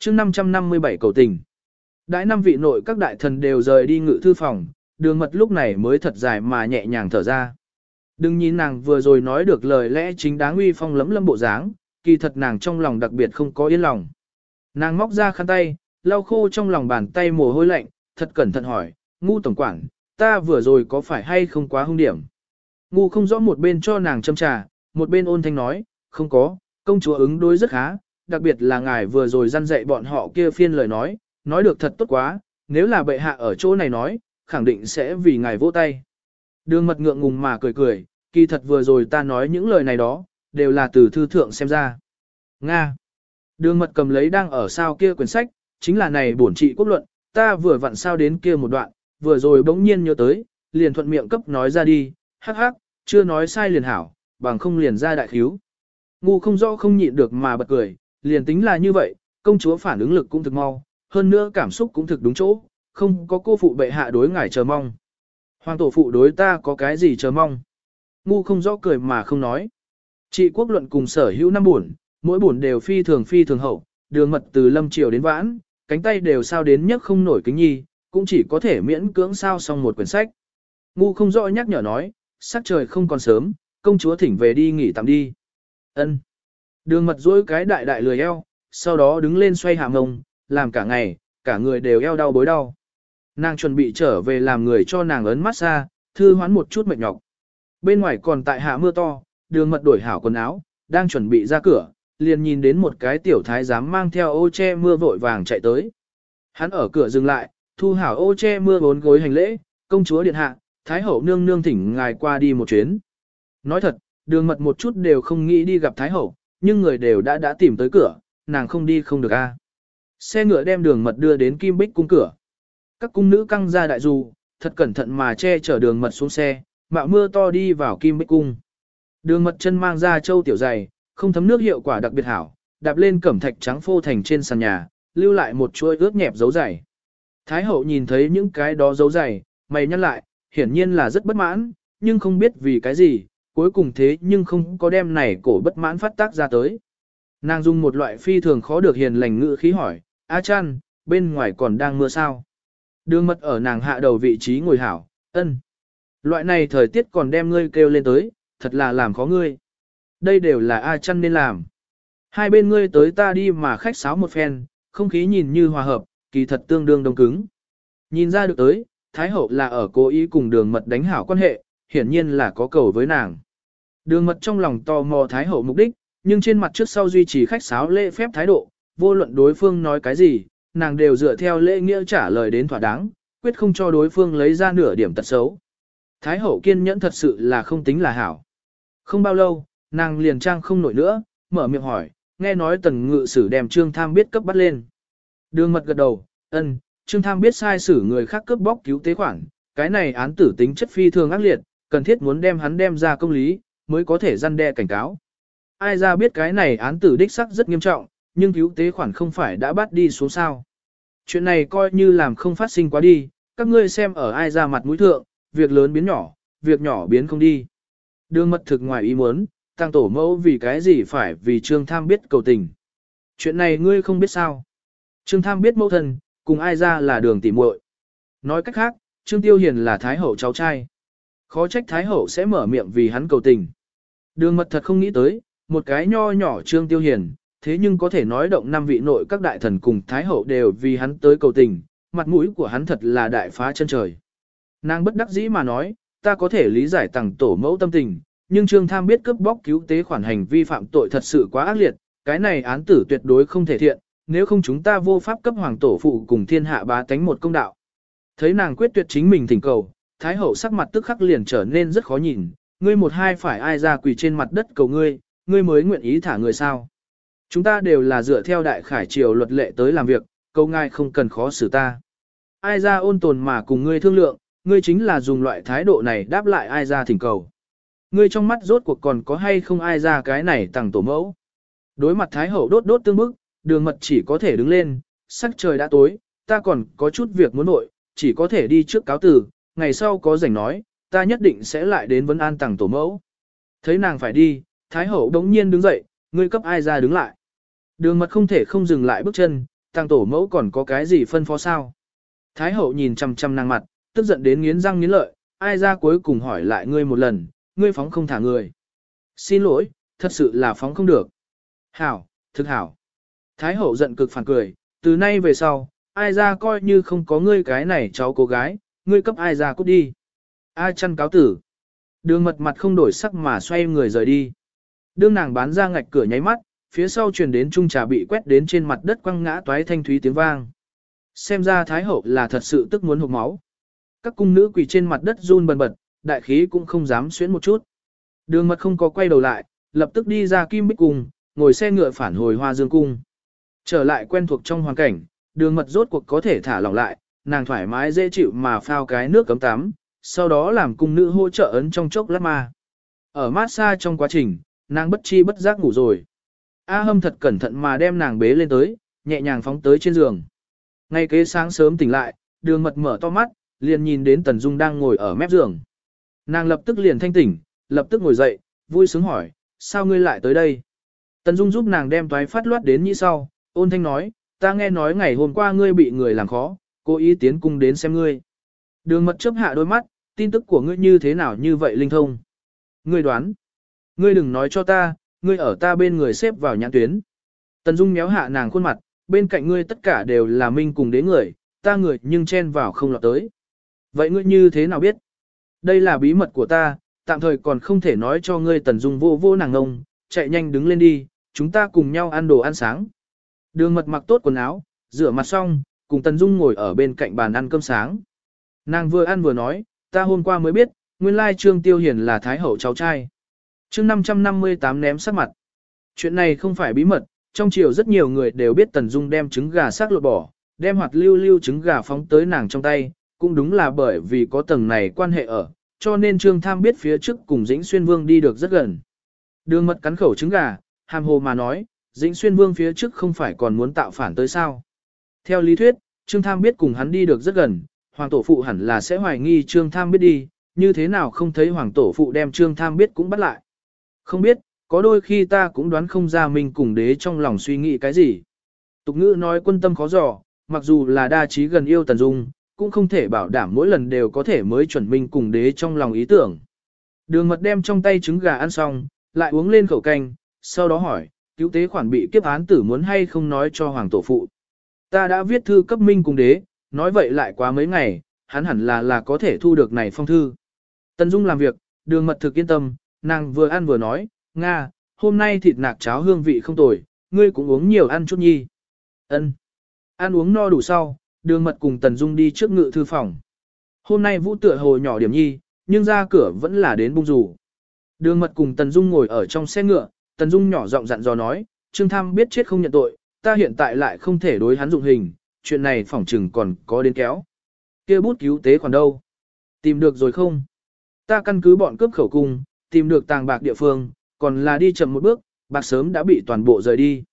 chương 557 cầu tình. Đại năm vị nội các đại thần đều rời đi ngự thư phòng, đường mật lúc này mới thật dài mà nhẹ nhàng thở ra. Đừng nhìn nàng vừa rồi nói được lời lẽ chính đáng uy phong lấm lâm bộ dáng, kỳ thật nàng trong lòng đặc biệt không có yên lòng. Nàng móc ra khăn tay, lau khô trong lòng bàn tay mồ hôi lạnh, thật cẩn thận hỏi, ngu tổng quản, ta vừa rồi có phải hay không quá hung điểm? Ngu không rõ một bên cho nàng châm trà, một bên ôn thanh nói, không có, công chúa ứng đối rất khá, đặc biệt là ngài vừa rồi răn dạy bọn họ kia phiên lời nói, nói được thật tốt quá, nếu là bệ hạ ở chỗ này nói, khẳng định sẽ vì ngài vỗ tay. Đường mật ngượng ngùng mà cười cười, kỳ thật vừa rồi ta nói những lời này đó, đều là từ thư thượng xem ra. Nga. Đường mật cầm lấy đang ở sao kia quyển sách, chính là này bổn trị quốc luận, ta vừa vặn sao đến kia một đoạn, vừa rồi bỗng nhiên nhớ tới, liền thuận miệng cấp nói ra đi, hắc hắc, chưa nói sai liền hảo, bằng không liền ra đại thiếu. Ngu không rõ không nhịn được mà bật cười, liền tính là như vậy, công chúa phản ứng lực cũng thực mau, hơn nữa cảm xúc cũng thực đúng chỗ, không có cô phụ bệ hạ đối ngài chờ mong. Hoàng tổ phụ đối ta có cái gì chờ mong? Ngu không rõ cười mà không nói. Trị quốc luận cùng sở hữu năm buồn, mỗi buồn đều phi thường phi thường hậu, đường mật từ lâm triều đến vãn, cánh tay đều sao đến nhất không nổi kính nhi, cũng chỉ có thể miễn cưỡng sao xong một quyển sách. Ngu không rõ nhắc nhở nói, sắc trời không còn sớm, công chúa thỉnh về đi nghỉ tạm đi. Ân. Đường mật dối cái đại đại lười eo, sau đó đứng lên xoay hạ ngông, làm cả ngày, cả người đều eo đau bối đau. Nàng chuẩn bị trở về làm người cho nàng ấn massage, thư hoán một chút mệt nhọc. Bên ngoài còn tại hạ mưa to, đường mật đổi hảo quần áo, đang chuẩn bị ra cửa, liền nhìn đến một cái tiểu thái giám mang theo ô che mưa vội vàng chạy tới. Hắn ở cửa dừng lại, thu hảo ô che mưa bốn gối hành lễ, công chúa điện hạ, thái hậu nương nương thỉnh ngài qua đi một chuyến. Nói thật, đường mật một chút đều không nghĩ đi gặp thái hậu, nhưng người đều đã đã tìm tới cửa, nàng không đi không được a. Xe ngựa đem đường mật đưa đến Kim Bích cung cửa. Các cung nữ căng ra đại dù, thật cẩn thận mà che chở đường mật xuống xe, mạo mưa to đi vào Kim Bích cung. Đường mật chân mang ra châu tiểu dày, không thấm nước hiệu quả đặc biệt hảo, đạp lên cẩm thạch trắng phô thành trên sàn nhà, lưu lại một chuỗi ướt nhẹp dấu dày. Thái hậu nhìn thấy những cái đó dấu dày, mày nhăn lại, hiển nhiên là rất bất mãn, nhưng không biết vì cái gì, cuối cùng thế nhưng không có đem này cổ bất mãn phát tác ra tới. Nàng dùng một loại phi thường khó được hiền lành ngữ khí hỏi, A chăn, bên ngoài còn đang mưa sao? Đường mật ở nàng hạ đầu vị trí ngồi hảo, ân. Loại này thời tiết còn đem ngươi kêu lên tới, thật là làm khó ngươi. Đây đều là A chăn nên làm. Hai bên ngươi tới ta đi mà khách sáo một phen, không khí nhìn như hòa hợp, kỳ thật tương đương đông cứng. Nhìn ra được tới, Thái Hậu là ở cố ý cùng đường mật đánh hảo quan hệ, hiển nhiên là có cầu với nàng. Đường mật trong lòng tò mò Thái Hậu mục đích, nhưng trên mặt trước sau duy trì khách sáo lễ phép thái độ, vô luận đối phương nói cái gì, nàng đều dựa theo lễ nghĩa trả lời đến thỏa đáng, quyết không cho đối phương lấy ra nửa điểm tật xấu. Thái hậu kiên nhẫn thật sự là không tính là hảo. Không bao lâu, nàng liền trang không nổi nữa, mở miệng hỏi, nghe nói tần ngự sử đem trương tham biết cấp bắt lên. Đường mật gật đầu, ân, trương tham biết sai xử người khác cướp bóc cứu tế khoản, cái này án tử tính chất phi thường ác liệt, cần thiết muốn đem hắn đem ra công lý, mới có thể răn đe cảnh cáo. Ai ra biết cái này án tử đích sắc rất nghiêm trọng, nhưng cứu tế khoản không phải đã bắt đi xuống sao. Chuyện này coi như làm không phát sinh quá đi, các ngươi xem ở ai ra mặt mũi thượng, việc lớn biến nhỏ, việc nhỏ biến không đi. Đường mật thực ngoài ý muốn, tăng tổ mẫu vì cái gì phải vì Trương Tham biết cầu tình. Chuyện này ngươi không biết sao. Trương Tham biết mẫu thân, cùng ai ra là đường tỉ muội. Nói cách khác, Trương Tiêu Hiền là Thái Hậu cháu trai. Khó trách Thái Hậu sẽ mở miệng vì hắn cầu tình. Đường mật thật không nghĩ tới, một cái nho nhỏ Trương Tiêu Hiền, thế nhưng có thể nói động năm vị nội các đại thần cùng Thái Hậu đều vì hắn tới cầu tình, mặt mũi của hắn thật là đại phá chân trời. Nàng bất đắc dĩ mà nói, ta có thể lý giải tặng tổ mẫu tâm tình, nhưng Trương Tham biết cướp bóc cứu tế khoản hành vi phạm tội thật sự quá ác liệt, cái này án tử tuyệt đối không thể thiện, nếu không chúng ta vô pháp cấp hoàng tổ phụ cùng thiên hạ bá tánh một công đạo. Thấy nàng quyết tuyệt chính mình thỉnh cầu, Thái Hậu sắc mặt tức khắc liền trở nên rất khó nhìn, ngươi một hai phải ai ra quỳ trên mặt đất cầu ngươi, ngươi mới nguyện ý thả người sao. Chúng ta đều là dựa theo đại khải triều luật lệ tới làm việc, câu ngài không cần khó xử ta. Ai ra ôn tồn mà cùng ngươi thương lượng, ngươi chính là dùng loại thái độ này đáp lại ai ra thỉnh cầu. Ngươi trong mắt rốt cuộc còn có hay không ai ra cái này tặng tổ mẫu. Đối mặt thái hậu đốt đốt tương bức, đường mật chỉ có thể đứng lên, sắc trời đã tối, ta còn có chút việc muốn nội, chỉ có thể đi trước cáo tử, ngày sau có rảnh nói, ta nhất định sẽ lại đến vấn an tặng tổ mẫu. Thấy nàng phải đi, thái hậu đống nhiên đứng dậy, ngươi cấp ai ra đứng lại. Đường mật không thể không dừng lại bước chân, tàng tổ mẫu còn có cái gì phân phó sao? Thái hậu nhìn chăm chăm nàng mặt, tức giận đến nghiến răng nghiến lợi, ai ra cuối cùng hỏi lại ngươi một lần, ngươi phóng không thả người. Xin lỗi, thật sự là phóng không được. Hảo, thực hảo. Thái hậu giận cực phản cười, từ nay về sau, ai ra coi như không có ngươi cái này cháu cô gái, ngươi cấp ai ra cút đi. A chăn cáo tử. Đường mật mặt không đổi sắc mà xoay người rời đi. Đương nàng bán ra ngạch cửa nháy mắt, phía sau truyền đến trung trà bị quét đến trên mặt đất quăng ngã toái thanh thúy tiếng vang. Xem ra Thái Hậu là thật sự tức muốn hụt máu. Các cung nữ quỳ trên mặt đất run bần bật, đại khí cũng không dám xuyến một chút. Đường mật không có quay đầu lại, lập tức đi ra kim bích cung, ngồi xe ngựa phản hồi hoa dương cung. Trở lại quen thuộc trong hoàn cảnh, đường mật rốt cuộc có thể thả lỏng lại, nàng thoải mái dễ chịu mà phao cái nước cấm tắm, sau đó làm cung nữ hỗ trợ ấn trong chốc lát ma. Ở massage trong quá trình, nàng bất chi bất giác ngủ rồi. A hâm thật cẩn thận mà đem nàng bế lên tới, nhẹ nhàng phóng tới trên giường. Ngay kế sáng sớm tỉnh lại, đường mật mở to mắt, liền nhìn đến Tần Dung đang ngồi ở mép giường. Nàng lập tức liền thanh tỉnh, lập tức ngồi dậy, vui sướng hỏi, sao ngươi lại tới đây? Tần Dung giúp nàng đem toái phát loát đến như sau, ôn thanh nói, ta nghe nói ngày hôm qua ngươi bị người làm khó, cố ý tiến cung đến xem ngươi. Đường mật chấp hạ đôi mắt, tin tức của ngươi như thế nào như vậy linh thông. Ngươi đoán. Ngươi đừng nói cho ta, ngươi ở ta bên người xếp vào nhãn tuyến. Tần Dung méo hạ nàng khuôn mặt, bên cạnh ngươi tất cả đều là minh cùng đế người, ta người nhưng chen vào không lọt tới. Vậy ngươi như thế nào biết? Đây là bí mật của ta, tạm thời còn không thể nói cho ngươi Tần Dung vô vô nàng ngông, chạy nhanh đứng lên đi, chúng ta cùng nhau ăn đồ ăn sáng. Đường mật mặc tốt quần áo, rửa mặt xong, cùng Tần Dung ngồi ở bên cạnh bàn ăn cơm sáng. Nàng vừa ăn vừa nói, ta hôm qua mới biết, nguyên lai Trương Tiêu Hiền là Thái Hậu cháu trai. chương 558 ném sắc mặt. Chuyện này không phải bí mật, trong chiều rất nhiều người đều biết Tần Dung đem trứng gà xác lột bỏ, đem hoạt lưu lưu trứng gà phóng tới nàng trong tay, cũng đúng là bởi vì có tầng này quan hệ ở, cho nên Trương Tham biết phía trước cùng Dĩnh Xuyên Vương đi được rất gần. Đường mật cắn khẩu trứng gà, hàm hồ mà nói, Dĩnh Xuyên Vương phía trước không phải còn muốn tạo phản tới sao. Theo lý thuyết, Trương Tham biết cùng hắn đi được rất gần, Hoàng Tổ Phụ hẳn là sẽ hoài nghi Trương Tham biết đi, như thế nào không thấy Hoàng Tổ Phụ đem Trương Tham biết cũng bắt lại. Không biết, có đôi khi ta cũng đoán không ra mình cùng đế trong lòng suy nghĩ cái gì. Tục ngữ nói quân tâm khó dò, mặc dù là đa trí gần yêu Tần Dung, cũng không thể bảo đảm mỗi lần đều có thể mới chuẩn minh cùng đế trong lòng ý tưởng. Đường mật đem trong tay trứng gà ăn xong, lại uống lên khẩu canh, sau đó hỏi, cứu tế khoản bị kiếp án tử muốn hay không nói cho hoàng tổ phụ. Ta đã viết thư cấp minh cùng đế, nói vậy lại quá mấy ngày, hắn hẳn là là có thể thu được này phong thư. Tần Dung làm việc, đường mật thực yên tâm, nàng vừa ăn vừa nói, Nga, hôm nay thịt nạc cháo hương vị không tồi, ngươi cũng uống nhiều ăn chút nhi. Ân. Ăn uống no đủ sau, đường mật cùng Tần Dung đi trước ngự thư phòng. Hôm nay vũ tựa hồ nhỏ điểm nhi, nhưng ra cửa vẫn là đến bung rủ. Đường mật cùng Tần Dung ngồi ở trong xe ngựa, Tần Dung nhỏ giọng dặn dò nói, Trương Tham biết chết không nhận tội, ta hiện tại lại không thể đối hắn dụng hình, chuyện này phỏng chừng còn có đến kéo. kia bút cứu tế khoản đâu? Tìm được rồi không? Ta căn cứ bọn cướp khẩu cung, tìm được tàng bạc địa phương, còn là đi chậm một bước, bạc sớm đã bị toàn bộ rời đi.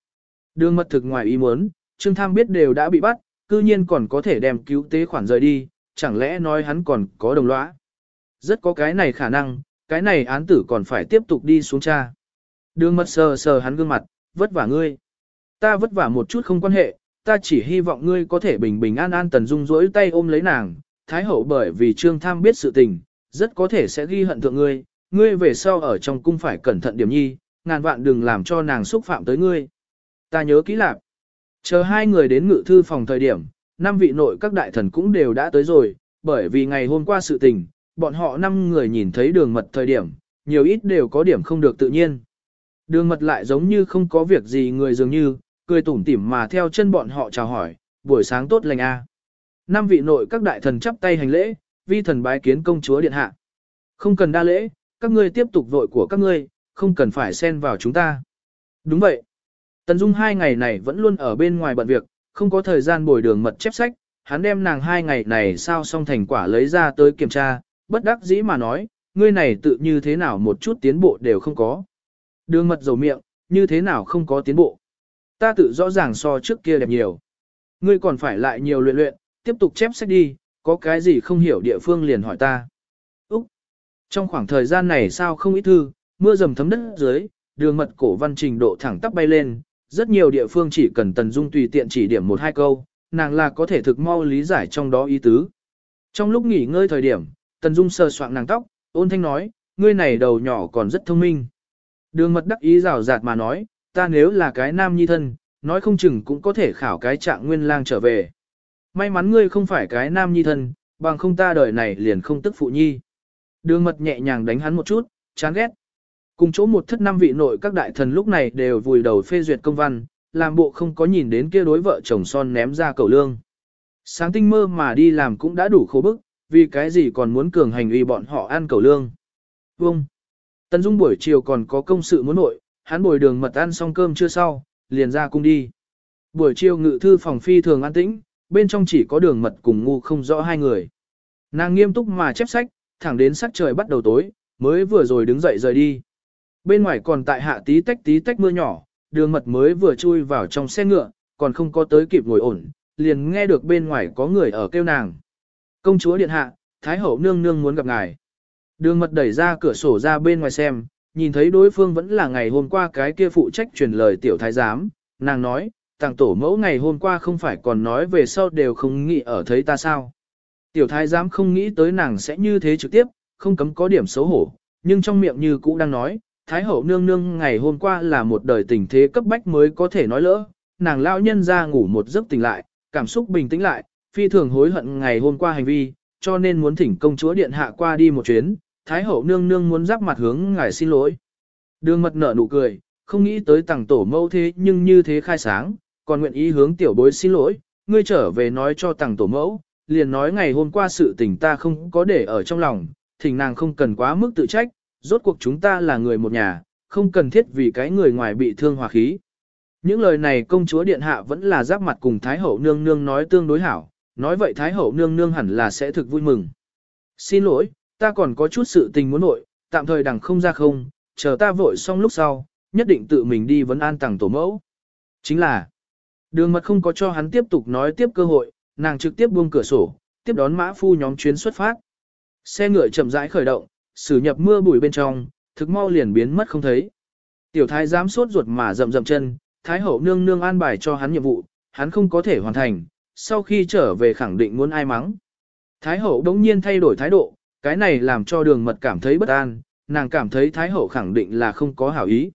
Đường mật thực ngoài ý muốn, Trương Tham biết đều đã bị bắt, cư nhiên còn có thể đem cứu tế khoản rời đi, chẳng lẽ nói hắn còn có đồng lõa. Rất có cái này khả năng, cái này án tử còn phải tiếp tục đi xuống cha. Đường mật sờ sờ hắn gương mặt, vất vả ngươi. Ta vất vả một chút không quan hệ, ta chỉ hy vọng ngươi có thể bình bình an an tần dung rỗi tay ôm lấy nàng. Thái hậu bởi vì Trương Tham biết sự tình, rất có thể sẽ ghi hận thượng ngươi, ngươi về sau ở trong cung phải cẩn thận điểm nhi, ngàn vạn đừng làm cho nàng xúc phạm tới ngươi. Ta nhớ kỹ lạc. Chờ hai người đến ngự thư phòng thời điểm, năm vị nội các đại thần cũng đều đã tới rồi, bởi vì ngày hôm qua sự tình, bọn họ năm người nhìn thấy đường mật thời điểm, nhiều ít đều có điểm không được tự nhiên. Đường mật lại giống như không có việc gì người dường như, cười tủm tỉm mà theo chân bọn họ chào hỏi, buổi sáng tốt lành a. Năm vị nội các đại thần chắp tay hành lễ, vi thần bái kiến công chúa điện hạ. Không cần đa lễ, các ngươi tiếp tục vội của các ngươi, không cần phải xen vào chúng ta. Đúng vậy. Tần Dung hai ngày này vẫn luôn ở bên ngoài bận việc, không có thời gian bồi đường mật chép sách, hắn đem nàng hai ngày này sao xong thành quả lấy ra tới kiểm tra, bất đắc dĩ mà nói, ngươi này tự như thế nào một chút tiến bộ đều không có. Đường mật dầu miệng, như thế nào không có tiến bộ. Ta tự rõ ràng so trước kia đẹp nhiều. Ngươi còn phải lại nhiều luyện luyện, tiếp tục chép sách đi, có cái gì không hiểu địa phương liền hỏi ta. Úc! Trong khoảng thời gian này sao không ít thư, mưa dầm thấm đất dưới, đường mật cổ văn trình độ thẳng tắp bay lên, rất nhiều địa phương chỉ cần Tần Dung tùy tiện chỉ điểm một hai câu, nàng là có thể thực mau lý giải trong đó ý tứ. Trong lúc nghỉ ngơi thời điểm, Tần Dung sờ soạng nàng tóc, ôn thanh nói, ngươi này đầu nhỏ còn rất thông minh. Đường mật đắc ý rào rạt mà nói, ta nếu là cái nam nhi thân, nói không chừng cũng có thể khảo cái trạng nguyên lang trở về. May mắn ngươi không phải cái nam nhi thân, bằng không ta đời này liền không tức phụ nhi. Đường mật nhẹ nhàng đánh hắn một chút, chán ghét. Cùng chỗ một thất năm vị nội các đại thần lúc này đều vùi đầu phê duyệt công văn, làm bộ không có nhìn đến kia đối vợ chồng son ném ra cầu lương. Sáng tinh mơ mà đi làm cũng đã đủ khổ bức, vì cái gì còn muốn cường hành uy bọn họ ăn cầu lương. Vông. Tần Dung buổi chiều còn có công sự muốn nội, hắn bồi đường mật ăn xong cơm chưa sau, liền ra cung đi. Buổi chiều ngự thư phòng phi thường an tĩnh, bên trong chỉ có đường mật cùng ngu không rõ hai người. Nàng nghiêm túc mà chép sách, thẳng đến sắc trời bắt đầu tối, mới vừa rồi đứng dậy rời đi. Bên ngoài còn tại hạ tí tách tí tách mưa nhỏ, đường mật mới vừa chui vào trong xe ngựa, còn không có tới kịp ngồi ổn, liền nghe được bên ngoài có người ở kêu nàng. Công chúa điện hạ, Thái hậu nương nương muốn gặp ngài. Đường mật đẩy ra cửa sổ ra bên ngoài xem, nhìn thấy đối phương vẫn là ngày hôm qua cái kia phụ trách truyền lời tiểu thái giám, nàng nói, tàng tổ mẫu ngày hôm qua không phải còn nói về sau đều không nghĩ ở thấy ta sao. Tiểu thái giám không nghĩ tới nàng sẽ như thế trực tiếp, không cấm có điểm xấu hổ, nhưng trong miệng như cũ đang nói, thái hậu nương nương ngày hôm qua là một đời tình thế cấp bách mới có thể nói lỡ, nàng lão nhân ra ngủ một giấc tỉnh lại, cảm xúc bình tĩnh lại, phi thường hối hận ngày hôm qua hành vi, cho nên muốn thỉnh công chúa điện hạ qua đi một chuyến, Thái hậu nương nương muốn giáp mặt hướng ngài xin lỗi. Đường mật nở nụ cười, không nghĩ tới tàng tổ mẫu thế nhưng như thế khai sáng, còn nguyện ý hướng tiểu bối xin lỗi, ngươi trở về nói cho tàng tổ mẫu, liền nói ngày hôm qua sự tình ta không có để ở trong lòng, thỉnh nàng không cần quá mức tự trách, rốt cuộc chúng ta là người một nhà, không cần thiết vì cái người ngoài bị thương hòa khí. Những lời này công chúa điện hạ vẫn là giáp mặt cùng Thái hậu nương nương nói tương đối hảo, nói vậy Thái hậu nương nương hẳn là sẽ thực vui mừng. Xin lỗi, ta còn có chút sự tình muốn nội, tạm thời đằng không ra không, chờ ta vội xong lúc sau, nhất định tự mình đi vấn an tàng tổ mẫu. Chính là, đường mật không có cho hắn tiếp tục nói tiếp cơ hội, nàng trực tiếp buông cửa sổ, tiếp đón mã phu nhóm chuyến xuất phát. Xe ngựa chậm rãi khởi động, xử nhập mưa bụi bên trong, thực mau liền biến mất không thấy. Tiểu thái dám sốt ruột mà rậm rậm chân, thái hậu nương nương an bài cho hắn nhiệm vụ, hắn không có thể hoàn thành, sau khi trở về khẳng định muốn ai mắng. Thái hậu đống nhiên thay đổi thái độ, cái này làm cho đường mật cảm thấy bất an, nàng cảm thấy Thái Hậu khẳng định là không có hảo ý.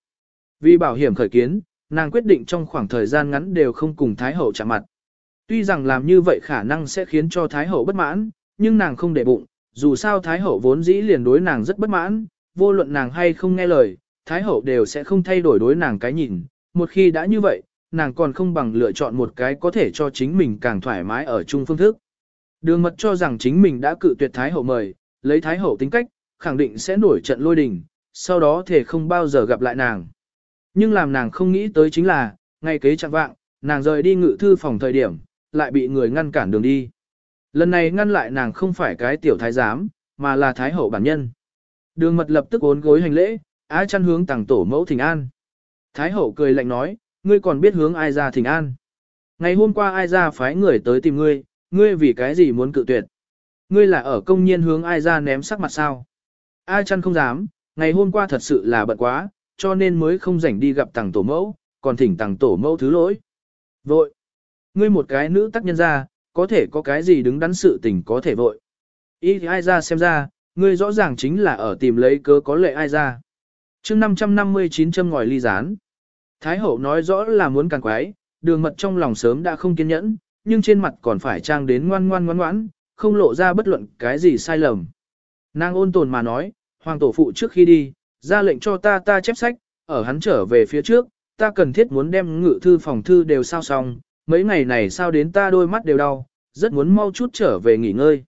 Vì bảo hiểm khởi kiến, nàng quyết định trong khoảng thời gian ngắn đều không cùng Thái Hậu chạm mặt. Tuy rằng làm như vậy khả năng sẽ khiến cho Thái Hậu bất mãn, nhưng nàng không để bụng, dù sao Thái Hậu vốn dĩ liền đối nàng rất bất mãn, vô luận nàng hay không nghe lời, Thái Hậu đều sẽ không thay đổi đối nàng cái nhìn. Một khi đã như vậy, nàng còn không bằng lựa chọn một cái có thể cho chính mình càng thoải mái ở chung phương thức. Đường mật cho rằng chính mình đã cự tuyệt Thái Hậu mời, lấy Thái Hậu tính cách, khẳng định sẽ nổi trận lôi đình, sau đó thể không bao giờ gặp lại nàng. Nhưng làm nàng không nghĩ tới chính là, ngay kế chặng vạng, nàng rời đi ngự thư phòng thời điểm, lại bị người ngăn cản đường đi. Lần này ngăn lại nàng không phải cái tiểu thái giám, mà là thái hậu bản nhân. Đường mật lập tức ốn gối hành lễ, á chăn hướng tàng tổ mẫu thỉnh an. Thái hậu cười lạnh nói, ngươi còn biết hướng ai ra thỉnh an. Ngày hôm qua ai ra phái người tới tìm ngươi, ngươi vì cái gì muốn cự tuyệt. Ngươi là ở công nhiên hướng ai ra ném sắc mặt sao? Ai chăn không dám, ngày hôm qua thật sự là bận quá, cho nên mới không rảnh đi gặp tàng tổ mẫu, còn thỉnh tàng tổ mẫu thứ lỗi. Vội. Ngươi một cái nữ tác nhân ra, có thể có cái gì đứng đắn sự tình có thể vội. Ý thì ai ra xem ra, ngươi rõ ràng chính là ở tìm lấy cớ có lệ ai ra. chương 559 châm ngòi ly rán. Thái hậu nói rõ là muốn càng quái, đường mật trong lòng sớm đã không kiên nhẫn, nhưng trên mặt còn phải trang đến ngoan ngoan ngoan ngoãn, không lộ ra bất luận cái gì sai lầm. Nàng ôn tồn mà nói, hoàng tổ phụ trước khi đi, ra lệnh cho ta ta chép sách, ở hắn trở về phía trước, ta cần thiết muốn đem ngự thư phòng thư đều sao xong, mấy ngày này sao đến ta đôi mắt đều đau, rất muốn mau chút trở về nghỉ ngơi.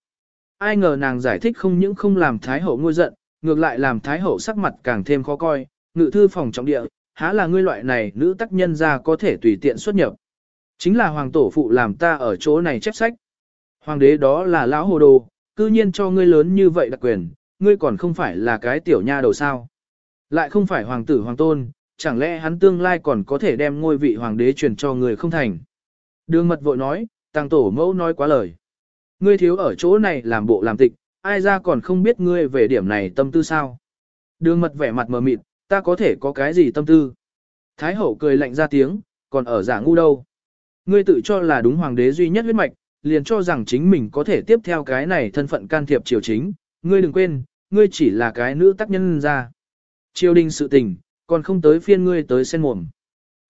Ai ngờ nàng giải thích không những không làm Thái Hậu ngôi giận, ngược lại làm Thái Hậu sắc mặt càng thêm khó coi, ngự thư phòng trọng địa, há là ngươi loại này nữ tác nhân ra có thể tùy tiện xuất nhập. Chính là hoàng tổ phụ làm ta ở chỗ này chép sách. Hoàng đế đó là lão hồ đồ, cư nhiên cho ngươi lớn như vậy đặc quyền, ngươi còn không phải là cái tiểu nha đầu sao. Lại không phải hoàng tử hoàng tôn, chẳng lẽ hắn tương lai còn có thể đem ngôi vị hoàng đế truyền cho người không thành. Đường mật vội nói, tàng tổ mẫu nói quá lời. Ngươi thiếu ở chỗ này làm bộ làm tịch, ai ra còn không biết ngươi về điểm này tâm tư sao. Đường mật vẻ mặt mờ mịt, ta có thể có cái gì tâm tư. Thái hậu cười lạnh ra tiếng, còn ở giả ngu đâu. Ngươi tự cho là đúng hoàng đế duy nhất huyết mạch, liền cho rằng chính mình có thể tiếp theo cái này thân phận can thiệp triều chính, ngươi đừng quên, ngươi chỉ là cái nữ tác nhân ra. Triều đình sự tình, còn không tới phiên ngươi tới sen mồm.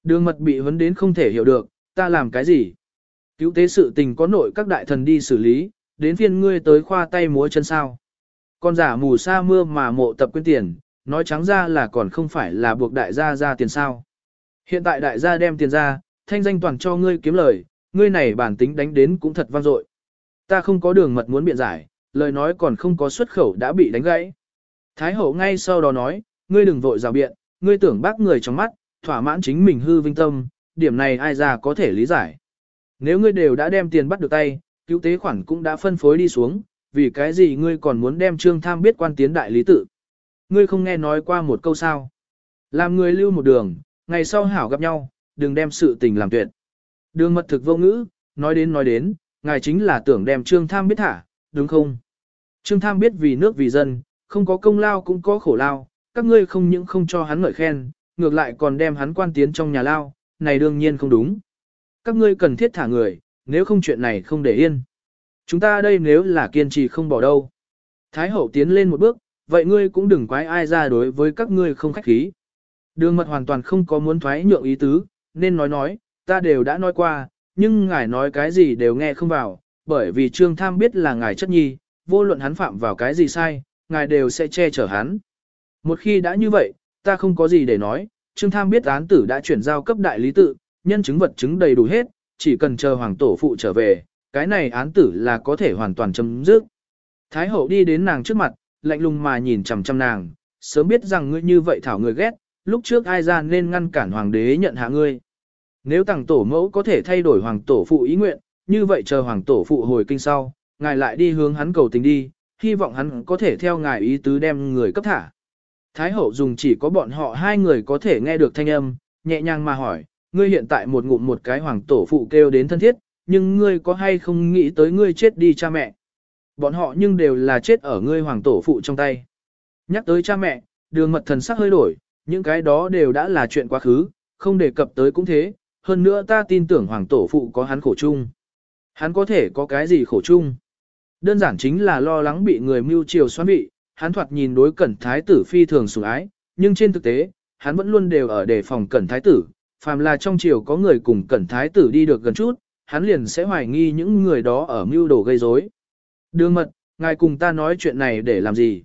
Đường mật bị vấn đến không thể hiểu được, ta làm cái gì? Cứu tế sự tình có nội các đại thần đi xử lý, đến phiên ngươi tới khoa tay múa chân sao. Con giả mù sa mưa mà mộ tập quyên tiền, nói trắng ra là còn không phải là buộc đại gia ra tiền sao. Hiện tại đại gia đem tiền ra, thanh danh toàn cho ngươi kiếm lời, ngươi này bản tính đánh đến cũng thật vang dội. Ta không có đường mật muốn biện giải, lời nói còn không có xuất khẩu đã bị đánh gãy. Thái hậu ngay sau đó nói, ngươi đừng vội rào biện, ngươi tưởng bác người trong mắt, thỏa mãn chính mình hư vinh tâm, điểm này ai ra có thể lý giải. Nếu ngươi đều đã đem tiền bắt được tay, cứu tế khoản cũng đã phân phối đi xuống, vì cái gì ngươi còn muốn đem trương tham biết quan tiến đại lý tự. Ngươi không nghe nói qua một câu sao. Làm người lưu một đường, ngày sau hảo gặp nhau, đừng đem sự tình làm tuyệt. Đường mật thực vô ngữ, nói đến nói đến, ngài chính là tưởng đem trương tham biết thả, đúng không? Trương tham biết vì nước vì dân, không có công lao cũng có khổ lao, các ngươi không những không cho hắn ngợi khen, ngược lại còn đem hắn quan tiến trong nhà lao, này đương nhiên không đúng. Các ngươi cần thiết thả người, nếu không chuyện này không để yên. Chúng ta đây nếu là kiên trì không bỏ đâu. Thái hậu tiến lên một bước, vậy ngươi cũng đừng quái ai ra đối với các ngươi không khách khí. Đường mật hoàn toàn không có muốn thoái nhượng ý tứ, nên nói nói, ta đều đã nói qua, nhưng ngài nói cái gì đều nghe không vào, bởi vì trương tham biết là ngài chất nhi, vô luận hắn phạm vào cái gì sai, ngài đều sẽ che chở hắn. Một khi đã như vậy, ta không có gì để nói, trương tham biết án tử đã chuyển giao cấp đại lý tự, nhân chứng vật chứng đầy đủ hết, chỉ cần chờ hoàng tổ phụ trở về, cái này án tử là có thể hoàn toàn chấm dứt. Thái hậu đi đến nàng trước mặt, lạnh lùng mà nhìn chằm chằm nàng, sớm biết rằng ngươi như vậy thảo người ghét, lúc trước ai ra nên ngăn cản hoàng đế nhận hạ ngươi. Nếu tàng tổ mẫu có thể thay đổi hoàng tổ phụ ý nguyện, như vậy chờ hoàng tổ phụ hồi kinh sau, ngài lại đi hướng hắn cầu tình đi, hy vọng hắn có thể theo ngài ý tứ đem người cấp thả. Thái hậu dùng chỉ có bọn họ hai người có thể nghe được thanh âm, nhẹ nhàng mà hỏi, ngươi hiện tại một ngụm một cái hoàng tổ phụ kêu đến thân thiết, nhưng ngươi có hay không nghĩ tới ngươi chết đi cha mẹ. Bọn họ nhưng đều là chết ở ngươi hoàng tổ phụ trong tay. Nhắc tới cha mẹ, đường mật thần sắc hơi đổi, những cái đó đều đã là chuyện quá khứ, không đề cập tới cũng thế, hơn nữa ta tin tưởng hoàng tổ phụ có hắn khổ chung. Hắn có thể có cái gì khổ chung? Đơn giản chính là lo lắng bị người mưu triều xoan bị, hắn thoạt nhìn đối cẩn thái tử phi thường sủng ái, nhưng trên thực tế, hắn vẫn luôn đều ở đề phòng cẩn thái tử, phàm là trong triều có người cùng cẩn thái tử đi được gần chút, hắn liền sẽ hoài nghi những người đó ở mưu đồ gây rối. Đường mật, ngài cùng ta nói chuyện này để làm gì?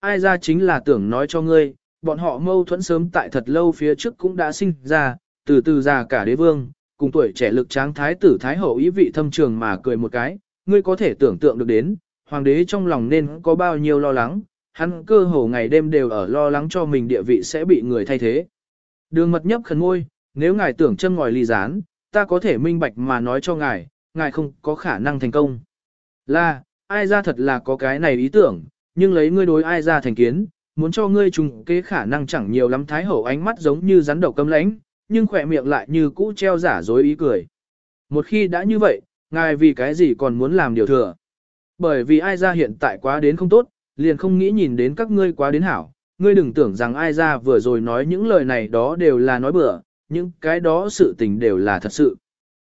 Ai ra chính là tưởng nói cho ngươi, bọn họ mâu thuẫn sớm tại thật lâu phía trước cũng đã sinh ra, từ từ già cả đế vương, cùng tuổi trẻ lực tráng thái tử thái hậu ý vị thâm trường mà cười một cái, ngươi có thể tưởng tượng được đến, hoàng đế trong lòng nên có bao nhiêu lo lắng, hắn cơ hồ ngày đêm đều ở lo lắng cho mình địa vị sẽ bị người thay thế. Đường mật nhấp khẩn ngôi, nếu ngài tưởng châm ngòi ly gián, ta có thể minh bạch mà nói cho ngài, ngài không có khả năng thành công. Là, ai ra thật là có cái này ý tưởng, nhưng lấy ngươi đối ai ra thành kiến, muốn cho ngươi trùng kế khả năng chẳng nhiều lắm thái hậu ánh mắt giống như rắn đầu câm lãnh, nhưng khỏe miệng lại như cũ treo giả dối ý cười. Một khi đã như vậy, ngài vì cái gì còn muốn làm điều thừa? Bởi vì ai ra hiện tại quá đến không tốt, liền không nghĩ nhìn đến các ngươi quá đến hảo. Ngươi đừng tưởng rằng ai ra vừa rồi nói những lời này đó đều là nói bừa, những cái đó sự tình đều là thật sự.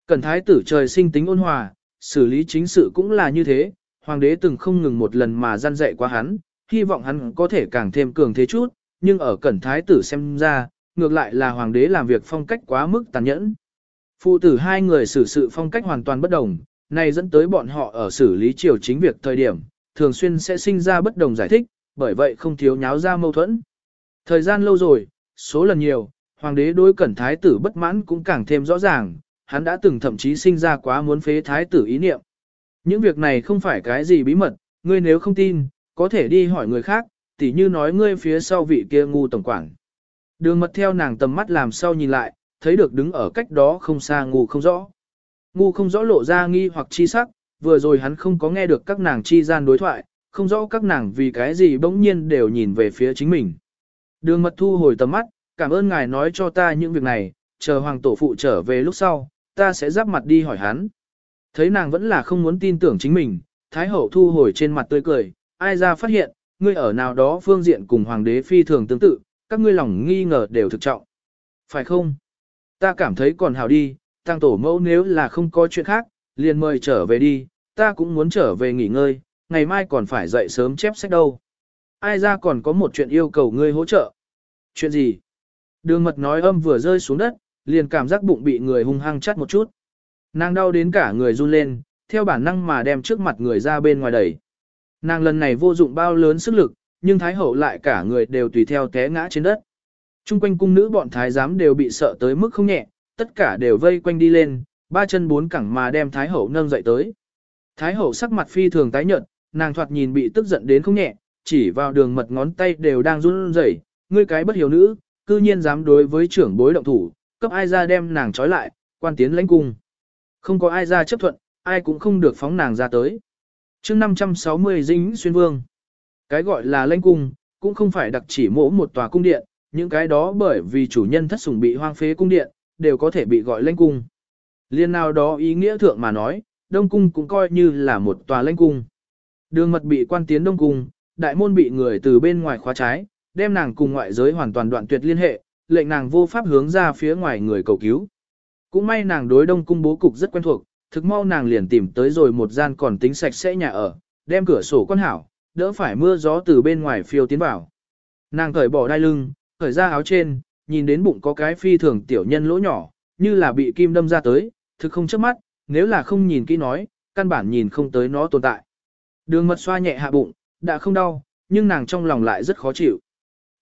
Cẩn thái tử trời sinh tính ôn hòa, xử lý chính sự cũng là như thế, hoàng đế từng không ngừng một lần mà gian dạy qua hắn, hy vọng hắn có thể càng thêm cường thế chút, nhưng ở cẩn thái tử xem ra, ngược lại là hoàng đế làm việc phong cách quá mức tàn nhẫn. Phụ tử hai người xử sự phong cách hoàn toàn bất đồng, này dẫn tới bọn họ ở xử lý triều chính việc thời điểm, thường xuyên sẽ sinh ra bất đồng giải thích, bởi vậy không thiếu nháo ra mâu thuẫn. Thời gian lâu rồi, số lần nhiều, hoàng đế đối cẩn thái tử bất mãn cũng càng thêm rõ ràng, hắn đã từng thậm chí sinh ra quá muốn phế thái tử ý niệm. Những việc này không phải cái gì bí mật, ngươi nếu không tin, có thể đi hỏi người khác, tỉ như nói ngươi phía sau vị kia ngu tổng quản. Đường mật theo nàng tầm mắt làm sau nhìn lại, thấy được đứng ở cách đó không xa ngu không rõ. Ngu không rõ lộ ra nghi hoặc chi sắc, vừa rồi hắn không có nghe được các nàng chi gian đối thoại, không rõ các nàng vì cái gì bỗng nhiên đều nhìn về phía chính mình. Đường mật thu hồi tầm mắt, cảm ơn ngài nói cho ta những việc này, chờ hoàng tổ phụ trở về lúc sau, ta sẽ giáp mặt đi hỏi hắn. Thấy nàng vẫn là không muốn tin tưởng chính mình, Thái hậu thu hồi trên mặt tươi cười, ai ra phát hiện, ngươi ở nào đó phương diện cùng hoàng đế phi thường tương tự, các ngươi lòng nghi ngờ đều thực trọng. Phải không? Ta cảm thấy còn hào đi, tăng tổ mẫu nếu là không có chuyện khác, liền mời trở về đi, ta cũng muốn trở về nghỉ ngơi, ngày mai còn phải dậy sớm chép sách đâu. Ai ra còn có một chuyện yêu cầu ngươi hỗ trợ. Chuyện gì? Đường mật nói âm vừa rơi xuống đất, liền cảm giác bụng bị người hung hăng chắt một chút. Nàng đau đến cả người run lên, theo bản năng mà đem trước mặt người ra bên ngoài đẩy. Nàng lần này vô dụng bao lớn sức lực, nhưng Thái Hậu lại cả người đều tùy theo té ngã trên đất. Trung quanh cung nữ bọn Thái giám đều bị sợ tới mức không nhẹ, tất cả đều vây quanh đi lên, ba chân bốn cẳng mà đem Thái Hậu nâng dậy tới. Thái Hậu sắc mặt phi thường tái nhợt, nàng thoạt nhìn bị tức giận đến không nhẹ, chỉ vào đường mật ngón tay đều đang run rẩy, ngươi cái bất hiểu nữ, cư nhiên dám đối với trưởng bối động thủ, cấp ai ra đem nàng trói lại, quan tiến lãnh cung. Không có ai ra chấp thuận, ai cũng không được phóng nàng ra tới. chương 560 dính xuyên vương. Cái gọi là lãnh cung, cũng không phải đặc chỉ mỗ một tòa cung điện, những cái đó bởi vì chủ nhân thất sủng bị hoang phế cung điện, đều có thể bị gọi lãnh cung. Liên nào đó ý nghĩa thượng mà nói, Đông Cung cũng coi như là một tòa lãnh cung. Đường mật bị quan tiến Đông Cung, đại môn bị người từ bên ngoài khóa trái, đem nàng cùng ngoại giới hoàn toàn đoạn tuyệt liên hệ, lệnh nàng vô pháp hướng ra phía ngoài người cầu cứu. Cũng may nàng đối Đông Cung bố cục rất quen thuộc, thực mau nàng liền tìm tới rồi một gian còn tính sạch sẽ nhà ở, đem cửa sổ quan hảo, đỡ phải mưa gió từ bên ngoài phiêu tiến vào. Nàng cởi bỏ đai lưng, cởi ra áo trên, nhìn đến bụng có cái phi thường tiểu nhân lỗ nhỏ, như là bị kim đâm ra tới, thực không chớp mắt, nếu là không nhìn kỹ nói, căn bản nhìn không tới nó tồn tại. Đường mật xoa nhẹ hạ bụng, đã không đau, nhưng nàng trong lòng lại rất khó chịu.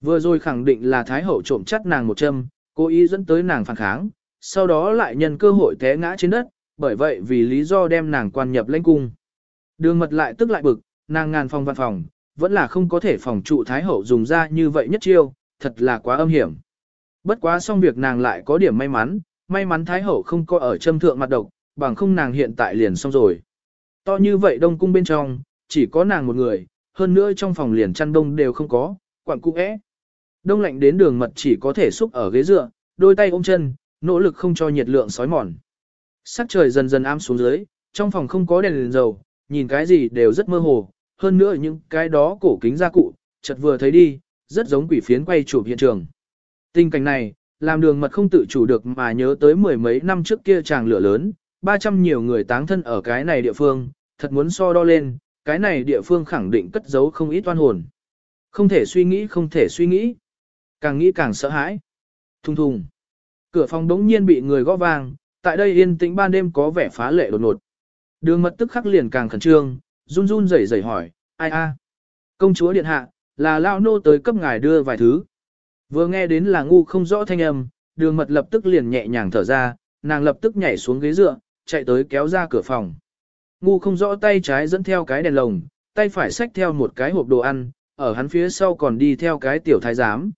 Vừa rồi khẳng định là Thái Hậu trộm chắt nàng một châm, cố ý dẫn tới nàng phản kháng, sau đó lại nhân cơ hội té ngã trên đất, bởi vậy vì lý do đem nàng quan nhập lãnh cung. Đường mật lại tức lại bực, nàng ngàn phòng văn phòng, vẫn là không có thể phòng trụ Thái Hậu dùng ra như vậy nhất chiêu, thật là quá âm hiểm. Bất quá xong việc nàng lại có điểm may mắn, may mắn Thái Hậu không có ở châm thượng mặt độc, bằng không nàng hiện tại liền xong rồi. To như vậy đông cung bên trong, chỉ có nàng một người, hơn nữa trong phòng liền chăn đông đều không có, quặng cung ẽ. Đông lạnh đến đường mật chỉ có thể xúc ở ghế dựa, đôi tay ôm chân, nỗ lực không cho nhiệt lượng sói mòn. Sắc trời dần dần am xuống dưới, trong phòng không có đèn, đèn dầu, nhìn cái gì đều rất mơ hồ, hơn nữa những cái đó cổ kính gia cụ, chợt vừa thấy đi, rất giống quỷ phiến quay chụp hiện trường. Tình cảnh này, làm đường mật không tự chủ được mà nhớ tới mười mấy năm trước kia chàng lửa lớn, 300 nhiều người táng thân ở cái này địa phương, thật muốn so đo lên, cái này địa phương khẳng định cất giấu không ít oan hồn. Không thể suy nghĩ không thể suy nghĩ. Càng nghĩ càng sợ hãi. Thùng thùng. Cửa phòng đống nhiên bị người gõ vang, tại đây yên tĩnh ban đêm có vẻ phá lệ đột ngột. Đường mật tức khắc liền càng khẩn trương, run run rẩy rẩy hỏi, ai a? Công chúa điện hạ, là lão nô tới cấp ngài đưa vài thứ. Vừa nghe đến là ngu không rõ thanh âm, đường mật lập tức liền nhẹ nhàng thở ra, nàng lập tức nhảy xuống ghế dựa, chạy tới kéo ra cửa phòng. Ngu không rõ tay trái dẫn theo cái đèn lồng, tay phải xách theo một cái hộp đồ ăn, ở hắn phía sau còn đi theo cái tiểu thái giám.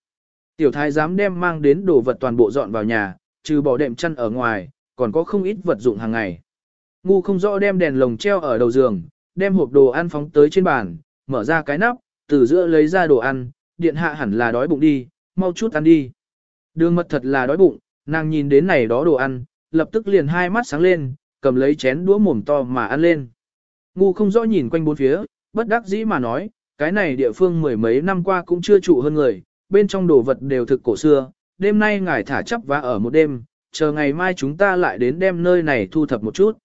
Tiểu thái giám đem mang đến đồ vật toàn bộ dọn vào nhà, trừ bỏ đệm chăn ở ngoài, còn có không ít vật dụng hàng ngày. Ngu không rõ đem đèn lồng treo ở đầu giường, đem hộp đồ ăn phóng tới trên bàn, mở ra cái nắp, từ giữa lấy ra đồ ăn, điện hạ hẳn là đói bụng đi, mau chút ăn đi. Đường mật thật là đói bụng, nàng nhìn đến này đó đồ ăn, lập tức liền hai mắt sáng lên, cầm lấy chén đũa mồm to mà ăn lên. Ngu không rõ nhìn quanh bốn phía, bất đắc dĩ mà nói, cái này địa phương mười mấy năm qua cũng chưa trụ hơn người, bên trong đồ vật đều thực cổ xưa, đêm nay ngài thả chấp và ở một đêm, chờ ngày mai chúng ta lại đến đem nơi này thu thập một chút.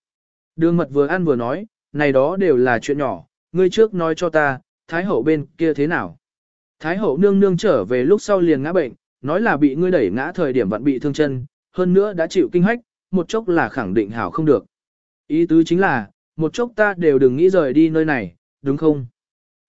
Đường mật vừa ăn vừa nói, này đó đều là chuyện nhỏ, ngươi trước nói cho ta, Thái hậu bên kia thế nào. Thái hậu nương nương trở về lúc sau liền ngã bệnh, nói là bị ngươi đẩy ngã thời điểm vẫn bị thương chân, hơn nữa đã chịu kinh hách, một chốc là khẳng định hảo không được. Ý tứ chính là, một chốc ta đều đừng nghĩ rời đi nơi này, đúng không?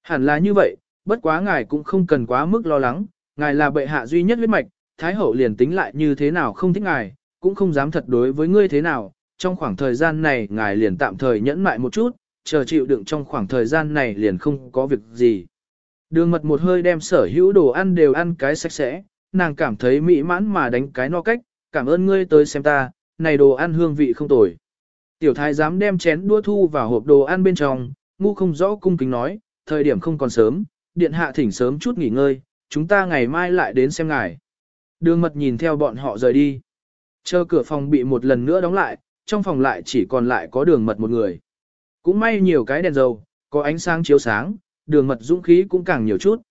Hẳn là như vậy, bất quá ngài cũng không cần quá mức lo lắng, ngài là bệ hạ duy nhất huyết mạch, Thái hậu liền tính lại như thế nào không thích ngài, cũng không dám thật đối với ngươi thế nào, trong khoảng thời gian này ngài liền tạm thời nhẫn mại một chút, chờ chịu đựng trong khoảng thời gian này liền không có việc gì. Đường mật một hơi đem sở hữu đồ ăn đều ăn cái sạch sẽ, nàng cảm thấy mỹ mãn mà đánh cái no cách, cảm ơn ngươi tới xem ta, này đồ ăn hương vị không tồi. Tiểu thái dám đem chén đua thu vào hộp đồ ăn bên trong, ngu không rõ cung kính nói, thời điểm không còn sớm, điện hạ thỉnh sớm chút nghỉ ngơi, chúng ta ngày mai lại đến xem ngài. Đường mật nhìn theo bọn họ rời đi. Chờ cửa phòng bị một lần nữa đóng lại, trong phòng lại chỉ còn lại có đường mật một người. Cũng may nhiều cái đèn dầu, có ánh sáng chiếu sáng, đường mật dũng khí cũng càng nhiều chút.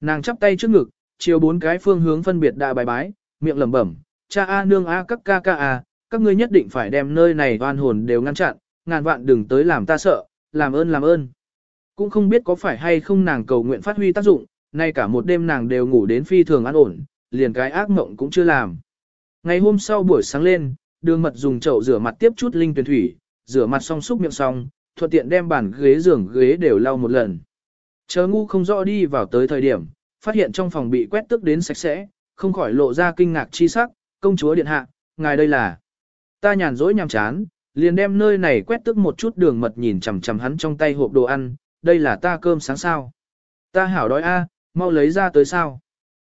Nàng chắp tay trước ngực, chiều bốn cái phương hướng phân biệt đại bài bái, miệng lẩm bẩm, cha a nương a các ca ca a, các ngươi nhất định phải đem nơi này oan hồn đều ngăn chặn, ngàn vạn đừng tới làm ta sợ, làm ơn làm ơn. Cũng không biết có phải hay không nàng cầu nguyện phát huy tác dụng, nay cả một đêm nàng đều ngủ đến phi thường an ổn, liền cái ác mộng cũng chưa làm. Ngày hôm sau buổi sáng lên, đường mật dùng chậu rửa mặt tiếp chút linh tuyển thủy, rửa mặt xong xúc miệng xong, thuận tiện đem bàn ghế giường ghế đều lau một lần. Chờ ngu không rõ đi vào tới thời điểm, phát hiện trong phòng bị quét tức đến sạch sẽ, không khỏi lộ ra kinh ngạc chi sắc, công chúa điện hạ, ngài đây là. Ta nhàn rỗi nhằm chán, liền đem nơi này quét tức một chút đường mật nhìn chằm chằm hắn trong tay hộp đồ ăn, đây là ta cơm sáng sao. Ta hảo đói a, mau lấy ra tới sao.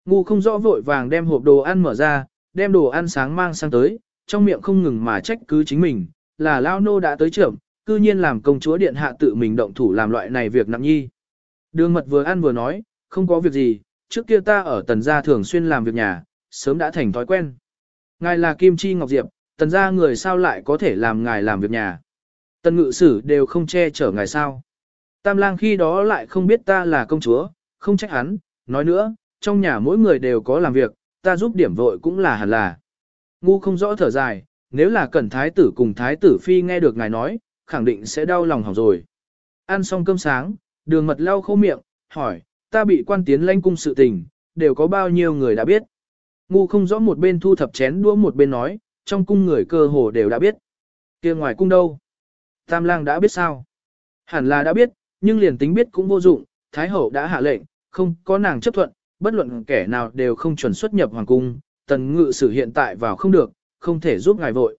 Ngu không rõ vội vàng đem hộp đồ ăn mở ra, đem đồ ăn sáng mang sang tới, trong miệng không ngừng mà trách cứ chính mình, là lao nô đã tới trưởng, cư nhiên làm công chúa điện hạ tự mình động thủ làm loại này việc nặng nhi. Đường mật vừa ăn vừa nói, không có việc gì, trước kia ta ở tần gia thường xuyên làm việc nhà, sớm đã thành thói quen. Ngài là Kim Chi Ngọc Diệp, tần gia người sao lại có thể làm ngài làm việc nhà. Tần ngự sử đều không che chở ngài sao. Tam lang khi đó lại không biết ta là công chúa, không trách hắn, nói nữa, trong nhà mỗi người đều có làm việc, ta giúp điểm vội cũng là hẳn là. Ngu không rõ thở dài, nếu là cẩn thái tử cùng thái tử phi nghe được ngài nói, khẳng định sẽ đau lòng hỏng rồi. Ăn xong cơm sáng, đường mật lau khô miệng, hỏi, ta bị quan tiến lanh cung sự tình, đều có bao nhiêu người đã biết. Ngu không rõ một bên thu thập chén đũa một bên nói, trong cung người cơ hồ đều đã biết. kia ngoài cung đâu? Tam lang đã biết sao? Hẳn là đã biết, nhưng liền tính biết cũng vô dụng, Thái hậu đã hạ lệnh, không có nàng chấp thuận, bất luận kẻ nào đều không chuẩn xuất nhập hoàng cung, tần ngự sử hiện tại vào không được, không thể giúp ngài vội.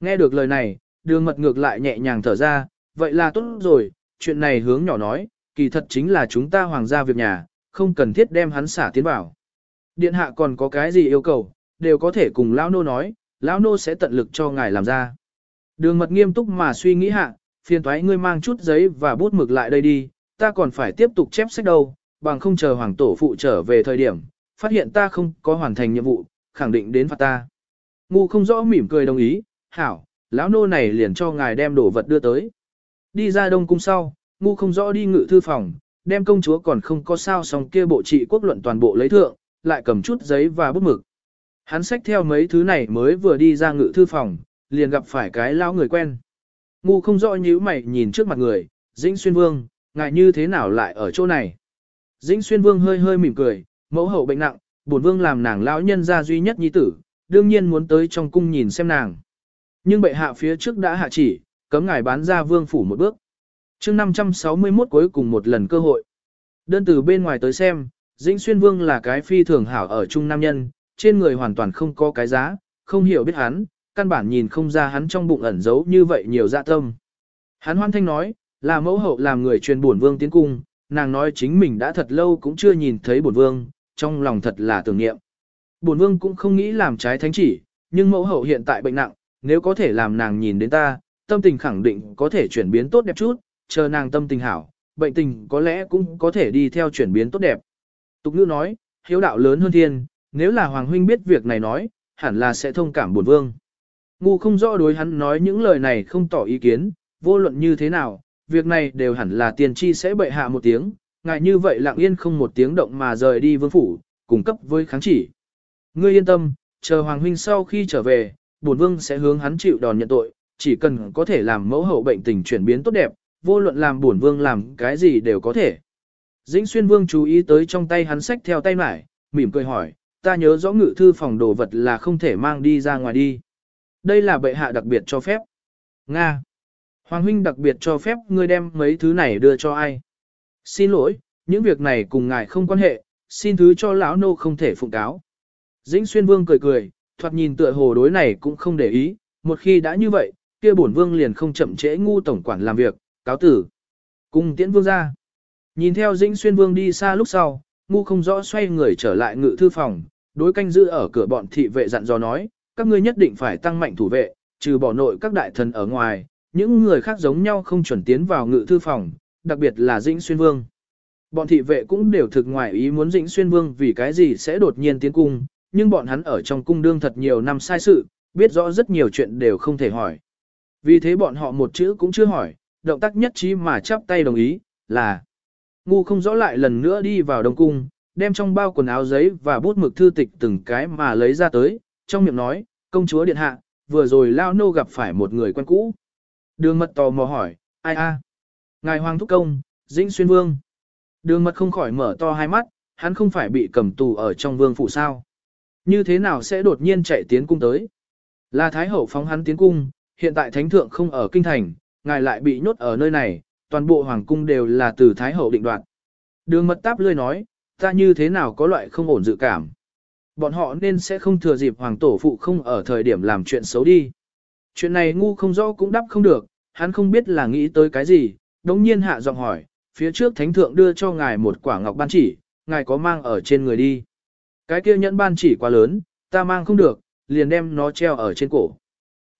Nghe được lời này, đường mật ngược lại nhẹ nhàng thở ra, vậy là tốt rồi, chuyện này hướng nhỏ nói, kỳ thật chính là chúng ta hoàng gia việc nhà, không cần thiết đem hắn xả tiến vào. Điện hạ còn có cái gì yêu cầu, đều có thể cùng lão nô nói, lão nô sẽ tận lực cho ngài làm ra. Đường mật nghiêm túc mà suy nghĩ hạ, phiền thoái ngươi mang chút giấy và bút mực lại đây đi, ta còn phải tiếp tục chép sách đâu, bằng không chờ hoàng tổ phụ trở về thời điểm, phát hiện ta không có hoàn thành nhiệm vụ, khẳng định đến phạt ta. Ngu không rõ mỉm cười đồng ý, hảo, lão nô này liền cho ngài đem đồ vật đưa tới. Đi ra đông cung sau, ngu không rõ đi ngự thư phòng, đem công chúa còn không có sao xong kia bộ trị quốc luận toàn bộ lấy thượng, lại cầm chút giấy và bút mực. Hắn xách theo mấy thứ này mới vừa đi ra ngự thư phòng, liền gặp phải cái lão người quen. Ngu không rõ nhíu mày nhìn trước mặt người, Dĩnh Xuyên Vương, ngài như thế nào lại ở chỗ này? Dĩnh Xuyên Vương hơi hơi mỉm cười, mẫu hậu bệnh nặng, bổn vương làm nàng lão nhân gia duy nhất nhi tử, đương nhiên muốn tới trong cung nhìn xem nàng. Nhưng bệ hạ phía trước đã hạ chỉ, cấm ngài bán ra vương phủ một bước. chương 561 cuối cùng một lần cơ hội. Đơn từ bên ngoài tới xem, Dĩnh Xuyên Vương là cái phi thường hảo ở trung nam nhân, trên người hoàn toàn không có cái giá, không hiểu biết hắn, căn bản nhìn không ra hắn trong bụng ẩn giấu như vậy nhiều dạ tâm. Hắn hoan thanh nói, là mẫu hậu làm người truyền bổn vương tiến cung, nàng nói chính mình đã thật lâu cũng chưa nhìn thấy bổn vương, trong lòng thật là tưởng niệm. Bổn vương cũng không nghĩ làm trái thánh chỉ, nhưng mẫu hậu hiện tại bệnh nặng, nếu có thể làm nàng nhìn đến ta, tâm tình khẳng định có thể chuyển biến tốt đẹp chút, chờ nàng tâm tình hảo, bệnh tình có lẽ cũng có thể đi theo chuyển biến tốt đẹp. Tục ngữ nói, hiếu đạo lớn hơn thiên, nếu là Hoàng Huynh biết việc này nói, hẳn là sẽ thông cảm bổn vương. Ngu không rõ đối hắn nói những lời này không tỏ ý kiến, vô luận như thế nào, việc này đều hẳn là tiền tri sẽ bệ hạ một tiếng, ngài như vậy lặng yên không một tiếng động mà rời đi vương phủ, cung cấp với kháng chỉ. Ngươi yên tâm, chờ Hoàng Huynh sau khi trở về, bổn vương sẽ hướng hắn chịu đòn nhận tội, chỉ cần có thể làm mẫu hậu bệnh tình chuyển biến tốt đẹp, vô luận làm bổn vương làm cái gì đều có thể. Dĩnh xuyên vương chú ý tới trong tay hắn sách theo tay mải, mỉm cười hỏi, ta nhớ rõ ngự thư phòng đồ vật là không thể mang đi ra ngoài đi. Đây là bệ hạ đặc biệt cho phép. Nga. Hoàng huynh đặc biệt cho phép ngươi đem mấy thứ này đưa cho ai. Xin lỗi, những việc này cùng ngài không quan hệ, xin thứ cho lão nô không thể phụng cáo. Dĩnh xuyên vương cười cười, thoạt nhìn tựa hồ đối này cũng không để ý, một khi đã như vậy, kia bổn vương liền không chậm trễ ngu tổng quản làm việc, cáo tử. Cùng tiễn vương ra. Nhìn theo dĩnh xuyên vương đi xa lúc sau, ngu không rõ xoay người trở lại ngự thư phòng, đối canh giữ ở cửa bọn thị vệ dặn dò nói, các ngươi nhất định phải tăng mạnh thủ vệ, trừ bỏ nội các đại thần ở ngoài, những người khác giống nhau không chuẩn tiến vào ngự thư phòng, đặc biệt là Dĩnh Xuyên Vương. Bọn thị vệ cũng đều thực ngoài ý muốn Dĩnh Xuyên Vương vì cái gì sẽ đột nhiên tiến cung, nhưng bọn hắn ở trong cung đương thật nhiều năm sai sự, biết rõ rất nhiều chuyện đều không thể hỏi. Vì thế bọn họ một chữ cũng chưa hỏi, động tác nhất trí mà chắp tay đồng ý, là ngu không rõ lại lần nữa đi vào đông cung, đem trong bao quần áo giấy và bút mực thư tịch từng cái mà lấy ra tới, trong miệng nói, công chúa điện hạ, vừa rồi lao nô gặp phải một người quen cũ. Đường mật tò mò hỏi, ai a? Ngài Hoàng Thúc Công, Dĩnh Xuyên Vương. Đường mật không khỏi mở to hai mắt, hắn không phải bị cầm tù ở trong vương phủ sao. Như thế nào sẽ đột nhiên chạy tiến cung tới? Là Thái Hậu phóng hắn tiến cung, hiện tại Thánh Thượng không ở kinh thành, ngài lại bị nhốt ở nơi này, toàn bộ Hoàng cung đều là từ Thái Hậu định đoạt. Đường mật táp lươi nói, ta như thế nào có loại không ổn dự cảm. Bọn họ nên sẽ không thừa dịp Hoàng Tổ Phụ không ở thời điểm làm chuyện xấu đi. Chuyện này ngu không rõ cũng đáp không được, hắn không biết là nghĩ tới cái gì, đống nhiên hạ giọng hỏi, phía trước Thánh Thượng đưa cho ngài một quả ngọc ban chỉ, ngài có mang ở trên người đi. Cái kia nhẫn ban chỉ quá lớn, ta mang không được, liền đem nó treo ở trên cổ.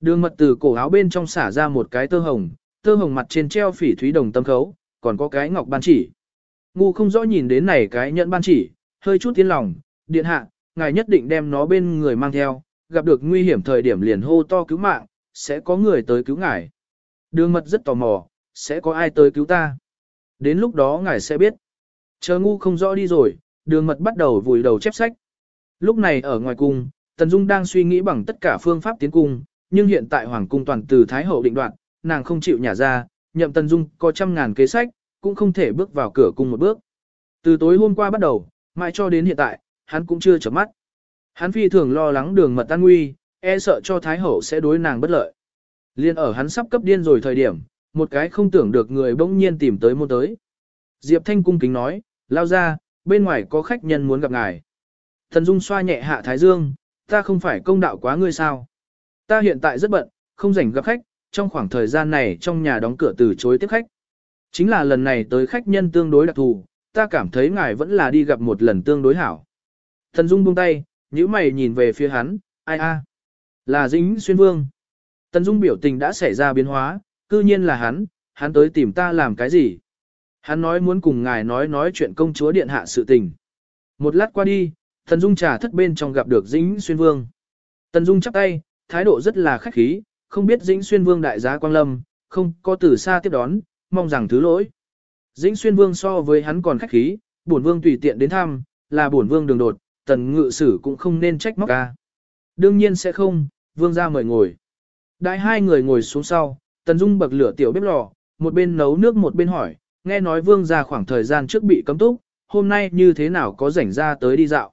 Đường mật từ cổ áo bên trong xả ra một cái tơ hồng, tơ hồng mặt trên treo phỉ thúy đồng tâm khấu, còn có cái ngọc ban chỉ. Ngu không rõ nhìn đến này cái nhẫn ban chỉ, hơi chút tiến lòng, điện hạ, ngài nhất định đem nó bên người mang theo, gặp được nguy hiểm thời điểm liền hô to cứu mạng, sẽ có người tới cứu ngài. Đường mật rất tò mò, sẽ có ai tới cứu ta. Đến lúc đó ngài sẽ biết. Chờ ngu không rõ đi rồi, đường mật bắt đầu vùi đầu chép sách. Lúc này ở ngoài cung, Tần Dung đang suy nghĩ bằng tất cả phương pháp tiến cung, nhưng hiện tại Hoàng cung toàn từ Thái Hậu định đoạt, nàng không chịu nhả ra, nhậm Tần Dung có trăm ngàn kế sách, cũng không thể bước vào cửa cung một bước. Từ tối hôm qua bắt đầu, mãi cho đến hiện tại, hắn cũng chưa chợp mắt. Hắn phi thường lo lắng đường mật tan nguy, e sợ cho Thái Hậu sẽ đối nàng bất lợi. Liên ở hắn sắp cấp điên rồi thời điểm, một cái không tưởng được người bỗng nhiên tìm tới môn tới. Diệp Thanh cung kính nói, lao ra, bên ngoài có khách nhân muốn gặp ngài. Thần Dung xoa nhẹ hạ Thái Dương, ta không phải công đạo quá ngươi sao. Ta hiện tại rất bận, không rảnh gặp khách, trong khoảng thời gian này trong nhà đóng cửa từ chối tiếp khách. Chính là lần này tới khách nhân tương đối đặc thù, ta cảm thấy ngài vẫn là đi gặp một lần tương đối hảo. Thần Dung buông tay, nhíu mày nhìn về phía hắn, ai a, Là dính xuyên vương. Tần Dung biểu tình đã xảy ra biến hóa, cư nhiên là hắn, hắn tới tìm ta làm cái gì? Hắn nói muốn cùng ngài nói nói chuyện công chúa điện hạ sự tình. Một lát qua đi, Tần Dung trà thất bên trong gặp được Dĩnh Xuyên Vương. Tần Dung chắp tay, thái độ rất là khách khí, không biết Dĩnh Xuyên Vương đại giá quang lâm, không có từ xa tiếp đón, mong rằng thứ lỗi. Dĩnh Xuyên Vương so với hắn còn khách khí, bổn vương tùy tiện đến thăm, là bổn vương đường đột, tần ngự sử cũng không nên trách móc ca. Đương nhiên sẽ không, vương ra mời ngồi. Đại hai người ngồi xuống sau, tần dung bậc lửa tiểu bếp lò, một bên nấu nước một bên hỏi, nghe nói vương ra khoảng thời gian trước bị cấm túc, hôm nay như thế nào có rảnh ra tới đi dạo.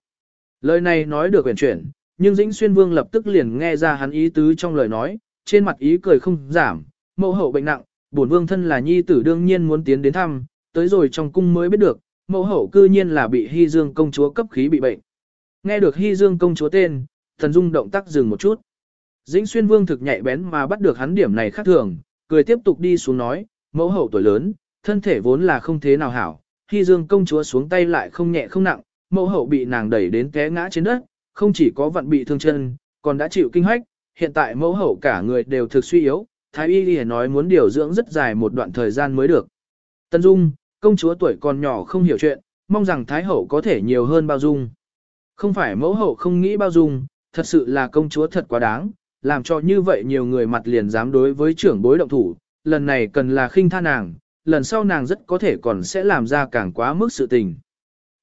Lời này nói được quyển chuyển, nhưng Dĩnh Xuyên Vương lập tức liền nghe ra hắn ý tứ trong lời nói, trên mặt ý cười không giảm, mẫu hậu bệnh nặng, bổn vương thân là nhi tử đương nhiên muốn tiến đến thăm, tới rồi trong cung mới biết được, mẫu hậu cư nhiên là bị Hy Dương công chúa cấp khí bị bệnh. Nghe được Hy Dương công chúa tên, thần dung động tác dừng một chút. Dĩnh xuyên vương thực nhạy bén mà bắt được hắn điểm này khác thường, cười tiếp tục đi xuống nói, mẫu hậu tuổi lớn, thân thể vốn là không thế nào hảo, khi Dương công chúa xuống tay lại không nhẹ không nặng, mẫu hậu bị nàng đẩy đến té ngã trên đất, không chỉ có vận bị thương chân, còn đã chịu kinh hoách, hiện tại mẫu hậu cả người đều thực suy yếu, Thái Y lìa nói muốn điều dưỡng rất dài một đoạn thời gian mới được. Tân Dung, công chúa tuổi còn nhỏ không hiểu chuyện, mong rằng Thái Hậu có thể nhiều hơn bao dung. Không phải mẫu hậu không nghĩ bao dung, thật sự là công chúa thật quá đáng, làm cho như vậy nhiều người mặt liền dám đối với trưởng bối động thủ, lần này cần là khinh tha nàng, lần sau nàng rất có thể còn sẽ làm ra càng quá mức sự tình.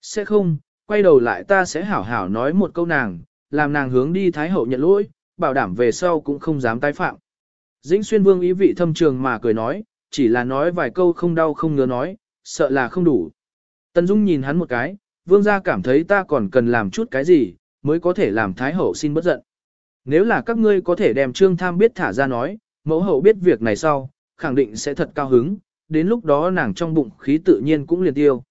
Sẽ không, quay đầu lại ta sẽ hảo hảo nói một câu nàng, làm nàng hướng đi Thái Hậu nhận lỗi, bảo đảm về sau cũng không dám tái phạm. Dĩnh xuyên vương ý vị thâm trường mà cười nói, chỉ là nói vài câu không đau không ngứa nói, sợ là không đủ. Tần Dung nhìn hắn một cái, vương gia cảm thấy ta còn cần làm chút cái gì, mới có thể làm Thái Hậu xin bất giận. Nếu là các ngươi có thể đem Trương Tham biết thả ra nói, mẫu hậu biết việc này sau, khẳng định sẽ thật cao hứng, đến lúc đó nàng trong bụng khí tự nhiên cũng liền tiêu.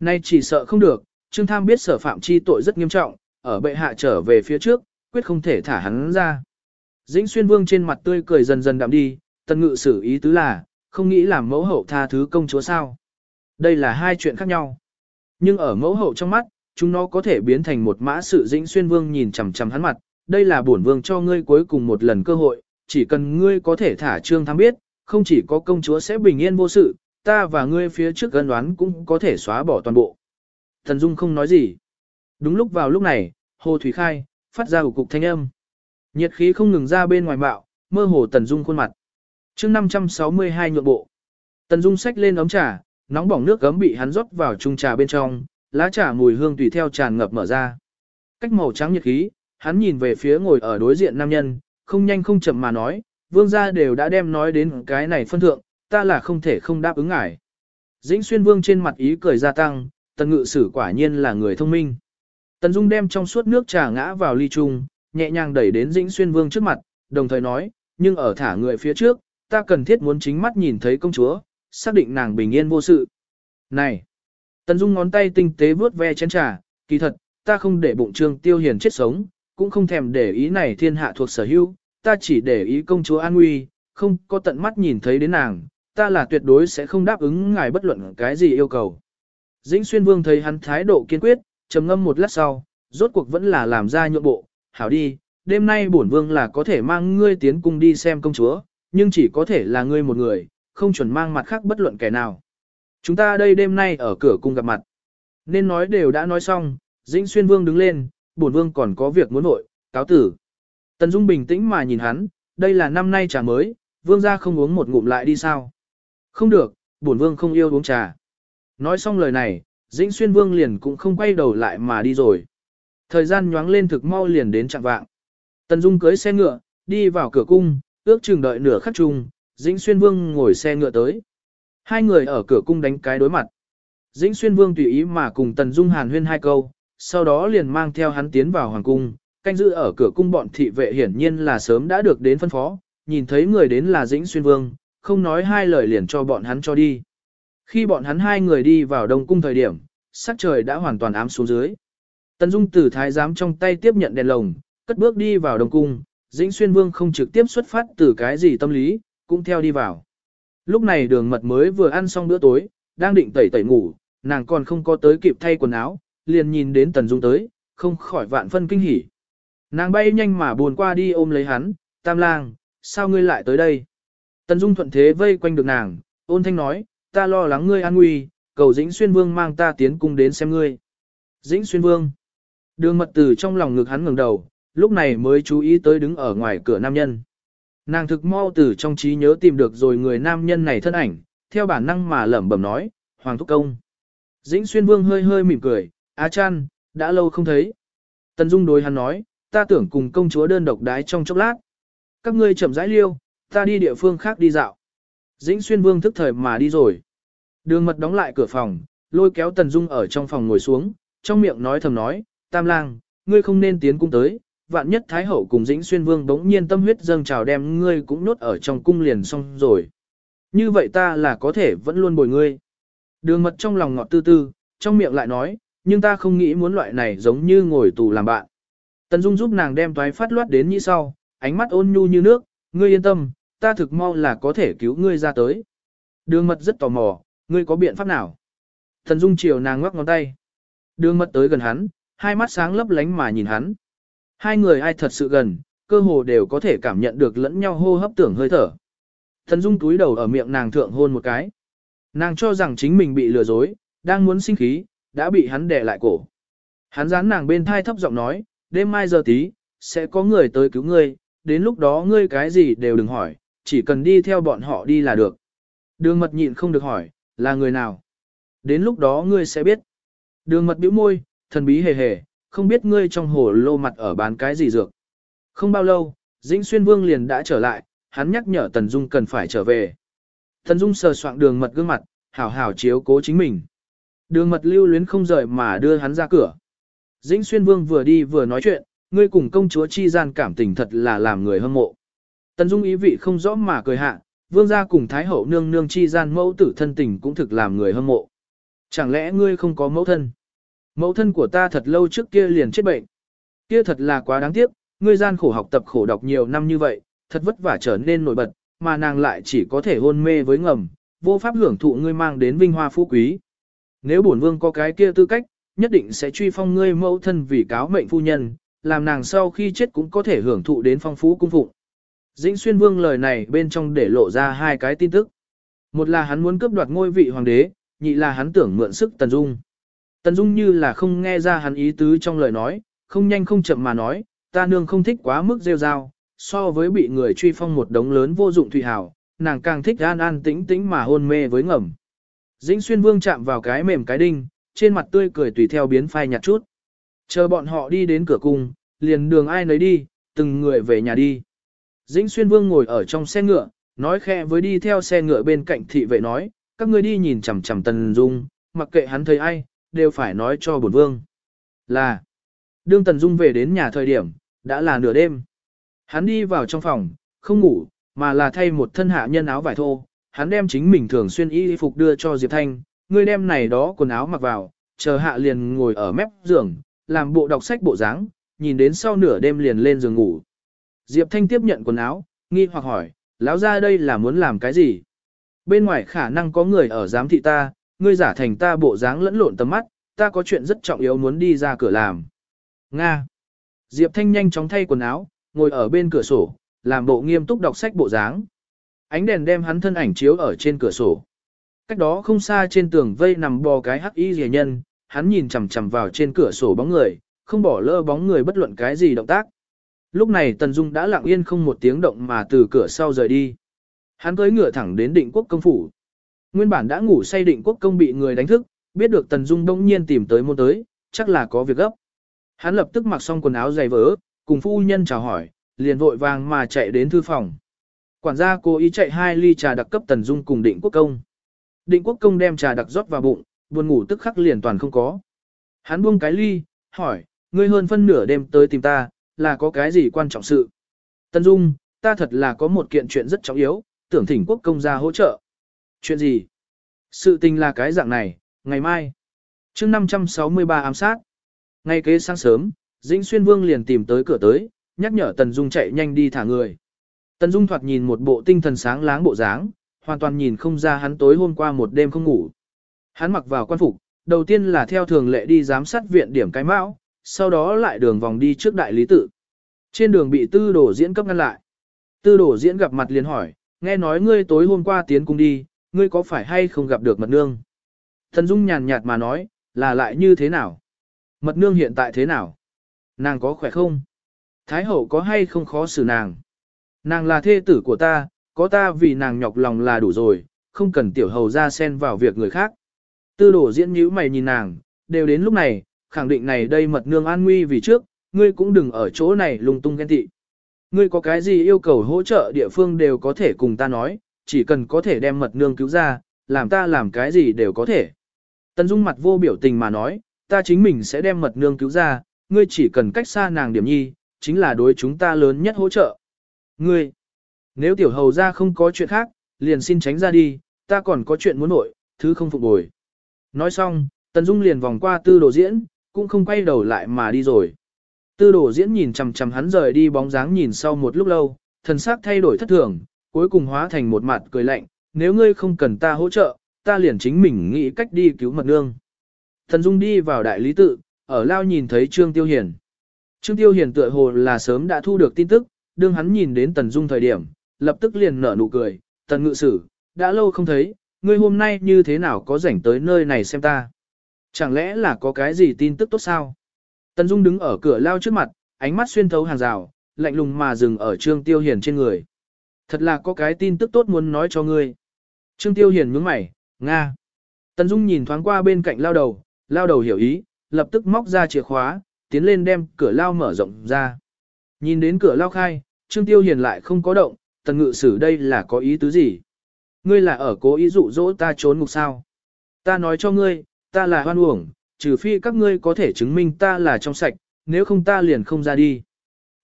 Nay chỉ sợ không được, Trương Tham biết sở phạm chi tội rất nghiêm trọng, ở bệ hạ trở về phía trước, quyết không thể thả hắn ra. Dĩnh xuyên vương trên mặt tươi cười dần dần đạm đi, tần ngự xử ý tứ là, không nghĩ làm mẫu hậu tha thứ công chúa sao. Đây là hai chuyện khác nhau. Nhưng ở mẫu hậu trong mắt, chúng nó có thể biến thành một mã sự dĩnh xuyên vương nhìn chằm chằm hắn mặt, đây là bổn vương cho ngươi cuối cùng một lần cơ hội, chỉ cần ngươi có thể thả trương tham biết, không chỉ có công chúa sẽ bình yên vô sự, ta và ngươi phía trước gân đoán cũng có thể xóa bỏ toàn bộ. Thần Dung không nói gì. Đúng lúc vào lúc này, Hồ Thủy Khai, phát ra một cục thanh âm. Nhiệt khí không ngừng ra bên ngoài bạo, mơ hồ Tần Dung khuôn mặt. chương 562 nhượng bộ. Tần Dung xách lên ấm trà, nóng bỏng nước gấm bị hắn rót vào chung trà bên trong, lá trà mùi hương tùy theo tràn ngập mở ra. Cách màu trắng nhiệt khí, hắn nhìn về phía ngồi ở đối diện nam nhân, không nhanh không chậm mà nói, vương gia đều đã đem nói đến cái này phân thượng, ta là không thể không đáp ứng ngài. Dĩnh xuyên vương trên mặt ý cười gia tăng, tần ngự sử quả nhiên là người thông minh. Tần Dung đem trong suốt nước trà ngã vào ly chung, nhẹ nhàng đẩy đến Dĩnh xuyên vương trước mặt, đồng thời nói, nhưng ở thả người phía trước, ta cần thiết muốn chính mắt nhìn thấy công chúa, xác định nàng bình yên vô sự. Này! Tần Dung ngón tay tinh tế vuốt ve chén trà, kỳ thật, ta không để bụng trương tiêu hiền chết sống, cũng không thèm để ý này thiên hạ thuộc sở hữu, ta chỉ để ý công chúa an nguy, không có tận mắt nhìn thấy đến nàng, ta là tuyệt đối sẽ không đáp ứng ngài bất luận cái gì yêu cầu. Dĩnh xuyên vương thấy hắn thái độ kiên quyết, trầm ngâm một lát sau, rốt cuộc vẫn là làm ra nhượng bộ, hảo đi, đêm nay bổn vương là có thể mang ngươi tiến cung đi xem công chúa, nhưng chỉ có thể là ngươi một người, không chuẩn mang mặt khác bất luận kẻ nào. Chúng ta đây đêm nay ở cửa cung gặp mặt. Nên nói đều đã nói xong, Dĩnh xuyên vương đứng lên, bổn vương còn có việc muốn nội, cáo tử. Tần Dung bình tĩnh mà nhìn hắn, đây là năm nay trà mới, vương gia không uống một ngụm lại đi sao. Không được, bổn vương không yêu uống trà. Nói xong lời này, Dĩnh xuyên vương liền cũng không quay đầu lại mà đi rồi. Thời gian nhoáng lên thực mau liền đến trạng vạng. Tần Dung cưới xe ngựa, đi vào cửa cung, ước chừng đợi nửa khắc chung, Dĩnh xuyên vương ngồi xe ngựa tới. Hai người ở cửa cung đánh cái đối mặt. Dĩnh xuyên vương tùy ý mà cùng Tần Dung hàn huyên hai câu, sau đó liền mang theo hắn tiến vào hoàng cung, canh giữ ở cửa cung bọn thị vệ hiển nhiên là sớm đã được đến phân phó, nhìn thấy người đến là Dĩnh Xuyên Vương, không nói hai lời liền cho bọn hắn cho đi. Khi bọn hắn hai người đi vào đông cung thời điểm, sắc trời đã hoàn toàn ám xuống dưới. Tần Dung từ thái giám trong tay tiếp nhận đèn lồng, cất bước đi vào đông cung, Dĩnh Xuyên Vương không trực tiếp xuất phát từ cái gì tâm lý, cũng theo đi vào. Lúc này đường mật mới vừa ăn xong bữa tối, đang định tẩy tẩy ngủ, nàng còn không có tới kịp thay quần áo, liền nhìn đến Tần Dung tới, không khỏi vạn phân kinh hỉ. Nàng bay nhanh mà buồn qua đi ôm lấy hắn, tam lang, sao ngươi lại tới đây? Tần Dung thuận thế vây quanh được nàng, ôn thanh nói, ta lo lắng ngươi an nguy, cầu Dĩnh Xuyên Vương mang ta tiến cung đến xem ngươi. Dĩnh Xuyên Vương. Đường mật từ trong lòng ngực hắn ngẩng đầu, lúc này mới chú ý tới đứng ở ngoài cửa nam nhân. Nàng thực mau từ trong trí nhớ tìm được rồi người nam nhân này thân ảnh, theo bản năng mà lẩm bẩm nói, Hoàng Thúc Công. Dĩnh Xuyên Vương hơi hơi mỉm cười, Á chăn, đã lâu không thấy. Tần Dung đối hắn nói, ta tưởng cùng công chúa đơn độc đái trong chốc lát. Các ngươi chậm rãi liêu, ta đi địa phương khác đi dạo. Dĩnh xuyên vương thức thời mà đi rồi. Đường mật đóng lại cửa phòng, lôi kéo Tần Dung ở trong phòng ngồi xuống, trong miệng nói thầm nói, tam lang, ngươi không nên tiến cung tới, vạn nhất Thái Hậu cùng Dĩnh Xuyên Vương đống nhiên tâm huyết dâng trào đem ngươi cũng nốt ở trong cung liền xong rồi. Như vậy ta là có thể vẫn luôn bồi ngươi. Đường mật trong lòng ngọt tư tư, trong miệng lại nói, nhưng ta không nghĩ muốn loại này giống như ngồi tù làm bạn. Tần Dung giúp nàng đem toái phát loát đến như sau, ánh mắt ôn nhu như nước, ngươi yên tâm, ta thực mau là có thể cứu ngươi ra tới. Đường mật rất tò mò, ngươi có biện pháp nào? Tần Dung chiều nàng ngoắc ngón tay. Đường mật tới gần hắn, hai mắt sáng lấp lánh mà nhìn hắn. Hai người ai thật sự gần, cơ hồ đều có thể cảm nhận được lẫn nhau hô hấp tưởng hơi thở. Tần Dung túi đầu ở miệng nàng thượng hôn một cái. Nàng cho rằng chính mình bị lừa dối, đang muốn sinh khí, đã bị hắn đè lại cổ. Hắn dán nàng bên thai thấp giọng nói, đêm mai giờ tí, sẽ có người tới cứu ngươi, đến lúc đó ngươi cái gì đều đừng hỏi, chỉ cần đi theo bọn họ đi là được. Đường mật nhịn không được hỏi, là người nào? Đến lúc đó ngươi sẽ biết. Đường mật bĩu môi, thần bí hề hề, không biết ngươi trong hồ lô mặt ở bán cái gì dược. Không bao lâu, Dĩnh Xuyên Vương liền đã trở lại, hắn nhắc nhở Tần Dung cần phải trở về. Tần Dung sờ soạng đường mật gương mặt, hảo hảo chiếu cố chính mình. Đường mật lưu luyến không rời mà đưa hắn ra cửa. Dĩnh xuyên vương vừa đi vừa nói chuyện, ngươi cùng công chúa chi gian cảm tình thật là làm người hâm mộ. Tần Dung ý vị không rõ mà cười hạ, vương gia cùng thái hậu nương nương chi gian mẫu tử thân tình cũng thực làm người hâm mộ. Chẳng lẽ ngươi không có mẫu thân? Mẫu thân của ta thật lâu trước kia liền chết bệnh. Kia thật là quá đáng tiếc, ngươi gian khổ học tập khổ đọc nhiều năm như vậy, thật vất vả trở nên nổi bật, mà nàng lại chỉ có thể hôn mê với ngầm, vô pháp hưởng thụ ngươi mang đến vinh hoa phú quý. Nếu bổn vương có cái kia tư cách, nhất định sẽ truy phong ngươi mẫu thân vì cáo mệnh phu nhân, làm nàng sau khi chết cũng có thể hưởng thụ đến phong phú cung phụng. Dĩnh xuyên vương lời này bên trong để lộ ra hai cái tin tức. Một là hắn muốn cướp đoạt ngôi vị hoàng đế, nhị là hắn tưởng mượn sức Tần Dung. Tần Dung như là không nghe ra hắn ý tứ trong lời nói, không nhanh không chậm mà nói, ta nương không thích quá mức rêu rao, so với bị người truy phong một đống lớn vô dụng thủy hảo, nàng càng thích an an tĩnh tĩnh mà hôn mê với ngầm. Dĩnh xuyên vương chạm vào cái mềm cái đinh, trên mặt tươi cười tùy theo biến phai nhạt chút. Chờ bọn họ đi đến cửa cung, liền đường ai nấy đi, từng người về nhà đi. Dĩnh Xuyên Vương ngồi ở trong xe ngựa, nói khẽ với đi theo xe ngựa bên cạnh thị vệ nói, các ngươi đi nhìn chằm chằm Tần Dung, mặc kệ hắn thấy ai, đều phải nói cho bổn vương. Là, đương Tần Dung về đến nhà thời điểm, đã là nửa đêm. Hắn đi vào trong phòng, không ngủ, mà là thay một thân hạ nhân áo vải thô. Hắn đem chính mình thường xuyên y phục đưa cho Diệp Thanh, ngươi đem này đó quần áo mặc vào, chờ hạ liền ngồi ở mép giường, làm bộ đọc sách bộ dáng, nhìn đến sau nửa đêm liền lên giường ngủ. Diệp Thanh tiếp nhận quần áo, nghi hoặc hỏi, lão ra đây là muốn làm cái gì? Bên ngoài khả năng có người ở giám thị ta, ngươi giả thành ta bộ dáng lẫn lộn tầm mắt, ta có chuyện rất trọng yếu muốn đi ra cửa làm. Nga. Diệp Thanh nhanh chóng thay quần áo, ngồi ở bên cửa sổ, làm bộ nghiêm túc đọc sách bộ dáng. Ánh đèn đem hắn thân ảnh chiếu ở trên cửa sổ. Cách đó không xa trên tường vây nằm bò cái hắc y rìa nhân, hắn nhìn chằm chằm vào trên cửa sổ bóng người, không bỏ lỡ bóng người bất luận cái gì động tác. Lúc này Tần Dung đã lặng yên không một tiếng động mà từ cửa sau rời đi. Hắn cưỡi ngựa thẳng đến định quốc công phủ. Nguyên bản đã ngủ say định quốc công bị người đánh thức, biết được Tần Dung đông nhiên tìm tới môn tới, chắc là có việc gấp. Hắn lập tức mặc xong quần áo dày vỡ, cùng phu nhân chào hỏi, liền vội vàng mà chạy đến thư phòng. Quản gia cố ý chạy hai ly trà đặc cấp Tần Dung cùng định quốc công. Định quốc công đem trà đặc rót vào bụng, buồn ngủ tức khắc liền toàn không có. Hắn buông cái ly, hỏi, ngươi hơn phân nửa đêm tới tìm ta, là có cái gì quan trọng sự? Tần Dung, ta thật là có một kiện chuyện rất trọng yếu, tưởng thỉnh quốc công ra hỗ trợ. Chuyện gì? Sự tình là cái dạng này, ngày mai. chương 563 ám sát. Ngay kế sáng sớm, Dĩnh Xuyên Vương liền tìm tới cửa tới, nhắc nhở Tần Dung chạy nhanh đi thả người. Tần Dung thoạt nhìn một bộ tinh thần sáng láng bộ dáng, hoàn toàn nhìn không ra hắn tối hôm qua một đêm không ngủ. Hắn mặc vào quan phục, đầu tiên là theo thường lệ đi giám sát viện điểm cái mão, sau đó lại đường vòng đi trước đại lý tự. Trên đường bị tư đổ diễn cấp ngăn lại. Tư đổ diễn gặp mặt liền hỏi, nghe nói ngươi tối hôm qua tiến cung đi, ngươi có phải hay không gặp được mật nương? Thần Dung nhàn nhạt mà nói, là lại như thế nào? Mật nương hiện tại thế nào? Nàng có khỏe không? Thái hậu có hay không khó xử nàng? Nàng là thê tử của ta, có ta vì nàng nhọc lòng là đủ rồi, không cần tiểu hầu ra xen vào việc người khác. Tư đổ diễn nhíu mày nhìn nàng, đều đến lúc này, khẳng định này đây mật nương an nguy vì trước, ngươi cũng đừng ở chỗ này lung tung ghen tị. Ngươi có cái gì yêu cầu hỗ trợ địa phương đều có thể cùng ta nói, chỉ cần có thể đem mật nương cứu ra, làm ta làm cái gì đều có thể. Tần Dung mặt vô biểu tình mà nói, ta chính mình sẽ đem mật nương cứu ra, ngươi chỉ cần cách xa nàng điểm nhi, chính là đối chúng ta lớn nhất hỗ trợ. Ngươi, nếu tiểu hầu ra không có chuyện khác, liền xin tránh ra đi, ta còn có chuyện muốn nội, thứ không phục bồi. Nói xong, Tần Dung liền vòng qua tư đồ diễn, cũng không quay đầu lại mà đi rồi. Tư đồ diễn nhìn chằm chằm hắn rời đi bóng dáng nhìn sau một lúc lâu, thần sắc thay đổi thất thường, cuối cùng hóa thành một mặt cười lạnh, nếu ngươi không cần ta hỗ trợ, ta liền chính mình nghĩ cách đi cứu mật nương. Thần Dung đi vào đại lý tự, ở lao nhìn thấy Trương Tiêu Hiền. Trương Tiêu Hiền tựa hồ là sớm đã thu được tin tức, đương hắn nhìn đến Tần Dung thời điểm, lập tức liền nở nụ cười, Tần Ngự Sử, đã lâu không thấy, ngươi hôm nay như thế nào có rảnh tới nơi này xem ta. Chẳng lẽ là có cái gì tin tức tốt sao? Tần Dung đứng ở cửa lao trước mặt, ánh mắt xuyên thấu hàng rào, lạnh lùng mà dừng ở Trương Tiêu Hiền trên người. Thật là có cái tin tức tốt muốn nói cho ngươi. Trương Tiêu Hiền nhướng mày, Nga. Tần Dung nhìn thoáng qua bên cạnh lao đầu, lao đầu hiểu ý, lập tức móc ra chìa khóa, tiến lên đem cửa lao mở rộng ra. Nhìn đến cửa lao khai, Trương Tiêu Hiền lại không có động, tần ngự sử đây là có ý tứ gì? Ngươi là ở cố ý dụ dỗ ta trốn ngục sao? Ta nói cho ngươi, ta là hoan uổng, trừ phi các ngươi có thể chứng minh ta là trong sạch, nếu không ta liền không ra đi.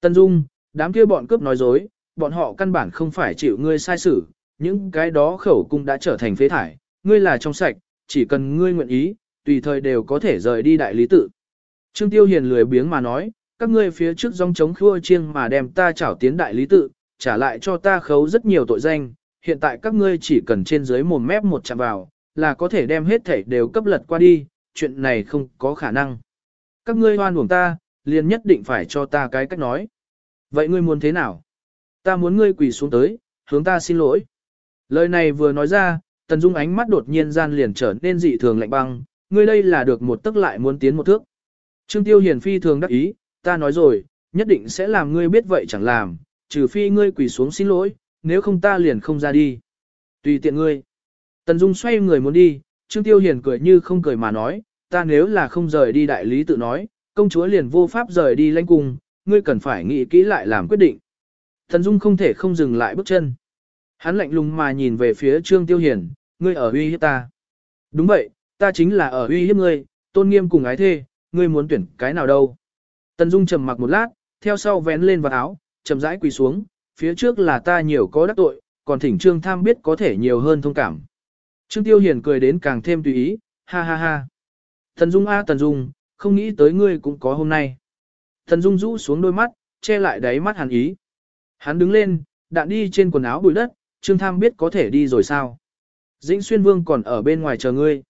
Tân Dung, đám kia bọn cướp nói dối, bọn họ căn bản không phải chịu ngươi sai xử, những cái đó khẩu cung đã trở thành phế thải, ngươi là trong sạch, chỉ cần ngươi nguyện ý, tùy thời đều có thể rời đi đại lý tự. Trương Tiêu Hiền lười biếng mà nói, các ngươi phía trước dòng chống khua chiêng mà đem ta trảo tiến đại lý tự, trả lại cho ta khấu rất nhiều tội danh, hiện tại các ngươi chỉ cần trên dưới mồm mép một chạm vào, là có thể đem hết thảy đều cấp lật qua đi, chuyện này không có khả năng. Các ngươi hoan uổng ta, liền nhất định phải cho ta cái cách nói. Vậy ngươi muốn thế nào? Ta muốn ngươi quỳ xuống tới, hướng ta xin lỗi. Lời này vừa nói ra, Tần Dung ánh mắt đột nhiên gian liền trở nên dị thường lạnh băng, ngươi đây là được một tức lại muốn tiến một thước. Trương Tiêu Hiền phi thường đắc ý, ta nói rồi, nhất định sẽ làm ngươi biết vậy chẳng làm, trừ phi ngươi quỳ xuống xin lỗi, nếu không ta liền không ra đi. Tùy tiện ngươi. Tần Dung xoay người muốn đi, Trương Tiêu Hiền cười như không cười mà nói, ta nếu là không rời đi đại lý tự nói, công chúa liền vô pháp rời đi lãnh cung, ngươi cần phải nghĩ kỹ lại làm quyết định. Tần Dung không thể không dừng lại bước chân. Hắn lạnh lùng mà nhìn về phía Trương Tiêu Hiền, ngươi ở uy hiếp ta. Đúng vậy, ta chính là ở uy hiếp ngươi, tôn nghiêm cùng ái thê, ngươi muốn tuyển cái nào đâu. Tần Dung trầm mặc một lát, theo sau vén lên vào áo, chậm rãi quỳ xuống, phía trước là ta nhiều có đắc tội, còn thỉnh Trương Tham biết có thể nhiều hơn thông cảm. Trương Tiêu Hiền cười đến càng thêm tùy ý, ha ha ha. Tần Dung a à, Tần Dung, không nghĩ tới ngươi cũng có hôm nay. Tần Dung rũ xuống đôi mắt, che lại đáy mắt hàn ý. Hắn đứng lên, đạn đi trên quần áo bụi đất, Trương Tham biết có thể đi rồi sao. Dĩnh Xuyên Vương còn ở bên ngoài chờ ngươi.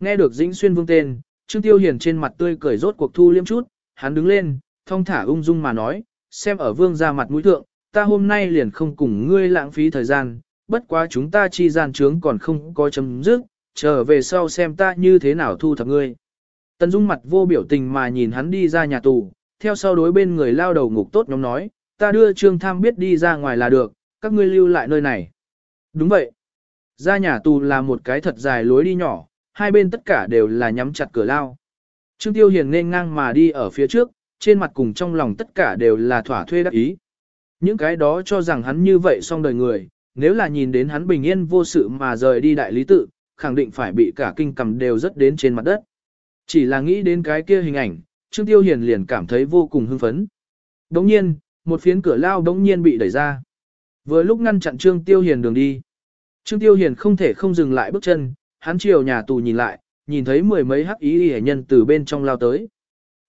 Nghe được Dĩnh Xuyên Vương tên, Trương Tiêu Hiền trên mặt tươi cười rốt cuộc thu liêm chút, hắn đứng lên, thong thả ung dung mà nói, xem ở Vương ra mặt mũi thượng, ta hôm nay liền không cùng ngươi lãng phí thời gian, bất quá chúng ta chi gian trướng còn không có chấm dứt, trở về sau xem ta như thế nào thu thập ngươi. Tần Dung mặt vô biểu tình mà nhìn hắn đi ra nhà tù, theo sau đối bên người lao đầu ngục tốt nhóm nói, ta đưa Trương Tham biết đi ra ngoài là được, các ngươi lưu lại nơi này. Đúng vậy. Ra nhà tù là một cái thật dài lối đi nhỏ, hai bên tất cả đều là nhắm chặt cửa lao. Trương Tiêu Hiền nên ngang mà đi ở phía trước, trên mặt cùng trong lòng tất cả đều là thỏa thuê đắc ý. Những cái đó cho rằng hắn như vậy xong đời người, nếu là nhìn đến hắn bình yên vô sự mà rời đi đại lý tự, khẳng định phải bị cả kinh cầm đều rất đến trên mặt đất. Chỉ là nghĩ đến cái kia hình ảnh, Trương Tiêu Hiền liền cảm thấy vô cùng hưng phấn. Đống nhiên, một phiến cửa lao đống nhiên bị đẩy ra. Vừa lúc ngăn chặn Trương Tiêu Hiền đường đi. Trương Tiêu Hiền không thể không dừng lại bước chân, hắn chiều nhà tù nhìn lại, nhìn thấy mười mấy hắc ý hệ nhân từ bên trong lao tới.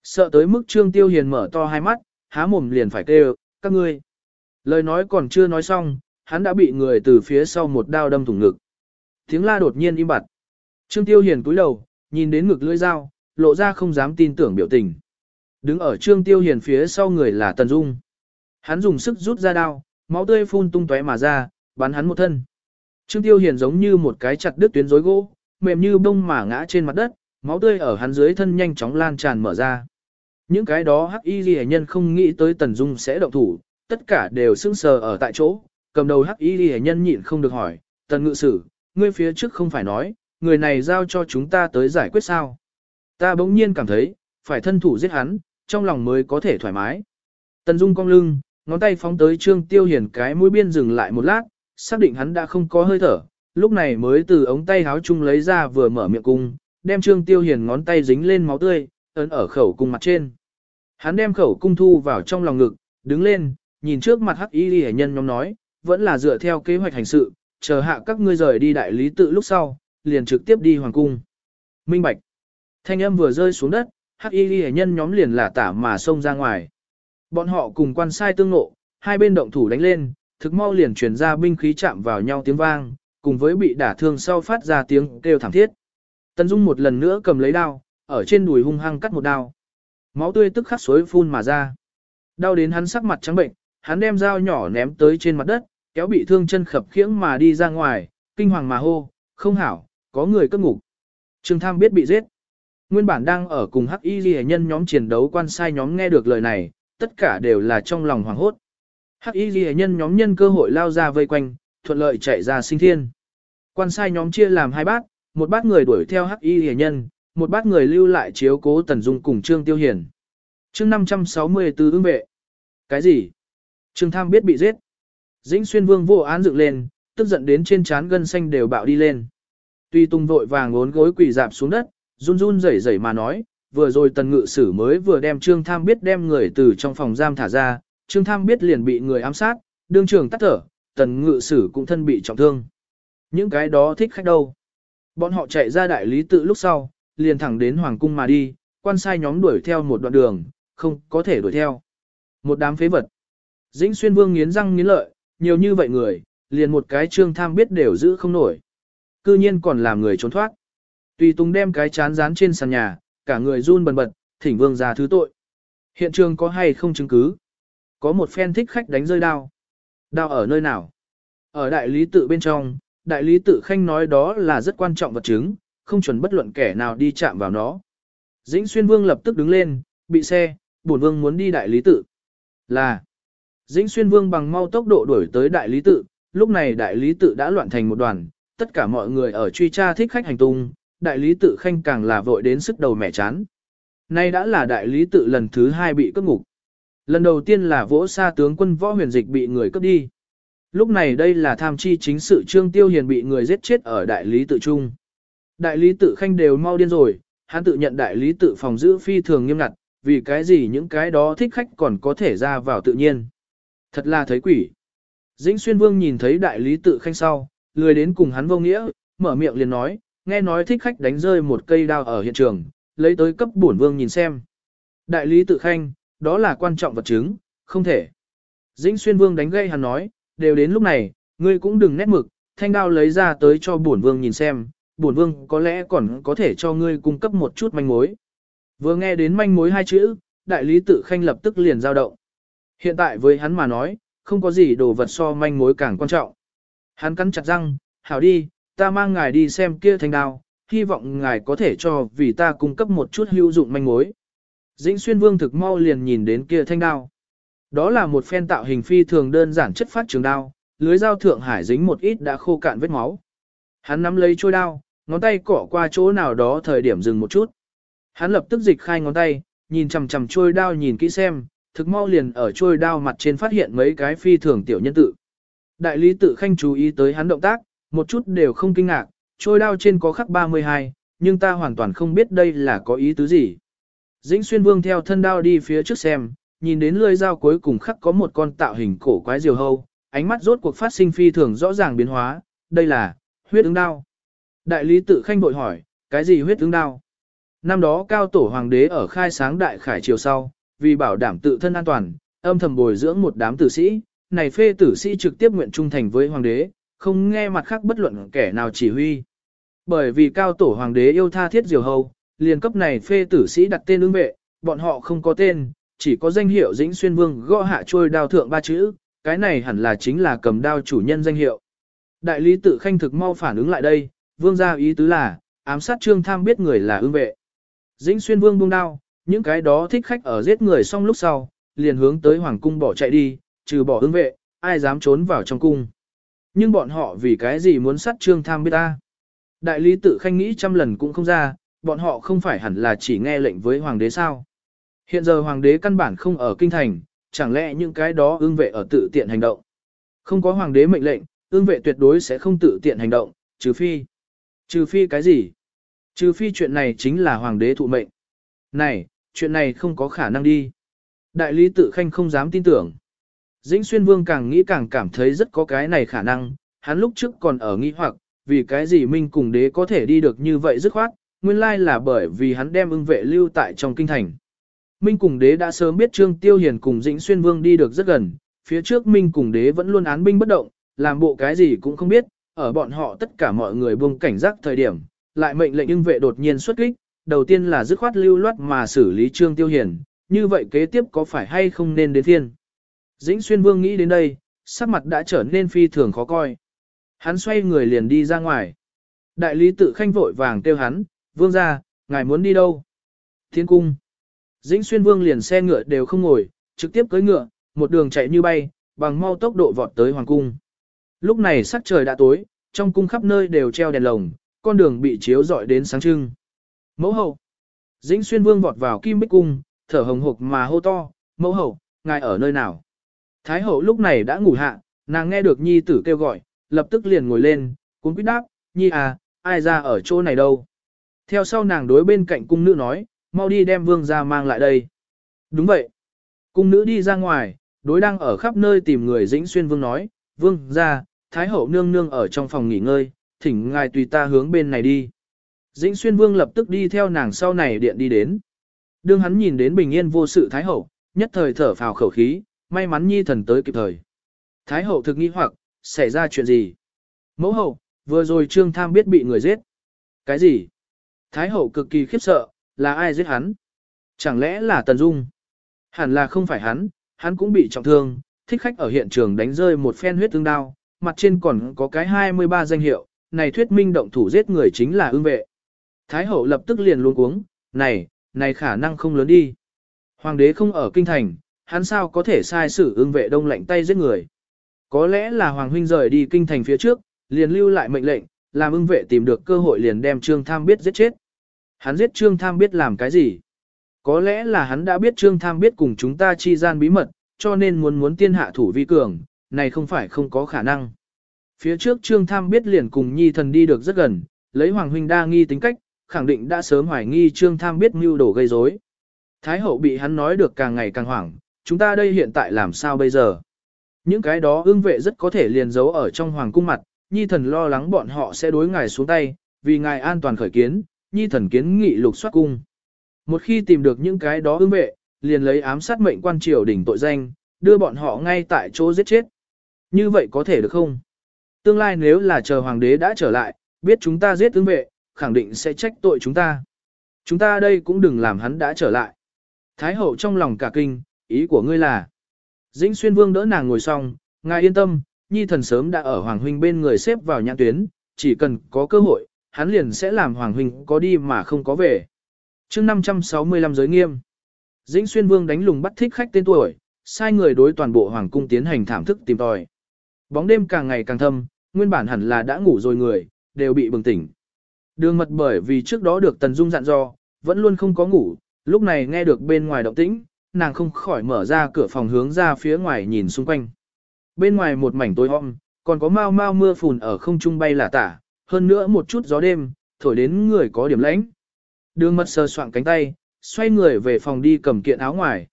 Sợ tới mức Trương Tiêu Hiền mở to hai mắt, há mồm liền phải kêu, các ngươi. Lời nói còn chưa nói xong, hắn đã bị người từ phía sau một đao đâm thủng ngực. Tiếng la đột nhiên im bặt. Trương Tiêu Hiền cúi đầu, nhìn đến ngực lưỡi dao, lộ ra không dám tin tưởng biểu tình. Đứng ở Trương Tiêu Hiền phía sau người là Tần Dung. Hắn dùng sức rút ra đao, máu tươi phun tung tóe mà ra, bắn hắn một thân. Trương Tiêu Hiền giống như một cái chặt đứt tuyến rối gỗ, mềm như bông mà ngã trên mặt đất, máu tươi ở hắn dưới thân nhanh chóng lan tràn mở ra. Những cái đó hắc y ghi nhân không nghĩ tới Tần Dung sẽ động thủ, tất cả đều sững sờ ở tại chỗ, cầm đầu hắc y ghi nhân nhịn không được hỏi, Tần Ngự Sử, ngươi phía trước không phải nói, người này giao cho chúng ta tới giải quyết sao. Ta bỗng nhiên cảm thấy, phải thân thủ giết hắn, trong lòng mới có thể thoải mái. Tần Dung cong lưng, ngón tay phóng tới Trương Tiêu Hiền cái mũi biên dừng lại một lát, xác định hắn đã không có hơi thở, lúc này mới từ ống tay háo chung lấy ra vừa mở miệng cung, đem Trương Tiêu Hiền ngón tay dính lên máu tươi, ấn ở khẩu cung mặt trên. Hắn đem khẩu cung thu vào trong lòng ngực, đứng lên, nhìn trước mặt hắc y hệ nhân nhóm nói, vẫn là dựa theo kế hoạch hành sự, chờ hạ các ngươi rời đi đại lý tự lúc sau, liền trực tiếp đi hoàng cung. Minh Bạch. Thanh âm vừa rơi xuống đất, hắc y hệ nhân nhóm liền là tả mà xông ra ngoài. Bọn họ cùng quan sai tương nộ, hai bên động thủ đánh lên, thực mau liền truyền ra binh khí chạm vào nhau tiếng vang, cùng với bị đả thương sau phát ra tiếng kêu thảm thiết. Tần Dung một lần nữa cầm lấy đao, ở trên đùi hung hăng cắt một đao. Máu tươi tức khắc suối phun mà ra. Đau đến hắn sắc mặt trắng bệnh, hắn đem dao nhỏ ném tới trên mặt đất, kéo bị thương chân khập khiễng mà đi ra ngoài, kinh hoàng mà hô, không hảo, có người cất ngục. Trương Tham biết bị giết. Nguyên bản đang ở cùng Hắc Y Ghi nhân nhóm chiến đấu quan sai nhóm nghe được lời này, tất cả đều là trong lòng hoảng hốt. Hắc Y Ghi nhân nhóm nhân cơ hội lao ra vây quanh, thuận lợi chạy ra sinh thiên. Quan sai nhóm chia làm hai bát, một bát người đuổi theo Hắc Y Ghi nhân, một bát người lưu lại chiếu cố Tần Dung cùng Trương Tiêu Hiền. Chương 564 ứng vệ. Cái gì? Trương Tham biết bị giết. Dĩnh Xuyên Vương vô án dựng lên, tức giận đến trên trán gân xanh đều bạo đi lên. Tuy tung vội vàng ngốn gối quỳ dạp xuống đất, run run rẩy rẩy mà nói, vừa rồi tần ngự sử mới vừa đem Trương Tham biết đem người từ trong phòng giam thả ra, Trương Tham biết liền bị người ám sát, đương trường tắt thở, tần ngự sử cũng thân bị trọng thương. Những cái đó thích khách đâu. Bọn họ chạy ra đại lý tự lúc sau, liền thẳng đến hoàng cung mà đi, quan sai nhóm đuổi theo một đoạn đường, không có thể đuổi theo. Một đám phế vật. Dĩnh xuyên vương nghiến răng nghiến lợi, nhiều như vậy người, liền một cái trương tham biết đều giữ không nổi. Cư nhiên còn làm người trốn thoát. Tùy Tùng đem cái chán dán trên sàn nhà, cả người run bần bật, thỉnh vương ra thứ tội. Hiện trường có hay không chứng cứ? Có một phen thích khách đánh rơi đao. Đao ở nơi nào? Ở đại lý tự bên trong, đại lý tự khanh nói đó là rất quan trọng vật chứng, không chuẩn bất luận kẻ nào đi chạm vào nó. Dĩnh xuyên vương lập tức đứng lên, bị xe, bổn vương muốn đi đại lý tự. Là, Dĩnh xuyên vương bằng mau tốc độ đuổi tới đại lý tự, lúc này đại lý tự đã loạn thành một đoàn, tất cả mọi người ở truy tra thích khách hành tung, đại lý tự khanh càng là vội đến sức đầu mẻ chán. Nay đã là đại lý tự lần thứ hai bị cướp ngục. Lần đầu tiên là vỗ xa tướng quân võ huyền dịch bị người cướp đi. Lúc này đây là tham chi chính sự Trương Tiêu Hiền bị người giết chết ở đại lý tự trung. Đại lý tự khanh đều mau điên rồi, hắn tự nhận đại lý tự phòng giữ phi thường nghiêm ngặt, vì cái gì những cái đó thích khách còn có thể ra vào tự nhiên. Thật là thấy quỷ. Dĩnh xuyên vương nhìn thấy đại lý tự khanh sau, lười đến cùng hắn vô nghĩa, mở miệng liền nói, nghe nói thích khách đánh rơi một cây đao ở hiện trường, lấy tới cấp bổn vương nhìn xem. Đại lý tự khanh, đó là quan trọng vật chứng, không thể. Dĩnh xuyên vương đánh gây hắn nói, đều đến lúc này, ngươi cũng đừng nét mực, thanh đao lấy ra tới cho bổn vương nhìn xem, bổn vương có lẽ còn có thể cho ngươi cung cấp một chút manh mối. Vừa nghe đến manh mối hai chữ, đại lý tự khanh lập tức liền dao động. Hiện tại với hắn mà nói, không có gì đồ vật so manh mối càng quan trọng. Hắn cắn chặt răng, hảo đi, ta mang ngài đi xem kia thanh đao, hy vọng ngài có thể cho vì ta cung cấp một chút hữu dụng manh mối. Dĩnh xuyên vương thực mau liền nhìn đến kia thanh đao. Đó là một phen tạo hình phi thường đơn giản chất phát trường đao, lưới dao thượng hải dính một ít đã khô cạn vết máu. Hắn nắm lấy trôi đao, ngón tay cỏ qua chỗ nào đó thời điểm dừng một chút. Hắn lập tức dịch khai ngón tay, nhìn chằm chằm trôi đao nhìn kỹ xem, thực mau liền ở trôi đao mặt trên phát hiện mấy cái phi thường tiểu nhân tự. Đại lý tự khanh chú ý tới hắn động tác, một chút đều không kinh ngạc, trôi đao trên có khắc 32, nhưng ta hoàn toàn không biết đây là có ý tứ gì. Dĩnh xuyên vương theo thân đao đi phía trước xem, nhìn đến lưỡi dao cuối cùng khắc có một con tạo hình cổ quái diều hâu, ánh mắt rốt cuộc phát sinh phi thường rõ ràng biến hóa, đây là huyết ứng đao. Đại lý tự khanh bội hỏi, cái gì huyết ứng đao? Năm đó cao tổ hoàng đế ở khai sáng đại khải triều sau, vì bảo đảm tự thân an toàn, âm thầm bồi dưỡng một đám tử sĩ, này phê tử sĩ trực tiếp nguyện trung thành với hoàng đế, không nghe mặt khác bất luận kẻ nào chỉ huy. Bởi vì cao tổ hoàng đế yêu tha thiết diều hầu, liền cấp này phê tử sĩ đặt tên ứng vệ, bọn họ không có tên, chỉ có danh hiệu dĩnh xuyên vương gõ hạ trôi đao thượng ba chữ, cái này hẳn là chính là cầm đao chủ nhân danh hiệu. Đại lý tự khanh thực mau phản ứng lại đây, vương gia ý tứ là, ám sát trương tham biết người là ứng vệ. Dĩnh xuyên vương buông đao, những cái đó thích khách ở giết người xong lúc sau, liền hướng tới hoàng cung bỏ chạy đi, trừ bỏ ứng vệ, ai dám trốn vào trong cung. Nhưng bọn họ vì cái gì muốn sát trương tham biết ta? Đại lý tự khanh nghĩ trăm lần cũng không ra, bọn họ không phải hẳn là chỉ nghe lệnh với hoàng đế sao. Hiện giờ hoàng đế căn bản không ở kinh thành, chẳng lẽ những cái đó ương vệ ở tự tiện hành động. Không có hoàng đế mệnh lệnh, ương vệ tuyệt đối sẽ không tự tiện hành động, trừ phi. Trừ phi cái gì? Trừ phi chuyện này chính là hoàng đế thụ mệnh. Này, chuyện này không có khả năng đi. Đại lý tự khanh không dám tin tưởng. Dĩnh xuyên vương càng nghĩ càng cảm thấy rất có cái này khả năng, hắn lúc trước còn ở nghi hoặc, vì cái gì Minh cùng đế có thể đi được như vậy dứt khoát, nguyên lai là bởi vì hắn đem ưng vệ lưu tại trong kinh thành. Minh cùng đế đã sớm biết Trương Tiêu Hiền cùng Dĩnh Xuyên Vương đi được rất gần, phía trước Minh cùng đế vẫn luôn án binh bất động, làm bộ cái gì cũng không biết, ở bọn họ tất cả mọi người buông cảnh giác thời điểm, lại mệnh lệnh ưng vệ đột nhiên xuất kích, đầu tiên là dứt khoát lưu loát mà xử lý Trương Tiêu Hiền, như vậy kế tiếp có phải hay không nên đến thiên. Dĩnh Xuyên Vương nghĩ đến đây, sắc mặt đã trở nên phi thường khó coi. Hắn xoay người liền đi ra ngoài. Đại lý tự khanh vội vàng kêu hắn, vương ra, ngài muốn đi đâu? Thiên cung. Dĩnh xuyên vương liền xe ngựa đều không ngồi, trực tiếp cưỡi ngựa, một đường chạy như bay, bằng mau tốc độ vọt tới hoàng cung. Lúc này sắc trời đã tối, trong cung khắp nơi đều treo đèn lồng, con đường bị chiếu rọi đến sáng trưng. Mẫu hậu. Dĩnh xuyên vương vọt vào kim bích cung, thở hồng hộc mà hô to, mẫu hậu, ngài ở nơi nào? Thái hậu lúc này đã ngủ hạ, nàng nghe được nhi tử kêu gọi, lập tức liền ngồi lên, cuốn quýt đáp, nhi à, ai ra ở chỗ này đâu? Theo sau nàng đối bên cạnh cung nữ nói, mau đi đem vương ra mang lại đây. Đúng vậy. Cung nữ đi ra ngoài, đối đang ở khắp nơi tìm người dĩnh xuyên vương nói, vương ra, thái hậu nương nương ở trong phòng nghỉ ngơi, thỉnh ngài tùy ta hướng bên này đi. Dĩnh xuyên vương lập tức đi theo nàng sau này điện đi đến. Đương hắn nhìn đến bình yên vô sự thái hậu, nhất thời thở phào khẩu khí, may mắn nhi thần tới kịp thời. Thái hậu thực nghi hoặc, xảy ra chuyện gì? Mẫu hậu, vừa rồi trương tham biết bị người giết. Cái gì? Thái hậu cực kỳ khiếp sợ, là ai giết hắn? Chẳng lẽ là Tần Dung? Hẳn là không phải hắn, hắn cũng bị trọng thương, thích khách ở hiện trường đánh rơi một phen huyết tương đao, mặt trên còn có cái 23 danh hiệu, này thuyết minh động thủ giết người chính là ương vệ. Thái hậu lập tức liền luôn cuống, này, này khả năng không lớn đi. Hoàng đế không ở kinh thành, hắn sao có thể sai sử ương vệ đông lạnh tay giết người. Có lẽ là Hoàng huynh rời đi kinh thành phía trước, liền lưu lại mệnh lệnh, làm ưng vệ tìm được cơ hội liền đem Trương Tham biết giết chết. Hắn giết Trương Tham biết làm cái gì? Có lẽ là hắn đã biết Trương Tham biết cùng chúng ta chi gian bí mật, cho nên muốn muốn tiên hạ thủ vi cường, này không phải không có khả năng. Phía trước Trương Tham biết liền cùng nhi thần đi được rất gần, lấy Hoàng Huynh đa nghi tính cách, khẳng định đã sớm hoài nghi Trương Tham biết mưu đồ gây rối. Thái hậu bị hắn nói được càng ngày càng hoảng, chúng ta đây hiện tại làm sao bây giờ? Những cái đó ương vệ rất có thể liền giấu ở trong hoàng cung mặt, nhi thần lo lắng bọn họ sẽ đối ngài xuống tay, vì ngài an toàn khởi kiến, nhi thần kiến nghị lục soát cung. Một khi tìm được những cái đó ương vệ, liền lấy ám sát mệnh quan triều đỉnh tội danh, đưa bọn họ ngay tại chỗ giết chết. Như vậy có thể được không? Tương lai nếu là chờ hoàng đế đã trở lại, biết chúng ta giết ương vệ, khẳng định sẽ trách tội chúng ta. Chúng ta đây cũng đừng làm hắn đã trở lại. Thái hậu trong lòng cả kinh, ý của ngươi là. Dĩnh xuyên vương đỡ nàng ngồi xong, ngài yên tâm, nhi thần sớm đã ở hoàng huynh bên người xếp vào nhãn tuyến, chỉ cần có cơ hội, hắn liền sẽ làm hoàng huynh có đi mà không có về. chương 565 giới nghiêm. Dĩnh xuyên vương đánh lùng bắt thích khách tên tuổi, sai người đối toàn bộ hoàng cung tiến hành thảm thức tìm tòi. Bóng đêm càng ngày càng thâm, nguyên bản hẳn là đã ngủ rồi người, đều bị bừng tỉnh. Đường mật bởi vì trước đó được Tần Dung dặn dò, vẫn luôn không có ngủ, lúc này nghe được bên ngoài động tĩnh, nàng không khỏi mở ra cửa phòng hướng ra phía ngoài nhìn xung quanh. Bên ngoài một mảnh tối om, còn có mau mau mưa phùn ở không trung bay là tả, hơn nữa một chút gió đêm, thổi đến người có điểm lãnh. Đường mật sờ soạn cánh tay, xoay người về phòng đi cầm kiện áo ngoài.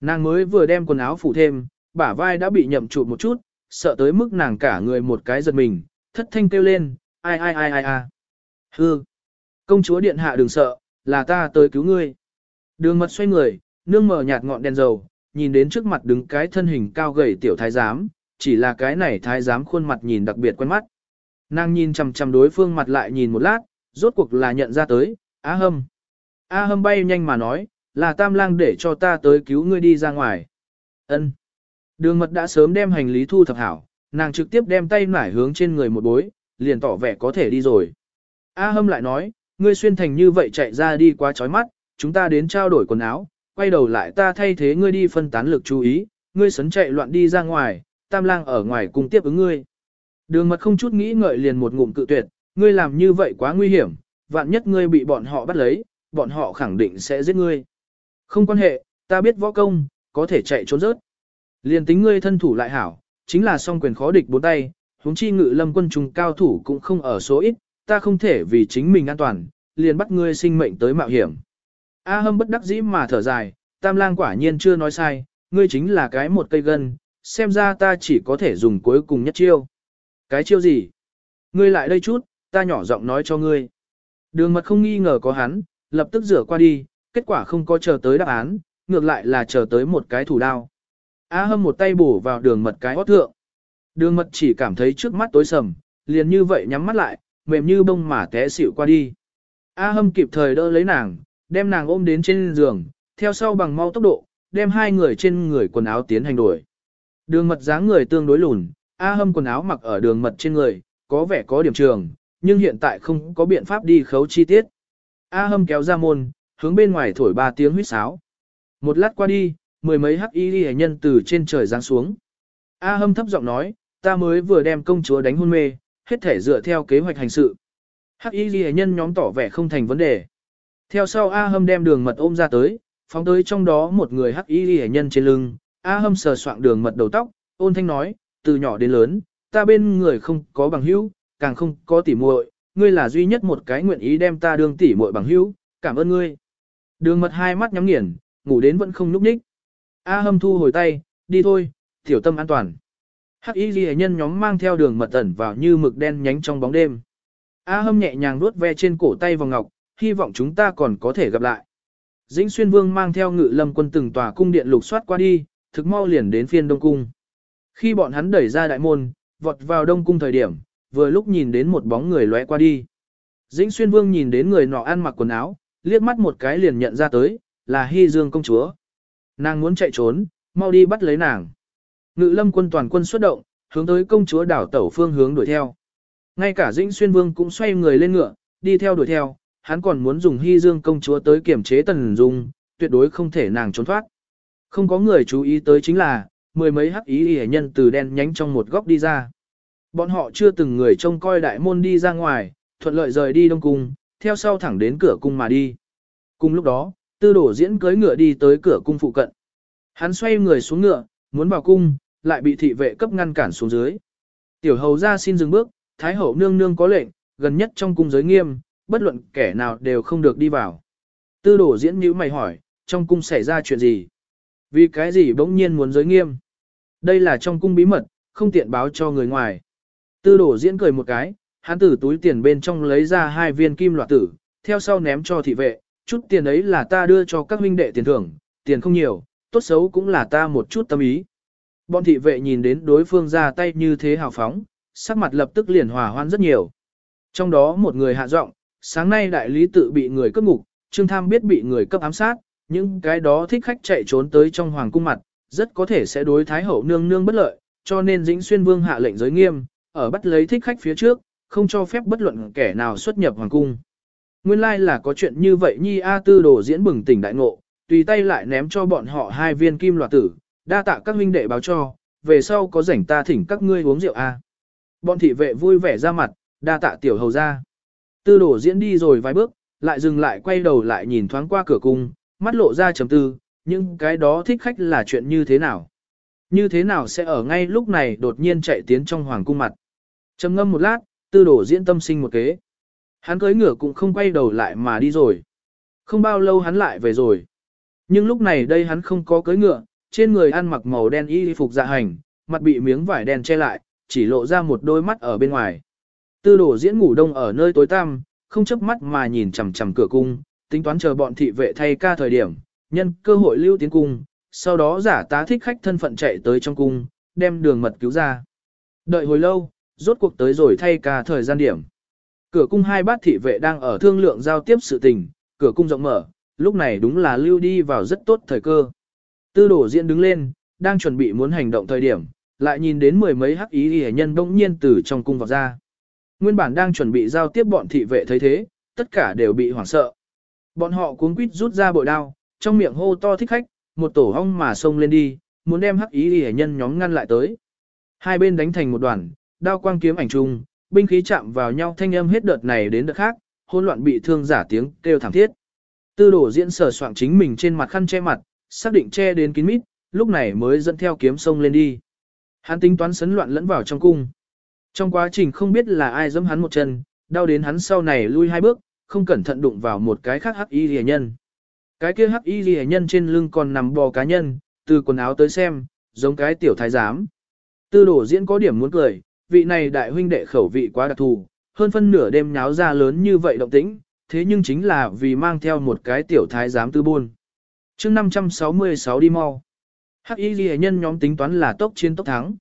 Nàng mới vừa đem quần áo phủ thêm, bả vai đã bị nhậm trụ một chút, sợ tới mức nàng cả người một cái giật mình, thất thanh kêu lên, ai ai ai ai ai. Hư! Công chúa điện hạ đừng sợ, là ta tới cứu ngươi. Đường mật xoay người, nương mở nhạt ngọn đèn dầu, nhìn đến trước mặt đứng cái thân hình cao gầy tiểu thái giám, chỉ là cái này thái giám khuôn mặt nhìn đặc biệt quen mắt. Nàng nhìn chằm chằm đối phương mặt lại nhìn một lát, rốt cuộc là nhận ra tới, A Hâm. A Hâm bay nhanh mà nói, là tam lang để cho ta tới cứu ngươi đi ra ngoài. Ân. Đường mật đã sớm đem hành lý thu thập hảo, nàng trực tiếp đem tay nải hướng trên người một bối, liền tỏ vẻ có thể đi rồi. A Hâm lại nói, ngươi xuyên thành như vậy chạy ra đi quá chói mắt, chúng ta đến trao đổi quần áo, quay đầu lại ta thay thế ngươi đi phân tán lực chú ý, ngươi sấn chạy loạn đi ra ngoài, tam lang ở ngoài cùng tiếp ứng ngươi. Đường mật không chút nghĩ ngợi liền một ngụm cự tuyệt, ngươi làm như vậy quá nguy hiểm, vạn nhất ngươi bị bọn họ bắt lấy, bọn họ khẳng định sẽ giết ngươi. Không quan hệ, ta biết võ công, có thể chạy trốn rớt. Liền tính ngươi thân thủ lại hảo, chính là song quyền khó địch bốn tay, huống chi ngự lâm quân trùng cao thủ cũng không ở số ít, ta không thể vì chính mình an toàn, liền bắt ngươi sinh mệnh tới mạo hiểm. A hâm bất đắc dĩ mà thở dài, tam lang quả nhiên chưa nói sai, ngươi chính là cái một cây gân, xem ra ta chỉ có thể dùng cuối cùng nhất chiêu. Cái chiêu gì? Ngươi lại đây chút, ta nhỏ giọng nói cho ngươi. Đường mật không nghi ngờ có hắn, lập tức rửa qua đi, kết quả không có chờ tới đáp án, ngược lại là chờ tới một cái thủ đao. A hâm một tay bổ vào đường mật cái hót thượng. Đường mật chỉ cảm thấy trước mắt tối sầm, liền như vậy nhắm mắt lại, mềm như bông mà té xỉu qua đi. A hâm kịp thời đỡ lấy nàng, đem nàng ôm đến trên giường, theo sau bằng mau tốc độ, đem hai người trên người quần áo tiến hành đổi. Đường mật dáng người tương đối lùn, A hâm quần áo mặc ở đường mật trên người, có vẻ có điểm trường, nhưng hiện tại không có biện pháp đi khấu chi tiết. A hâm kéo ra môn, hướng bên ngoài thổi ba tiếng huýt sáo. Một lát qua đi, mười mấy hắc y hệ nhân từ trên trời giáng xuống. A hâm thấp giọng nói, ta mới vừa đem công chúa đánh hôn mê, hết thể dựa theo kế hoạch hành sự. Hắc y hệ nhân nhóm tỏ vẻ không thành vấn đề. Theo sau A hâm đem đường mật ôm ra tới, phóng tới trong đó một người hắc y hệ nhân trên lưng. A hâm sờ soạng đường mật đầu tóc, ôn thanh nói, từ nhỏ đến lớn, ta bên người không có bằng hữu, càng không có tỉ muội, ngươi là duy nhất một cái nguyện ý đem ta đương tỉ muội bằng hữu, cảm ơn ngươi. Đường mật hai mắt nhắm nghiền, ngủ đến vẫn không núp ních. A hâm thu hồi tay, đi thôi, tiểu tâm an toàn. Hắc y ghi nhân nhóm mang theo đường mật ẩn vào như mực đen nhánh trong bóng đêm. A hâm nhẹ nhàng nuốt ve trên cổ tay vòng ngọc, hy vọng chúng ta còn có thể gặp lại. Dĩnh xuyên vương mang theo ngự lâm quân từng tòa cung điện lục soát qua đi, thực mau liền đến phiên đông cung. Khi bọn hắn đẩy ra đại môn, vọt vào đông cung thời điểm, vừa lúc nhìn đến một bóng người lóe qua đi. Dĩnh xuyên vương nhìn đến người nọ ăn mặc quần áo, liếc mắt một cái liền nhận ra tới, là Hy Dương công chúa. Nàng muốn chạy trốn, mau đi bắt lấy nàng. Ngự lâm quân toàn quân xuất động, hướng tới công chúa đảo tẩu phương hướng đuổi theo. Ngay cả Dĩnh Xuyên Vương cũng xoay người lên ngựa, đi theo đuổi theo, hắn còn muốn dùng Hy Dương công chúa tới kiểm chế Tần Dung, tuyệt đối không thể nàng trốn thoát. Không có người chú ý tới chính là, mười mấy hắc ý hề nhân từ đen nhánh trong một góc đi ra. Bọn họ chưa từng người trông coi đại môn đi ra ngoài, thuận lợi rời đi Đông Cung, theo sau thẳng đến cửa cung mà đi. Cùng lúc đó, Tư đổ diễn cưới ngựa đi tới cửa cung phụ cận. Hắn xoay người xuống ngựa, muốn vào cung, lại bị thị vệ cấp ngăn cản xuống dưới. Tiểu hầu ra xin dừng bước, Thái hậu nương nương có lệnh, gần nhất trong cung giới nghiêm, bất luận kẻ nào đều không được đi vào. Tư đổ diễn như mày hỏi, trong cung xảy ra chuyện gì? Vì cái gì bỗng nhiên muốn giới nghiêm? Đây là trong cung bí mật, không tiện báo cho người ngoài. Tư đổ diễn cười một cái, hắn từ túi tiền bên trong lấy ra hai viên kim loại tử, theo sau ném cho thị vệ, chút tiền ấy là ta đưa cho các huynh đệ tiền thưởng, tiền không nhiều, tốt xấu cũng là ta một chút tâm ý. Bọn thị vệ nhìn đến đối phương ra tay như thế hào phóng, sắc mặt lập tức liền hòa hoan rất nhiều. Trong đó một người hạ giọng, sáng nay đại lý tự bị người cấp ngục, Trương Tham biết bị người cấp ám sát, những cái đó thích khách chạy trốn tới trong hoàng cung mặt, rất có thể sẽ đối thái hậu nương nương bất lợi, cho nên Dĩnh Xuyên Vương hạ lệnh giới nghiêm, ở bắt lấy thích khách phía trước, không cho phép bất luận kẻ nào xuất nhập hoàng cung. Nguyên lai like là có chuyện như vậy Nhi A Tư đồ diễn bừng tỉnh đại ngộ, tùy tay lại ném cho bọn họ hai viên kim loạt tử, đa tạ các huynh đệ báo cho, về sau có rảnh ta thỉnh các ngươi uống rượu A. Bọn thị vệ vui vẻ ra mặt, đa tạ tiểu hầu ra. Tư đổ diễn đi rồi vài bước, lại dừng lại quay đầu lại nhìn thoáng qua cửa cung, mắt lộ ra chấm tư, nhưng cái đó thích khách là chuyện như thế nào? Như thế nào sẽ ở ngay lúc này đột nhiên chạy tiến trong hoàng cung mặt? Trầm ngâm một lát, tư đổ diễn tâm sinh một kế. Hắn cưỡi ngựa cũng không quay đầu lại mà đi rồi. Không bao lâu hắn lại về rồi. Nhưng lúc này đây hắn không có cưỡi ngựa, trên người ăn mặc màu đen y phục dạ hành, mặt bị miếng vải đen che lại, chỉ lộ ra một đôi mắt ở bên ngoài. Tư đổ diễn ngủ đông ở nơi tối tăm, không chớp mắt mà nhìn chằm chằm cửa cung, tính toán chờ bọn thị vệ thay ca thời điểm, nhân cơ hội lưu tiến cung, sau đó giả tá thích khách thân phận chạy tới trong cung, đem đường mật cứu ra. Đợi hồi lâu, rốt cuộc tới rồi thay cả thời gian điểm. Cửa cung hai bát thị vệ đang ở thương lượng giao tiếp sự tình, cửa cung rộng mở, lúc này đúng là lưu đi vào rất tốt thời cơ. Tư đổ diễn đứng lên, đang chuẩn bị muốn hành động thời điểm, lại nhìn đến mười mấy hắc ý y nhân đông nhiên từ trong cung vào ra. Nguyên bản đang chuẩn bị giao tiếp bọn thị vệ thấy thế, tất cả đều bị hoảng sợ. Bọn họ cuống quýt rút ra bội đao, trong miệng hô to thích khách, một tổ hong mà xông lên đi, muốn đem hắc ý hệ nhân nhóm ngăn lại tới. Hai bên đánh thành một đoàn, đao quang kiếm ảnh chung, binh khí chạm vào nhau thanh âm hết đợt này đến đợt khác, hỗn loạn bị thương giả tiếng kêu thảm thiết. Tư đổ diễn sở soạn chính mình trên mặt khăn che mặt, xác định che đến kín mít, lúc này mới dẫn theo kiếm sông lên đi. Hắn tính toán sấn loạn lẫn vào trong cung. Trong quá trình không biết là ai giẫm hắn một chân, đau đến hắn sau này lui hai bước, không cẩn thận đụng vào một cái khác hắc y rìa nhân. Cái kia hắc y ghi nhân trên lưng còn nằm bò cá nhân, từ quần áo tới xem, giống cái tiểu thái giám. Tư đổ diễn có điểm muốn cười, vị này đại huynh đệ khẩu vị quá đặc thù, hơn phân nửa đêm nháo ra lớn như vậy động tĩnh, thế nhưng chính là vì mang theo một cái tiểu thái giám tư buôn. chương 566 đi mau. Hắc y ghi nhân nhóm tính toán là tốc chiến tốc thắng.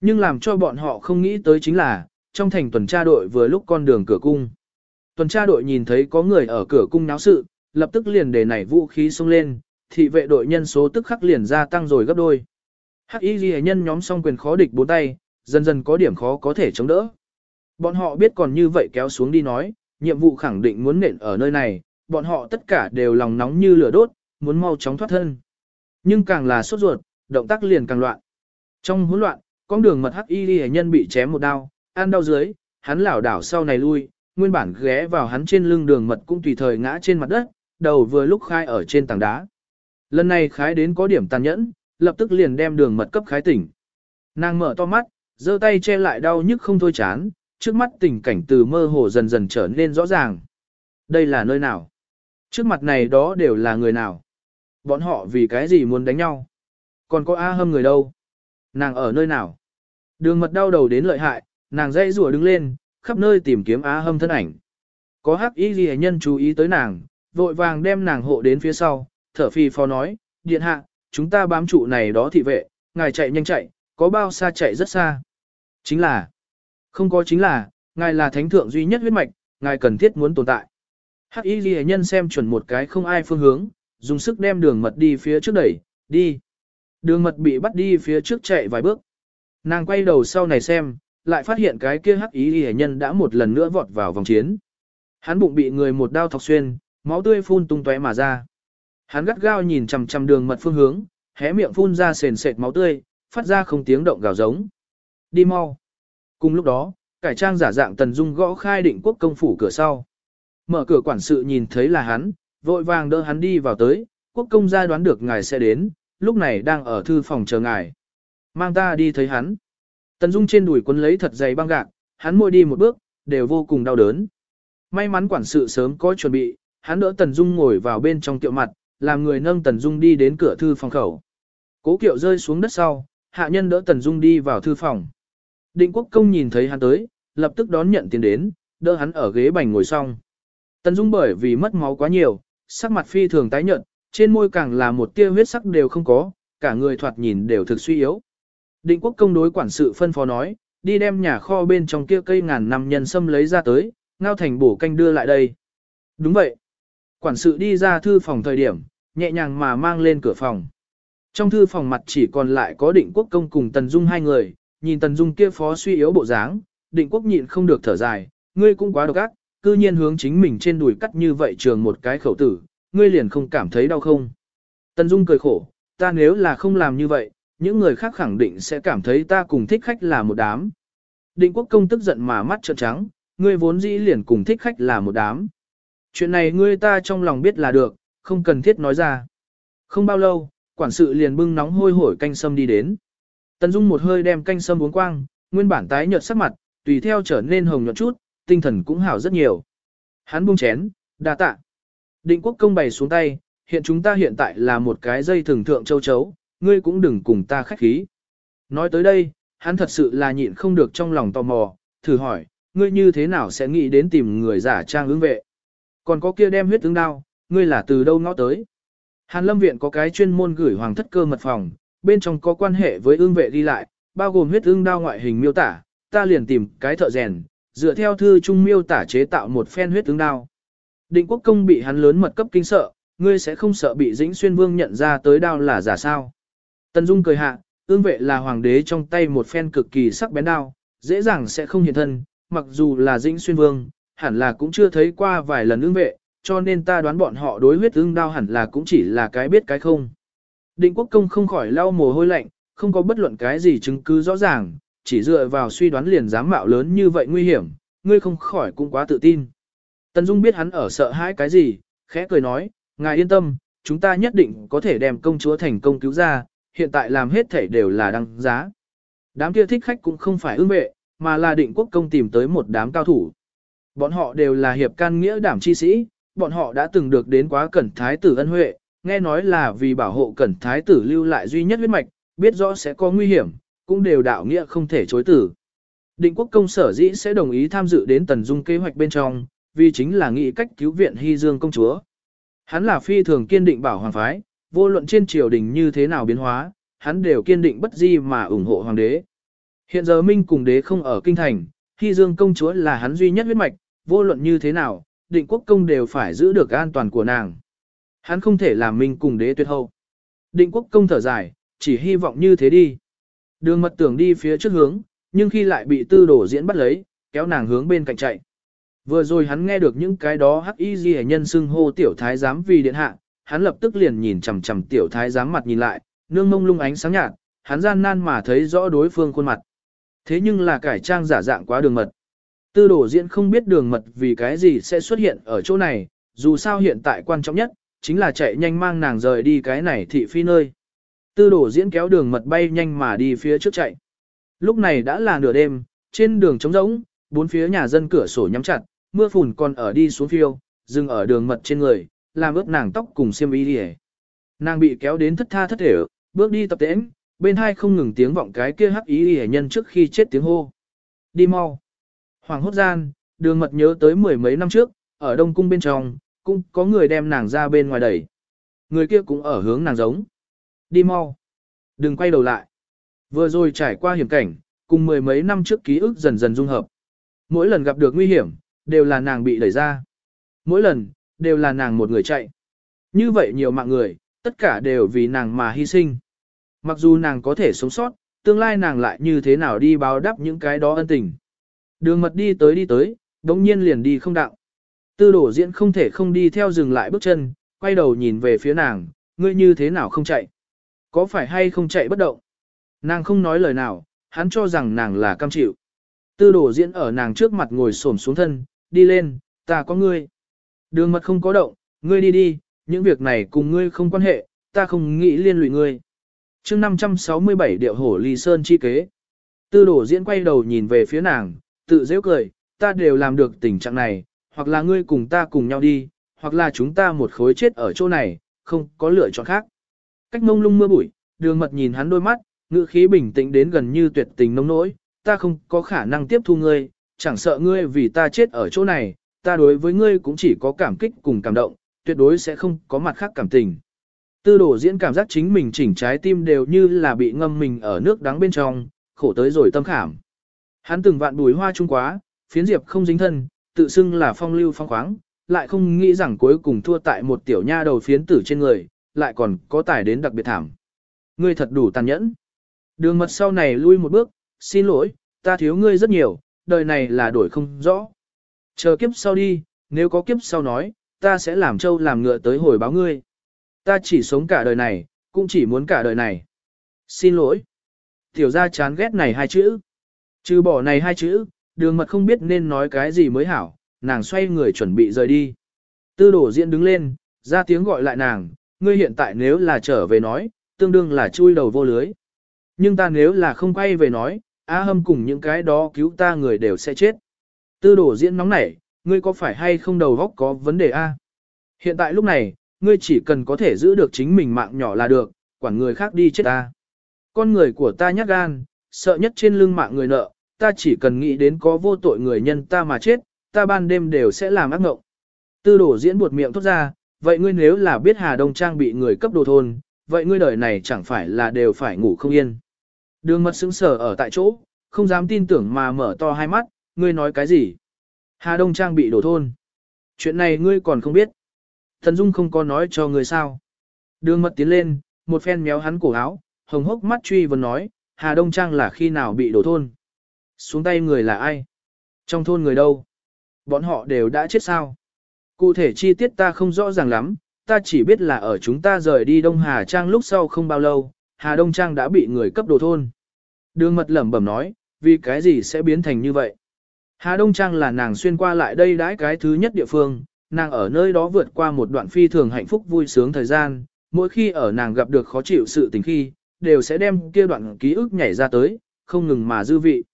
Nhưng làm cho bọn họ không nghĩ tới chính là, trong thành tuần tra đội vừa lúc con đường cửa cung. Tuần tra đội nhìn thấy có người ở cửa cung náo sự, lập tức liền để nảy vũ khí xông lên, thị vệ đội nhân số tức khắc liền gia tăng rồi gấp đôi. Hắc y ghi nhân nhóm song quyền khó địch bốn tay, dần dần có điểm khó có thể chống đỡ. Bọn họ biết còn như vậy kéo xuống đi nói, nhiệm vụ khẳng định muốn nện ở nơi này, bọn họ tất cả đều lòng nóng như lửa đốt, muốn mau chóng thoát thân. Nhưng càng là sốt ruột, động tác liền càng loạn. Trong hỗn loạn, con đường mật hắc y ghi nhân bị chém một đao, ăn đau dưới, hắn lảo đảo sau này lui, nguyên bản ghé vào hắn trên lưng đường mật cũng tùy thời ngã trên mặt đất, đầu vừa lúc khai ở trên tảng đá. Lần này khái đến có điểm tàn nhẫn, lập tức liền đem đường mật cấp khái tỉnh. Nàng mở to mắt, giơ tay che lại đau nhức không thôi chán, trước mắt tình cảnh từ mơ hồ dần dần trở nên rõ ràng. Đây là nơi nào? Trước mặt này đó đều là người nào? Bọn họ vì cái gì muốn đánh nhau? Còn có A hâm người đâu? Nàng ở nơi nào? Đường mật đau đầu đến lợi hại, nàng dây rùa đứng lên, khắp nơi tìm kiếm Á hâm thân ảnh. Có hắc y ghi nhân chú ý tới nàng, vội vàng đem nàng hộ đến phía sau, thở phì phò nói, điện hạ, chúng ta bám trụ này đó thị vệ, ngài chạy nhanh chạy, có bao xa chạy rất xa. Chính là, không có chính là, ngài là thánh thượng duy nhất huyết mạch, ngài cần thiết muốn tồn tại. Hắc y ghi nhân xem chuẩn một cái không ai phương hướng, dùng sức đem đường mật đi phía trước đẩy, đi. Đường mật bị bắt đi phía trước chạy vài bước. Nàng quay đầu sau này xem, lại phát hiện cái kia hắc ý ghi nhân đã một lần nữa vọt vào vòng chiến. Hắn bụng bị người một đao thọc xuyên, máu tươi phun tung tóe mà ra. Hắn gắt gao nhìn chằm chằm đường mật phương hướng, hé miệng phun ra sền sệt máu tươi, phát ra không tiếng động gào giống. Đi mau. Cùng lúc đó, cải trang giả dạng Tần Dung gõ khai định quốc công phủ cửa sau. Mở cửa quản sự nhìn thấy là hắn, vội vàng đỡ hắn đi vào tới, quốc công gia đoán được ngài sẽ đến, lúc này đang ở thư phòng chờ ngài. Mang ta đi thấy hắn. Tần Dung trên đùi quấn lấy thật dày băng gạc, hắn môi đi một bước, đều vô cùng đau đớn. May mắn quản sự sớm có chuẩn bị, hắn đỡ Tần Dung ngồi vào bên trong tiệu mặt, làm người nâng Tần Dung đi đến cửa thư phòng khẩu. Cố kiệu rơi xuống đất sau, hạ nhân đỡ Tần Dung đi vào thư phòng. Định quốc công nhìn thấy hắn tới, lập tức đón nhận tiền đến, đỡ hắn ở ghế bành ngồi xong. Tần Dung bởi vì mất máu quá nhiều, sắc mặt phi thường tái nhợt, trên môi càng là một tia huyết sắc đều không có, cả người thoạt nhìn đều thực suy yếu. Định quốc công đối quản sự phân phó nói, đi đem nhà kho bên trong kia cây ngàn năm nhân sâm lấy ra tới, ngao thành bổ canh đưa lại đây. Đúng vậy. Quản sự đi ra thư phòng thời điểm, nhẹ nhàng mà mang lên cửa phòng. Trong thư phòng mặt chỉ còn lại có định quốc công cùng Tần Dung hai người, nhìn Tần Dung kia phó suy yếu bộ dáng, định quốc nhịn không được thở dài, ngươi cũng quá độc ác, cư nhiên hướng chính mình trên đùi cắt như vậy trường một cái khẩu tử, ngươi liền không cảm thấy đau không. Tần Dung cười khổ, ta nếu là không làm như vậy, những người khác khẳng định sẽ cảm thấy ta cùng thích khách là một đám. Định quốc công tức giận mà mắt trợn trắng, ngươi vốn dĩ liền cùng thích khách là một đám. Chuyện này ngươi ta trong lòng biết là được, không cần thiết nói ra. Không bao lâu, quản sự liền bưng nóng hôi hổi canh sâm đi đến. Tần Dung một hơi đem canh sâm uống quang, nguyên bản tái nhợt sắc mặt, tùy theo trở nên hồng nhuận chút, tinh thần cũng hảo rất nhiều. Hắn buông chén, đa tạ. Định quốc công bày xuống tay, hiện chúng ta hiện tại là một cái dây thường thượng châu chấu, ngươi cũng đừng cùng ta khách khí. Nói tới đây, hắn thật sự là nhịn không được trong lòng tò mò, thử hỏi, ngươi như thế nào sẽ nghĩ đến tìm người giả trang ứng vệ. Còn có kia đem huyết tướng đao, ngươi là từ đâu ngõ tới. Hàn lâm viện có cái chuyên môn gửi hoàng thất cơ mật phòng, bên trong có quan hệ với ương vệ đi lại, bao gồm huyết ương đao ngoại hình miêu tả, ta liền tìm cái thợ rèn, dựa theo thư trung miêu tả chế tạo một phen huyết ương đao. Định quốc công bị hắn lớn mật cấp kinh sợ, ngươi sẽ không sợ bị dĩnh xuyên vương nhận ra tới đao là giả sao. Tần Dung cười hạ, ương vệ là hoàng đế trong tay một phen cực kỳ sắc bén đao, dễ dàng sẽ không hiện thân, mặc dù là dĩnh xuyên vương, hẳn là cũng chưa thấy qua vài lần ứng vệ, cho nên ta đoán bọn họ đối huyết ương đao hẳn là cũng chỉ là cái biết cái không. Định quốc công không khỏi lau mồ hôi lạnh, không có bất luận cái gì chứng cứ rõ ràng, chỉ dựa vào suy đoán liền dám mạo lớn như vậy nguy hiểm, ngươi không khỏi cũng quá tự tin. Tần Dung biết hắn ở sợ hãi cái gì, khẽ cười nói, ngài yên tâm, chúng ta nhất định có thể đem công chúa thành công cứu ra, hiện tại làm hết thể đều là đăng giá. Đám kia thích khách cũng không phải ưng vệ, mà là định quốc công tìm tới một đám cao thủ. Bọn họ đều là hiệp can nghĩa đảm chi sĩ, bọn họ đã từng được đến quá cẩn thái tử ân huệ, nghe nói là vì bảo hộ cẩn thái tử lưu lại duy nhất huyết mạch, biết rõ sẽ có nguy hiểm, cũng đều đạo nghĩa không thể chối tử. Định quốc công sở dĩ sẽ đồng ý tham dự đến tần dung kế hoạch bên trong, vì chính là nghị cách cứu viện Hy Dương công chúa. Hắn là phi thường kiên định bảo hoàng phái, vô luận trên triều đình như thế nào biến hóa, hắn đều kiên định bất di mà ủng hộ hoàng đế. Hiện giờ Minh cùng đế không ở kinh thành, Hy Dương công chúa là hắn duy nhất huyết mạch, vô luận như thế nào, định quốc công đều phải giữ được an toàn của nàng. Hắn không thể làm mình cùng đế tuyệt hậu. Định quốc công thở dài, chỉ hy vọng như thế đi. Đường mật tưởng đi phía trước hướng, nhưng khi lại bị tư đổ diễn bắt lấy, kéo nàng hướng bên cạnh chạy. Vừa rồi hắn nghe được những cái đó hắc y di nhân xưng hô tiểu thái giám vì điện hạ, hắn lập tức liền nhìn chằm chằm tiểu thái giám mặt nhìn lại, nương mông lung ánh sáng nhạt, hắn gian nan mà thấy rõ đối phương khuôn mặt. Thế nhưng là cải trang giả dạng quá đường mật. Tư đổ diễn không biết đường mật vì cái gì sẽ xuất hiện ở chỗ này, dù sao hiện tại quan trọng nhất, chính là chạy nhanh mang nàng rời đi cái này thị phi nơi. Tư đổ diễn kéo đường mật bay nhanh mà đi phía trước chạy. Lúc này đã là nửa đêm, trên đường trống rỗng, bốn phía nhà dân cửa sổ nhắm chặt, mưa phùn còn ở đi xuống phiêu, dừng ở đường mật trên người, làm ướt nàng tóc cùng xiêm y đi Nàng bị kéo đến thất tha thất thể, bước đi tập tễnh, bên hai không ngừng tiếng vọng cái kia hắc ý đi nhân trước khi chết tiếng hô. Đi mau. Hoàng hốt gian, đường mật nhớ tới mười mấy năm trước, ở Đông Cung bên trong, cũng có người đem nàng ra bên ngoài đẩy. Người kia cũng ở hướng nàng giống. Đi mau. Đừng quay đầu lại. Vừa rồi trải qua hiểm cảnh, cùng mười mấy năm trước ký ức dần dần dung hợp. Mỗi lần gặp được nguy hiểm, đều là nàng bị đẩy ra. Mỗi lần, đều là nàng một người chạy. Như vậy nhiều mạng người, tất cả đều vì nàng mà hy sinh. Mặc dù nàng có thể sống sót, tương lai nàng lại như thế nào đi báo đáp những cái đó ân tình. Đường mật đi tới đi tới, đống nhiên liền đi không đạo. Tư đổ diễn không thể không đi theo dừng lại bước chân, quay đầu nhìn về phía nàng, ngươi như thế nào không chạy? Có phải hay không chạy bất động? Nàng không nói lời nào, hắn cho rằng nàng là cam chịu. Tư đổ diễn ở nàng trước mặt ngồi xổm xuống thân, đi lên, ta có ngươi. Đường mật không có động, Ngươi đi đi, những việc này cùng ngươi không quan hệ, ta không nghĩ liên lụy ngươi. chương 567 điệu hổ ly sơn chi kế. Tư đổ diễn quay đầu nhìn về phía nàng, tự dễ cười, ta đều làm được tình trạng này, hoặc là ngươi cùng ta cùng nhau đi, hoặc là chúng ta một khối chết ở chỗ này, không có lựa chọn khác. Cách mông lung mưa bụi, đường mật nhìn hắn đôi mắt, ngữ khí bình tĩnh đến gần như tuyệt tình nông nỗi, ta không có khả năng tiếp thu ngươi, chẳng sợ ngươi vì ta chết ở chỗ này, ta đối với ngươi cũng chỉ có cảm kích cùng cảm động, tuyệt đối sẽ không có mặt khác cảm tình. Tư đổ diễn cảm giác chính mình chỉnh trái tim đều như là bị ngâm mình ở nước đắng bên trong, khổ tới rồi tâm khảm. Hắn từng vạn bùi hoa trung quá, phiến diệp không dính thân, tự xưng là phong lưu phong khoáng, lại không nghĩ rằng cuối cùng thua tại một tiểu nha đầu phiến tử trên người, lại còn có tài đến đặc biệt thảm. Ngươi thật đủ tàn nhẫn. Đường mật sau này lui một bước, xin lỗi, ta thiếu ngươi rất nhiều, đời này là đổi không rõ. Chờ kiếp sau đi, nếu có kiếp sau nói, ta sẽ làm trâu làm ngựa tới hồi báo ngươi. Ta chỉ sống cả đời này, cũng chỉ muốn cả đời này. Xin lỗi. Tiểu ra chán ghét này hai chữ. Trừ bỏ này hai chữ, đường mật không biết nên nói cái gì mới hảo, nàng xoay người chuẩn bị rời đi. Tư đổ diễn đứng lên, ra tiếng gọi lại nàng, ngươi hiện tại nếu là trở về nói, tương đương là chui đầu vô lưới. Nhưng ta nếu là không quay về nói, Á hâm cùng những cái đó cứu ta người đều sẽ chết. Tư đổ diễn nóng nảy, ngươi có phải hay không đầu góc có vấn đề a? Hiện tại lúc này, ngươi chỉ cần có thể giữ được chính mình mạng nhỏ là được, quản người khác đi chết ta. Con người của ta nhát gan, sợ nhất trên lưng mạng người nợ, ta chỉ cần nghĩ đến có vô tội người nhân ta mà chết, ta ban đêm đều sẽ làm ác ngộng. Tư đổ diễn buột miệng thốt ra, vậy ngươi nếu là biết Hà Đông Trang bị người cấp đồ thôn, vậy ngươi đời này chẳng phải là đều phải ngủ không yên. Đường mật sững sờ ở tại chỗ, không dám tin tưởng mà mở to hai mắt, ngươi nói cái gì? Hà Đông Trang bị đổ thôn. Chuyện này ngươi còn không biết. Thần Dung không có nói cho ngươi sao. Đường mật tiến lên, một phen méo hắn cổ áo, hồng hốc mắt truy vấn nói, Hà Đông Trang là khi nào bị đổ thôn? Xuống tay người là ai? Trong thôn người đâu? Bọn họ đều đã chết sao? Cụ thể chi tiết ta không rõ ràng lắm, ta chỉ biết là ở chúng ta rời đi Đông Hà Trang lúc sau không bao lâu, Hà Đông Trang đã bị người cấp đồ thôn. Đường mật lẩm bẩm nói, vì cái gì sẽ biến thành như vậy? Hà Đông Trang là nàng xuyên qua lại đây đãi cái thứ nhất địa phương, nàng ở nơi đó vượt qua một đoạn phi thường hạnh phúc vui sướng thời gian, mỗi khi ở nàng gặp được khó chịu sự tình khi, đều sẽ đem kia đoạn ký ức nhảy ra tới, không ngừng mà dư vị.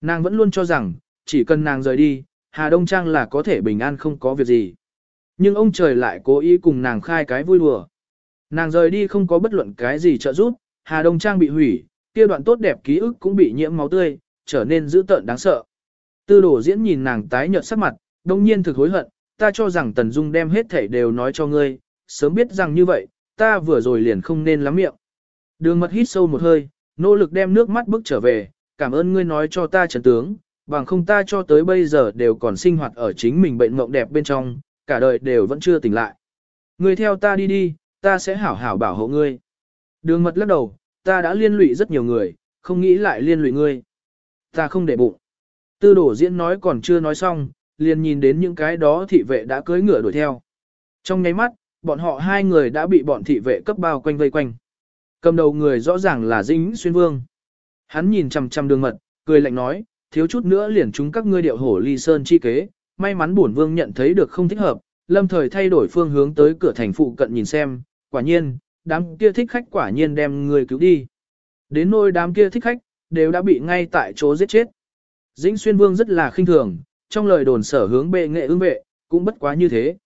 Nàng vẫn luôn cho rằng, chỉ cần nàng rời đi, Hà Đông Trang là có thể bình an không có việc gì. Nhưng ông trời lại cố ý cùng nàng khai cái vui đùa. Nàng rời đi không có bất luận cái gì trợ giúp, Hà Đông Trang bị hủy, kia đoạn tốt đẹp ký ức cũng bị nhiễm máu tươi, trở nên dữ tợn đáng sợ. Tư đổ diễn nhìn nàng tái nhợt sắc mặt, đông nhiên thực hối hận, ta cho rằng Tần Dung đem hết thảy đều nói cho ngươi, sớm biết rằng như vậy, ta vừa rồi liền không nên lắm miệng. Đường mật hít sâu một hơi, nỗ lực đem nước mắt bước trở về, cảm ơn ngươi nói cho ta trần tướng, bằng không ta cho tới bây giờ đều còn sinh hoạt ở chính mình bệnh mộng đẹp bên trong, cả đời đều vẫn chưa tỉnh lại. Ngươi theo ta đi đi, ta sẽ hảo hảo bảo hộ ngươi. Đường mật lắc đầu, ta đã liên lụy rất nhiều người, không nghĩ lại liên lụy ngươi. Ta không để bụng. Tư đổ diễn nói còn chưa nói xong, liền nhìn đến những cái đó thị vệ đã cưỡi ngựa đuổi theo. Trong nháy mắt, bọn họ hai người đã bị bọn thị vệ cấp bao quanh vây quanh. Cầm đầu người rõ ràng là Dĩnh Xuyên Vương. Hắn nhìn chằm chằm đường mật, cười lạnh nói, thiếu chút nữa liền chúng các ngươi điệu hổ ly sơn chi kế, may mắn bổn vương nhận thấy được không thích hợp, lâm thời thay đổi phương hướng tới cửa thành phụ cận nhìn xem, quả nhiên, đám kia thích khách quả nhiên đem người cứu đi. Đến nôi đám kia thích khách, đều đã bị ngay tại chỗ giết chết. Dĩnh xuyên vương rất là khinh thường, trong lời đồn sở hướng bệ nghệ ương vệ, cũng bất quá như thế.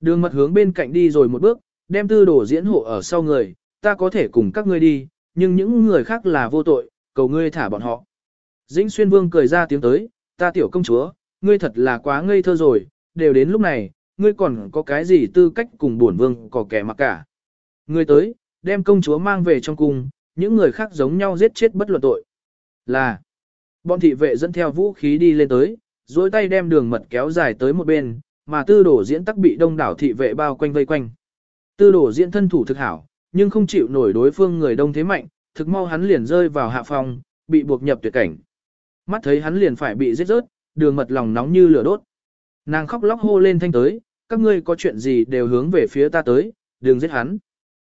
Đường mật hướng bên cạnh đi rồi một bước, đem tư đồ diễn hộ ở sau người, ta có thể cùng các ngươi đi, nhưng những người khác là vô tội, cầu ngươi thả bọn họ. Dĩnh xuyên vương cười ra tiếng tới, ta tiểu công chúa, ngươi thật là quá ngây thơ rồi, đều đến lúc này, ngươi còn có cái gì tư cách cùng bổn vương có kẻ mặc cả. Ngươi tới, đem công chúa mang về trong cung, những người khác giống nhau giết chết bất luận tội. Là, bọn thị vệ dẫn theo vũ khí đi lên tới, dối tay đem đường mật kéo dài tới một bên, mà tư đổ diễn tắc bị đông đảo thị vệ bao quanh vây quanh. Tư đổ diễn thân thủ thực hảo, nhưng không chịu nổi đối phương người đông thế mạnh, thực mau hắn liền rơi vào hạ phòng, bị buộc nhập tuyệt cảnh. Mắt thấy hắn liền phải bị giết rớt, đường mật lòng nóng như lửa đốt. Nàng khóc lóc hô lên thanh tới, các ngươi có chuyện gì đều hướng về phía ta tới, đừng giết hắn.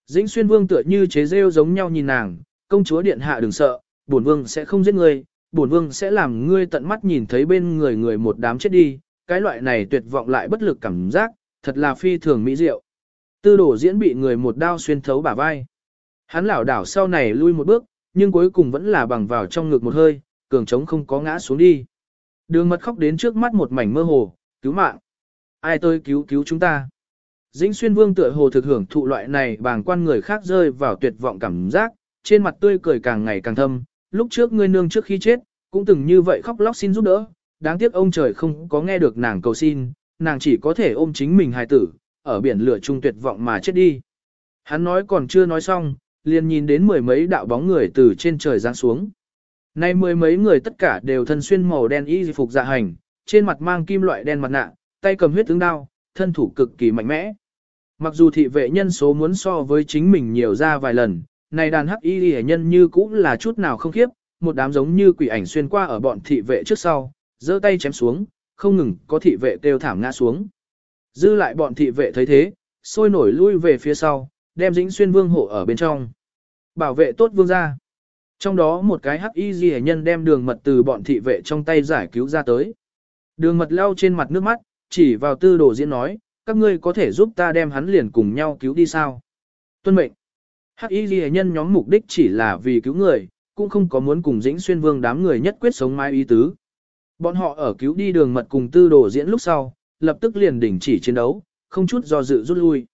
Dĩnh xuyên vương tựa như chế rêu giống nhau nhìn nàng, công chúa điện hạ đừng sợ, bổn vương sẽ không giết ngươi, bổn vương sẽ làm ngươi tận mắt nhìn thấy bên người người một đám chết đi, cái loại này tuyệt vọng lại bất lực cảm giác, thật thật là phi thường mỹ diệu. Tư đổ diễn bị người một đao xuyên thấu bả vai. Hắn lảo đảo sau này lui một bước, nhưng cuối cùng vẫn là bằng vào trong ngực một hơi, cường trống không có ngã xuống đi. Đường mật khóc đến trước mắt một mảnh mơ hồ, cứu mạng. Ai tôi cứu cứu chúng ta. Dĩnh xuyên vương tựa hồ thực hưởng thụ loại này bàng quan người khác rơi vào tuyệt vọng cảm giác, trên mặt tươi cười càng ngày càng thâm, lúc trước ngươi nương trước khi chết, cũng từng như vậy khóc lóc xin giúp đỡ, đáng tiếc ông trời không có nghe được nàng cầu xin, nàng chỉ có thể ôm chính mình hài tử, ở biển lửa trung tuyệt vọng mà chết đi. Hắn nói còn chưa nói xong, liền nhìn đến mười mấy đạo bóng người từ trên trời giáng xuống. Nay mười mấy người tất cả đều thân xuyên màu đen y phục dạ hành, trên mặt mang kim loại đen mặt nạ, tay cầm huyết tướng đao, thân thủ cực kỳ mạnh mẽ. Mặc dù thị vệ nhân số muốn so với chính mình nhiều ra vài lần, này đàn hắc y hệ nhân như cũng là chút nào không khiếp, một đám giống như quỷ ảnh xuyên qua ở bọn thị vệ trước sau, giơ tay chém xuống, không ngừng có thị vệ kêu thảm ngã xuống. Dư lại bọn thị vệ thấy thế, sôi nổi lui về phía sau, đem dĩnh xuyên vương hộ ở bên trong. Bảo vệ tốt vương gia. Trong đó một cái hắc y ghi nhân đem đường mật từ bọn thị vệ trong tay giải cứu ra tới. Đường mật leo trên mặt nước mắt, chỉ vào tư đồ diễn nói, các ngươi có thể giúp ta đem hắn liền cùng nhau cứu đi sao. Tuân mệnh. Hắc y ghi nhân nhóm mục đích chỉ là vì cứu người, cũng không có muốn cùng dĩnh xuyên vương đám người nhất quyết sống mai ý tứ. Bọn họ ở cứu đi đường mật cùng tư đồ diễn lúc sau, lập tức liền đình chỉ chiến đấu, không chút do dự rút lui.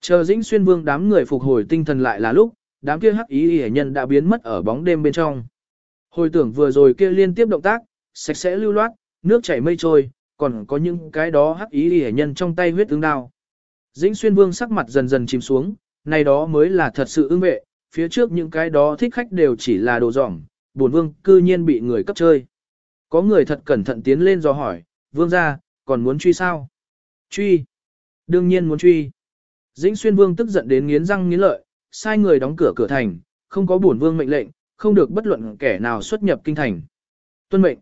Chờ dĩnh xuyên vương đám người phục hồi tinh thần lại là lúc, đám kia hắc ý hệ nhân đã biến mất ở bóng đêm bên trong. Hồi tưởng vừa rồi kia liên tiếp động tác, sạch sẽ lưu loát, nước chảy mây trôi, còn có những cái đó hắc ý hệ nhân trong tay huyết tướng đao. Dĩnh xuyên vương sắc mặt dần dần chìm xuống, này đó mới là thật sự ưng vệ, phía trước những cái đó thích khách đều chỉ là đồ dỏng, buồn vương cư nhiên bị người cấp chơi. Có người thật cẩn thận tiến lên do hỏi, vương ra, còn muốn truy sao? Truy. Đương nhiên muốn truy. Dĩnh xuyên vương tức giận đến nghiến răng nghiến lợi, sai người đóng cửa cửa thành, không có bổn vương mệnh lệnh, không được bất luận kẻ nào xuất nhập kinh thành. Tuân mệnh.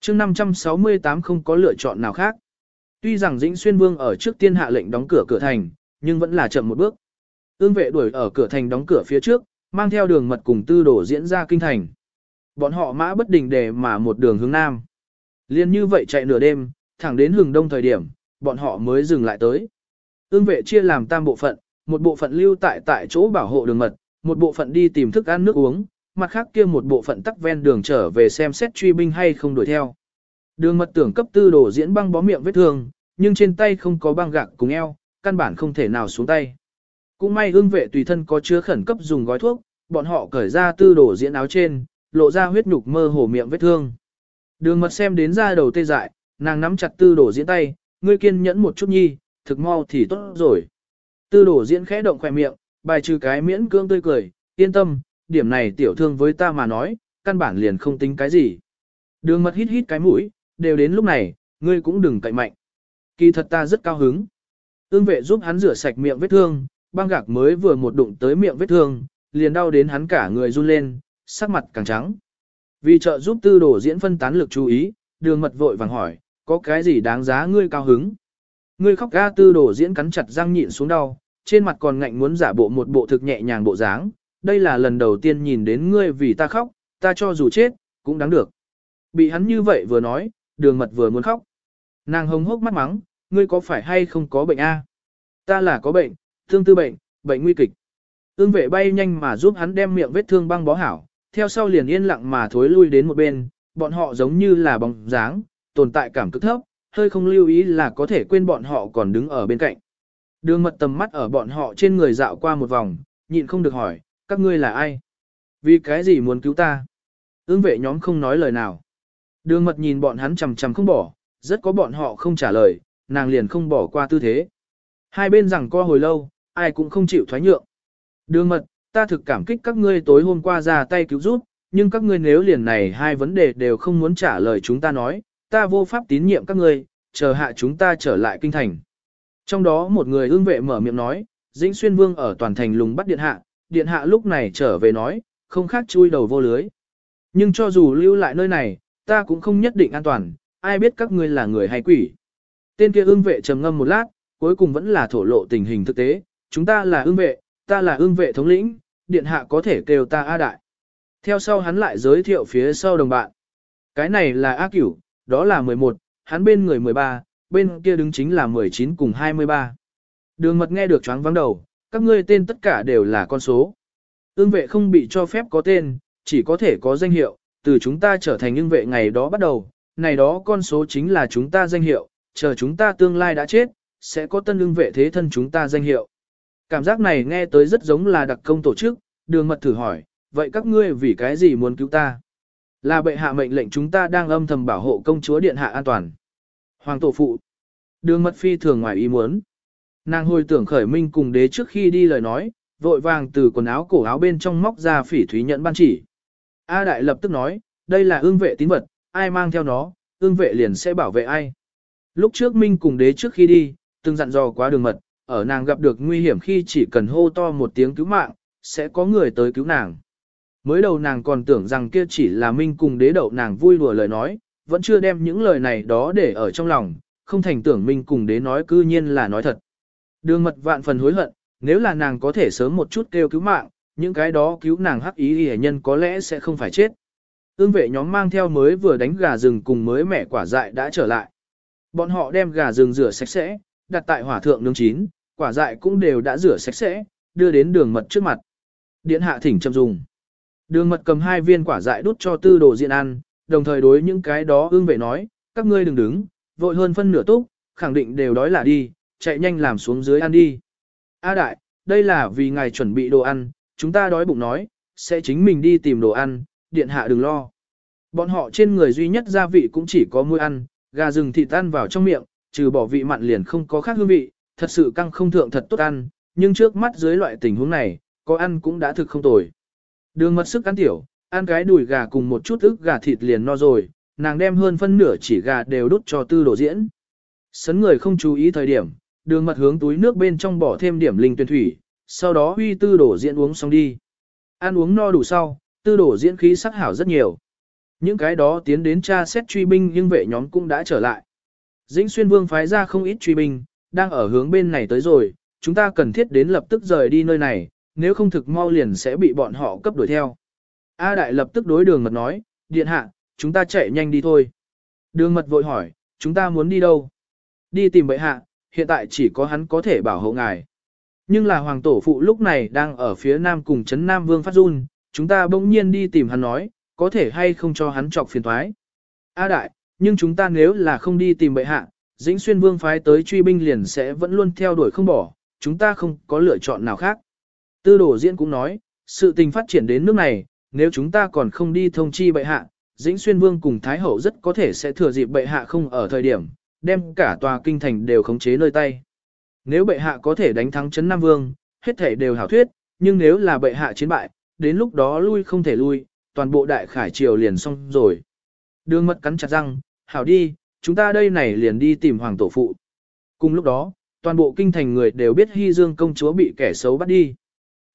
chương 568 không có lựa chọn nào khác. Tuy rằng Dĩnh Xuyên Vương ở trước tiên hạ lệnh đóng cửa cửa thành, nhưng vẫn là chậm một bước. Ương vệ đuổi ở cửa thành đóng cửa phía trước, mang theo đường mật cùng tư đổ diễn ra kinh thành. Bọn họ mã bất đình để mà một đường hướng nam. Liên như vậy chạy nửa đêm, thẳng đến hừng đông thời điểm, bọn họ mới dừng lại tới. Ưng vệ chia làm tam bộ phận, một bộ phận lưu tại tại chỗ bảo hộ đường mật, một bộ phận đi tìm thức ăn nước uống, mặt khác kia một bộ phận tắc ven đường trở về xem xét truy binh hay không đuổi theo. Đường mật tưởng cấp tư đổ diễn băng bó miệng vết thương, nhưng trên tay không có băng gạc cùng eo, căn bản không thể nào xuống tay. Cũng may ương vệ tùy thân có chứa khẩn cấp dùng gói thuốc, bọn họ cởi ra tư đổ diễn áo trên, lộ ra huyết nhục mơ hồ miệng vết thương. Đường mật xem đến ra đầu tê dại, nàng nắm chặt tư đổ diễn tay, ngươi kiên nhẫn một chút nhi, thực mau thì tốt rồi. Tư đổ diễn khẽ động khỏe miệng, bài trừ cái miễn cưỡng tươi cười, yên tâm, điểm này tiểu thương với ta mà nói, căn bản liền không tính cái gì. Đường mật hít hít cái mũi, đều đến lúc này, ngươi cũng đừng cậy mạnh. Kỳ thật ta rất cao hứng. Ương vệ giúp hắn rửa sạch miệng vết thương, băng gạc mới vừa một đụng tới miệng vết thương, liền đau đến hắn cả người run lên, sắc mặt càng trắng. Vì trợ giúp tư đổ diễn phân tán lực chú ý, đường mật vội vàng hỏi, có cái gì đáng giá ngươi cao hứng? Ngươi khóc ga tư đổ diễn cắn chặt răng nhịn xuống đau, trên mặt còn ngạnh muốn giả bộ một bộ thực nhẹ nhàng bộ dáng. Đây là lần đầu tiên nhìn đến ngươi vì ta khóc, ta cho dù chết, cũng đáng được. Bị hắn như vậy vừa nói, đường mật vừa muốn khóc. Nàng hồng hốc mắt mắng, ngươi có phải hay không có bệnh a? Ta là có bệnh, thương tư bệnh, bệnh nguy kịch. Ương vệ bay nhanh mà giúp hắn đem miệng vết thương băng bó hảo, theo sau liền yên lặng mà thối lui đến một bên, bọn họ giống như là bóng dáng, tồn tại cảm cực thấp, hơi không lưu ý là có thể quên bọn họ còn đứng ở bên cạnh. Đường mật tầm mắt ở bọn họ trên người dạo qua một vòng, nhịn không được hỏi, các ngươi là ai? Vì cái gì muốn cứu ta? Ưng vệ nhóm không nói lời nào. Đường mật nhìn bọn hắn chầm chầm không bỏ, rất có bọn họ không trả lời, nàng liền không bỏ qua tư thế. Hai bên rằng co hồi lâu, ai cũng không chịu thoái nhượng. Đường mật, ta thực cảm kích các ngươi tối hôm qua ra tay cứu giúp, nhưng các ngươi nếu liền này hai vấn đề đều không muốn trả lời chúng ta nói, ta vô pháp tín nhiệm các ngươi, chờ hạ chúng ta trở lại kinh thành. Trong đó một người ương vệ mở miệng nói, Dĩnh Xuyên Vương ở toàn thành lùng bắt điện hạ, điện hạ lúc này trở về nói, không khác chui đầu vô lưới. Nhưng cho dù lưu lại nơi này, ta cũng không nhất định an toàn, ai biết các ngươi là người hay quỷ. Tên kia ương vệ trầm ngâm một lát, cuối cùng vẫn là thổ lộ tình hình thực tế, chúng ta là ương vệ, ta là ương vệ thống lĩnh, điện hạ có thể kêu ta A Đại. Theo sau hắn lại giới thiệu phía sau đồng bạn. Cái này là A Cửu, đó là 11, hắn bên người 13, bên kia đứng chính là 19 cùng 23. Đường mật nghe được choáng vắng đầu, các ngươi tên tất cả đều là con số. Ưng vệ không bị cho phép có tên, chỉ có thể có danh hiệu, từ chúng ta trở thành ưng vệ ngày đó bắt đầu, này đó con số chính là chúng ta danh hiệu, chờ chúng ta tương lai đã chết, sẽ có tân ưng vệ thế thân chúng ta danh hiệu. Cảm giác này nghe tới rất giống là đặc công tổ chức, đường mật thử hỏi, vậy các ngươi vì cái gì muốn cứu ta? Là bệ hạ mệnh lệnh chúng ta đang âm thầm bảo hộ công chúa điện hạ an toàn. Hoàng tổ phụ. Đường mật phi thường ngoài ý muốn. Nàng hồi tưởng khởi minh cùng đế trước khi đi lời nói, vội vàng từ quần áo cổ áo bên trong móc ra phỉ thúy nhận ban chỉ. A đại lập tức nói, đây là ương vệ tín vật, ai mang theo nó, ương vệ liền sẽ bảo vệ ai. Lúc trước minh cùng đế trước khi đi, từng dặn dò quá đường mật, ở nàng gặp được nguy hiểm khi chỉ cần hô to một tiếng cứu mạng, sẽ có người tới cứu nàng. Mới đầu nàng còn tưởng rằng kia chỉ là minh cùng đế đậu nàng vui đùa lời nói, vẫn chưa đem những lời này đó để ở trong lòng, không thành tưởng minh cùng đế nói cư nhiên là nói thật. Đường mật vạn phần hối hận, nếu là nàng có thể sớm một chút kêu cứu mạng, những cái đó cứu nàng hắc ý hệ nhân có lẽ sẽ không phải chết. Ương vệ nhóm mang theo mới vừa đánh gà rừng cùng mới mẻ quả dại đã trở lại. Bọn họ đem gà rừng rửa sạch sẽ, đặt tại hỏa thượng nướng chín, quả dại cũng đều đã rửa sạch sẽ, đưa đến đường mật trước mặt. Điện hạ thỉnh châm dùng. Đường mật cầm hai viên quả dại đút cho tư đồ diện ăn, đồng thời đối những cái đó ương vệ nói, các ngươi đừng đứng, vội hơn phân nửa túc, khẳng định đều đói là đi, chạy nhanh làm xuống dưới ăn đi. A đại, đây là vì ngài chuẩn bị đồ ăn, chúng ta đói bụng nói, sẽ chính mình đi tìm đồ ăn, điện hạ đừng lo. Bọn họ trên người duy nhất gia vị cũng chỉ có muối ăn, gà rừng thịt tan vào trong miệng, trừ bỏ vị mặn liền không có khác hương vị, thật sự căng không thượng thật tốt ăn, nhưng trước mắt dưới loại tình huống này, có ăn cũng đã thực không tồi. Đường mật sức ăn tiểu, ăn cái đùi gà cùng một chút ức gà thịt liền no rồi, nàng đem hơn phân nửa chỉ gà đều đút cho tư đồ diễn. Sấn người không chú ý thời điểm, đường mật hướng túi nước bên trong bỏ thêm điểm linh tuyển thủy, sau đó huy tư đổ diễn uống xong đi. Ăn uống no đủ sau, tư đổ diễn khí sắc hảo rất nhiều. Những cái đó tiến đến tra xét truy binh nhưng vệ nhóm cũng đã trở lại. Dĩnh xuyên vương phái ra không ít truy binh, đang ở hướng bên này tới rồi, chúng ta cần thiết đến lập tức rời đi nơi này, nếu không thực mau liền sẽ bị bọn họ cấp đuổi theo. A đại lập tức đối đường mật nói, điện hạ, chúng ta chạy nhanh đi thôi. Đường mật vội hỏi, chúng ta muốn đi đâu? Đi tìm bệ hạ, hiện tại chỉ có hắn có thể bảo hộ ngài. Nhưng là hoàng tổ phụ lúc này đang ở phía nam cùng chấn nam vương phát run, chúng ta bỗng nhiên đi tìm hắn nói, có thể hay không cho hắn trọc phiền thoái. A đại, nhưng chúng ta nếu là không đi tìm bệ hạ, dĩnh xuyên vương phái tới truy binh liền sẽ vẫn luôn theo đuổi không bỏ, chúng ta không có lựa chọn nào khác. Tư đổ diễn cũng nói, sự tình phát triển đến nước này, nếu chúng ta còn không đi thông chi bệ hạ, dĩnh xuyên vương cùng thái hậu rất có thể sẽ thừa dịp bệ hạ không ở thời điểm, đem cả tòa kinh thành đều khống chế nơi tay. Nếu bệ hạ có thể đánh thắng chấn Nam Vương, hết thể đều hảo thuyết, nhưng nếu là bệ hạ chiến bại, đến lúc đó lui không thể lui, toàn bộ đại khải triều liền xong rồi. Đường mật cắn chặt răng, hảo đi, chúng ta đây này liền đi tìm hoàng tổ phụ. Cùng lúc đó, toàn bộ kinh thành người đều biết Hy Dương công chúa bị kẻ xấu bắt đi.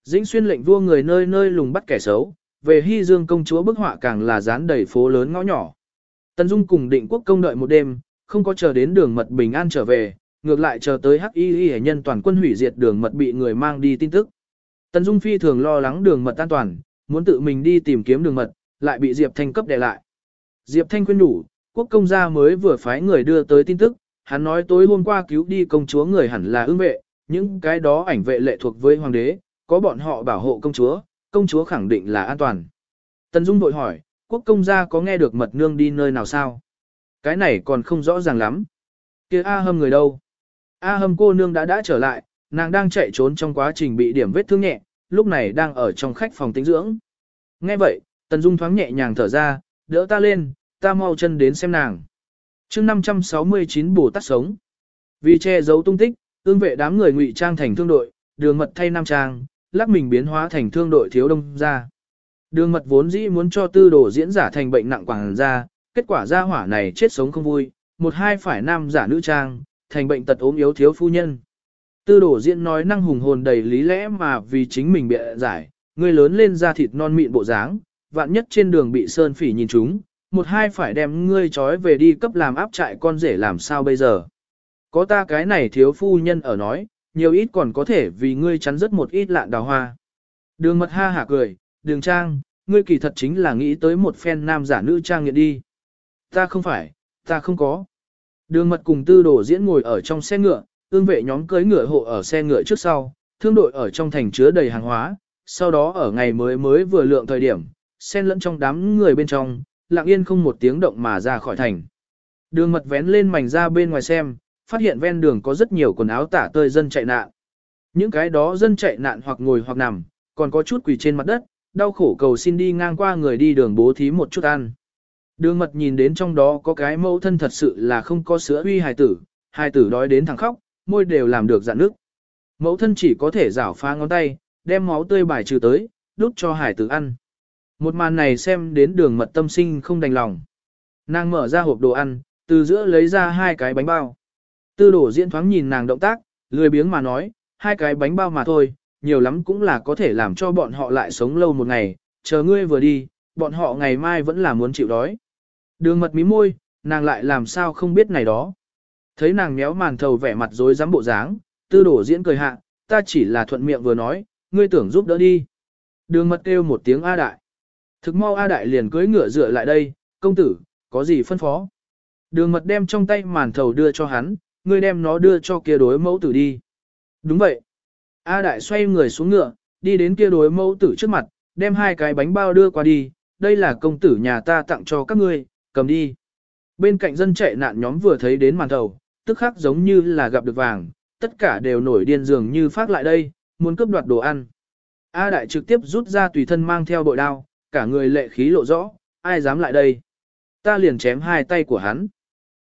Dĩnh xuyên lệnh vua người nơi nơi lùng bắt kẻ xấu, về Hy Dương công chúa bức họa càng là dán đầy phố lớn ngõ nhỏ. Tần Dung cùng định quốc công đợi một đêm, không có chờ đến đường mật bình an trở về, ngược lại chờ tới hắc y y nhân toàn quân hủy diệt đường mật bị người mang đi tin tức. Tần Dung Phi thường lo lắng đường mật an toàn, muốn tự mình đi tìm kiếm đường mật, lại bị Diệp Thanh cấp đè lại. Diệp Thanh khuyên đủ, quốc công gia mới vừa phái người đưa tới tin tức, hắn nói tối hôm qua cứu đi công chúa người hẳn là ưng vệ, những cái đó ảnh vệ lệ thuộc với hoàng đế, có bọn họ bảo hộ công chúa, công chúa khẳng định là an toàn. Tần Dung đội hỏi, quốc công gia có nghe được mật nương đi nơi nào sao? Cái này còn không rõ ràng lắm. kia A hâm người đâu? A hâm cô nương đã đã trở lại, nàng đang chạy trốn trong quá trình bị điểm vết thương nhẹ, lúc này đang ở trong khách phòng tĩnh dưỡng. Nghe vậy, Tần Dung thoáng nhẹ nhàng thở ra, đỡ ta lên, ta mau chân đến xem nàng. chương 569 bổ tát sống. Vì che giấu tung tích, ương vệ đám người ngụy trang thành thương đội, đường mật thay nam trang, lắc mình biến hóa thành thương đội thiếu đông ra. Đường mật vốn dĩ muốn cho tư đồ diễn giả thành bệnh nặng quảng ra, kết quả ra hỏa này chết sống không vui, một hai phải nam giả nữ trang, thành bệnh tật ốm yếu thiếu phu nhân. Tư Đồ diễn nói năng hùng hồn đầy lý lẽ mà vì chính mình bị giải, người lớn lên da thịt non mịn bộ dáng, vạn nhất trên đường bị sơn phỉ nhìn chúng, một hai phải đem ngươi trói về đi cấp làm áp trại con rể làm sao bây giờ. Có ta cái này thiếu phu nhân ở nói, nhiều ít còn có thể vì ngươi chắn rất một ít lạn đào hoa. Đường mật ha hả cười, đường trang, ngươi kỳ thật chính là nghĩ tới một phen nam giả nữ trang nghiện đi. Ta không phải, ta không có. Đường mật cùng tư đồ diễn ngồi ở trong xe ngựa, ương vệ nhóm cưới ngựa hộ ở xe ngựa trước sau, thương đội ở trong thành chứa đầy hàng hóa, sau đó ở ngày mới mới vừa lượng thời điểm, xen lẫn trong đám người bên trong, lặng yên không một tiếng động mà ra khỏi thành. Đường mật vén lên mảnh ra bên ngoài xem, phát hiện ven đường có rất nhiều quần áo tả tơi dân chạy nạn. Những cái đó dân chạy nạn hoặc ngồi hoặc nằm, còn có chút quỳ trên mặt đất, đau khổ cầu xin đi ngang qua người đi đường bố thí một chút ăn. Đường mật nhìn đến trong đó có cái mẫu thân thật sự là không có sữa uy hài tử, hài tử đói đến thẳng khóc, môi đều làm được dạn nước. Mẫu thân chỉ có thể rảo phá ngón tay, đem máu tươi bài trừ tới, đút cho hải tử ăn. Một màn này xem đến đường mật tâm sinh không đành lòng. Nàng mở ra hộp đồ ăn, từ giữa lấy ra hai cái bánh bao. Tư đổ diễn thoáng nhìn nàng động tác, lười biếng mà nói, hai cái bánh bao mà thôi, nhiều lắm cũng là có thể làm cho bọn họ lại sống lâu một ngày, chờ ngươi vừa đi, bọn họ ngày mai vẫn là muốn chịu đói. Đường mật mí môi, nàng lại làm sao không biết này đó. Thấy nàng méo màn thầu vẻ mặt rối rắm bộ dáng, tư đổ diễn cười hạ, ta chỉ là thuận miệng vừa nói, ngươi tưởng giúp đỡ đi. Đường mật kêu một tiếng A đại. Thực mau A đại liền cưới ngựa dựa lại đây, công tử, có gì phân phó. Đường mật đem trong tay màn thầu đưa cho hắn, ngươi đem nó đưa cho kia đối mẫu tử đi. Đúng vậy. A đại xoay người xuống ngựa, đi đến kia đối mẫu tử trước mặt, đem hai cái bánh bao đưa qua đi, đây là công tử nhà ta tặng cho các ngươi, cầm đi. Bên cạnh dân chạy nạn nhóm vừa thấy đến màn thầu, tức khắc giống như là gặp được vàng, tất cả đều nổi điên dường như phát lại đây, muốn cướp đoạt đồ ăn. A đại trực tiếp rút ra tùy thân mang theo bội đao, cả người lệ khí lộ rõ, ai dám lại đây. Ta liền chém hai tay của hắn.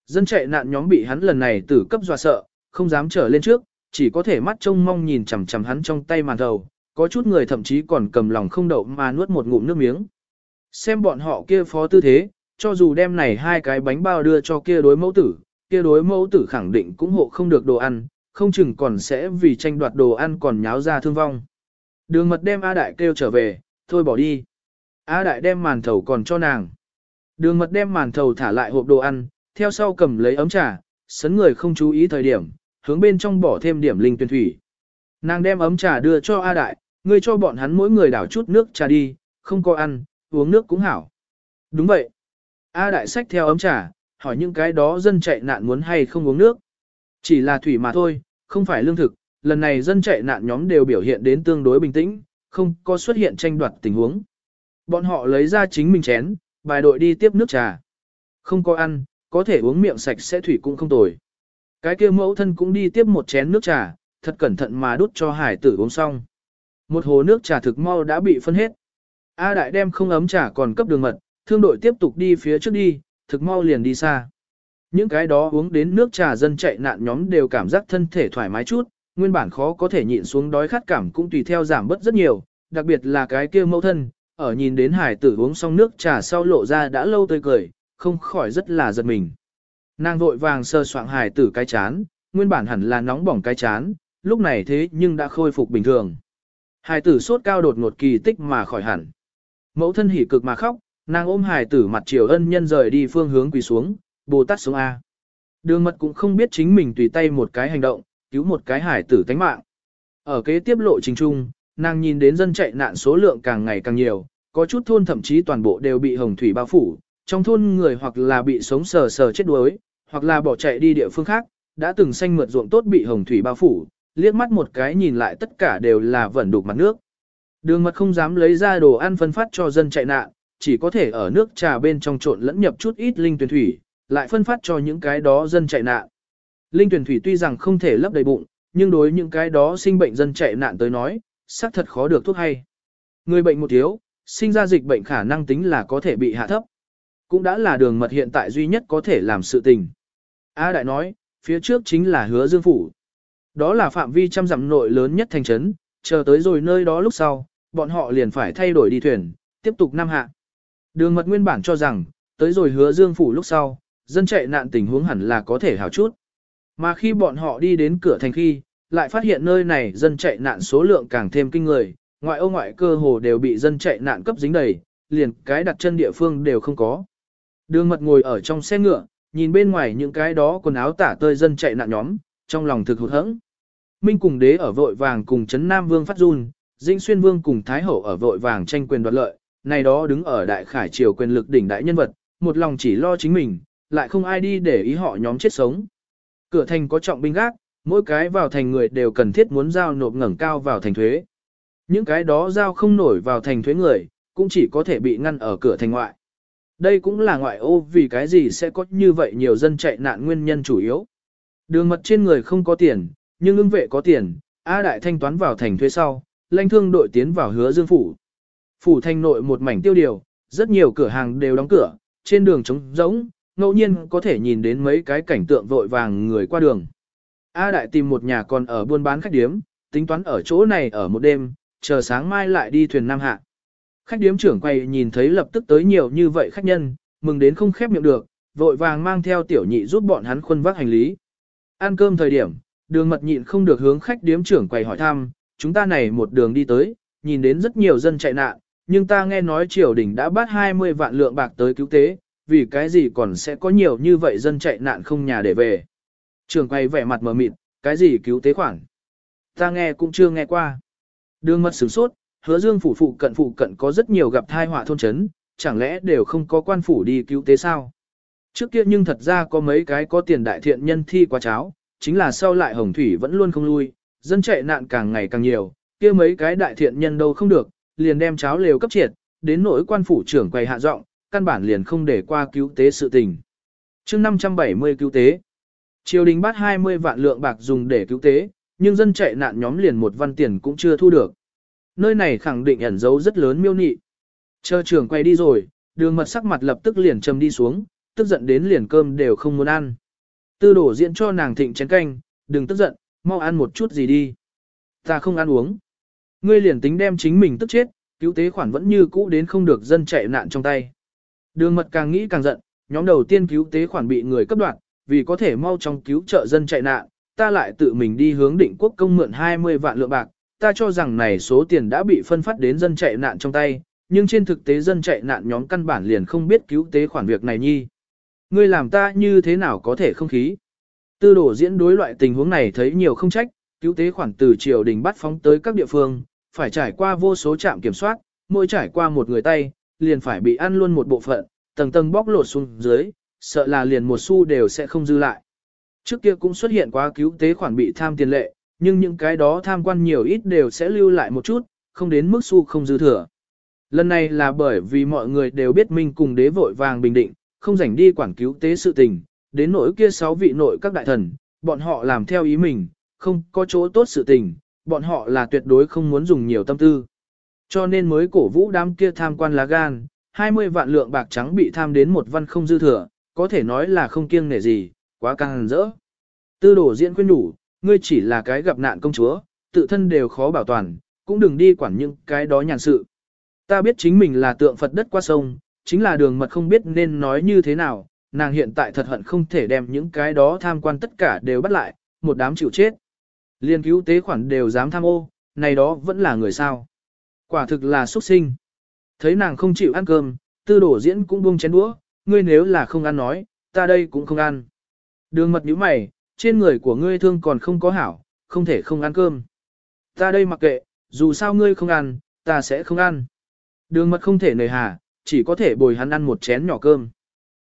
Dân chạy nạn nhóm bị hắn lần này tử cấp dọa sợ, không dám trở lên trước, chỉ có thể mắt trông mong nhìn chằm chằm hắn trong tay màn thầu, có chút người thậm chí còn cầm lòng không đậu mà nuốt một ngụm nước miếng. Xem bọn họ kia phó tư thế, cho dù đem này hai cái bánh bao đưa cho kia đối mẫu tử, kia đối mẫu tử khẳng định cũng hộ không được đồ ăn, không chừng còn sẽ vì tranh đoạt đồ ăn còn nháo ra thương vong. Đường mật đem A Đại kêu trở về, thôi bỏ đi. A Đại đem màn thầu còn cho nàng. Đường mật đem màn thầu thả lại hộp đồ ăn, theo sau cầm lấy ấm trà, sấn người không chú ý thời điểm, hướng bên trong bỏ thêm điểm linh tuyển thủy. Nàng đem ấm trà đưa cho A Đại, ngươi cho bọn hắn mỗi người đảo chút nước trà đi, không có ăn, uống nước cũng hảo. Đúng vậy. A Đại sách theo ấm trà, hỏi những cái đó dân chạy nạn muốn hay không uống nước. Chỉ là thủy mà thôi, không phải lương thực, lần này dân chạy nạn nhóm đều biểu hiện đến tương đối bình tĩnh, không có xuất hiện tranh đoạt tình huống. Bọn họ lấy ra chính mình chén, bài đội đi tiếp nước trà. Không có ăn, có thể uống miệng sạch sẽ thủy cũng không tồi. Cái kia mẫu thân cũng đi tiếp một chén nước trà, thật cẩn thận mà đút cho hải tử uống xong. Một hồ nước trà thực mau đã bị phân hết. A đại đem không ấm trà còn cấp đường mật, thương đội tiếp tục đi phía trước đi, thực mau liền đi xa. Những cái đó uống đến nước trà dân chạy nạn nhóm đều cảm giác thân thể thoải mái chút, nguyên bản khó có thể nhịn xuống đói khát cảm cũng tùy theo giảm bớt rất nhiều, đặc biệt là cái kia mẫu thân, ở nhìn đến hải tử uống xong nước trà sau lộ ra đã lâu tươi cười, không khỏi rất là giật mình. Nàng vội vàng sơ soạn hải tử cái chán, nguyên bản hẳn là nóng bỏng cái chán, lúc này thế nhưng đã khôi phục bình thường. Hải tử sốt cao đột ngột kỳ tích mà khỏi hẳn. Mẫu thân hỉ cực mà khóc, nàng ôm hải tử mặt triều ân nhân rời đi phương hướng quỳ xuống, Bồ Tát xuống A. Đường mật cũng không biết chính mình tùy tay một cái hành động, cứu một cái hải tử tánh mạng. Ở kế tiếp lộ trình trung, nàng nhìn đến dân chạy nạn số lượng càng ngày càng nhiều, có chút thôn thậm chí toàn bộ đều bị hồng thủy bao phủ, trong thôn người hoặc là bị sống sờ sờ chết đuối, hoặc là bỏ chạy đi địa phương khác, đã từng xanh mượt ruộng tốt bị hồng thủy bao phủ, liếc mắt một cái nhìn lại tất cả đều là vẩn đục mặt nước. Đường mật không dám lấy ra đồ ăn phân phát cho dân chạy nạn, chỉ có thể ở nước trà bên trong trộn lẫn nhập chút ít linh tuyển thủy, lại phân phát cho những cái đó dân chạy nạn. Linh tuyển thủy tuy rằng không thể lấp đầy bụng, nhưng đối những cái đó sinh bệnh dân chạy nạn tới nói, xác thật khó được thuốc hay. Người bệnh một thiếu, sinh ra dịch bệnh khả năng tính là có thể bị hạ thấp. Cũng đã là đường mật hiện tại duy nhất có thể làm sự tình. A Đại nói, phía trước chính là hứa dương phủ. Đó là phạm vi trăm dặm nội lớn nhất thành trấn, chờ tới rồi nơi đó lúc sau, bọn họ liền phải thay đổi đi thuyền, tiếp tục năm hạ. Đường mật nguyên bản cho rằng, tới rồi hứa dương phủ lúc sau, dân chạy nạn tình huống hẳn là có thể hảo chút. Mà khi bọn họ đi đến cửa thành khi, lại phát hiện nơi này dân chạy nạn số lượng càng thêm kinh người, ngoại ô ngoại cơ hồ đều bị dân chạy nạn cấp dính đầy, liền cái đặt chân địa phương đều không có. Đường mật ngồi ở trong xe ngựa, nhìn bên ngoài những cái đó quần áo tả tơi dân chạy nạn nhóm, trong lòng thực hụt hẫng. Minh cùng đế ở vội vàng cùng chấn Nam Vương phát run, Dĩnh Xuyên Vương cùng Thái Hậu ở vội vàng tranh quyền đoạt lợi, này đó đứng ở đại khải triều quyền lực đỉnh đại nhân vật, một lòng chỉ lo chính mình, lại không ai đi để ý họ nhóm chết sống. Cửa thành có trọng binh gác, mỗi cái vào thành người đều cần thiết muốn giao nộp ngẩng cao vào thành thuế. Những cái đó giao không nổi vào thành thuế người, cũng chỉ có thể bị ngăn ở cửa thành ngoại. Đây cũng là ngoại ô vì cái gì sẽ có như vậy nhiều dân chạy nạn nguyên nhân chủ yếu. Đường mật trên người không có tiền, nhưng ưng vệ có tiền, A Đại thanh toán vào thành thuế sau, lãnh thương đội tiến vào hứa dương phủ. Phủ thành nội một mảnh tiêu điều, rất nhiều cửa hàng đều đóng cửa, trên đường trống rỗng, ngẫu nhiên có thể nhìn đến mấy cái cảnh tượng vội vàng người qua đường. A Đại tìm một nhà còn ở buôn bán khách điếm, tính toán ở chỗ này ở một đêm, chờ sáng mai lại đi thuyền Nam Hạ. Khách điếm trưởng quay nhìn thấy lập tức tới nhiều như vậy khách nhân, mừng đến không khép miệng được, vội vàng mang theo tiểu nhị giúp bọn hắn khuân vác hành lý. Ăn cơm thời điểm, đường mật nhịn không được hướng khách điếm trưởng quầy hỏi thăm, chúng ta này một đường đi tới, nhìn đến rất nhiều dân chạy nạn, nhưng ta nghe nói triều đình đã bắt 20 vạn lượng bạc tới cứu tế, vì cái gì còn sẽ có nhiều như vậy dân chạy nạn không nhà để về. Trưởng quầy vẻ mặt mờ mịt, cái gì cứu tế khoản? Ta nghe cũng chưa nghe qua. Đường mật sửng sốt, hứa dương phủ phụ cận phụ cận có rất nhiều gặp thai họa thôn chấn, chẳng lẽ đều không có quan phủ đi cứu tế sao? Trước kia nhưng thật ra có mấy cái có tiền đại thiện nhân thi qua cháo, chính là sau lại hồng thủy vẫn luôn không lui, dân chạy nạn càng ngày càng nhiều, kia mấy cái đại thiện nhân đâu không được, liền đem cháo lều cấp triệt, đến nỗi quan phủ trưởng quầy hạ giọng, căn bản liền không để qua cứu tế sự tình. chương 570 cứu tế, triều đình bắt 20 vạn lượng bạc dùng để cứu tế, nhưng dân chạy nạn nhóm liền một văn tiền cũng chưa thu được. Nơi này khẳng định ẩn dấu rất lớn miêu nị. Chờ trưởng quay đi rồi, đường mật sắc mặt lập tức liền trầm đi xuống, tức giận đến liền cơm đều không muốn ăn. Tư đổ diễn cho nàng thịnh chén canh, đừng tức giận, mau ăn một chút gì đi. Ta không ăn uống. Ngươi liền tính đem chính mình tức chết, cứu tế khoản vẫn như cũ đến không được dân chạy nạn trong tay. Đường mật càng nghĩ càng giận, nhóm đầu tiên cứu tế khoản bị người cấp đoạn, vì có thể mau chóng cứu trợ dân chạy nạn, ta lại tự mình đi hướng định quốc công mượn 20 vạn lượng bạc, ta cho rằng này số tiền đã bị phân phát đến dân chạy nạn trong tay, nhưng trên thực tế dân chạy nạn nhóm căn bản liền không biết cứu tế khoản việc này nhi. Ngươi làm ta như thế nào có thể không khí? Tư đổ diễn đối loại tình huống này thấy nhiều không trách, cứu tế khoản từ triều đình bắt phóng tới các địa phương, phải trải qua vô số trạm kiểm soát, mỗi trải qua một người tay, liền phải bị ăn luôn một bộ phận, tầng tầng bóc lột xuống dưới, sợ là liền một xu đều sẽ không dư lại. Trước kia cũng xuất hiện quá cứu tế khoản bị tham tiền lệ, nhưng những cái đó tham quan nhiều ít đều sẽ lưu lại một chút, không đến mức xu không dư thừa. Lần này là bởi vì mọi người đều biết Minh cùng đế vội vàng bình định, không rảnh đi quản cứu tế sự tình, đến nỗi kia sáu vị nội các đại thần, bọn họ làm theo ý mình, không có chỗ tốt sự tình, bọn họ là tuyệt đối không muốn dùng nhiều tâm tư. Cho nên mới cổ vũ đám kia tham quan lá gan, 20 vạn lượng bạc trắng bị tham đến một văn không dư thừa, có thể nói là không kiêng nể gì, quá càng rỡ. Tư đổ diễn khuyên đủ, ngươi chỉ là cái gặp nạn công chúa, tự thân đều khó bảo toàn, cũng đừng đi quản những cái đó nhàn sự. Ta biết chính mình là tượng Phật đất qua sông, chính là đường mật không biết nên nói như thế nào, nàng hiện tại thật hận không thể đem những cái đó tham quan tất cả đều bắt lại, một đám chịu chết. Liên cứu tế khoản đều dám tham ô, này đó vẫn là người sao. Quả thực là xuất sinh. Thấy nàng không chịu ăn cơm, tư đổ diễn cũng buông chén đũa, ngươi nếu là không ăn nói, ta đây cũng không ăn. Đường mật nhíu mày, trên người của ngươi thương còn không có hảo, không thể không ăn cơm. Ta đây mặc kệ, dù sao ngươi không ăn, ta sẽ không ăn. Đường mật không thể nề hà, chỉ có thể bồi hắn ăn một chén nhỏ cơm.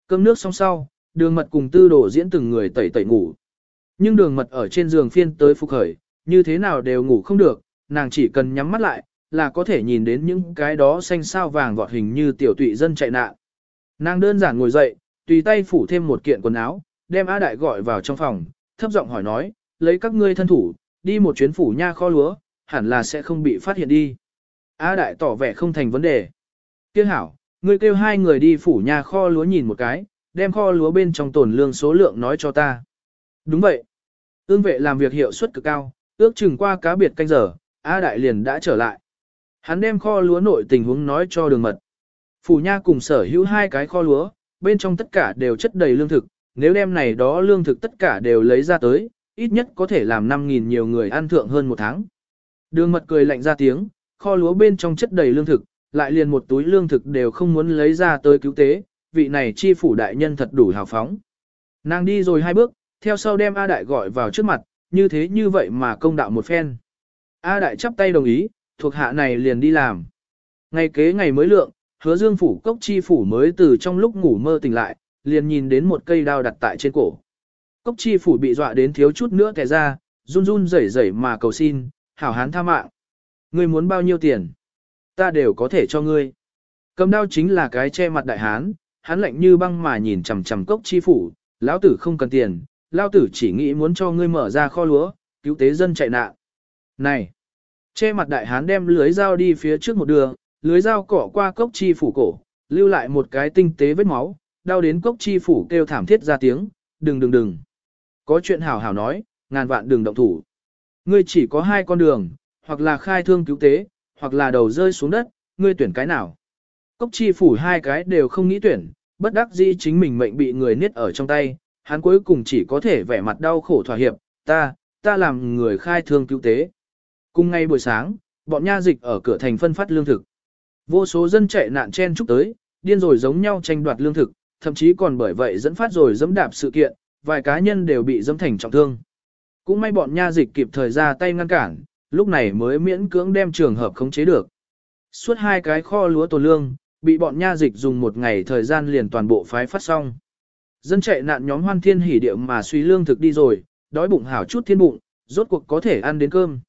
Cơm nước xong sau, đường mật cùng tư đổ diễn từng người tẩy tẩy ngủ. Nhưng đường mật ở trên giường phiên tới phục khởi, như thế nào đều ngủ không được, nàng chỉ cần nhắm mắt lại, là có thể nhìn đến những cái đó xanh sao vàng vọt hình như tiểu tụy dân chạy nạn. Nàng đơn giản ngồi dậy, tùy tay phủ thêm một kiện quần áo, đem A Đại gọi vào trong phòng, thấp giọng hỏi nói, lấy các ngươi thân thủ, đi một chuyến phủ nha kho lúa, hẳn là sẽ không bị phát hiện đi. A Đại tỏ vẻ không thành vấn đề. Kêu hảo, ngươi kêu hai người đi phủ nha kho lúa nhìn một cái, đem kho lúa bên trong tồn lương số lượng nói cho ta. Đúng vậy. Ương vệ làm việc hiệu suất cực cao, ước chừng qua cá biệt canh giờ, A Đại liền đã trở lại. Hắn đem kho lúa nội tình huống nói cho đường mật. Phủ nha cùng sở hữu hai cái kho lúa, bên trong tất cả đều chất đầy lương thực, nếu đem này đó lương thực tất cả đều lấy ra tới, ít nhất có thể làm 5.000 nhiều người ăn thượng hơn một tháng. Đường mật cười lạnh ra tiếng, kho lúa bên trong chất đầy lương thực, lại liền một túi lương thực đều không muốn lấy ra tới cứu tế, vị này chi phủ đại nhân thật đủ hào phóng. Nàng đi rồi hai bước, theo sau đem A Đại gọi vào trước mặt, như thế như vậy mà công đạo một phen. A Đại chắp tay đồng ý, thuộc hạ này liền đi làm. Ngày kế ngày mới lượng, hứa dương phủ cốc chi phủ mới từ trong lúc ngủ mơ tỉnh lại, liền nhìn đến một cây đao đặt tại trên cổ. Cốc chi phủ bị dọa đến thiếu chút nữa kẻ ra, run run rẩy rẩy mà cầu xin, hảo hán tha mạng. Ngươi muốn bao nhiêu tiền? Ta đều có thể cho ngươi. Cầm đao chính là cái che mặt đại hán, hắn lạnh như băng mà nhìn chằm chằm cốc chi phủ, lão tử không cần tiền, lão tử chỉ nghĩ muốn cho ngươi mở ra kho lúa, cứu tế dân chạy nạn. Này! Che mặt đại hán đem lưới dao đi phía trước một đường, lưới dao cỏ qua cốc chi phủ cổ, lưu lại một cái tinh tế vết máu, đau đến cốc chi phủ kêu thảm thiết ra tiếng, đừng đừng đừng. Có chuyện hảo hảo nói, ngàn vạn đừng động thủ. Ngươi chỉ có hai con đường, hoặc là khai thương cứu tế, hoặc là đầu rơi xuống đất, ngươi tuyển cái nào. Cốc chi phủ hai cái đều không nghĩ tuyển, bất đắc dĩ chính mình mệnh bị người niết ở trong tay, hắn cuối cùng chỉ có thể vẻ mặt đau khổ thỏa hiệp, ta, ta làm người khai thương cứu tế. Cùng ngay buổi sáng, bọn nha dịch ở cửa thành phân phát lương thực. Vô số dân chạy nạn chen chúc tới, điên rồi giống nhau tranh đoạt lương thực, thậm chí còn bởi vậy dẫn phát rồi dẫm đạp sự kiện, vài cá nhân đều bị dẫm thành trọng thương. Cũng may bọn nha dịch kịp thời ra tay ngăn cản, lúc này mới miễn cưỡng đem trường hợp khống chế được. Suốt hai cái kho lúa tồn lương, bị bọn nha dịch dùng một ngày thời gian liền toàn bộ phái phát xong. Dân chạy nạn nhóm hoan thiên hỉ điệu mà suy lương thực đi rồi, đói bụng hảo chút thiên bụng, rốt cuộc có thể ăn đến cơm.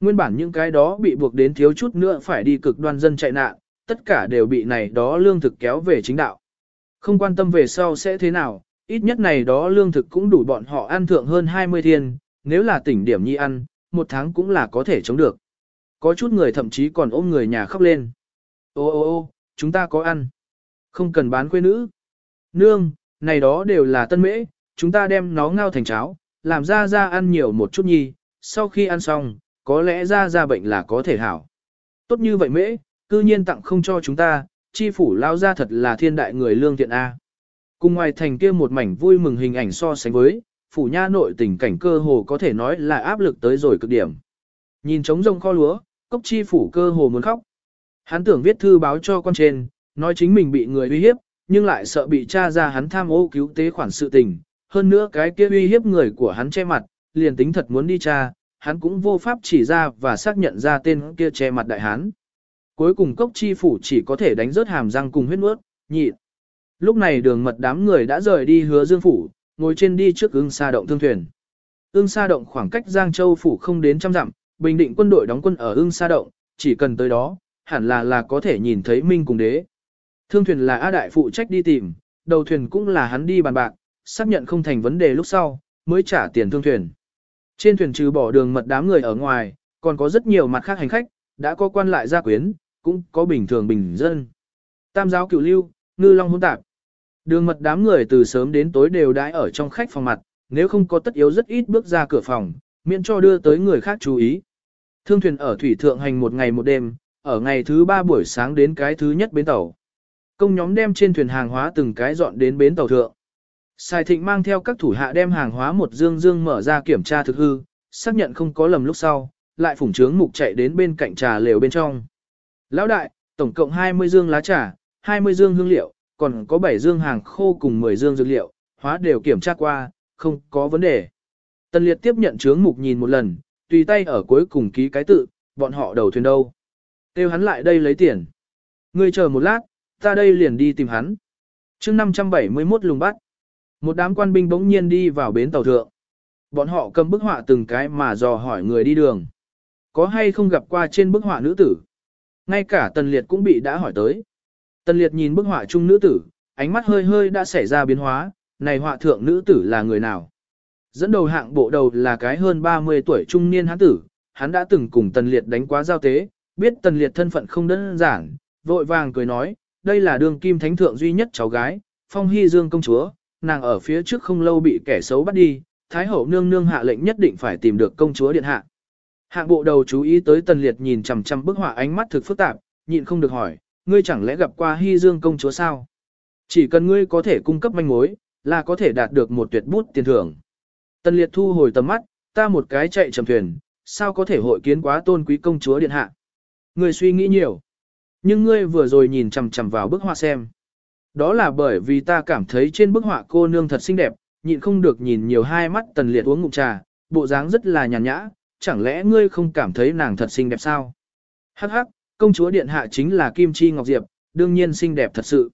Nguyên bản những cái đó bị buộc đến thiếu chút nữa phải đi cực đoan dân chạy nạn, tất cả đều bị này đó lương thực kéo về chính đạo. Không quan tâm về sau sẽ thế nào, ít nhất này đó lương thực cũng đủ bọn họ ăn thượng hơn 20 thiên, nếu là tỉnh điểm nhi ăn, một tháng cũng là có thể chống được. Có chút người thậm chí còn ôm người nhà khóc lên. Ô ô ô, chúng ta có ăn. Không cần bán quê nữ. Nương, này đó đều là tân mễ, chúng ta đem nó ngao thành cháo, làm ra ra ăn nhiều một chút nhi, sau khi ăn xong, có lẽ ra ra bệnh là có thể hảo. Tốt như vậy mễ, cư nhiên tặng không cho chúng ta, chi phủ lao ra thật là thiên đại người lương thiện A. Cùng ngoài thành kia một mảnh vui mừng hình ảnh so sánh với, phủ nha nội tình cảnh cơ hồ có thể nói là áp lực tới rồi cực điểm. Nhìn trống rông kho lúa, cốc chi phủ cơ hồ muốn khóc. Hắn tưởng viết thư báo cho con trên, nói chính mình bị người uy hiếp, nhưng lại sợ bị tra ra hắn tham ô cứu tế khoản sự tình. Hơn nữa cái kia uy hiếp người của hắn che mặt, liền tính thật muốn đi tra, hắn cũng vô pháp chỉ ra và xác nhận ra tên kia che mặt đại hán. Cuối cùng cốc chi phủ chỉ có thể đánh rớt hàm răng cùng huyết nuốt, nhịn. Lúc này đường mật đám người đã rời đi hứa dương phủ, ngồi trên đi trước ưng sa động thương thuyền. Ưng sa động khoảng cách Giang Châu phủ không đến trăm dặm, bình định quân đội đóng quân ở ưng sa động, chỉ cần tới đó, hẳn là là có thể nhìn thấy Minh cùng đế. Thương thuyền là A Đại phụ trách đi tìm, đầu thuyền cũng là hắn đi bàn bạc, xác nhận không thành vấn đề lúc sau, mới trả tiền thương thuyền. Trên thuyền trừ bỏ đường mật đám người ở ngoài, còn có rất nhiều mặt khác hành khách, đã có quan lại gia quyến, cũng có bình thường bình dân. Tam giáo cựu lưu, ngư long hỗn tạp. Đường mật đám người từ sớm đến tối đều đãi ở trong khách phòng mặt, nếu không có tất yếu rất ít bước ra cửa phòng, miễn cho đưa tới người khác chú ý. Thương thuyền ở thủy thượng hành một ngày một đêm, ở ngày thứ ba buổi sáng đến cái thứ nhất bến tàu. Công nhóm đem trên thuyền hàng hóa từng cái dọn đến bến tàu thượng. Sài thịnh mang theo các thủ hạ đem hàng hóa một dương dương mở ra kiểm tra thực hư, xác nhận không có lầm lúc sau, lại phủng trướng mục chạy đến bên cạnh trà lều bên trong. Lão đại, tổng cộng 20 dương lá trà, 20 dương hương liệu, còn có 7 dương hàng khô cùng 10 dương dược liệu, hóa đều kiểm tra qua, không có vấn đề. Tần liệt tiếp nhận chướng mục nhìn một lần, tùy tay ở cuối cùng ký cái tự, bọn họ đầu thuyền đâu. Kêu hắn lại đây lấy tiền. Ngươi chờ một lát, ta đây liền đi tìm hắn. chương 571 lùng bắt. Một đám quan binh bỗng nhiên đi vào bến tàu thượng. Bọn họ cầm bức họa từng cái mà dò hỏi người đi đường. Có hay không gặp qua trên bức họa nữ tử? Ngay cả Tần Liệt cũng bị đã hỏi tới. Tần Liệt nhìn bức họa chung nữ tử, ánh mắt hơi hơi đã xảy ra biến hóa, này họa thượng nữ tử là người nào? Dẫn đầu hạng bộ đầu là cái hơn 30 tuổi trung niên hán tử, hắn đã từng cùng Tần Liệt đánh quá giao tế, biết Tần Liệt thân phận không đơn giản, vội vàng cười nói, đây là đường kim thánh thượng duy nhất cháu gái, Phong Hy Dương công chúa, nàng ở phía trước không lâu bị kẻ xấu bắt đi, Thái hậu nương nương hạ lệnh nhất định phải tìm được công chúa điện hạ. Hạng bộ đầu chú ý tới Tần Liệt nhìn chằm chằm bức họa ánh mắt thực phức tạp, nhịn không được hỏi, ngươi chẳng lẽ gặp qua Hy Dương công chúa sao? Chỉ cần ngươi có thể cung cấp manh mối, là có thể đạt được một tuyệt bút tiền thưởng. Tần Liệt thu hồi tầm mắt, ta một cái chạy trầm thuyền, sao có thể hội kiến quá tôn quý công chúa điện hạ? Ngươi suy nghĩ nhiều. Nhưng ngươi vừa rồi nhìn chằm chằm vào bức họa xem. Đó là bởi vì ta cảm thấy trên bức họa cô nương thật xinh đẹp, nhịn không được nhìn nhiều hai mắt Tần Liệt uống ngụm trà, bộ dáng rất là nhàn nhã, chẳng lẽ ngươi không cảm thấy nàng thật xinh đẹp sao? Hắc hắc, công chúa điện hạ chính là Kim Chi Ngọc Diệp, đương nhiên xinh đẹp thật sự.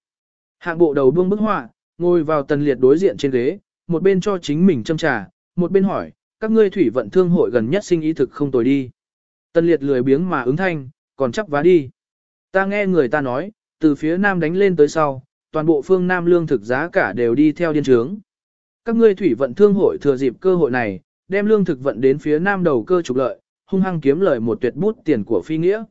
Hạng bộ đầu buông bức họa, Ngồi vào tần liệt đối diện trên ghế, một bên cho chính mình châm trà, một bên hỏi, các ngươi thủy vận thương hội gần nhất sinh ý thực không tồi đi. Tần liệt lười biếng mà ứng thanh, còn chắc vá đi. Ta nghe người ta nói, từ phía nam đánh lên tới sau, toàn bộ phương nam lương thực giá cả đều đi theo điên trướng. Các ngươi thủy vận thương hội thừa dịp cơ hội này, đem lương thực vận đến phía nam đầu cơ trục lợi, hung hăng kiếm lời một tuyệt bút tiền của phi nghĩa.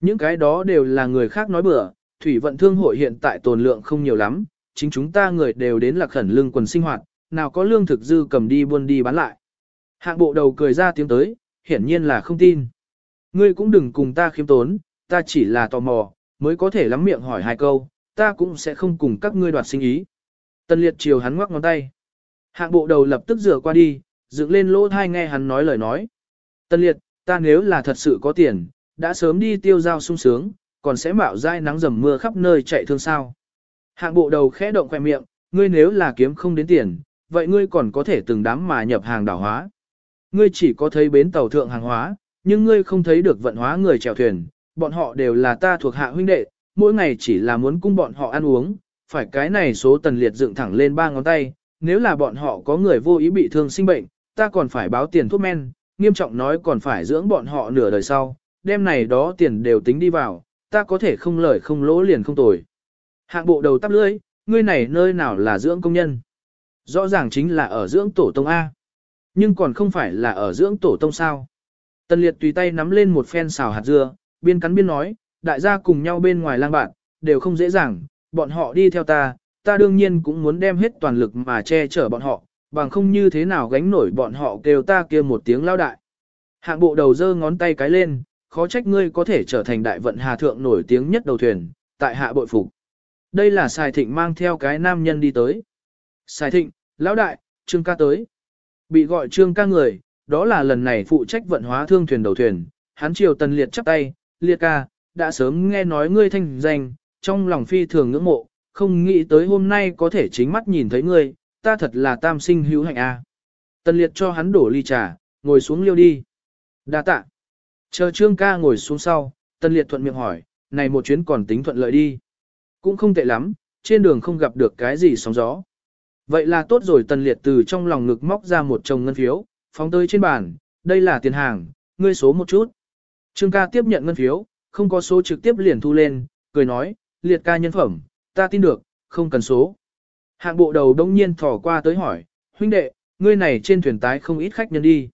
Những cái đó đều là người khác nói bừa, thủy vận thương hội hiện tại tồn lượng không nhiều lắm, chính chúng ta người đều đến lạc khẩn lương quần sinh hoạt, nào có lương thực dư cầm đi buôn đi bán lại. Hạng bộ đầu cười ra tiếng tới, hiển nhiên là không tin. Ngươi cũng đừng cùng ta khiêm tốn, ta chỉ là tò mò, mới có thể lắm miệng hỏi hai câu, ta cũng sẽ không cùng các ngươi đoạt sinh ý. Tân liệt chiều hắn ngoắc ngón tay. Hạng bộ đầu lập tức rửa qua đi, dựng lên lỗ thai nghe hắn nói lời nói. Tân liệt, ta nếu là thật sự có tiền, đã sớm đi tiêu giao sung sướng, còn sẽ mạo dai nắng dầm mưa khắp nơi chạy thương sao. Hạng bộ đầu khẽ động khoẻ miệng, ngươi nếu là kiếm không đến tiền, vậy ngươi còn có thể từng đám mà nhập hàng đảo hóa. Ngươi chỉ có thấy bến tàu thượng hàng hóa, nhưng ngươi không thấy được vận hóa người chèo thuyền, bọn họ đều là ta thuộc hạ huynh đệ, mỗi ngày chỉ là muốn cung bọn họ ăn uống, phải cái này số tần liệt dựng thẳng lên ba ngón tay, nếu là bọn họ có người vô ý bị thương sinh bệnh, ta còn phải báo tiền thuốc men, nghiêm trọng nói còn phải dưỡng bọn họ nửa đời sau, đêm này đó tiền đều tính đi vào, ta có thể không lời không lỗ liền không tồi. Hạng bộ đầu tắp lưỡi, ngươi này nơi nào là dưỡng công nhân? Rõ ràng chính là ở dưỡng tổ tông A. Nhưng còn không phải là ở dưỡng tổ tông sao. Tần liệt tùy tay nắm lên một phen xào hạt dưa, biên cắn biên nói, đại gia cùng nhau bên ngoài lang bạn, đều không dễ dàng, bọn họ đi theo ta, ta đương nhiên cũng muốn đem hết toàn lực mà che chở bọn họ, bằng không như thế nào gánh nổi bọn họ kêu ta kia một tiếng lao đại. Hạng bộ đầu giơ ngón tay cái lên, khó trách ngươi có thể trở thành đại vận hà thượng nổi tiếng nhất đầu thuyền, tại hạ bội phục. Đây là Sài Thịnh mang theo cái nam nhân đi tới. Sài Thịnh, lão đại, Trương ca tới. Bị gọi Trương ca người, đó là lần này phụ trách vận hóa thương thuyền đầu thuyền, hắn triều tần liệt chắp tay, liệt ca, đã sớm nghe nói ngươi thanh danh, trong lòng phi thường ngưỡng mộ, không nghĩ tới hôm nay có thể chính mắt nhìn thấy ngươi, ta thật là tam sinh hữu hạnh a. Tần liệt cho hắn đổ ly trà, ngồi xuống liêu đi. Đa tạ. Chờ trương ca ngồi xuống sau, tần liệt thuận miệng hỏi, này một chuyến còn tính thuận lợi đi. Cũng không tệ lắm, trên đường không gặp được cái gì sóng gió. Vậy là tốt rồi tần liệt từ trong lòng ngực móc ra một chồng ngân phiếu, phóng tới trên bàn, đây là tiền hàng, ngươi số một chút. Trương ca tiếp nhận ngân phiếu, không có số trực tiếp liền thu lên, cười nói, liệt ca nhân phẩm, ta tin được, không cần số. Hạng bộ đầu đông nhiên thỏ qua tới hỏi, huynh đệ, ngươi này trên thuyền tái không ít khách nhân đi.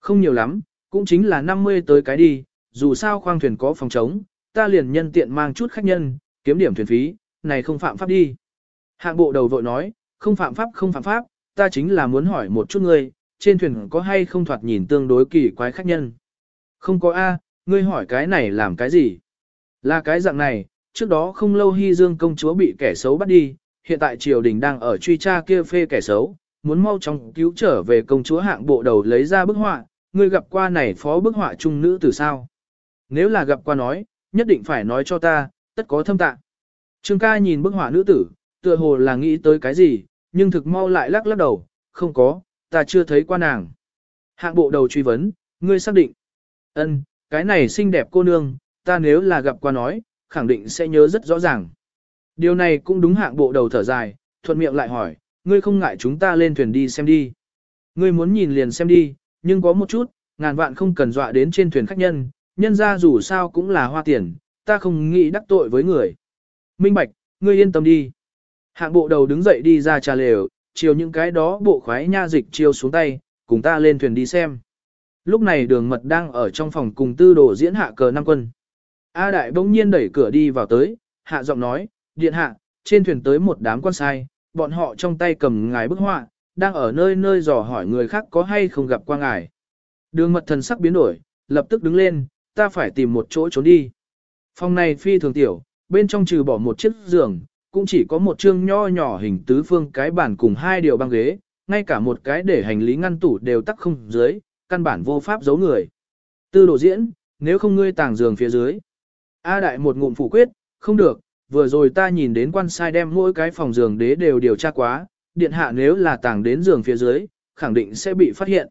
Không nhiều lắm, cũng chính là 50 tới cái đi, dù sao khoang thuyền có phòng trống, ta liền nhân tiện mang chút khách nhân, kiếm điểm thuyền phí, này không phạm pháp đi. Hạng bộ đầu vội nói, không phạm pháp không phạm pháp, ta chính là muốn hỏi một chút ngươi, trên thuyền có hay không thoạt nhìn tương đối kỳ quái khách nhân. Không có A, ngươi hỏi cái này làm cái gì? Là cái dạng này, trước đó không lâu Hy Dương công chúa bị kẻ xấu bắt đi, hiện tại triều đình đang ở truy tra kia phê kẻ xấu, muốn mau chóng cứu trở về công chúa hạng bộ đầu lấy ra bức họa, ngươi gặp qua này phó bức họa trung nữ từ sao? Nếu là gặp qua nói, nhất định phải nói cho ta, tất có thâm tạ. Trương ca nhìn bức họa nữ tử, tựa hồ là nghĩ tới cái gì, nhưng thực mau lại lắc lắc đầu, không có, ta chưa thấy qua nàng. Hạng bộ đầu truy vấn, ngươi xác định. Ân, cái này xinh đẹp cô nương, ta nếu là gặp qua nói, khẳng định sẽ nhớ rất rõ ràng. Điều này cũng đúng hạng bộ đầu thở dài, thuận miệng lại hỏi, ngươi không ngại chúng ta lên thuyền đi xem đi. Ngươi muốn nhìn liền xem đi, nhưng có một chút, ngàn vạn không cần dọa đến trên thuyền khách nhân, nhân ra dù sao cũng là hoa tiền, ta không nghĩ đắc tội với người. Minh Bạch, ngươi yên tâm đi. Hạng bộ đầu đứng dậy đi ra trà lều, chiều những cái đó bộ khoái nha dịch chiều xuống tay, cùng ta lên thuyền đi xem. Lúc này đường mật đang ở trong phòng cùng tư đồ diễn hạ cờ năm quân. A đại bỗng nhiên đẩy cửa đi vào tới, hạ giọng nói, điện hạ, trên thuyền tới một đám quan sai, bọn họ trong tay cầm ngài bức họa, đang ở nơi nơi dò hỏi người khác có hay không gặp qua ngài. Đường mật thần sắc biến đổi, lập tức đứng lên, ta phải tìm một chỗ trốn đi. Phòng này phi thường tiểu, bên trong trừ bỏ một chiếc giường, cũng chỉ có một chương nho nhỏ hình tứ phương cái bàn cùng hai điều băng ghế, ngay cả một cái để hành lý ngăn tủ đều tắc không dưới, căn bản vô pháp giấu người. Tư đồ diễn, nếu không ngươi tàng giường phía dưới. A đại một ngụm phủ quyết, không được, vừa rồi ta nhìn đến quan sai đem mỗi cái phòng giường đế đều điều tra quá, điện hạ nếu là tàng đến giường phía dưới, khẳng định sẽ bị phát hiện.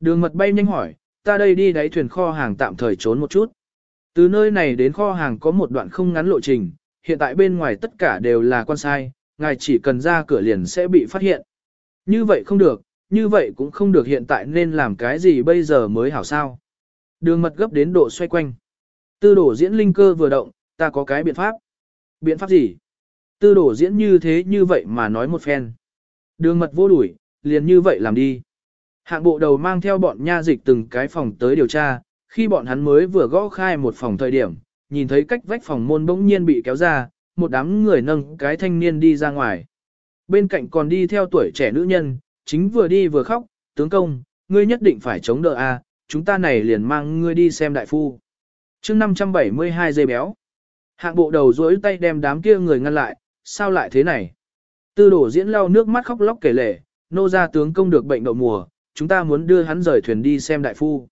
Đường mật bay nhanh hỏi, ta đây đi đáy thuyền kho hàng tạm thời trốn một chút. Từ nơi này đến kho hàng có một đoạn không ngắn lộ trình, hiện tại bên ngoài tất cả đều là quan sai, ngài chỉ cần ra cửa liền sẽ bị phát hiện. Như vậy không được, như vậy cũng không được hiện tại nên làm cái gì bây giờ mới hảo sao. Đường mật gấp đến độ xoay quanh. Tư đổ diễn linh cơ vừa động, ta có cái biện pháp. Biện pháp gì? Tư đổ diễn như thế như vậy mà nói một phen. Đường mật vô đuổi, liền như vậy làm đi. Hạng bộ đầu mang theo bọn nha dịch từng cái phòng tới điều tra, khi bọn hắn mới vừa gõ khai một phòng thời điểm, nhìn thấy cách vách phòng môn bỗng nhiên bị kéo ra, một đám người nâng cái thanh niên đi ra ngoài. Bên cạnh còn đi theo tuổi trẻ nữ nhân, chính vừa đi vừa khóc, tướng công, ngươi nhất định phải chống đỡ a, chúng ta này liền mang ngươi đi xem đại phu. chương 572 dây béo. Hạng bộ đầu dối tay đem đám kia người ngăn lại, sao lại thế này? Tư đổ diễn lau nước mắt khóc lóc kể lể, nô ra tướng công được bệnh đậu mùa, chúng ta muốn đưa hắn rời thuyền đi xem đại phu.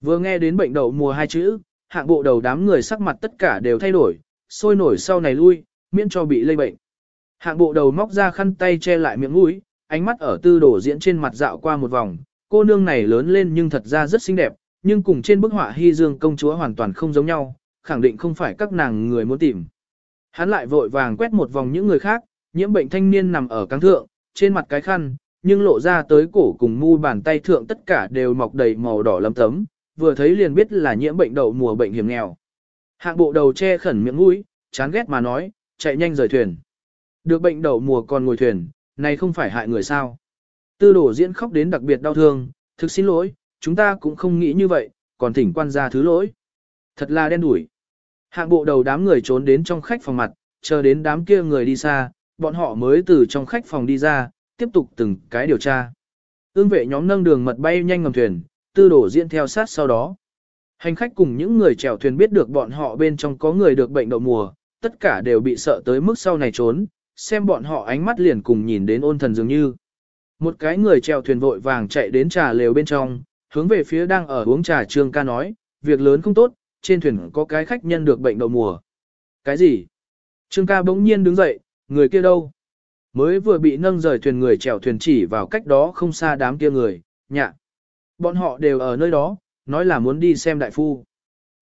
Vừa nghe đến bệnh đậu mùa hai chữ, hạng bộ đầu đám người sắc mặt tất cả đều thay đổi, sôi nổi sau này lui, miễn cho bị lây bệnh. Hạng bộ đầu móc ra khăn tay che lại miệng mũi, ánh mắt ở tư đổ diễn trên mặt dạo qua một vòng, cô nương này lớn lên nhưng thật ra rất xinh đẹp, nhưng cùng trên bức họa hy dương công chúa hoàn toàn không giống nhau, khẳng định không phải các nàng người muốn tìm. Hắn lại vội vàng quét một vòng những người khác, nhiễm bệnh thanh niên nằm ở căng thượng, trên mặt cái khăn, nhưng lộ ra tới cổ cùng mu bàn tay thượng tất cả đều mọc đầy màu đỏ lấm tấm, vừa thấy liền biết là nhiễm bệnh đậu mùa bệnh hiểm nghèo. Hạng bộ đầu che khẩn miệng mũi, chán ghét mà nói, chạy nhanh rời thuyền. Được bệnh đậu mùa còn ngồi thuyền, này không phải hại người sao. Tư đổ diễn khóc đến đặc biệt đau thương, thực xin lỗi, chúng ta cũng không nghĩ như vậy, còn thỉnh quan gia thứ lỗi. Thật là đen đủi. Hạng bộ đầu đám người trốn đến trong khách phòng mặt, chờ đến đám kia người đi xa, bọn họ mới từ trong khách phòng đi ra, tiếp tục từng cái điều tra. Ương vệ nhóm nâng đường mật bay nhanh ngầm thuyền, tư đổ diễn theo sát sau đó. Hành khách cùng những người chèo thuyền biết được bọn họ bên trong có người được bệnh đậu mùa, tất cả đều bị sợ tới mức sau này trốn, xem bọn họ ánh mắt liền cùng nhìn đến ôn thần dường như. Một cái người chèo thuyền vội vàng chạy đến trà lều bên trong, hướng về phía đang ở uống trà trương ca nói, việc lớn không tốt, trên thuyền có cái khách nhân được bệnh đậu mùa. Cái gì? Trương ca bỗng nhiên đứng dậy, người kia đâu? Mới vừa bị nâng rời thuyền người chèo thuyền chỉ vào cách đó không xa đám kia người, nhạ. Bọn họ đều ở nơi đó, nói là muốn đi xem đại phu.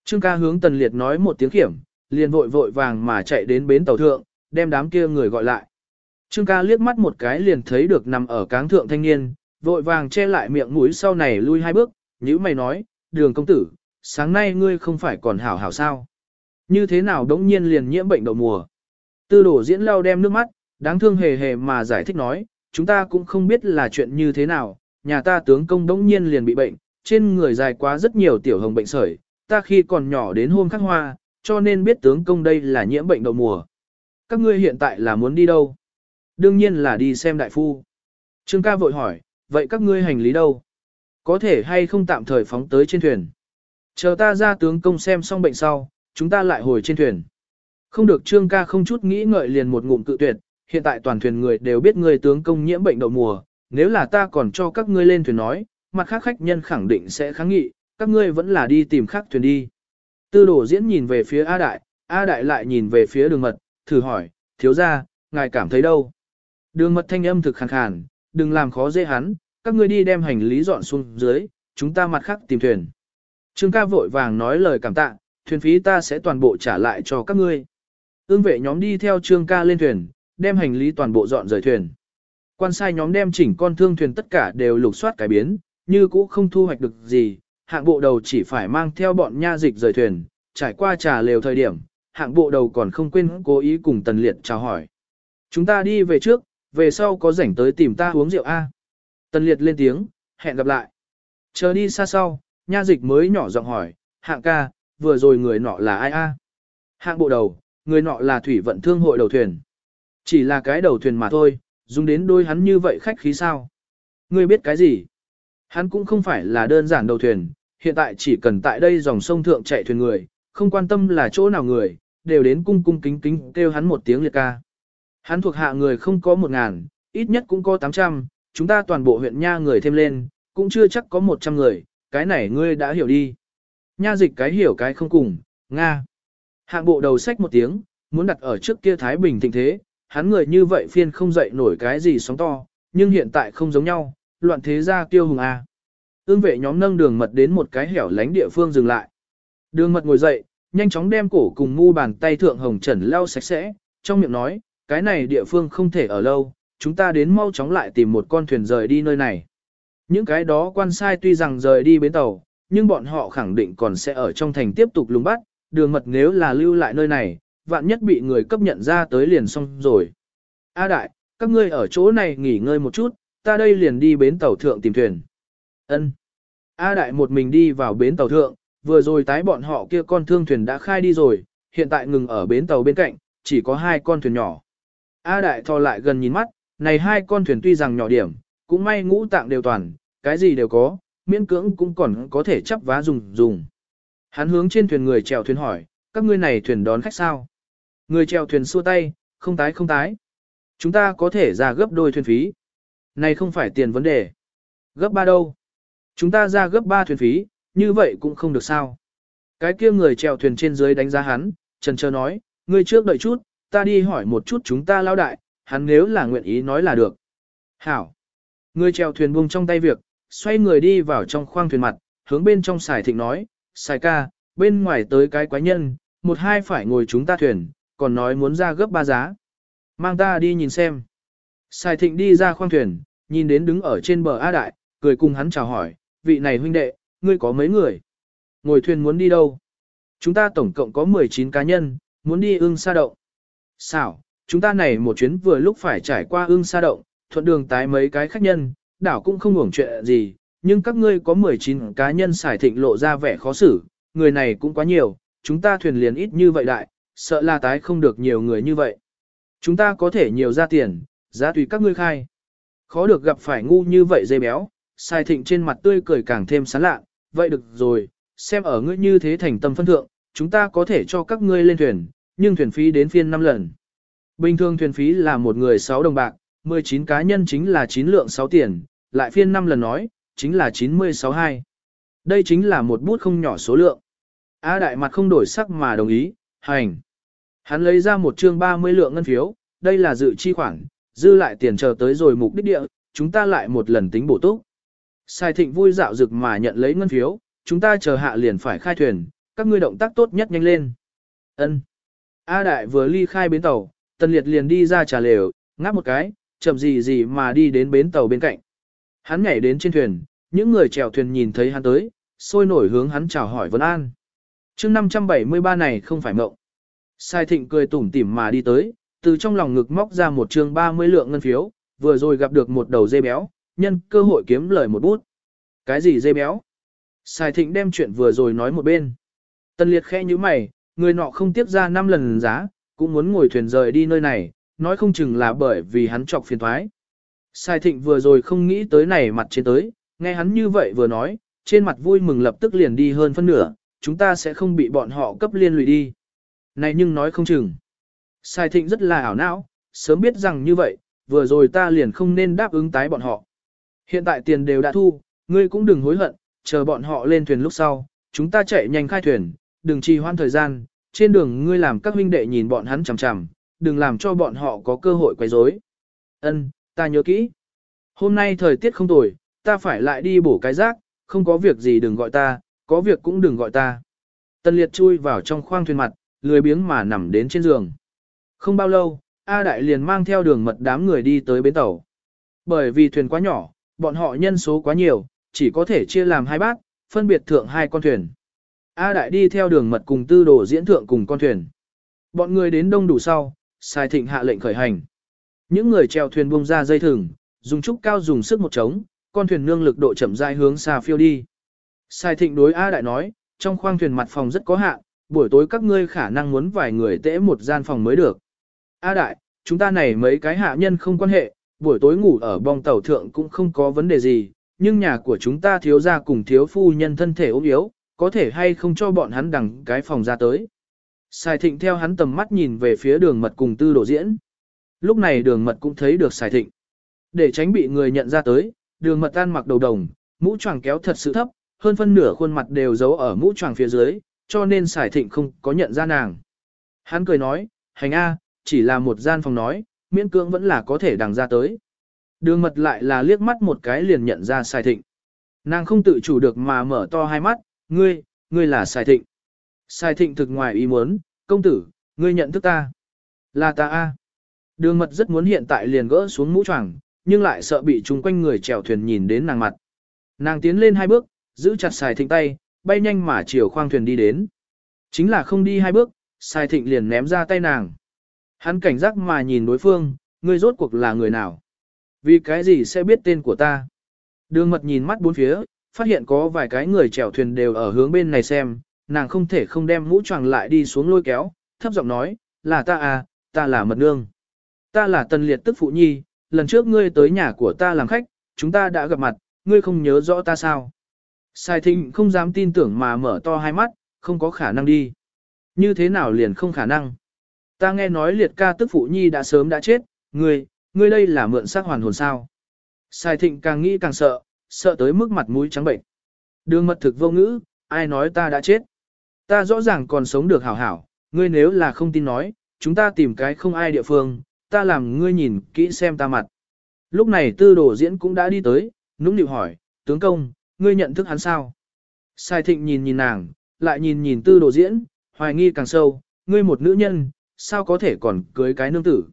Trương ca hướng tần liệt nói một tiếng kiểm, liền vội vội vàng mà chạy đến bến tàu thượng, đem đám kia người gọi lại. Trương ca liếc mắt một cái liền thấy được nằm ở cáng thượng thanh niên, vội vàng che lại miệng mũi sau này lui hai bước, nhữ mày nói, đường công tử, sáng nay ngươi không phải còn hảo hảo sao. Như thế nào đống nhiên liền nhiễm bệnh đậu mùa. Tư đổ diễn lau đem nước mắt, đáng thương hề hề mà giải thích nói, chúng ta cũng không biết là chuyện như thế nào, nhà ta tướng công đống nhiên liền bị bệnh, trên người dài quá rất nhiều tiểu hồng bệnh sởi, ta khi còn nhỏ đến hôm khắc hoa, cho nên biết tướng công đây là nhiễm bệnh đậu mùa. Các ngươi hiện tại là muốn đi đâu? Đương nhiên là đi xem đại phu. Trương ca vội hỏi, vậy các ngươi hành lý đâu? Có thể hay không tạm thời phóng tới trên thuyền? Chờ ta ra tướng công xem xong bệnh sau, chúng ta lại hồi trên thuyền. Không được trương ca không chút nghĩ ngợi liền một ngụm cự tuyệt, hiện tại toàn thuyền người đều biết người tướng công nhiễm bệnh đậu mùa, nếu là ta còn cho các ngươi lên thuyền nói, mặt khác khách nhân khẳng định sẽ kháng nghị, các ngươi vẫn là đi tìm khác thuyền đi. Tư đổ diễn nhìn về phía A Đại, A Đại lại nhìn về phía đường mật, thử hỏi, thiếu ra, ngài cảm thấy đâu? Đường mật thanh âm thực khàn khàn, đừng làm khó dễ hắn, các ngươi đi đem hành lý dọn xuống dưới, chúng ta mặt khác tìm thuyền. Trương ca vội vàng nói lời cảm tạ, thuyền phí ta sẽ toàn bộ trả lại cho các ngươi. Ương vệ nhóm đi theo trương ca lên thuyền, đem hành lý toàn bộ dọn rời thuyền. Quan sai nhóm đem chỉnh con thương thuyền tất cả đều lục soát cải biến, như cũ không thu hoạch được gì, hạng bộ đầu chỉ phải mang theo bọn nha dịch rời thuyền, trải qua trà lều thời điểm, hạng bộ đầu còn không quên cố ý cùng tần liệt chào hỏi. Chúng ta đi về trước, về sau có rảnh tới tìm ta uống rượu A. Tần liệt lên tiếng, hẹn gặp lại. Chờ đi xa sau, nha dịch mới nhỏ giọng hỏi, hạng ca, vừa rồi người nọ là ai A? Hạng bộ đầu, người nọ là thủy vận thương hội đầu thuyền. Chỉ là cái đầu thuyền mà thôi, dùng đến đôi hắn như vậy khách khí sao? Ngươi biết cái gì? Hắn cũng không phải là đơn giản đầu thuyền, hiện tại chỉ cần tại đây dòng sông thượng chạy thuyền người, không quan tâm là chỗ nào người, đều đến cung cung kính kính kêu hắn một tiếng liệt ca. Hắn thuộc hạ người không có một ngàn, ít nhất cũng có tám trăm, chúng ta toàn bộ huyện nha người thêm lên, cũng chưa chắc có một trăm người, cái này ngươi đã hiểu đi. Nha dịch cái hiểu cái không cùng, Nga. Hạng bộ đầu sách một tiếng, muốn đặt ở trước kia Thái Bình thịnh thế, hắn người như vậy phiên không dậy nổi cái gì sóng to, nhưng hiện tại không giống nhau, loạn thế ra tiêu hùng A. Ương vệ nhóm nâng đường mật đến một cái hẻo lánh địa phương dừng lại. Đường mật ngồi dậy, nhanh chóng đem cổ cùng mu bàn tay thượng hồng trần lau sạch sẽ, trong miệng nói, cái này địa phương không thể ở lâu, chúng ta đến mau chóng lại tìm một con thuyền rời đi nơi này. Những cái đó quan sai tuy rằng rời đi bến tàu, nhưng bọn họ khẳng định còn sẽ ở trong thành tiếp tục lùng bắt, đường mật nếu là lưu lại nơi này, vạn nhất bị người cấp nhận ra tới liền xong rồi. A đại, các ngươi ở chỗ này nghỉ ngơi một chút, ta đây liền đi bến tàu thượng tìm thuyền. Ân. A đại một mình đi vào bến tàu thượng, vừa rồi tái bọn họ kia con thương thuyền đã khai đi rồi, hiện tại ngừng ở bến tàu bên cạnh, chỉ có hai con thuyền nhỏ. A đại thò lại gần nhìn mắt, này hai con thuyền tuy rằng nhỏ điểm, cũng may ngũ tạng đều toàn, cái gì đều có, miễn cưỡng cũng còn có thể chấp vá dùng dùng. Hắn hướng trên thuyền người chèo thuyền hỏi, các ngươi này thuyền đón khách sao? Người chèo thuyền xua tay, không tái không tái. Chúng ta có thể ra gấp đôi thuyền phí. Này không phải tiền vấn đề. Gấp ba đâu? Chúng ta ra gấp ba thuyền phí, như vậy cũng không được sao. Cái kia người chèo thuyền trên dưới đánh giá hắn, trần trơ nói, ngươi trước đợi chút, ta đi hỏi một chút chúng ta lao đại, hắn nếu là nguyện ý nói là được. Hảo. Người chèo thuyền buông trong tay việc, xoay người đi vào trong khoang thuyền mặt, hướng bên trong xài thịnh nói, xài ca, bên ngoài tới cái quái nhân, một hai phải ngồi chúng ta thuyền, còn nói muốn ra gấp ba giá. Mang ta đi nhìn xem. Xài thịnh đi ra khoang thuyền, nhìn đến đứng ở trên bờ A Đại, cười cùng hắn chào hỏi, vị này huynh đệ, ngươi có mấy người? Ngồi thuyền muốn đi đâu? Chúng ta tổng cộng có 19 cá nhân, muốn đi ưng sa động. Xảo, chúng ta này một chuyến vừa lúc phải trải qua ưng sa động, thuận đường tái mấy cái khách nhân, đảo cũng không hưởng chuyện gì, nhưng các ngươi có 19 cá nhân xài thịnh lộ ra vẻ khó xử, người này cũng quá nhiều, chúng ta thuyền liền ít như vậy đại, sợ là tái không được nhiều người như vậy. Chúng ta có thể nhiều ra tiền, giá tùy các ngươi khai. Khó được gặp phải ngu như vậy dây béo, xài thịnh trên mặt tươi cười càng thêm sán lạ, vậy được rồi, xem ở ngươi như thế thành tâm phân thượng, chúng ta có thể cho các ngươi lên thuyền, nhưng thuyền phí đến phiên 5 lần. Bình thường thuyền phí là một người 6 đồng bạc, 19 cá nhân chính là 9 lượng 6 tiền, lại phiên 5 lần nói, chính là 96-2. Đây chính là một bút không nhỏ số lượng. A đại mặt không đổi sắc mà đồng ý, hành. Hắn lấy ra một chương 30 lượng ngân phiếu, đây là dự chi khoản, dư lại tiền chờ tới rồi mục đích địa, chúng ta lại một lần tính bổ túc. Sai thịnh vui dạo dực mà nhận lấy ngân phiếu, chúng ta chờ hạ liền phải khai thuyền, các ngươi động tác tốt nhất nhanh lên. Ân. A đại vừa ly khai bến tàu, tần liệt liền đi ra trà lều, ngáp một cái, chậm gì gì mà đi đến bến tàu bên cạnh. Hắn nhảy đến trên thuyền, những người chèo thuyền nhìn thấy hắn tới, sôi nổi hướng hắn chào hỏi vấn an. chương 573 này không phải mộng. Sai thịnh cười tủm tỉm mà đi tới, từ trong lòng ngực móc ra một trường 30 lượng ngân phiếu, vừa rồi gặp được một đầu dê béo, nhân cơ hội kiếm lời một bút. Cái gì dê béo? Sai thịnh đem chuyện vừa rồi nói một bên. Tân liệt khẽ như mày, người nọ không tiếp ra 5 lần giá, cũng muốn ngồi thuyền rời đi nơi này, nói không chừng là bởi vì hắn trọc phiền thoái. Sai thịnh vừa rồi không nghĩ tới này mặt trên tới, nghe hắn như vậy vừa nói, trên mặt vui mừng lập tức liền đi hơn phân nửa, chúng ta sẽ không bị bọn họ cấp liên lụy đi. Này nhưng nói không chừng. Sai thịnh rất là ảo não, sớm biết rằng như vậy, vừa rồi ta liền không nên đáp ứng tái bọn họ. Hiện tại tiền đều đã thu, ngươi cũng đừng hối hận, chờ bọn họ lên thuyền lúc sau, chúng ta chạy nhanh khai thuyền, đừng trì hoãn thời gian, trên đường ngươi làm các huynh đệ nhìn bọn hắn chằm chằm, đừng làm cho bọn họ có cơ hội quấy rối. Ân, ta nhớ kỹ. Hôm nay thời tiết không tồi, ta phải lại đi bổ cái rác, không có việc gì đừng gọi ta, có việc cũng đừng gọi ta. Tân liệt chui vào trong khoang thuyền mặt, lười biếng mà nằm đến trên giường. Không bao lâu, A Đại liền mang theo đường mật đám người đi tới bến tàu. Bởi vì thuyền quá nhỏ, bọn họ nhân số quá nhiều, chỉ có thể chia làm hai bát, phân biệt thượng hai con thuyền. A Đại đi theo đường mật cùng tư đồ diễn thượng cùng con thuyền. Bọn người đến đông đủ sau, Sai Thịnh hạ lệnh khởi hành. Những người chèo thuyền buông ra dây thừng, dùng trúc cao dùng sức một trống, con thuyền nương lực độ chậm rãi hướng xa phiêu đi. Sai Thịnh đối A Đại nói, trong khoang thuyền mặt phòng rất có hạn, buổi tối các ngươi khả năng muốn vài người tễ một gian phòng mới được. A Đại, chúng ta này mấy cái hạ nhân không quan hệ, buổi tối ngủ ở bong tàu thượng cũng không có vấn đề gì, nhưng nhà của chúng ta thiếu gia cùng thiếu phu nhân thân thể ốm yếu, có thể hay không cho bọn hắn đằng cái phòng ra tới. Sai thịnh theo hắn tầm mắt nhìn về phía đường mật cùng tư đổ diễn. Lúc này đường mật cũng thấy được xài thịnh. Để tránh bị người nhận ra tới, đường mật tan mặc đầu đồng, mũ choàng kéo thật sự thấp, hơn phân nửa khuôn mặt đều giấu ở mũ choàng phía dưới, cho nên xài thịnh không có nhận ra nàng. Hắn cười nói, hành A, chỉ là một gian phòng nói, miễn cưỡng vẫn là có thể đằng ra tới. Đường mật lại là liếc mắt một cái liền nhận ra xài thịnh. Nàng không tự chủ được mà mở to hai mắt, ngươi, ngươi là xài thịnh. Xài thịnh thực ngoài ý muốn, công tử, ngươi nhận thức ta. Là ta a. Đường mật rất muốn hiện tại liền gỡ xuống mũ choàng, nhưng lại sợ bị chúng quanh người chèo thuyền nhìn đến nàng mặt. Nàng tiến lên hai bước, giữ chặt xài thịnh tay, bay nhanh mà chiều khoang thuyền đi đến. Chính là không đi hai bước, xài thịnh liền ném ra tay nàng. Hắn cảnh giác mà nhìn đối phương, ngươi rốt cuộc là người nào? Vì cái gì sẽ biết tên của ta? Đường mật nhìn mắt bốn phía, phát hiện có vài cái người chèo thuyền đều ở hướng bên này xem, nàng không thể không đem mũ choàng lại đi xuống lôi kéo, thấp giọng nói, là ta à, ta là mật nương. Ta là tần liệt tức phụ nhi, lần trước ngươi tới nhà của ta làm khách, chúng ta đã gặp mặt, ngươi không nhớ rõ ta sao. Sai thịnh không dám tin tưởng mà mở to hai mắt, không có khả năng đi. Như thế nào liền không khả năng. Ta nghe nói liệt ca tức phụ nhi đã sớm đã chết, ngươi, ngươi đây là mượn xác hoàn hồn sao. Sai thịnh càng nghĩ càng sợ, sợ tới mức mặt mũi trắng bệnh. Đường mật thực vô ngữ, ai nói ta đã chết. Ta rõ ràng còn sống được hảo hảo, ngươi nếu là không tin nói, chúng ta tìm cái không ai địa phương, ta làm ngươi nhìn kỹ xem ta mặt. Lúc này tư đồ diễn cũng đã đi tới, nũng nịu hỏi, tướng công, ngươi nhận thức hắn sao? Sai thịnh nhìn nhìn nàng, lại nhìn nhìn tư đồ diễn, hoài nghi càng sâu, ngươi một nữ nhân, sao có thể còn cưới cái nương tử?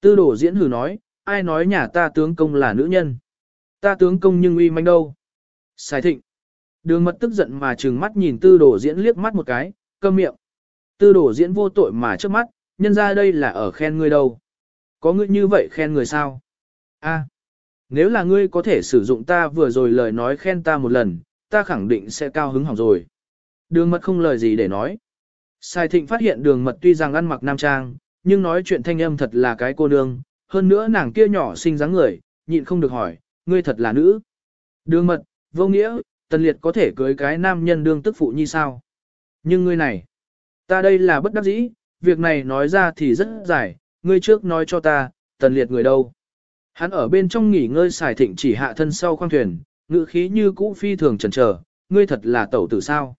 Tư đồ diễn hừ nói, ai nói nhà ta tướng công là nữ nhân? Ta tướng công nhưng uy manh đâu? Sai thịnh. Đường mật tức giận mà trừng mắt nhìn tư đồ diễn liếc mắt một cái, câm miệng. Tư đồ diễn vô tội mà trước mắt, nhân ra đây là ở khen ngươi đâu. Có ngươi như vậy khen người sao? A, nếu là ngươi có thể sử dụng ta vừa rồi lời nói khen ta một lần, ta khẳng định sẽ cao hứng hỏng rồi. Đường mật không lời gì để nói. Sai thịnh phát hiện đường mật tuy rằng ăn mặc nam trang, nhưng nói chuyện thanh âm thật là cái cô nương, hơn nữa nàng kia nhỏ xinh dáng người, nhịn không được hỏi, ngươi thật là nữ. Đường mật, vô nghĩa, tần liệt có thể cưới cái nam nhân đương tức phụ như sao. Nhưng ngươi này, ta đây là bất đắc dĩ, việc này nói ra thì rất dài, ngươi trước nói cho ta, tần liệt người đâu. Hắn ở bên trong nghỉ ngơi xài thịnh chỉ hạ thân sau khoang thuyền, ngự khí như cũ phi thường trần trở. ngươi thật là tẩu tử sao.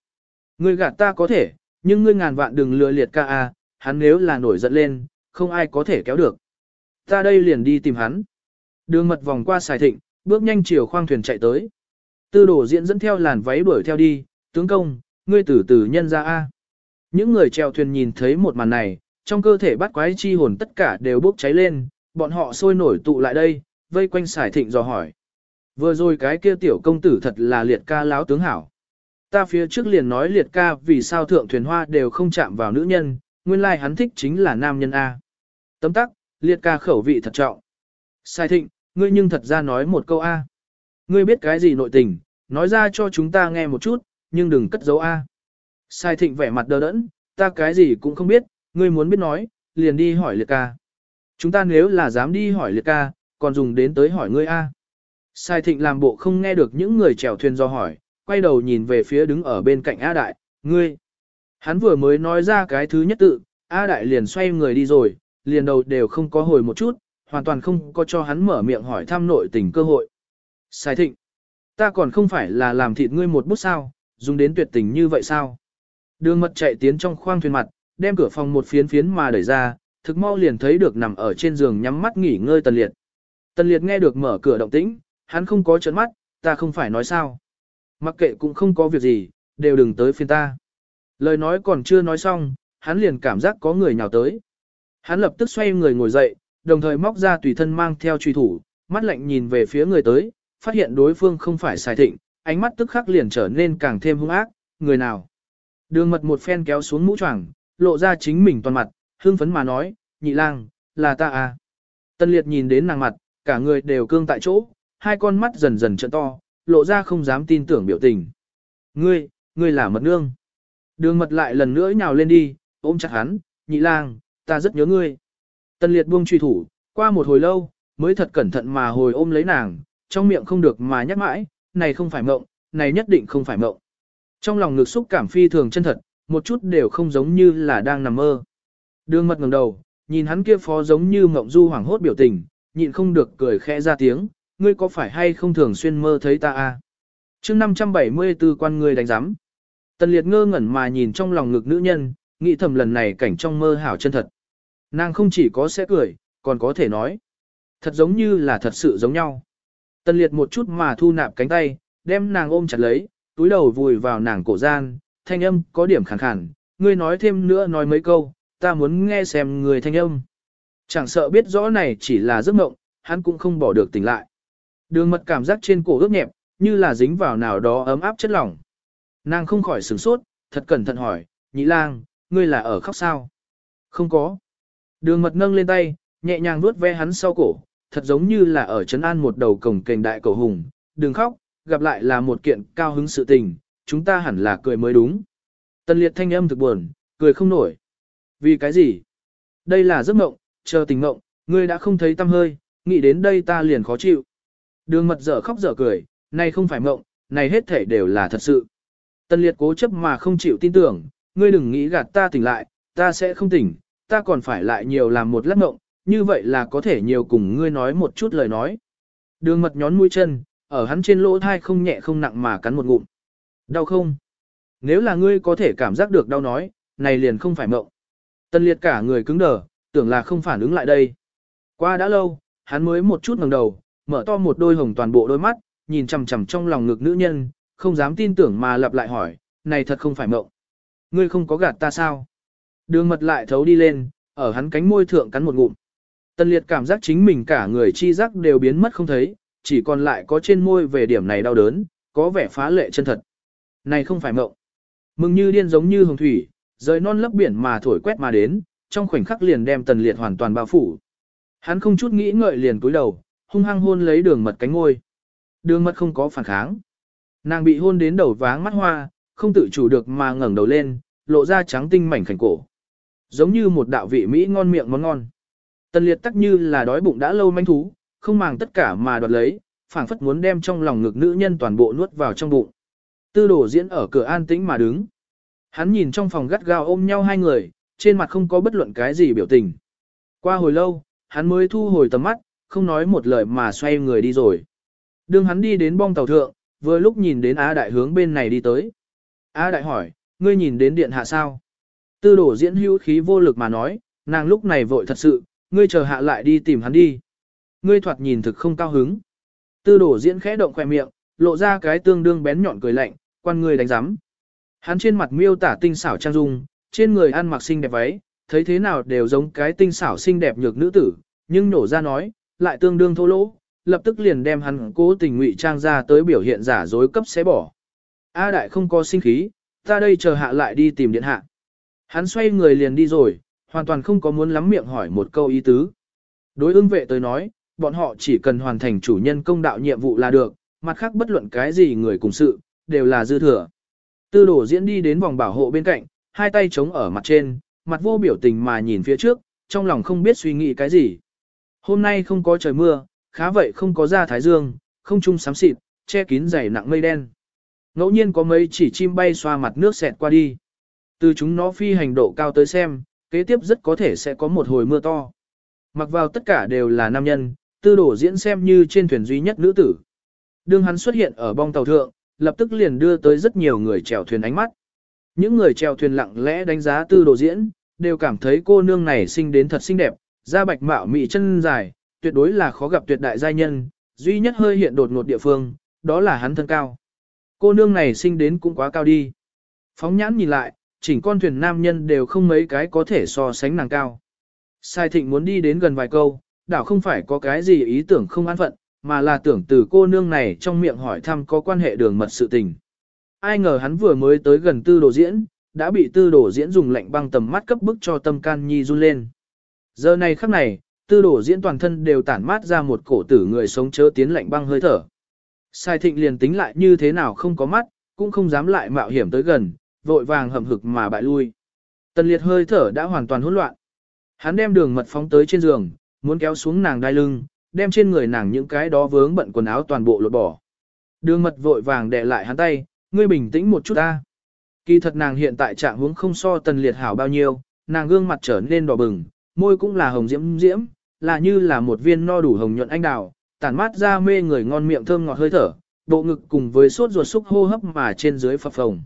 Ngươi gạt ta có thể, nhưng ngươi ngàn vạn đừng lừa liệt ca a, hắn nếu là nổi giận lên, không ai có thể kéo được. Ta đây liền đi tìm hắn. Đường mật vòng qua xài thịnh, bước nhanh chiều khoang thuyền chạy tới. Tư đổ diễn dẫn theo làn váy đuổi theo đi, tướng công, ngươi tử tử nhân ra a. Những người treo thuyền nhìn thấy một màn này, trong cơ thể bắt quái chi hồn tất cả đều bốc cháy lên, bọn họ sôi nổi tụ lại đây, vây quanh Sải thịnh dò hỏi. Vừa rồi cái kia tiểu công tử thật là liệt ca láo tướng hảo. Ta phía trước liền nói liệt ca vì sao thượng thuyền hoa đều không chạm vào nữ nhân, nguyên lai hắn thích chính là nam nhân A. Tấm tắc, liệt ca khẩu vị thật trọng. Sai thịnh, ngươi nhưng thật ra nói một câu A. Ngươi biết cái gì nội tình, nói ra cho chúng ta nghe một chút, nhưng đừng cất dấu A. Sai thịnh vẻ mặt đờ đẫn, ta cái gì cũng không biết, ngươi muốn biết nói, liền đi hỏi liệt ca. Chúng ta nếu là dám đi hỏi liệt ca, còn dùng đến tới hỏi ngươi A. Sai thịnh làm bộ không nghe được những người chèo thuyền do hỏi, quay đầu nhìn về phía đứng ở bên cạnh A Đại, ngươi. Hắn vừa mới nói ra cái thứ nhất tự, A Đại liền xoay người đi rồi, liền đầu đều không có hồi một chút, hoàn toàn không có cho hắn mở miệng hỏi thăm nội tình cơ hội. Sai thịnh, ta còn không phải là làm thịt ngươi một bút sao, dùng đến tuyệt tình như vậy sao? Đường mật chạy tiến trong khoang thuyền mặt, đem cửa phòng một phiến phiến mà đẩy ra, thực mau liền thấy được nằm ở trên giường nhắm mắt nghỉ ngơi tần liệt. Tần liệt nghe được mở cửa động tĩnh, hắn không có trợn mắt, ta không phải nói sao. Mặc kệ cũng không có việc gì, đều đừng tới phiên ta. Lời nói còn chưa nói xong, hắn liền cảm giác có người nhào tới. Hắn lập tức xoay người ngồi dậy, đồng thời móc ra tùy thân mang theo truy thủ, mắt lạnh nhìn về phía người tới, phát hiện đối phương không phải xài thịnh, ánh mắt tức khắc liền trở nên càng thêm hung ác, người nào. Đường mật một phen kéo xuống mũ choàng, lộ ra chính mình toàn mặt, hương phấn mà nói, nhị lang, là ta à. Tân liệt nhìn đến nàng mặt, cả người đều cương tại chỗ, hai con mắt dần dần trợn to, lộ ra không dám tin tưởng biểu tình. Ngươi, ngươi là mật nương. Đường mật lại lần nữa nhào lên đi, ôm chặt hắn, nhị lang, ta rất nhớ ngươi. Tân liệt buông truy thủ, qua một hồi lâu, mới thật cẩn thận mà hồi ôm lấy nàng, trong miệng không được mà nhắc mãi, này không phải mộng, này nhất định không phải mộng. Trong lòng ngực xúc cảm phi thường chân thật, một chút đều không giống như là đang nằm mơ. Đường mật ngẩng đầu, nhìn hắn kia phó giống như mộng du hoảng hốt biểu tình, nhịn không được cười khẽ ra tiếng, ngươi có phải hay không thường xuyên mơ thấy ta a? À? Chương 574 quan ngươi đánh giám. Tần Liệt ngơ ngẩn mà nhìn trong lòng ngực nữ nhân, nghĩ thầm lần này cảnh trong mơ hảo chân thật. Nàng không chỉ có sẽ cười, còn có thể nói. Thật giống như là thật sự giống nhau. Tần Liệt một chút mà thu nạp cánh tay, đem nàng ôm chặt lấy, túi đầu vùi vào nàng cổ gian, thanh âm có điểm khàn khàn, ngươi nói thêm nữa nói mấy câu, ta muốn nghe xem người thanh âm. Chẳng sợ biết rõ này chỉ là giấc mộng, hắn cũng không bỏ được tỉnh lại. Đường mật cảm giác trên cổ ướt nhẹp, như là dính vào nào đó ấm áp chất lỏng. Nàng không khỏi sửng sốt, thật cẩn thận hỏi, nhị lang, ngươi là ở khóc sao? Không có. Đường mật nâng lên tay, nhẹ nhàng vuốt ve hắn sau cổ, thật giống như là ở trấn an một đầu cổng kềnh đại cầu hùng. Đừng khóc, gặp lại là một kiện cao hứng sự tình, chúng ta hẳn là cười mới đúng. Tần liệt thanh âm thực buồn, cười không nổi. Vì cái gì? Đây là giấc mộng, chờ tình mộng, ngươi đã không thấy tâm hơi, nghĩ đến đây ta liền khó chịu. Đường mật dở khóc dở cười, này không phải mộng, này hết thể đều là thật sự. Tần liệt cố chấp mà không chịu tin tưởng, ngươi đừng nghĩ gạt ta tỉnh lại, ta sẽ không tỉnh, ta còn phải lại nhiều làm một lát mộng, như vậy là có thể nhiều cùng ngươi nói một chút lời nói. Đường mật nhón mũi chân, ở hắn trên lỗ thai không nhẹ không nặng mà cắn một ngụm. Đau không? Nếu là ngươi có thể cảm giác được đau nói, này liền không phải mộng. Tân liệt cả người cứng đờ, tưởng là không phản ứng lại đây. Qua đã lâu, hắn mới một chút ngẩng đầu, mở to một đôi hồng toàn bộ đôi mắt, nhìn chằm chằm trong lòng ngực nữ nhân, không dám tin tưởng mà lặp lại hỏi, này thật không phải mộng. Ngươi không có gạt ta sao? Đường mật lại thấu đi lên, ở hắn cánh môi thượng cắn một ngụm. Tân liệt cảm giác chính mình cả người chi giác đều biến mất không thấy, chỉ còn lại có trên môi về điểm này đau đớn, có vẻ phá lệ chân thật. Này không phải mộng. Mừng như điên giống như hồng thủy, rời non lấp biển mà thổi quét mà đến, trong khoảnh khắc liền đem tần liệt hoàn toàn bao phủ. Hắn không chút nghĩ ngợi liền cúi đầu, hung hăng hôn lấy đường mật cánh ngôi. Đường mật không có phản kháng. Nàng bị hôn đến đầu váng mắt hoa, không tự chủ được mà ngẩng đầu lên, lộ ra trắng tinh mảnh khảnh cổ. Giống như một đạo vị Mỹ ngon miệng món ngon. Tần liệt tắc như là đói bụng đã lâu manh thú, không màng tất cả mà đoạt lấy, phảng phất muốn đem trong lòng ngực nữ nhân toàn bộ nuốt vào trong bụng. Tư đổ diễn ở cửa an tĩnh mà đứng. Hắn nhìn trong phòng gắt gao ôm nhau hai người, trên mặt không có bất luận cái gì biểu tình. Qua hồi lâu, hắn mới thu hồi tầm mắt, không nói một lời mà xoay người đi rồi. Đường hắn đi đến bong tàu thượng, vừa lúc nhìn đến Á Đại hướng bên này đi tới. Á Đại hỏi, ngươi nhìn đến điện hạ sao? Tư đổ diễn hữu khí vô lực mà nói, nàng lúc này vội thật sự, ngươi chờ hạ lại đi tìm hắn đi. Ngươi thoạt nhìn thực không cao hứng. Tư đổ diễn khẽ động khỏe miệng, lộ ra cái tương đương bén nhọn cười lạnh, quan người đánh giám. Hắn trên mặt miêu tả tinh xảo trang dung, trên người ăn mặc xinh đẹp váy, thấy thế nào đều giống cái tinh xảo xinh đẹp nhược nữ tử, nhưng nổ ra nói, lại tương đương thô lỗ, lập tức liền đem hắn cố tình ngụy trang ra tới biểu hiện giả dối cấp xé bỏ. A đại không có sinh khí, ta đây chờ hạ lại đi tìm điện hạ. Hắn xoay người liền đi rồi, hoàn toàn không có muốn lắm miệng hỏi một câu ý tứ. Đối ưng vệ tới nói, bọn họ chỉ cần hoàn thành chủ nhân công đạo nhiệm vụ là được, mặt khác bất luận cái gì người cùng sự, đều là dư thừa. Tư đổ diễn đi đến vòng bảo hộ bên cạnh, hai tay chống ở mặt trên, mặt vô biểu tình mà nhìn phía trước, trong lòng không biết suy nghĩ cái gì. Hôm nay không có trời mưa, khá vậy không có ra thái dương, không trung sám xịt, che kín dày nặng mây đen. Ngẫu nhiên có mấy chỉ chim bay xoa mặt nước xẹt qua đi. Từ chúng nó phi hành độ cao tới xem, kế tiếp rất có thể sẽ có một hồi mưa to. Mặc vào tất cả đều là nam nhân, tư đổ diễn xem như trên thuyền duy nhất nữ tử. Đương hắn xuất hiện ở bong tàu thượng, lập tức liền đưa tới rất nhiều người chèo thuyền ánh mắt. Những người chèo thuyền lặng lẽ đánh giá tư đồ diễn, đều cảm thấy cô nương này sinh đến thật xinh đẹp, da bạch mạo mị chân dài, tuyệt đối là khó gặp tuyệt đại giai nhân, duy nhất hơi hiện đột ngột địa phương, đó là hắn thân cao. Cô nương này sinh đến cũng quá cao đi. Phóng nhãn nhìn lại, chỉnh con thuyền nam nhân đều không mấy cái có thể so sánh nàng cao. Sai thịnh muốn đi đến gần vài câu, đảo không phải có cái gì ý tưởng không an phận, mà là tưởng từ cô nương này trong miệng hỏi thăm có quan hệ đường mật sự tình. Ai ngờ hắn vừa mới tới gần tư đồ diễn, đã bị tư đồ diễn dùng lạnh băng tầm mắt cấp bức cho tâm can nhi run lên. Giờ này khắc này, tư đồ diễn toàn thân đều tản mát ra một cổ tử người sống chớ tiến lạnh băng hơi thở. Sai thịnh liền tính lại như thế nào không có mắt, cũng không dám lại mạo hiểm tới gần, vội vàng hầm hực mà bại lui. Tần liệt hơi thở đã hoàn toàn hỗn loạn. Hắn đem đường mật phóng tới trên giường, muốn kéo xuống nàng đai lưng, đem trên người nàng những cái đó vướng bận quần áo toàn bộ lột bỏ. Đường mật vội vàng đè lại hắn tay, ngươi bình tĩnh một chút ta. Kỳ thật nàng hiện tại trạng huống không so tần liệt hảo bao nhiêu, nàng gương mặt trở nên đỏ bừng, môi cũng là hồng diễm diễm, là như là một viên no đủ hồng nhuận anh đào, tản mát ra mê người ngon miệng thơm ngọt hơi thở, bộ ngực cùng với sốt ruột xúc hô hấp mà trên dưới phập phồng.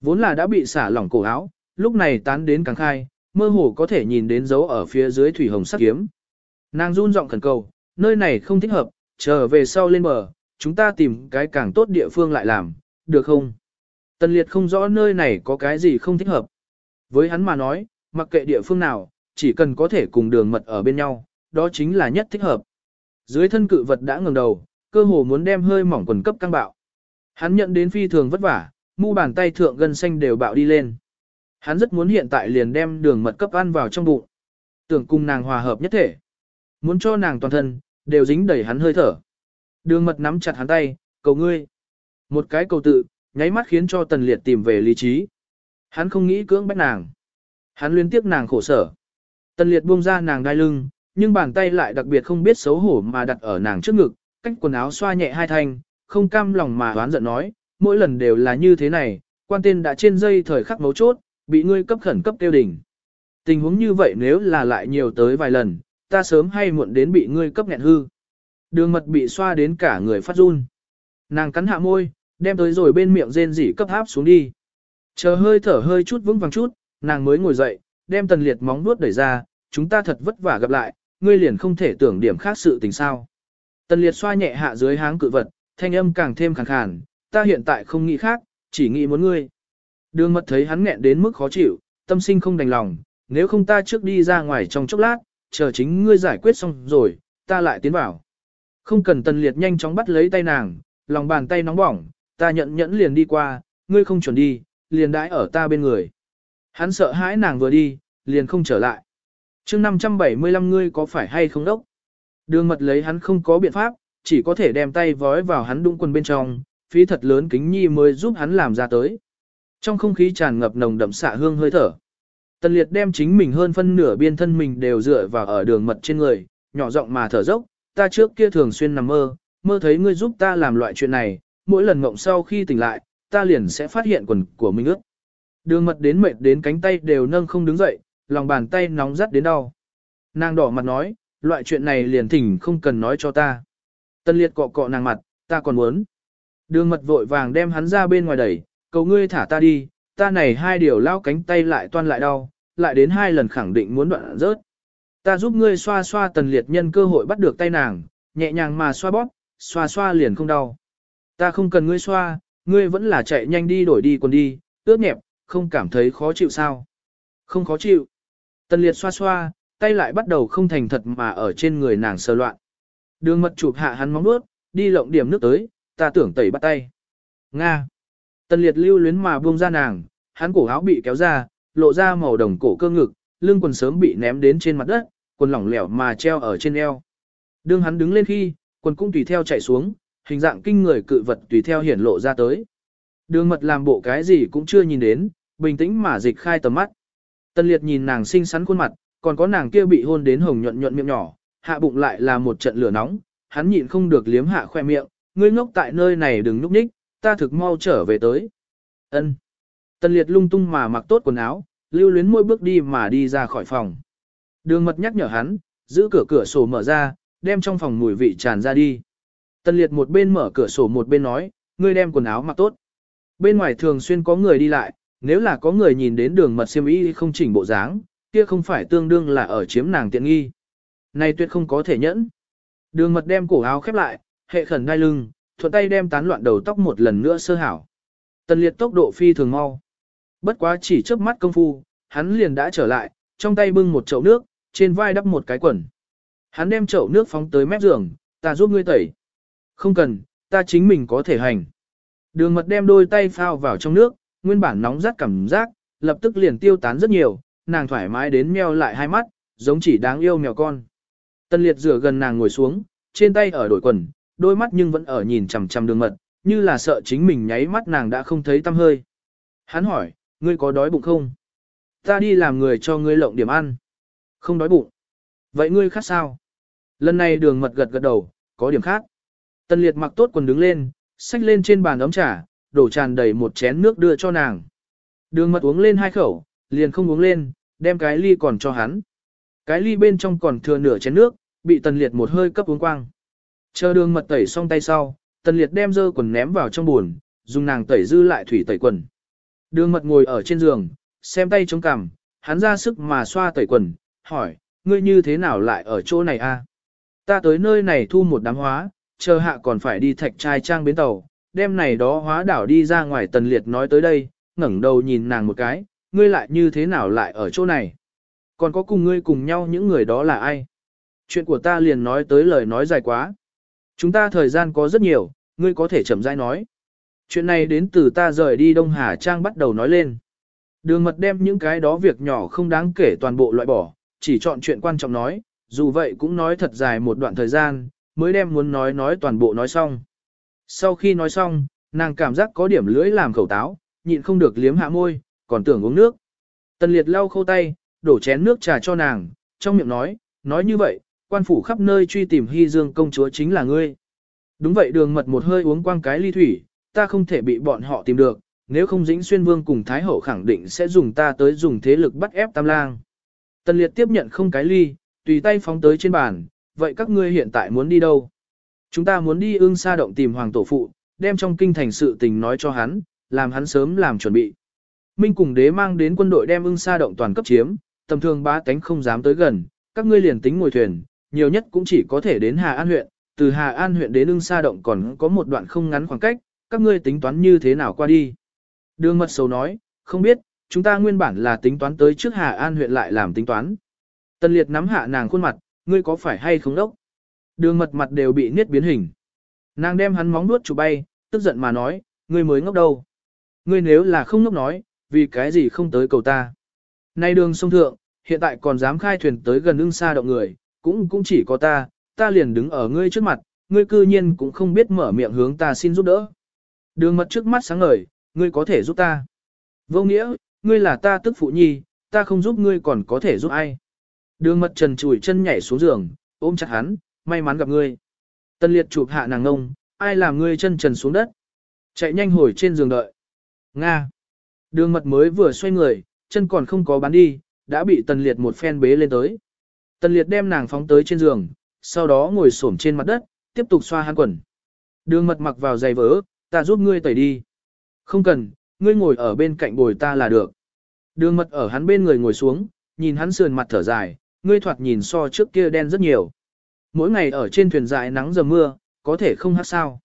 Vốn là đã bị xả lỏng cổ áo, lúc này tán đến càng khai, mơ hồ có thể nhìn đến dấu ở phía dưới thủy hồng sắc kiếm. Nàng run giọng khẩn cầu, nơi này không thích hợp, trở về sau lên bờ, chúng ta tìm cái càng tốt địa phương lại làm, được không? Tần liệt không rõ nơi này có cái gì không thích hợp. Với hắn mà nói, mặc kệ địa phương nào, chỉ cần có thể cùng đường mật ở bên nhau, đó chính là nhất thích hợp. Dưới thân cự vật đã ngừng đầu, cơ hồ muốn đem hơi mỏng quần cấp căng bạo. Hắn nhận đến phi thường vất vả, mu bàn tay thượng gân xanh đều bạo đi lên. Hắn rất muốn hiện tại liền đem đường mật cấp ăn vào trong bụng. Tưởng cùng nàng hòa hợp nhất thể. Muốn cho nàng toàn thân, đều dính đầy hắn hơi thở. Đường mật nắm chặt hắn tay, cầu ngươi. Một cái cầu tự, nháy mắt khiến cho tần liệt tìm về lý trí. Hắn không nghĩ cưỡng bách nàng. Hắn liên tiếp nàng khổ sở. Tần liệt buông ra nàng đai lưng, nhưng bàn tay lại đặc biệt không biết xấu hổ mà đặt ở nàng trước ngực, cách quần áo xoa nhẹ hai thanh, không cam lòng mà đoán giận nói, mỗi lần đều là như thế này, quan tên đã trên dây thời khắc mấu chốt, bị ngươi cấp khẩn cấp tiêu đỉnh. Tình huống như vậy nếu là lại nhiều tới vài lần, ta sớm hay muộn đến bị ngươi cấp nghẹn hư. Đường mật bị xoa đến cả người phát run. Nàng cắn hạ môi, đem tới rồi bên miệng rên rỉ cấp háp xuống đi. Chờ hơi thở hơi chút vững vàng chút, nàng mới ngồi dậy, đem tần liệt móng vuốt đẩy ra, chúng ta thật vất vả gặp lại, ngươi liền không thể tưởng điểm khác sự tình sao. Tần liệt xoa nhẹ hạ dưới háng cự vật, thanh âm càng thêm khàn khàn, ta hiện tại không nghĩ khác, chỉ nghĩ muốn ngươi. Đường mật thấy hắn nghẹn đến mức khó chịu, tâm sinh không đành lòng, nếu không ta trước đi ra ngoài trong chốc lát, chờ chính ngươi giải quyết xong rồi, ta lại tiến vào. Không cần tần liệt nhanh chóng bắt lấy tay nàng, lòng bàn tay nóng bỏng, ta nhận nhẫn liền đi qua, ngươi không chuẩn đi, liền đãi ở ta bên người. Hắn sợ hãi nàng vừa đi, liền không trở lại. chương 575 ngươi có phải hay không đốc? Đường mật lấy hắn không có biện pháp, chỉ có thể đem tay vói vào hắn đũng quần bên trong, phí thật lớn kính nhi mới giúp hắn làm ra tới. Trong không khí tràn ngập nồng đậm xạ hương hơi thở. Tần liệt đem chính mình hơn phân nửa biên thân mình đều dựa vào ở đường mật trên người, nhỏ giọng mà thở dốc, ta trước kia thường xuyên nằm mơ, mơ thấy ngươi giúp ta làm loại chuyện này, mỗi lần ngộng sau khi tỉnh lại, ta liền sẽ phát hiện quần của mình ướt. Đường mật đến mệt đến cánh tay đều nâng không đứng dậy, lòng bàn tay nóng rắt đến đau. Nàng đỏ mặt nói, loại chuyện này liền thỉnh không cần nói cho ta. Tân liệt cọ cọ nàng mặt, ta còn muốn. Đường mật vội vàng đem hắn ra bên ngoài đẩy, cầu ngươi thả ta đi, ta này hai điều lao cánh tay lại toan lại đau, lại đến hai lần khẳng định muốn đoạn rớt. Ta giúp ngươi xoa xoa tần liệt nhân cơ hội bắt được tay nàng, nhẹ nhàng mà xoa bóp, xoa xoa liền không đau. Ta không cần ngươi xoa, ngươi vẫn là chạy nhanh đi đổi đi quần đi, ướt nhẹp, không cảm thấy khó chịu sao. Không khó chịu. Tần liệt xoa xoa, tay lại bắt đầu không thành thật mà ở trên người nàng sờ loạn. Đường mật chụp hạ hắn móng nuốt, đi lộng điểm nước tới, ta tưởng tẩy bắt tay. Nga. Tần liệt lưu luyến mà buông ra nàng, hắn cổ áo bị kéo ra, lộ ra màu đồng cổ cơ ngực, lưng quần sớm bị ném đến trên mặt đất, quần lỏng lẻo mà treo ở trên eo. Đương hắn đứng lên khi, quần cũng tùy theo chạy xuống, hình dạng kinh người cự vật tùy theo hiển lộ ra tới. Đường mật làm bộ cái gì cũng chưa nhìn đến, bình tĩnh mà dịch khai tầm mắt. Tân liệt nhìn nàng xinh xắn khuôn mặt, còn có nàng kia bị hôn đến hồng nhuận nhuận miệng nhỏ, hạ bụng lại là một trận lửa nóng, hắn nhịn không được liếm hạ khoe miệng, ngươi ngốc tại nơi này đừng núp ních, ta thực mau trở về tới. Ân. Tân liệt lung tung mà mặc tốt quần áo, lưu luyến môi bước đi mà đi ra khỏi phòng. Đường mật nhắc nhở hắn, giữ cửa cửa sổ mở ra, đem trong phòng mùi vị tràn ra đi. Tân liệt một bên mở cửa sổ một bên nói, ngươi đem quần áo mặc tốt. Bên ngoài thường xuyên có người đi lại, nếu là có người nhìn đến đường mật siêm y không chỉnh bộ dáng, kia không phải tương đương là ở chiếm nàng tiện nghi. Này tuyệt không có thể nhẫn. Đường mật đem cổ áo khép lại, hệ khẩn đai lưng, thuận tay đem tán loạn đầu tóc một lần nữa sơ hảo. Tần liệt tốc độ phi thường mau. Bất quá chỉ chớp mắt công phu, hắn liền đã trở lại, trong tay bưng một chậu nước, trên vai đắp một cái quần. Hắn đem chậu nước phóng tới mép giường, ta giúp ngươi tẩy. Không cần, ta chính mình có thể hành. Đường mật đem đôi tay phao vào trong nước, nguyên bản nóng rát cảm giác, lập tức liền tiêu tán rất nhiều, nàng thoải mái đến meo lại hai mắt, giống chỉ đáng yêu mèo con. Tân liệt rửa gần nàng ngồi xuống, trên tay ở đổi quần, đôi mắt nhưng vẫn ở nhìn chằm chằm đường mật, như là sợ chính mình nháy mắt nàng đã không thấy tâm hơi. Hắn hỏi, ngươi có đói bụng không? Ta đi làm người cho ngươi lộng điểm ăn. Không đói bụng. Vậy ngươi khác sao? Lần này đường mật gật gật đầu, có điểm khác. Tân liệt mặc tốt quần đứng lên, xách lên trên bàn ấm trà, đổ tràn đầy một chén nước đưa cho nàng. Đường mật uống lên hai khẩu, liền không uống lên, đem cái ly còn cho hắn. Cái ly bên trong còn thừa nửa chén nước, bị tần liệt một hơi cấp uống quang. Chờ đường mật tẩy xong tay sau, tần liệt đem dơ quần ném vào trong buồn, dùng nàng tẩy dư lại thủy tẩy quần. Đường mật ngồi ở trên giường, xem tay chống cằm, hắn ra sức mà xoa tẩy quần, hỏi, ngươi như thế nào lại ở chỗ này a? Ta tới nơi này thu một đám hóa, chờ hạ còn phải đi thạch trai trang bến tàu, đêm này đó hóa đảo đi ra ngoài tần liệt nói tới đây, ngẩng đầu nhìn nàng một cái, ngươi lại như thế nào lại ở chỗ này? Còn có cùng ngươi cùng nhau những người đó là ai? Chuyện của ta liền nói tới lời nói dài quá. Chúng ta thời gian có rất nhiều, ngươi có thể chậm rãi nói. Chuyện này đến từ ta rời đi Đông Hà Trang bắt đầu nói lên. Đường mật đem những cái đó việc nhỏ không đáng kể toàn bộ loại bỏ, chỉ chọn chuyện quan trọng nói, dù vậy cũng nói thật dài một đoạn thời gian, mới đem muốn nói nói toàn bộ nói xong. Sau khi nói xong, nàng cảm giác có điểm lưỡi làm khẩu táo, nhịn không được liếm hạ môi, còn tưởng uống nước. Tần liệt lau khâu tay, đổ chén nước trà cho nàng, trong miệng nói, nói như vậy, quan phủ khắp nơi truy tìm hy dương công chúa chính là ngươi. Đúng vậy đường mật một hơi uống quang cái ly thủy, ta không thể bị bọn họ tìm được, nếu không dĩnh xuyên vương cùng Thái Hậu khẳng định sẽ dùng ta tới dùng thế lực bắt ép tam lang. Tần liệt tiếp nhận không cái ly, tùy tay phóng tới trên bàn, vậy các ngươi hiện tại muốn đi đâu? Chúng ta muốn đi ương sa động tìm hoàng tổ phụ, đem trong kinh thành sự tình nói cho hắn, làm hắn sớm làm chuẩn bị. Minh cùng đế mang đến quân đội đem ưng sa động toàn cấp chiếm, tầm thường ba tánh không dám tới gần, các ngươi liền tính ngồi thuyền, nhiều nhất cũng chỉ có thể đến Hà An huyện, từ Hà An huyện đến ưng sa động còn có một đoạn không ngắn khoảng cách, các ngươi tính toán như thế nào qua đi. Đường mật sầu nói, không biết, chúng ta nguyên bản là tính toán tới trước Hà An huyện lại làm tính toán. Tân liệt nắm hạ nàng khuôn mặt, ngươi có phải hay không đốc? Đường mật mặt đều bị niết biến hình. Nàng đem hắn móng nuốt chụp bay, tức giận mà nói, ngươi mới ngốc đâu. Ngươi nếu là không ngốc nói, vì cái gì không tới cầu ta. Nay đường sông thượng, hiện tại còn dám khai thuyền tới gần ưng xa động người, cũng cũng chỉ có ta, ta liền đứng ở ngươi trước mặt, ngươi cư nhiên cũng không biết mở miệng hướng ta xin giúp đỡ. Đường mật trước mắt sáng ngời, ngươi có thể giúp ta. Vô nghĩa, ngươi là ta tức phụ nhi, ta không giúp ngươi còn có thể giúp ai. Đường mật trần chùi chân nhảy xuống giường, ôm chặt hắn, may mắn gặp ngươi. Tân liệt chụp hạ nàng ngông, ai làm ngươi chân trần xuống đất. Chạy nhanh hồi trên giường đợi. Nga. Đường mật mới vừa xoay người, chân còn không có bán đi, đã bị tần liệt một phen bế lên tới. Tần liệt đem nàng phóng tới trên giường, sau đó ngồi xổm trên mặt đất, tiếp tục xoa hắn quần. Đường mật mặc vào giày vỡ, ta giúp ngươi tẩy đi. Không cần, ngươi ngồi ở bên cạnh bồi ta là được. Đường mật ở hắn bên người ngồi xuống, nhìn hắn sườn mặt thở dài, ngươi thoạt nhìn so trước kia đen rất nhiều. Mỗi ngày ở trên thuyền dài nắng dầm mưa, có thể không hát sao.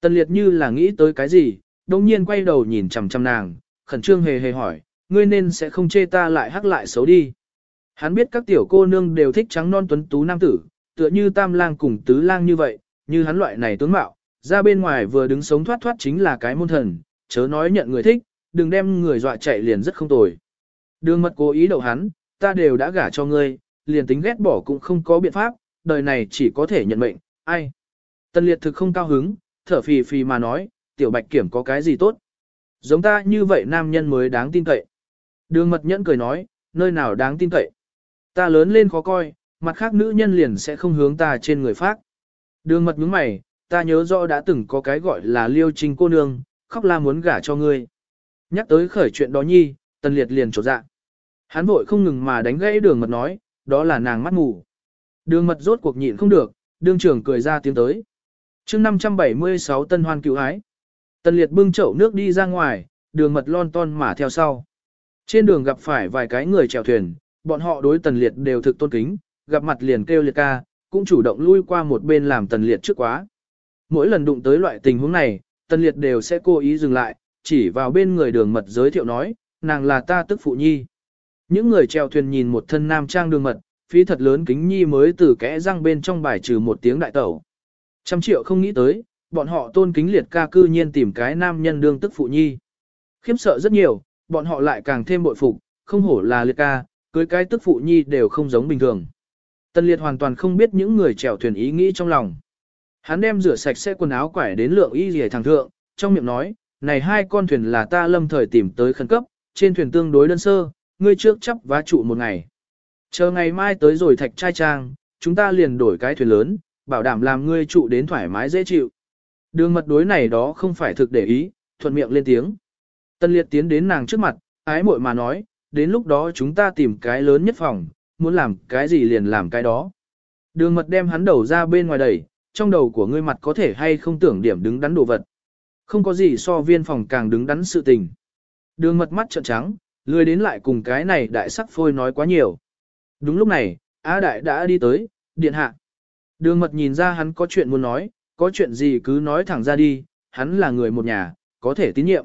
Tần liệt như là nghĩ tới cái gì, đồng nhiên quay đầu nhìn chằm chằm nàng, khẩn trương hề hề hỏi, ngươi nên sẽ không chê ta lại hắc lại xấu đi. Hắn biết các tiểu cô nương đều thích trắng non tuấn tú nam tử, tựa như tam lang cùng tứ lang như vậy, như hắn loại này tướng mạo, ra bên ngoài vừa đứng sống thoát thoát chính là cái môn thần, chớ nói nhận người thích, đừng đem người dọa chạy liền rất không tồi. Đường mật cố ý đậu hắn, ta đều đã gả cho ngươi, liền tính ghét bỏ cũng không có biện pháp, đời này chỉ có thể nhận mệnh, ai. Tân liệt thực không cao hứng, thở phì phì mà nói, tiểu bạch kiểm có cái gì tốt. Giống ta như vậy nam nhân mới đáng tin cậy. Đường mật nhẫn cười nói, nơi nào đáng tin cậy. Ta lớn lên khó coi, mặt khác nữ nhân liền sẽ không hướng ta trên người phát. Đường mật nhướng mày, ta nhớ rõ đã từng có cái gọi là liêu trình cô nương, khóc la muốn gả cho ngươi. Nhắc tới khởi chuyện đó nhi, tần liệt liền trột dạ. Hắn vội không ngừng mà đánh gãy đường mật nói, đó là nàng mắt ngủ. Đường mật rốt cuộc nhịn không được, đương trưởng cười ra tiếng tới. chương 576 tân hoan cựu ái. Tần liệt bưng chậu nước đi ra ngoài, đường mật lon ton mà theo sau. Trên đường gặp phải vài cái người chèo thuyền, bọn họ đối tần liệt đều thực tôn kính, gặp mặt liền kêu liệt ca, cũng chủ động lui qua một bên làm tần liệt trước quá. Mỗi lần đụng tới loại tình huống này, tần liệt đều sẽ cố ý dừng lại, chỉ vào bên người đường mật giới thiệu nói, nàng là ta tức phụ nhi. Những người chèo thuyền nhìn một thân nam trang đường mật, phí thật lớn kính nhi mới từ kẽ răng bên trong bài trừ một tiếng đại tẩu. Trăm triệu không nghĩ tới, bọn họ tôn kính liệt ca cư nhiên tìm cái nam nhân đương tức phụ nhi. Khiếm sợ rất nhiều, bọn họ lại càng thêm bội phục, không hổ là liệt ca, cưới cái tức phụ nhi đều không giống bình thường. Tân liệt hoàn toàn không biết những người chèo thuyền ý nghĩ trong lòng. Hắn đem rửa sạch sẽ quần áo quải đến lượng y rìa thẳng thượng, trong miệng nói, này hai con thuyền là ta lâm thời tìm tới khẩn cấp, trên thuyền tương đối đơn sơ, ngươi trước chấp vá trụ một ngày. Chờ ngày mai tới rồi thạch trai trang, chúng ta liền đổi cái thuyền lớn, bảo đảm làm ngươi trụ đến thoải mái dễ chịu. Đường mật đối này đó không phải thực để ý, thuận miệng lên tiếng. Tân liệt tiến đến nàng trước mặt, ái muội mà nói, đến lúc đó chúng ta tìm cái lớn nhất phòng, muốn làm cái gì liền làm cái đó. Đường mật đem hắn đầu ra bên ngoài đẩy, trong đầu của ngươi mặt có thể hay không tưởng điểm đứng đắn đồ vật. Không có gì so viên phòng càng đứng đắn sự tình. Đường mật mắt trợn trắng, lười đến lại cùng cái này đại sắc phôi nói quá nhiều. Đúng lúc này, Á Đại đã đi tới, điện hạ. Đường mật nhìn ra hắn có chuyện muốn nói, có chuyện gì cứ nói thẳng ra đi, hắn là người một nhà, có thể tín nhiệm.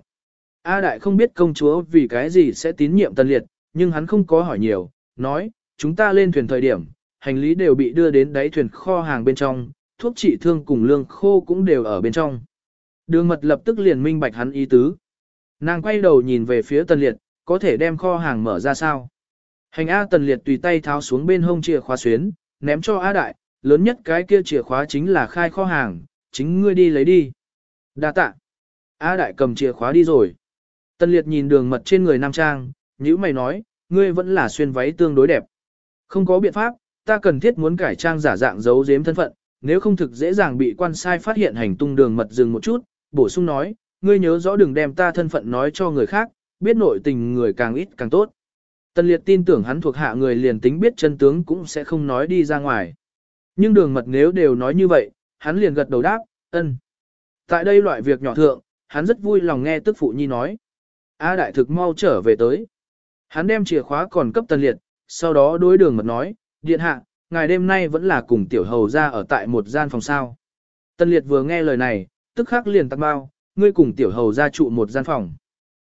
A Đại không biết công chúa vì cái gì sẽ tín nhiệm Tân Liệt, nhưng hắn không có hỏi nhiều, nói, chúng ta lên thuyền thời điểm, hành lý đều bị đưa đến đáy thuyền kho hàng bên trong, thuốc trị thương cùng lương khô cũng đều ở bên trong. Đường mật lập tức liền minh bạch hắn ý tứ. Nàng quay đầu nhìn về phía tần liệt, có thể đem kho hàng mở ra sao? Hành A tần liệt tùy tay tháo xuống bên hông chìa khóa xuyến, ném cho A đại, lớn nhất cái kia chìa khóa chính là khai kho hàng, chính ngươi đi lấy đi. Đa tạ. A đại cầm chìa khóa đi rồi. Tần liệt nhìn đường mật trên người nam trang, nhữ mày nói, ngươi vẫn là xuyên váy tương đối đẹp. Không có biện pháp, ta cần thiết muốn cải trang giả dạng giấu giếm thân phận, nếu không thực dễ dàng bị quan sai phát hiện hành tung đường mật dừng một chút, bổ sung nói, ngươi nhớ rõ đừng đem ta thân phận nói cho người khác, biết nội tình người càng ít càng tốt. Tần liệt tin tưởng hắn thuộc hạ người liền tính biết chân tướng cũng sẽ không nói đi ra ngoài. Nhưng đường mật nếu đều nói như vậy, hắn liền gật đầu đáp, ân. Tại đây loại việc nhỏ thượng, hắn rất vui lòng nghe tức phụ nhi nói. A đại thực mau trở về tới. Hắn đem chìa khóa còn cấp tần liệt, sau đó đối đường mật nói, điện hạ, ngài đêm nay vẫn là cùng tiểu hầu ra ở tại một gian phòng sao. Tân liệt vừa nghe lời này, tức khắc liền tắt bao, ngươi cùng tiểu hầu ra trụ một gian phòng.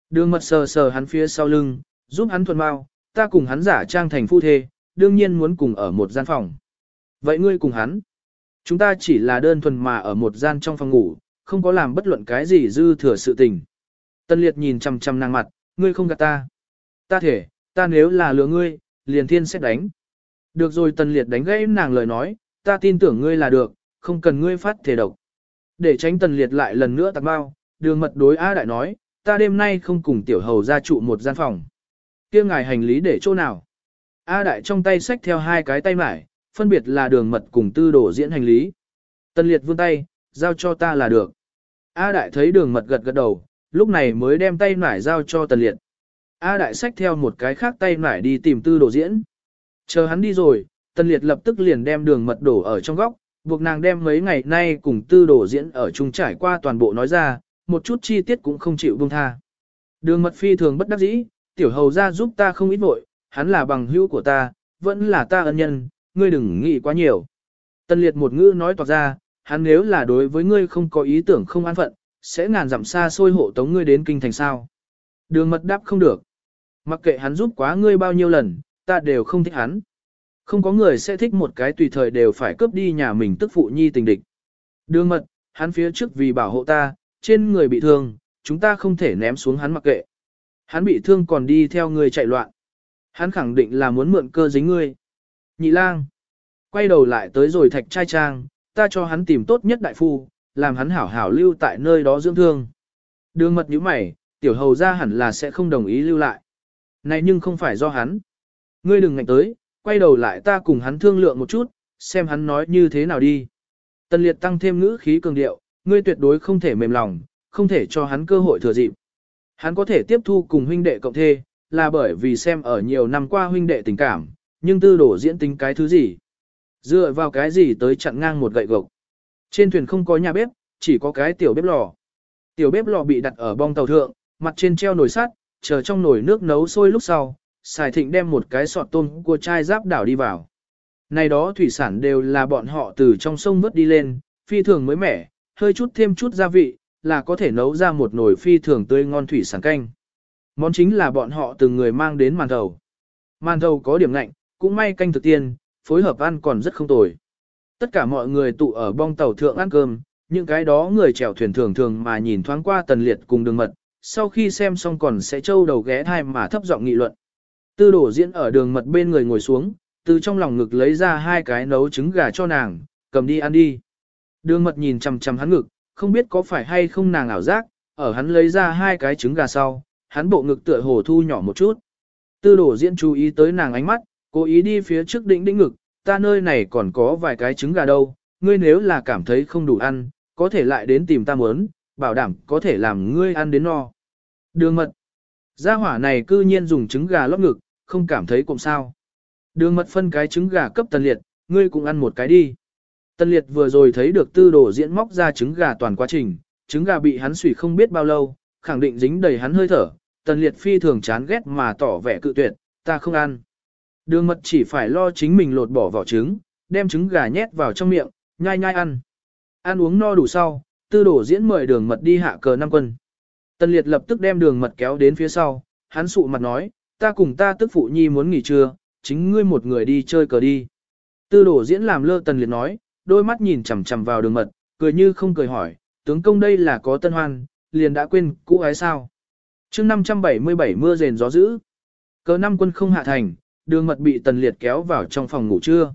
Đường mật sờ sờ hắn phía sau lưng, giúp hắn thuần bao, ta cùng hắn giả trang thành phu thê, đương nhiên muốn cùng ở một gian phòng. Vậy ngươi cùng hắn? Chúng ta chỉ là đơn thuần mà ở một gian trong phòng ngủ, không có làm bất luận cái gì dư thừa sự tình. Tân liệt nhìn chằm chằm nàng mặt, ngươi không gạt ta. Ta thể, ta nếu là lừa ngươi, liền thiên sẽ đánh. Được rồi tần liệt đánh gãy nàng lời nói, ta tin tưởng ngươi là được, không cần ngươi phát thể độc. Để tránh tần liệt lại lần nữa tạc bao, đường mật đối A đại nói, ta đêm nay không cùng tiểu hầu ra trụ một gian phòng. kia ngài hành lý để chỗ nào? A đại trong tay xách theo hai cái tay mải, phân biệt là đường mật cùng tư đổ diễn hành lý. Tần liệt vươn tay, giao cho ta là được. A đại thấy đường mật gật gật đầu, lúc này mới đem tay mải giao cho tần liệt. A đại xách theo một cái khác tay mải đi tìm tư đổ diễn. Chờ hắn đi rồi, tân liệt lập tức liền đem đường mật đổ ở trong góc, buộc nàng đem mấy ngày nay cùng tư đổ diễn ở chung trải qua toàn bộ nói ra, một chút chi tiết cũng không chịu buông tha. Đường mật phi thường bất đắc dĩ, tiểu hầu ra giúp ta không ít vội, hắn là bằng hữu của ta, vẫn là ta ân nhân, ngươi đừng nghĩ quá nhiều. Tân liệt một ngữ nói toạc ra, hắn nếu là đối với ngươi không có ý tưởng không an phận, sẽ ngàn dặm xa xôi hộ tống ngươi đến kinh thành sao. Đường mật đáp không được. Mặc kệ hắn giúp quá ngươi bao nhiêu lần, ta đều không thích hắn. Không có người sẽ thích một cái tùy thời đều phải cướp đi nhà mình tức phụ nhi tình địch. Đường mật, hắn phía trước vì bảo hộ ta, trên người bị thương, chúng ta không thể ném xuống hắn mặc kệ. Hắn bị thương còn đi theo người chạy loạn. Hắn khẳng định là muốn mượn cơ dính ngươi. Nhị lang. Quay đầu lại tới rồi thạch trai trang, ta cho hắn tìm tốt nhất đại phu, làm hắn hảo hảo lưu tại nơi đó dưỡng thương. Đường mật như mày, tiểu hầu ra hẳn là sẽ không đồng ý lưu lại. Này nhưng không phải do hắn. Ngươi đừng ngạnh tới, quay đầu lại ta cùng hắn thương lượng một chút, xem hắn nói như thế nào đi. Tần liệt tăng thêm ngữ khí cường điệu, ngươi tuyệt đối không thể mềm lòng, không thể cho hắn cơ hội thừa dịp. Hắn có thể tiếp thu cùng huynh đệ cộng thê, là bởi vì xem ở nhiều năm qua huynh đệ tình cảm, nhưng tư đổ diễn tính cái thứ gì. Dựa vào cái gì tới chặn ngang một gậy gộc. Trên thuyền không có nhà bếp, chỉ có cái tiểu bếp lò. Tiểu bếp lò bị đặt ở bong tàu thượng, mặt trên treo nồi sắt, chờ trong nồi nước nấu sôi lúc sau, xài thịnh đem một cái sọt tôm của chai giáp đảo đi vào. Này đó thủy sản đều là bọn họ từ trong sông vớt đi lên, phi thường mới mẻ, hơi chút thêm chút gia vị, là có thể nấu ra một nồi phi thường tươi ngon thủy sản canh. Món chính là bọn họ từng người mang đến màn thầu. Màn thầu có điểm lạnh, cũng may canh thực tiên, phối hợp ăn còn rất không tồi. Tất cả mọi người tụ ở bong tàu thượng ăn cơm, những cái đó người chèo thuyền thường thường mà nhìn thoáng qua tần liệt cùng đường mật, sau khi xem xong còn sẽ trâu đầu ghé thai mà thấp giọng nghị luận. Tư đổ diễn ở đường mật bên người ngồi xuống, từ trong lòng ngực lấy ra hai cái nấu trứng gà cho nàng, cầm đi ăn đi. Đường mật nhìn chằm chằm hắn ngực, không biết có phải hay không nàng ảo giác, ở hắn lấy ra hai cái trứng gà sau, hắn bộ ngực tựa hồ thu nhỏ một chút. Tư đổ diễn chú ý tới nàng ánh mắt, cố ý đi phía trước đỉnh đỉnh ngực, ta nơi này còn có vài cái trứng gà đâu, ngươi nếu là cảm thấy không đủ ăn, có thể lại đến tìm ta muốn, bảo đảm có thể làm ngươi ăn đến no. Đường mật. Gia hỏa này cư nhiên dùng trứng gà lót ngực, không cảm thấy cũng sao. Đường mật phân cái trứng gà cấp tần liệt, ngươi cũng ăn một cái đi. Tần liệt vừa rồi thấy được tư đồ diễn móc ra trứng gà toàn quá trình, trứng gà bị hắn sủy không biết bao lâu, khẳng định dính đầy hắn hơi thở. Tần liệt phi thường chán ghét mà tỏ vẻ cự tuyệt, ta không ăn. Đường mật chỉ phải lo chính mình lột bỏ vỏ trứng, đem trứng gà nhét vào trong miệng, nhai nhai ăn. Ăn uống no đủ sau, tư đổ diễn mời đường mật đi hạ cờ năm quân. Tần liệt lập tức đem đường mật kéo đến phía sau, hắn sụ mặt nói, ta cùng ta tức phụ nhi muốn nghỉ trưa, chính ngươi một người đi chơi cờ đi. Tư đổ diễn làm lơ tần liệt nói, đôi mắt nhìn chằm chằm vào đường mật, cười như không cười hỏi, tướng công đây là có tân hoan, liền đã quên cũ ái sao. chương 577 mưa rền gió dữ. Cờ năm quân không hạ thành, đường mật bị tần liệt kéo vào trong phòng ngủ trưa.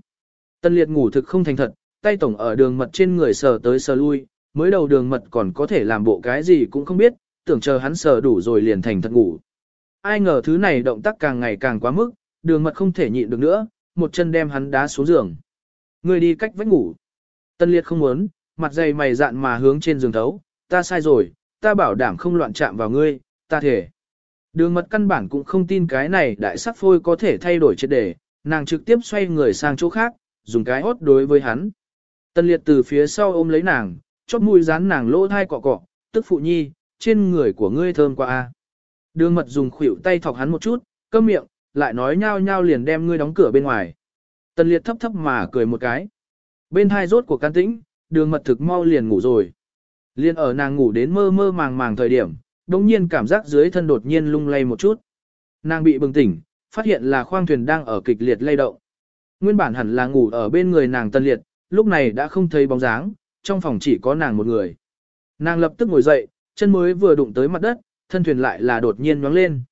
Tần liệt ngủ thực không thành thật, tay tổng ở đường mật trên người sờ tới sờ lui, mới đầu đường mật còn có thể làm bộ cái gì cũng không biết, tưởng chờ hắn sờ đủ rồi liền thành thật ngủ. Ai ngờ thứ này động tác càng ngày càng quá mức, đường mật không thể nhịn được nữa, một chân đem hắn đá xuống giường. Người đi cách vách ngủ. Tân liệt không muốn, mặt dày mày dạn mà hướng trên giường thấu, ta sai rồi, ta bảo đảm không loạn chạm vào ngươi, ta thể. Đường mật căn bản cũng không tin cái này đại sắc phôi có thể thay đổi triệt đề, nàng trực tiếp xoay người sang chỗ khác, dùng cái hốt đối với hắn. Tân liệt từ phía sau ôm lấy nàng, chót mũi dán nàng lỗ thai cọ cọ, tức phụ nhi, trên người của ngươi thơm quá a. Đường mật dùng khuỷu tay thọc hắn một chút, cơm miệng, lại nói nhao nhao liền đem ngươi đóng cửa bên ngoài. Tần liệt thấp thấp mà cười một cái. Bên hai rốt của can tĩnh, đường mật thực mau liền ngủ rồi. Liên ở nàng ngủ đến mơ mơ màng màng thời điểm, đồng nhiên cảm giác dưới thân đột nhiên lung lay một chút. Nàng bị bừng tỉnh, phát hiện là khoang thuyền đang ở kịch liệt lay động. Nguyên bản hẳn là ngủ ở bên người nàng tân liệt, lúc này đã không thấy bóng dáng, trong phòng chỉ có nàng một người. Nàng lập tức ngồi dậy, chân mới vừa đụng tới mặt đất, thân thuyền lại là đột nhiên nhoáng lên.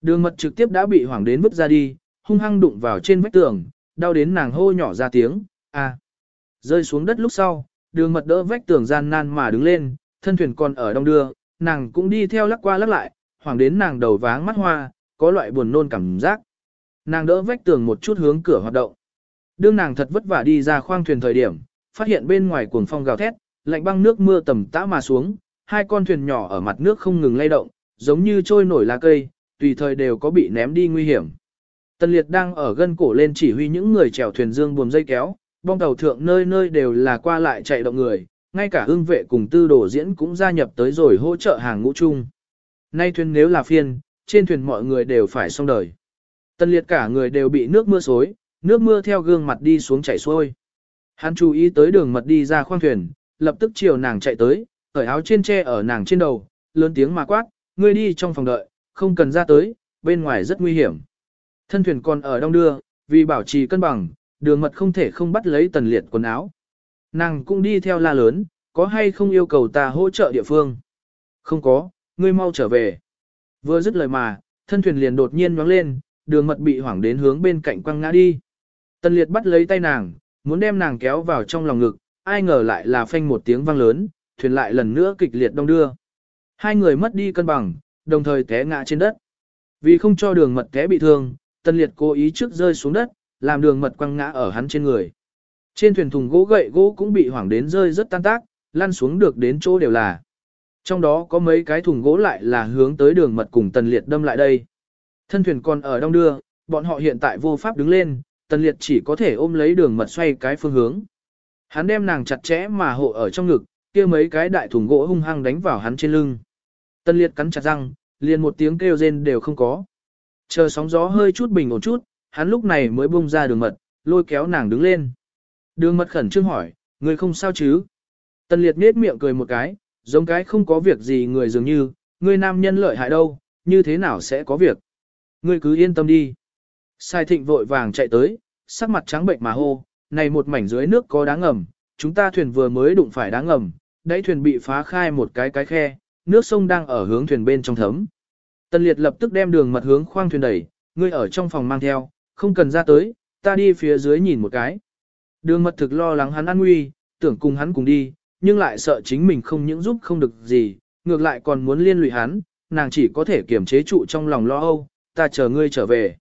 Đường mật trực tiếp đã bị hoảng đến vứt ra đi, hung hăng đụng vào trên vách tường, đau đến nàng hô nhỏ ra tiếng, a. Rơi xuống đất lúc sau, đường mật đỡ vách tường gian nan mà đứng lên, thân thuyền còn ở đông đưa, nàng cũng đi theo lắc qua lắc lại, hoảng đến nàng đầu váng mắt hoa, có loại buồn nôn cảm giác. Nàng đỡ vách tường một chút hướng cửa hoạt động. Đương nàng thật vất vả đi ra khoang thuyền thời điểm, phát hiện bên ngoài cuồng phong gào thét, lạnh băng nước mưa tầm tã mà xuống, hai con thuyền nhỏ ở mặt nước không ngừng lay động, giống như trôi nổi lá cây, tùy thời đều có bị ném đi nguy hiểm. Tần Liệt đang ở gân cổ lên chỉ huy những người chèo thuyền dương buồm dây kéo, bong tàu thượng nơi nơi đều là qua lại chạy động người, ngay cả hương vệ cùng tư đồ diễn cũng gia nhập tới rồi hỗ trợ hàng ngũ chung. Nay thuyền nếu là phiên, trên thuyền mọi người đều phải xong đời. Tần Liệt cả người đều bị nước mưa xối, nước mưa theo gương mặt đi xuống chảy xuôi. Hắn chú ý tới đường mật đi ra khoang thuyền, lập tức chiều nàng chạy tới, cởi áo trên tre ở nàng trên đầu, lớn tiếng mà quát, ngươi đi trong phòng đợi, không cần ra tới, bên ngoài rất nguy hiểm. Thân thuyền còn ở đông đưa, vì bảo trì cân bằng, đường mật không thể không bắt lấy tần liệt quần áo. Nàng cũng đi theo la lớn, có hay không yêu cầu ta hỗ trợ địa phương? Không có, ngươi mau trở về. Vừa dứt lời mà, thân thuyền liền đột nhiên nhoáng lên, đường mật bị hoảng đến hướng bên cạnh quăng ngã đi. Tần liệt bắt lấy tay nàng, muốn đem nàng kéo vào trong lòng ngực, ai ngờ lại là phanh một tiếng vang lớn, thuyền lại lần nữa kịch liệt đông đưa. Hai người mất đi cân bằng, đồng thời té ngã trên đất. Vì không cho đường mật té bị thương, tân liệt cố ý trước rơi xuống đất, làm đường mật quăng ngã ở hắn trên người. Trên thuyền thùng gỗ gậy gỗ cũng bị hoảng đến rơi rất tan tác, lăn xuống được đến chỗ đều là. Trong đó có mấy cái thùng gỗ lại là hướng tới đường mật cùng tần liệt đâm lại đây. Thân thuyền còn ở đông đưa, bọn họ hiện tại vô pháp đứng lên, tần liệt chỉ có thể ôm lấy đường mật xoay cái phương hướng. Hắn đem nàng chặt chẽ mà hộ ở trong ngực, kia mấy cái đại thùng gỗ hung hăng đánh vào hắn trên lưng. Tân liệt cắn chặt răng, liền một tiếng kêu rên đều không có. Chờ sóng gió hơi chút bình ổn chút, hắn lúc này mới bung ra đường mật, lôi kéo nàng đứng lên. Đường mật khẩn trương hỏi, người không sao chứ? Tân liệt nết miệng cười một cái, giống cái không có việc gì người dường như, người nam nhân lợi hại đâu, như thế nào sẽ có việc? Ngươi cứ yên tâm đi. Sai thịnh vội vàng chạy tới, sắc mặt trắng bệnh mà hô, này một mảnh dưới nước có đá ngầm, chúng ta thuyền vừa mới đụng phải đá ngầm, đáy thuyền bị phá khai một cái cái khe, nước sông đang ở hướng thuyền bên trong thấm. Tần liệt lập tức đem đường mật hướng khoang thuyền đẩy, ngươi ở trong phòng mang theo, không cần ra tới, ta đi phía dưới nhìn một cái. Đường mật thực lo lắng hắn an nguy, tưởng cùng hắn cùng đi, nhưng lại sợ chính mình không những giúp không được gì, ngược lại còn muốn liên lụy hắn, nàng chỉ có thể kiềm chế trụ trong lòng lo âu, ta chờ ngươi trở về.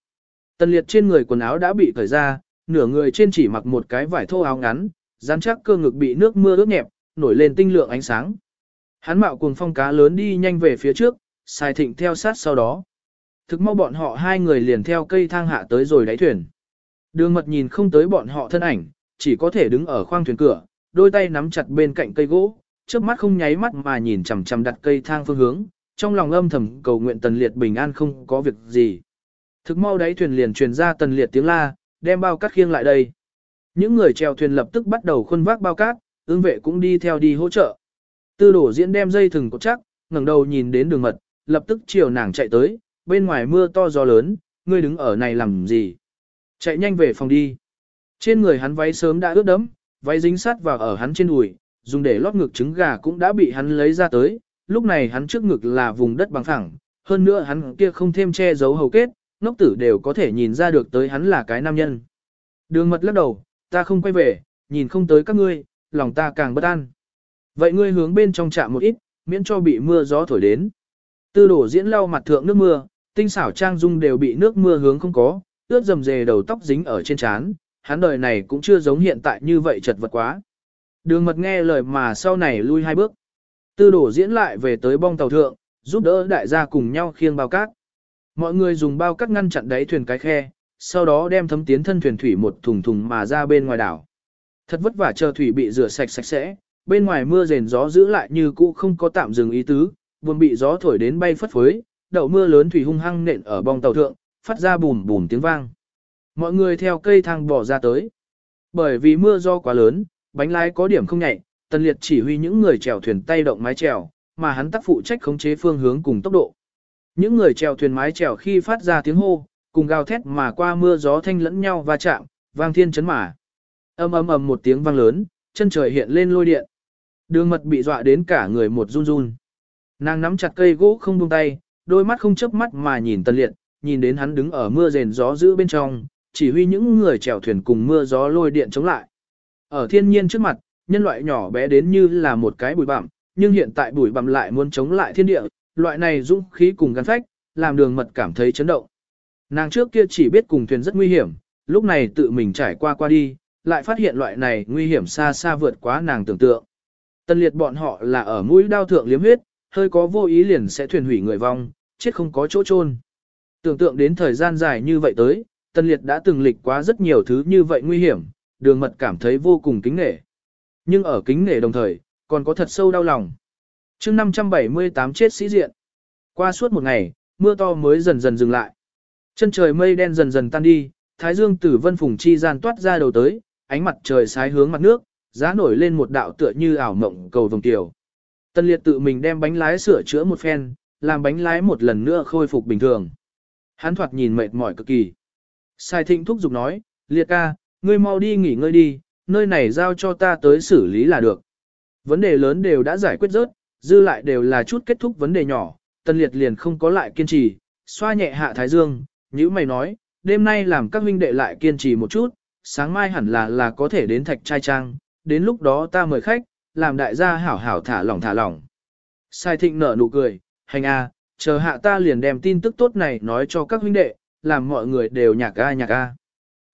Tần liệt trên người quần áo đã bị cởi ra, nửa người trên chỉ mặc một cái vải thô áo ngắn, rắn chắc cơ ngực bị nước mưa ướt nhẹp, nổi lên tinh lượng ánh sáng. Hắn mạo cuồng phong cá lớn đi nhanh về phía trước, xài thịnh theo sát sau đó. Thực mau bọn họ hai người liền theo cây thang hạ tới rồi đáy thuyền. Đường mật nhìn không tới bọn họ thân ảnh, chỉ có thể đứng ở khoang thuyền cửa, đôi tay nắm chặt bên cạnh cây gỗ, trước mắt không nháy mắt mà nhìn chằm chằm đặt cây thang phương hướng, trong lòng âm thầm cầu nguyện tần liệt bình an không có việc gì. Thực mau đáy thuyền liền truyền ra tần liệt tiếng la, đem bao cát khiêng lại đây. Những người chèo thuyền lập tức bắt đầu khuân vác bao cát, ương vệ cũng đi theo đi hỗ trợ. Tư đổ diễn đem dây thừng cột chắc, ngẩng đầu nhìn đến đường mật, lập tức chiều nàng chạy tới, bên ngoài mưa to gió lớn, ngươi đứng ở này làm gì? Chạy nhanh về phòng đi. Trên người hắn váy sớm đã ướt đẫm, váy dính sát vào ở hắn trên đùi, dùng để lót ngực trứng gà cũng đã bị hắn lấy ra tới, lúc này hắn trước ngực là vùng đất bằng phẳng, hơn nữa hắn kia không thêm che giấu hầu kết, ngốc tử đều có thể nhìn ra được tới hắn là cái nam nhân. Đường mật lắc đầu, ta không quay về, nhìn không tới các ngươi, lòng ta càng bất an. Vậy ngươi hướng bên trong chạm một ít, miễn cho bị mưa gió thổi đến. Tư đổ diễn lau mặt thượng nước mưa, tinh xảo trang dung đều bị nước mưa hướng không có, ướt dầm dề đầu tóc dính ở trên trán, hắn đời này cũng chưa giống hiện tại như vậy chật vật quá. Đường mật nghe lời mà sau này lui hai bước. Tư đổ diễn lại về tới bong tàu thượng, giúp đỡ đại gia cùng nhau khiêng bao cát. Mọi người dùng bao cát ngăn chặn đáy thuyền cái khe, sau đó đem thấm tiến thân thuyền thủy một thùng thùng mà ra bên ngoài đảo. Thật vất vả chờ thủy bị rửa sạch sạch sẽ, bên ngoài mưa rền gió giữ lại như cũ không có tạm dừng ý tứ, buồn bị gió thổi đến bay phất phới, đậu mưa lớn thủy hung hăng nện ở bong tàu thượng, phát ra bùm bùm tiếng vang. Mọi người theo cây thang bỏ ra tới. Bởi vì mưa do quá lớn, bánh lái có điểm không nhạy, Tần Liệt chỉ huy những người chèo thuyền tay động mái chèo, mà hắn tác phụ trách khống chế phương hướng cùng tốc độ. Những người chèo thuyền mái chèo khi phát ra tiếng hô, cùng gào thét mà qua mưa gió thanh lẫn nhau va chạm, vang thiên chấn mà. Ầm ầm ầm một tiếng vang lớn, chân trời hiện lên lôi điện. Đường mật bị dọa đến cả người một run run. Nàng nắm chặt cây gỗ không buông tay, đôi mắt không chớp mắt mà nhìn Tần Liệt, nhìn đến hắn đứng ở mưa rền gió giữ bên trong, chỉ huy những người chèo thuyền cùng mưa gió lôi điện chống lại. Ở thiên nhiên trước mặt, nhân loại nhỏ bé đến như là một cái bụi bặm, nhưng hiện tại bụi bặm lại muốn chống lại thiên địa, loại này dũng khí cùng gắn phách, làm đường mật cảm thấy chấn động. Nàng trước kia chỉ biết cùng thuyền rất nguy hiểm, lúc này tự mình trải qua qua đi, lại phát hiện loại này nguy hiểm xa xa vượt quá nàng tưởng tượng. Tân liệt bọn họ là ở mũi đao thượng liếm huyết, hơi có vô ý liền sẽ thuyền hủy người vong, chết không có chỗ chôn. Tưởng tượng đến thời gian dài như vậy tới, Tân liệt đã từng lịch quá rất nhiều thứ như vậy nguy hiểm, đường mật cảm thấy vô cùng kính nể. Nhưng ở kính nể đồng thời, còn có thật sâu đau lòng. chương 578 chết sĩ diện. Qua suốt một ngày, mưa to mới dần dần dừng lại. Chân trời mây đen dần dần tan đi, thái dương tử vân phùng chi gian toát ra đầu tới, ánh mặt trời sái hướng mặt nước, giá nổi lên một đạo tựa như ảo mộng cầu vồng tiểu. Tân liệt tự mình đem bánh lái sửa chữa một phen, làm bánh lái một lần nữa khôi phục bình thường. Hắn thoạt nhìn mệt mỏi cực kỳ. Sai thịnh thúc giục nói, liệt ca, ngươi mau đi nghỉ ngơi đi, nơi này giao cho ta tới xử lý là được. Vấn đề lớn đều đã giải quyết rớt, dư lại đều là chút kết thúc vấn đề nhỏ, tân liệt liền không có lại kiên trì, xoa nhẹ hạ thái dương, như mày nói, đêm nay làm các huynh đệ lại kiên trì một chút, sáng mai hẳn là là có thể đến thạch trai trang, đến lúc đó ta mời khách, làm đại gia hảo hảo thả lỏng thả lỏng. Sai thịnh nở nụ cười, hành a, chờ hạ ta liền đem tin tức tốt này nói cho các huynh đệ, làm mọi người đều nhạc a nhạc a.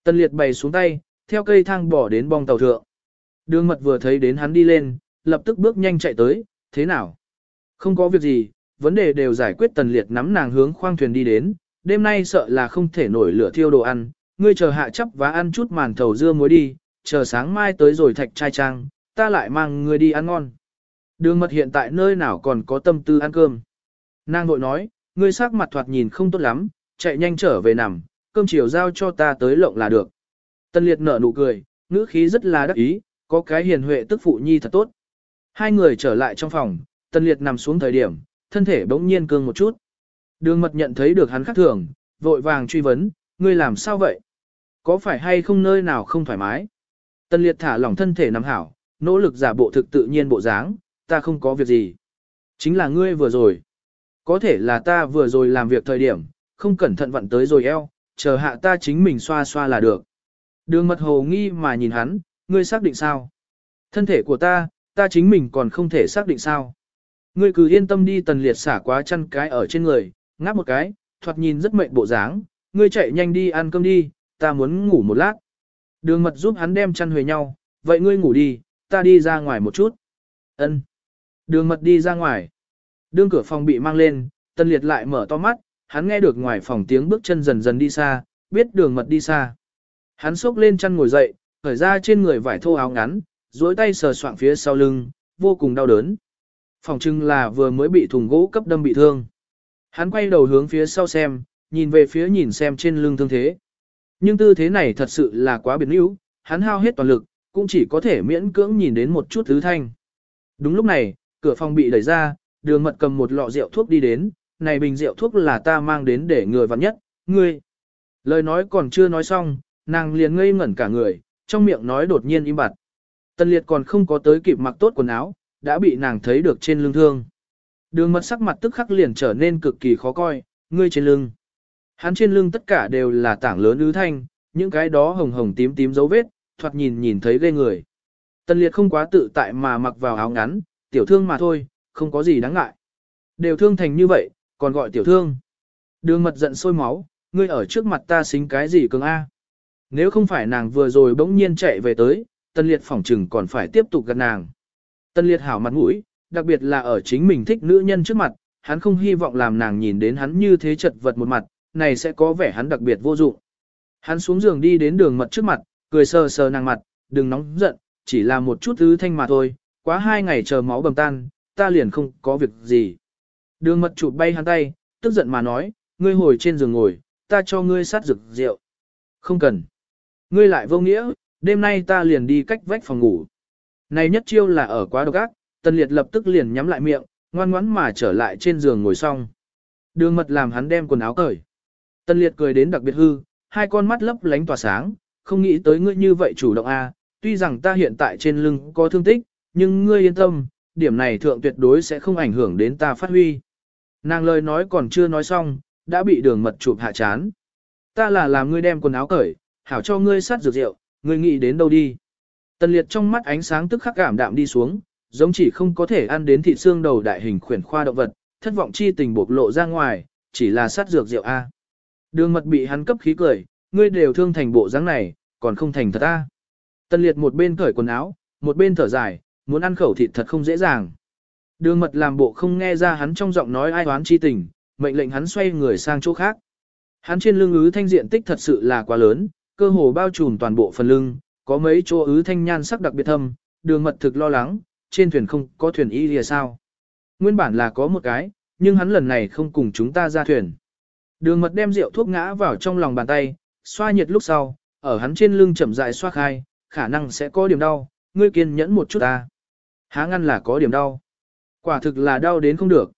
Tân liệt bày xuống tay, theo cây thang bỏ đến bong tàu thượng. Đường mật vừa thấy đến hắn đi lên, lập tức bước nhanh chạy tới, thế nào? Không có việc gì, vấn đề đều giải quyết tần liệt nắm nàng hướng khoang thuyền đi đến, đêm nay sợ là không thể nổi lửa thiêu đồ ăn, ngươi chờ hạ chấp và ăn chút màn thầu dưa muối đi, chờ sáng mai tới rồi thạch trai trang, ta lại mang ngươi đi ăn ngon. Đường mật hiện tại nơi nào còn có tâm tư ăn cơm. Nàng vội nói, ngươi sắc mặt thoạt nhìn không tốt lắm, chạy nhanh trở về nằm, cơm chiều giao cho ta tới lộng là được. Tân liệt nở nụ cười, ngữ khí rất là đắc ý, có cái hiền huệ tức phụ nhi thật tốt. Hai người trở lại trong phòng, tân liệt nằm xuống thời điểm, thân thể bỗng nhiên cương một chút. Đường mật nhận thấy được hắn khác thường, vội vàng truy vấn, ngươi làm sao vậy? Có phải hay không nơi nào không thoải mái? Tân liệt thả lỏng thân thể nằm hảo, nỗ lực giả bộ thực tự nhiên bộ dáng, ta không có việc gì. Chính là ngươi vừa rồi. Có thể là ta vừa rồi làm việc thời điểm, không cẩn thận vặn tới rồi eo, chờ hạ ta chính mình xoa xoa là được. Đường mật hồ nghi mà nhìn hắn, ngươi xác định sao? Thân thể của ta, ta chính mình còn không thể xác định sao? Ngươi cứ yên tâm đi tần liệt xả quá chăn cái ở trên người, ngáp một cái, thoạt nhìn rất mệt bộ dáng, ngươi chạy nhanh đi ăn cơm đi, ta muốn ngủ một lát. Đường mật giúp hắn đem chăn huề nhau, vậy ngươi ngủ đi, ta đi ra ngoài một chút. Ân. Đường mật đi ra ngoài. Đường cửa phòng bị mang lên, tân liệt lại mở to mắt, hắn nghe được ngoài phòng tiếng bước chân dần dần đi xa, biết đường mật đi xa. Hắn xốc lên chăn ngồi dậy, khởi ra trên người vải thô áo ngắn, duỗi tay sờ soạng phía sau lưng, vô cùng đau đớn. Phòng trưng là vừa mới bị thùng gỗ cấp đâm bị thương. Hắn quay đầu hướng phía sau xem, nhìn về phía nhìn xem trên lưng thương thế. Nhưng tư thế này thật sự là quá biến yếu, hắn hao hết toàn lực, cũng chỉ có thể miễn cưỡng nhìn đến một chút thứ thanh. Đúng lúc này, cửa phòng bị đẩy ra, đường mật cầm một lọ rượu thuốc đi đến, này bình rượu thuốc là ta mang đến để người vặn nhất, ngươi. Lời nói còn chưa nói xong, nàng liền ngây ngẩn cả người, trong miệng nói đột nhiên im bặt. Tần liệt còn không có tới kịp mặc tốt quần áo, đã bị nàng thấy được trên lưng thương. Đường mật sắc mặt tức khắc liền trở nên cực kỳ khó coi, ngươi trên lưng. Hắn trên lưng tất cả đều là tảng lớn ứ thanh, những cái đó hồng hồng tím tím dấu vết, thoạt nhìn nhìn thấy ghê người. Tần liệt không quá tự tại mà mặc vào áo ngắn, tiểu thương mà thôi, không có gì đáng ngại. Đều thương thành như vậy, còn gọi tiểu thương. Đường mật giận sôi máu, ngươi ở trước mặt ta xính cái gì cường A. Nếu không phải nàng vừa rồi bỗng nhiên chạy về tới, tân liệt phỏng trừng còn phải tiếp tục gặt nàng. Tân liệt hảo mặt mũi, đặc biệt là ở chính mình thích nữ nhân trước mặt, hắn không hy vọng làm nàng nhìn đến hắn như thế chật vật một mặt, này sẽ có vẻ hắn đặc biệt vô dụng. Hắn xuống giường đi đến đường mật trước mặt, cười sờ sờ nàng mặt, đừng nóng giận, chỉ là một chút thứ thanh mà thôi, quá hai ngày chờ máu bầm tan, ta liền không có việc gì. Đường mật chụp bay hắn tay, tức giận mà nói, ngươi hồi trên giường ngồi, ta cho ngươi sát rực rượu. Không cần. Ngươi lại vô nghĩa, đêm nay ta liền đi cách vách phòng ngủ. Này nhất chiêu là ở quá độc ác, tần liệt lập tức liền nhắm lại miệng, ngoan ngoãn mà trở lại trên giường ngồi xong. Đường mật làm hắn đem quần áo cởi. Tân liệt cười đến đặc biệt hư, hai con mắt lấp lánh tỏa sáng, không nghĩ tới ngươi như vậy chủ động a. À, tuy rằng ta hiện tại trên lưng có thương tích, nhưng ngươi yên tâm, điểm này thượng tuyệt đối sẽ không ảnh hưởng đến ta phát huy. Nàng lời nói còn chưa nói xong, đã bị đường mật chụp hạ chán. Ta là làm ngươi đem quần áo cởi, hảo cho ngươi sát dược rượu, ngươi nghĩ đến đâu đi. Tần liệt trong mắt ánh sáng tức khắc cảm đạm đi xuống, giống chỉ không có thể ăn đến thịt xương đầu đại hình khuyển khoa động vật, thất vọng chi tình bộc lộ ra ngoài, chỉ là sát dược rượu A. Đường mật bị hắn cấp khí cười, ngươi đều thương thành bộ dáng này, còn không thành thật ta. Tần liệt một bên cởi quần áo, một bên thở dài, muốn ăn khẩu thịt thật không dễ dàng. Đường mật làm bộ không nghe ra hắn trong giọng nói ai oán chi tình, mệnh lệnh hắn xoay người sang chỗ khác. Hắn trên lưng ứ thanh diện tích thật sự là quá lớn, cơ hồ bao trùm toàn bộ phần lưng, có mấy chỗ ứ thanh nhan sắc đặc biệt thâm, đường mật thực lo lắng, trên thuyền không có thuyền y lìa sao. Nguyên bản là có một cái, nhưng hắn lần này không cùng chúng ta ra thuyền. Đường mật đem rượu thuốc ngã vào trong lòng bàn tay, xoa nhiệt lúc sau, ở hắn trên lưng chậm rãi xoa khai, khả năng sẽ có điểm đau, ngươi kiên nhẫn một chút ta. Há ngăn là có điểm đau. Quả thực là đau đến không được.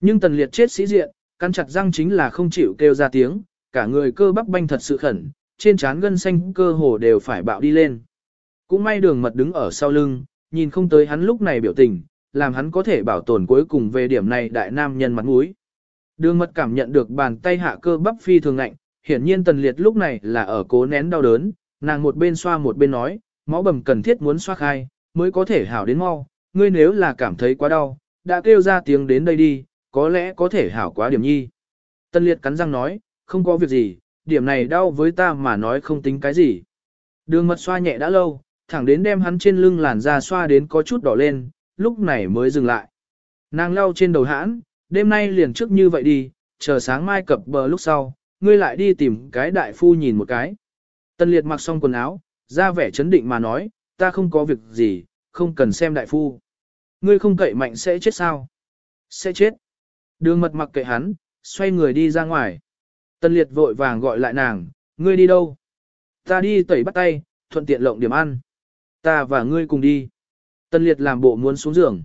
Nhưng tần liệt chết sĩ diện, căn chặt răng chính là không chịu kêu ra tiếng, cả người cơ bắp banh thật sự khẩn, trên trán gân xanh cơ hồ đều phải bạo đi lên. Cũng may đường mật đứng ở sau lưng, nhìn không tới hắn lúc này biểu tình, làm hắn có thể bảo tồn cuối cùng về điểm này đại nam nhân mặt mũi. Đường mật cảm nhận được bàn tay hạ cơ bắp phi thường lạnh, hiển nhiên tần liệt lúc này là ở cố nén đau đớn, nàng một bên xoa một bên nói, máu bầm cần thiết muốn xoa khai, mới có thể hảo đến mau, ngươi nếu là cảm thấy quá đau, đã kêu ra tiếng đến đây đi, có lẽ có thể hảo quá điểm nhi. Tân liệt cắn răng nói, không có việc gì, điểm này đau với ta mà nói không tính cái gì. Đường mật xoa nhẹ đã lâu, thẳng đến đem hắn trên lưng làn da xoa đến có chút đỏ lên, lúc này mới dừng lại. Nàng lau trên đầu hãn, đêm nay liền trước như vậy đi, chờ sáng mai cập bờ lúc sau, ngươi lại đi tìm cái đại phu nhìn một cái. Tân liệt mặc xong quần áo, ra vẻ chấn định mà nói, ta không có việc gì, không cần xem đại phu. Ngươi không cậy mạnh sẽ chết sao? Sẽ chết. Đường mật mặc kệ hắn, xoay người đi ra ngoài. Tân liệt vội vàng gọi lại nàng, ngươi đi đâu? Ta đi tẩy bắt tay, thuận tiện lộng điểm ăn. Ta và ngươi cùng đi. Tân liệt làm bộ muốn xuống giường.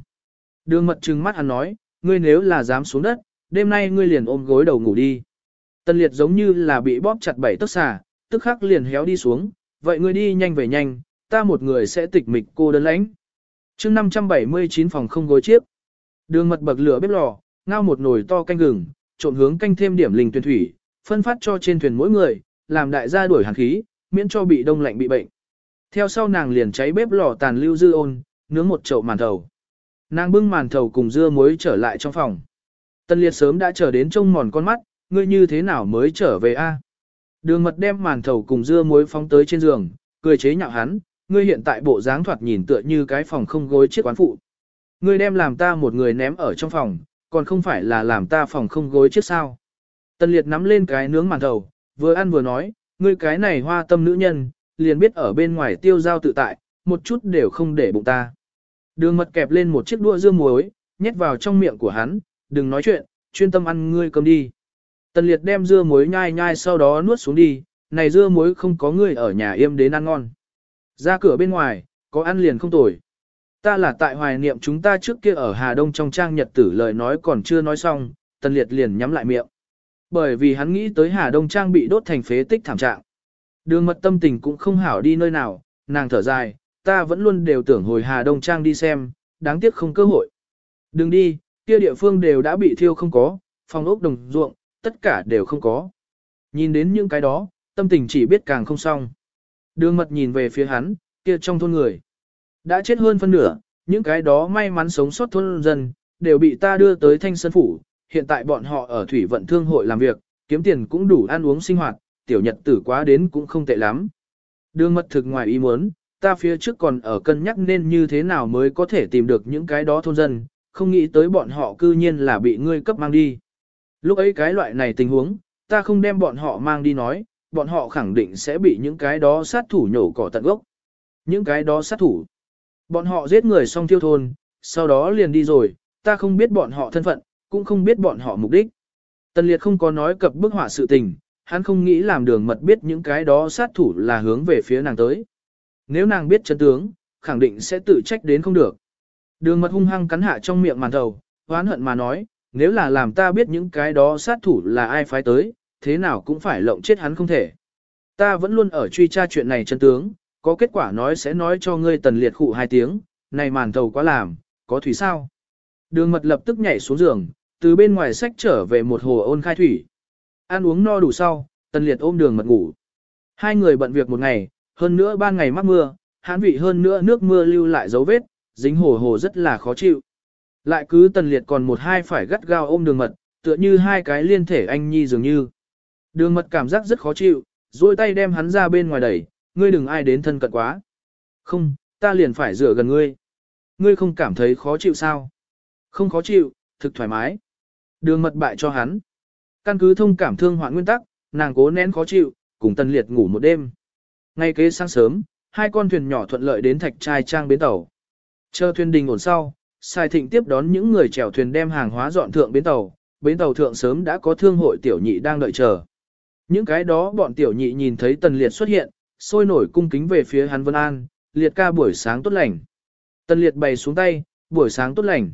Đường mật trừng mắt hắn nói, ngươi nếu là dám xuống đất, đêm nay ngươi liền ôm gối đầu ngủ đi. Tân liệt giống như là bị bóp chặt bảy tức xà, tức khắc liền héo đi xuống, vậy ngươi đi nhanh về nhanh, ta một người sẽ tịch mịch cô đơn lãnh. chương 579 phòng không gối chiếc. Đường mật bậc lửa bếp lò, ngao một nồi to canh gừng, trộn hướng canh thêm điểm linh tuyển thủy, phân phát cho trên thuyền mỗi người, làm đại gia đuổi hàn khí, miễn cho bị đông lạnh bị bệnh. Theo sau nàng liền cháy bếp lò tàn lưu dư ôn, nướng một chậu màn thầu. Nàng bưng màn thầu cùng dưa muối trở lại trong phòng. Tân liệt sớm đã chờ đến trông mòn con mắt, ngươi như thế nào mới trở về a? Đường mật đem màn thầu cùng dưa muối phóng tới trên giường, cười chế nhạo hắn, ngươi hiện tại bộ dáng thoạt nhìn tựa như cái phòng không gối chiếc quán phụ. Ngươi đem làm ta một người ném ở trong phòng, còn không phải là làm ta phòng không gối chiếc sao. Tân liệt nắm lên cái nướng màn thầu, vừa ăn vừa nói, ngươi cái này hoa tâm nữ nhân, liền biết ở bên ngoài tiêu giao tự tại, một chút đều không để bụng ta. Đường mật kẹp lên một chiếc đũa dưa muối, nhét vào trong miệng của hắn, đừng nói chuyện, chuyên tâm ăn ngươi cơm đi. Tần liệt đem dưa muối nhai nhai sau đó nuốt xuống đi, này dưa muối không có người ở nhà im đến ăn ngon. Ra cửa bên ngoài, có ăn liền không tồi. Ta là tại hoài niệm chúng ta trước kia ở Hà Đông trong trang nhật tử lời nói còn chưa nói xong, tần liệt liền nhắm lại miệng. Bởi vì hắn nghĩ tới Hà Đông trang bị đốt thành phế tích thảm trạng. Đường mật tâm tình cũng không hảo đi nơi nào, nàng thở dài, ta vẫn luôn đều tưởng hồi Hà Đông Trang đi xem, đáng tiếc không cơ hội. Đừng đi, kia địa phương đều đã bị thiêu không có, phòng ốc đồng ruộng, tất cả đều không có. Nhìn đến những cái đó, tâm tình chỉ biết càng không xong. Đường mật nhìn về phía hắn, kia trong thôn người. Đã chết hơn phân nửa, những cái đó may mắn sống sót thôn dân, đều bị ta đưa tới thanh sơn phủ, hiện tại bọn họ ở thủy vận thương hội làm việc, kiếm tiền cũng đủ ăn uống sinh hoạt, tiểu nhật tử quá đến cũng không tệ lắm. Đường mật thực ngoài ý muốn, ta phía trước còn ở cân nhắc nên như thế nào mới có thể tìm được những cái đó thôn dân, không nghĩ tới bọn họ cư nhiên là bị ngươi cấp mang đi. Lúc ấy cái loại này tình huống, ta không đem bọn họ mang đi nói, bọn họ khẳng định sẽ bị những cái đó sát thủ nhổ cỏ tận gốc. Những cái đó sát thủ. Bọn họ giết người xong tiêu thôn, sau đó liền đi rồi, ta không biết bọn họ thân phận, cũng không biết bọn họ mục đích. Tần Liệt không có nói cập bức họa sự tình, hắn không nghĩ làm đường mật biết những cái đó sát thủ là hướng về phía nàng tới. Nếu nàng biết chân tướng, khẳng định sẽ tự trách đến không được. Đường mật hung hăng cắn hạ trong miệng màn đầu, hoán hận mà nói, nếu là làm ta biết những cái đó sát thủ là ai phái tới, thế nào cũng phải lộng chết hắn không thể. Ta vẫn luôn ở truy tra chuyện này chân tướng, có kết quả nói sẽ nói cho ngươi tần liệt khụ hai tiếng, này màn thầu quá làm, có thủy sao. Đường mật lập tức nhảy xuống giường, từ bên ngoài sách trở về một hồ ôn khai thủy. Ăn uống no đủ sau, tần liệt ôm đường mật ngủ. Hai người bận việc một ngày, hơn nữa ban ngày mắc mưa, hãn vị hơn nữa nước mưa lưu lại dấu vết, dính hồ hồ rất là khó chịu. Lại cứ tần liệt còn một hai phải gắt gao ôm đường mật, tựa như hai cái liên thể anh nhi dường như. Đường mật cảm giác rất khó chịu, duỗi tay đem hắn ra bên ngoài đẩy, ngươi đừng ai đến thân cận quá. Không, ta liền phải rửa gần ngươi. Ngươi không cảm thấy khó chịu sao? Không khó chịu, thực thoải mái. Đường mật bại cho hắn. Căn cứ thông cảm thương hoạn nguyên tắc, nàng cố nén khó chịu, cùng tần liệt ngủ một đêm. Ngay kế sáng sớm, hai con thuyền nhỏ thuận lợi đến thạch trai trang bến tàu. Chờ thuyền đình ổn sau, Sai Thịnh tiếp đón những người chèo thuyền đem hàng hóa dọn thượng bến tàu, bến tàu thượng sớm đã có thương hội tiểu nhị đang đợi chờ. Những cái đó bọn tiểu nhị nhìn thấy Tần Liệt xuất hiện, sôi nổi cung kính về phía hắn Vân An, liệt ca buổi sáng tốt lành. Tần Liệt bày xuống tay, buổi sáng tốt lành.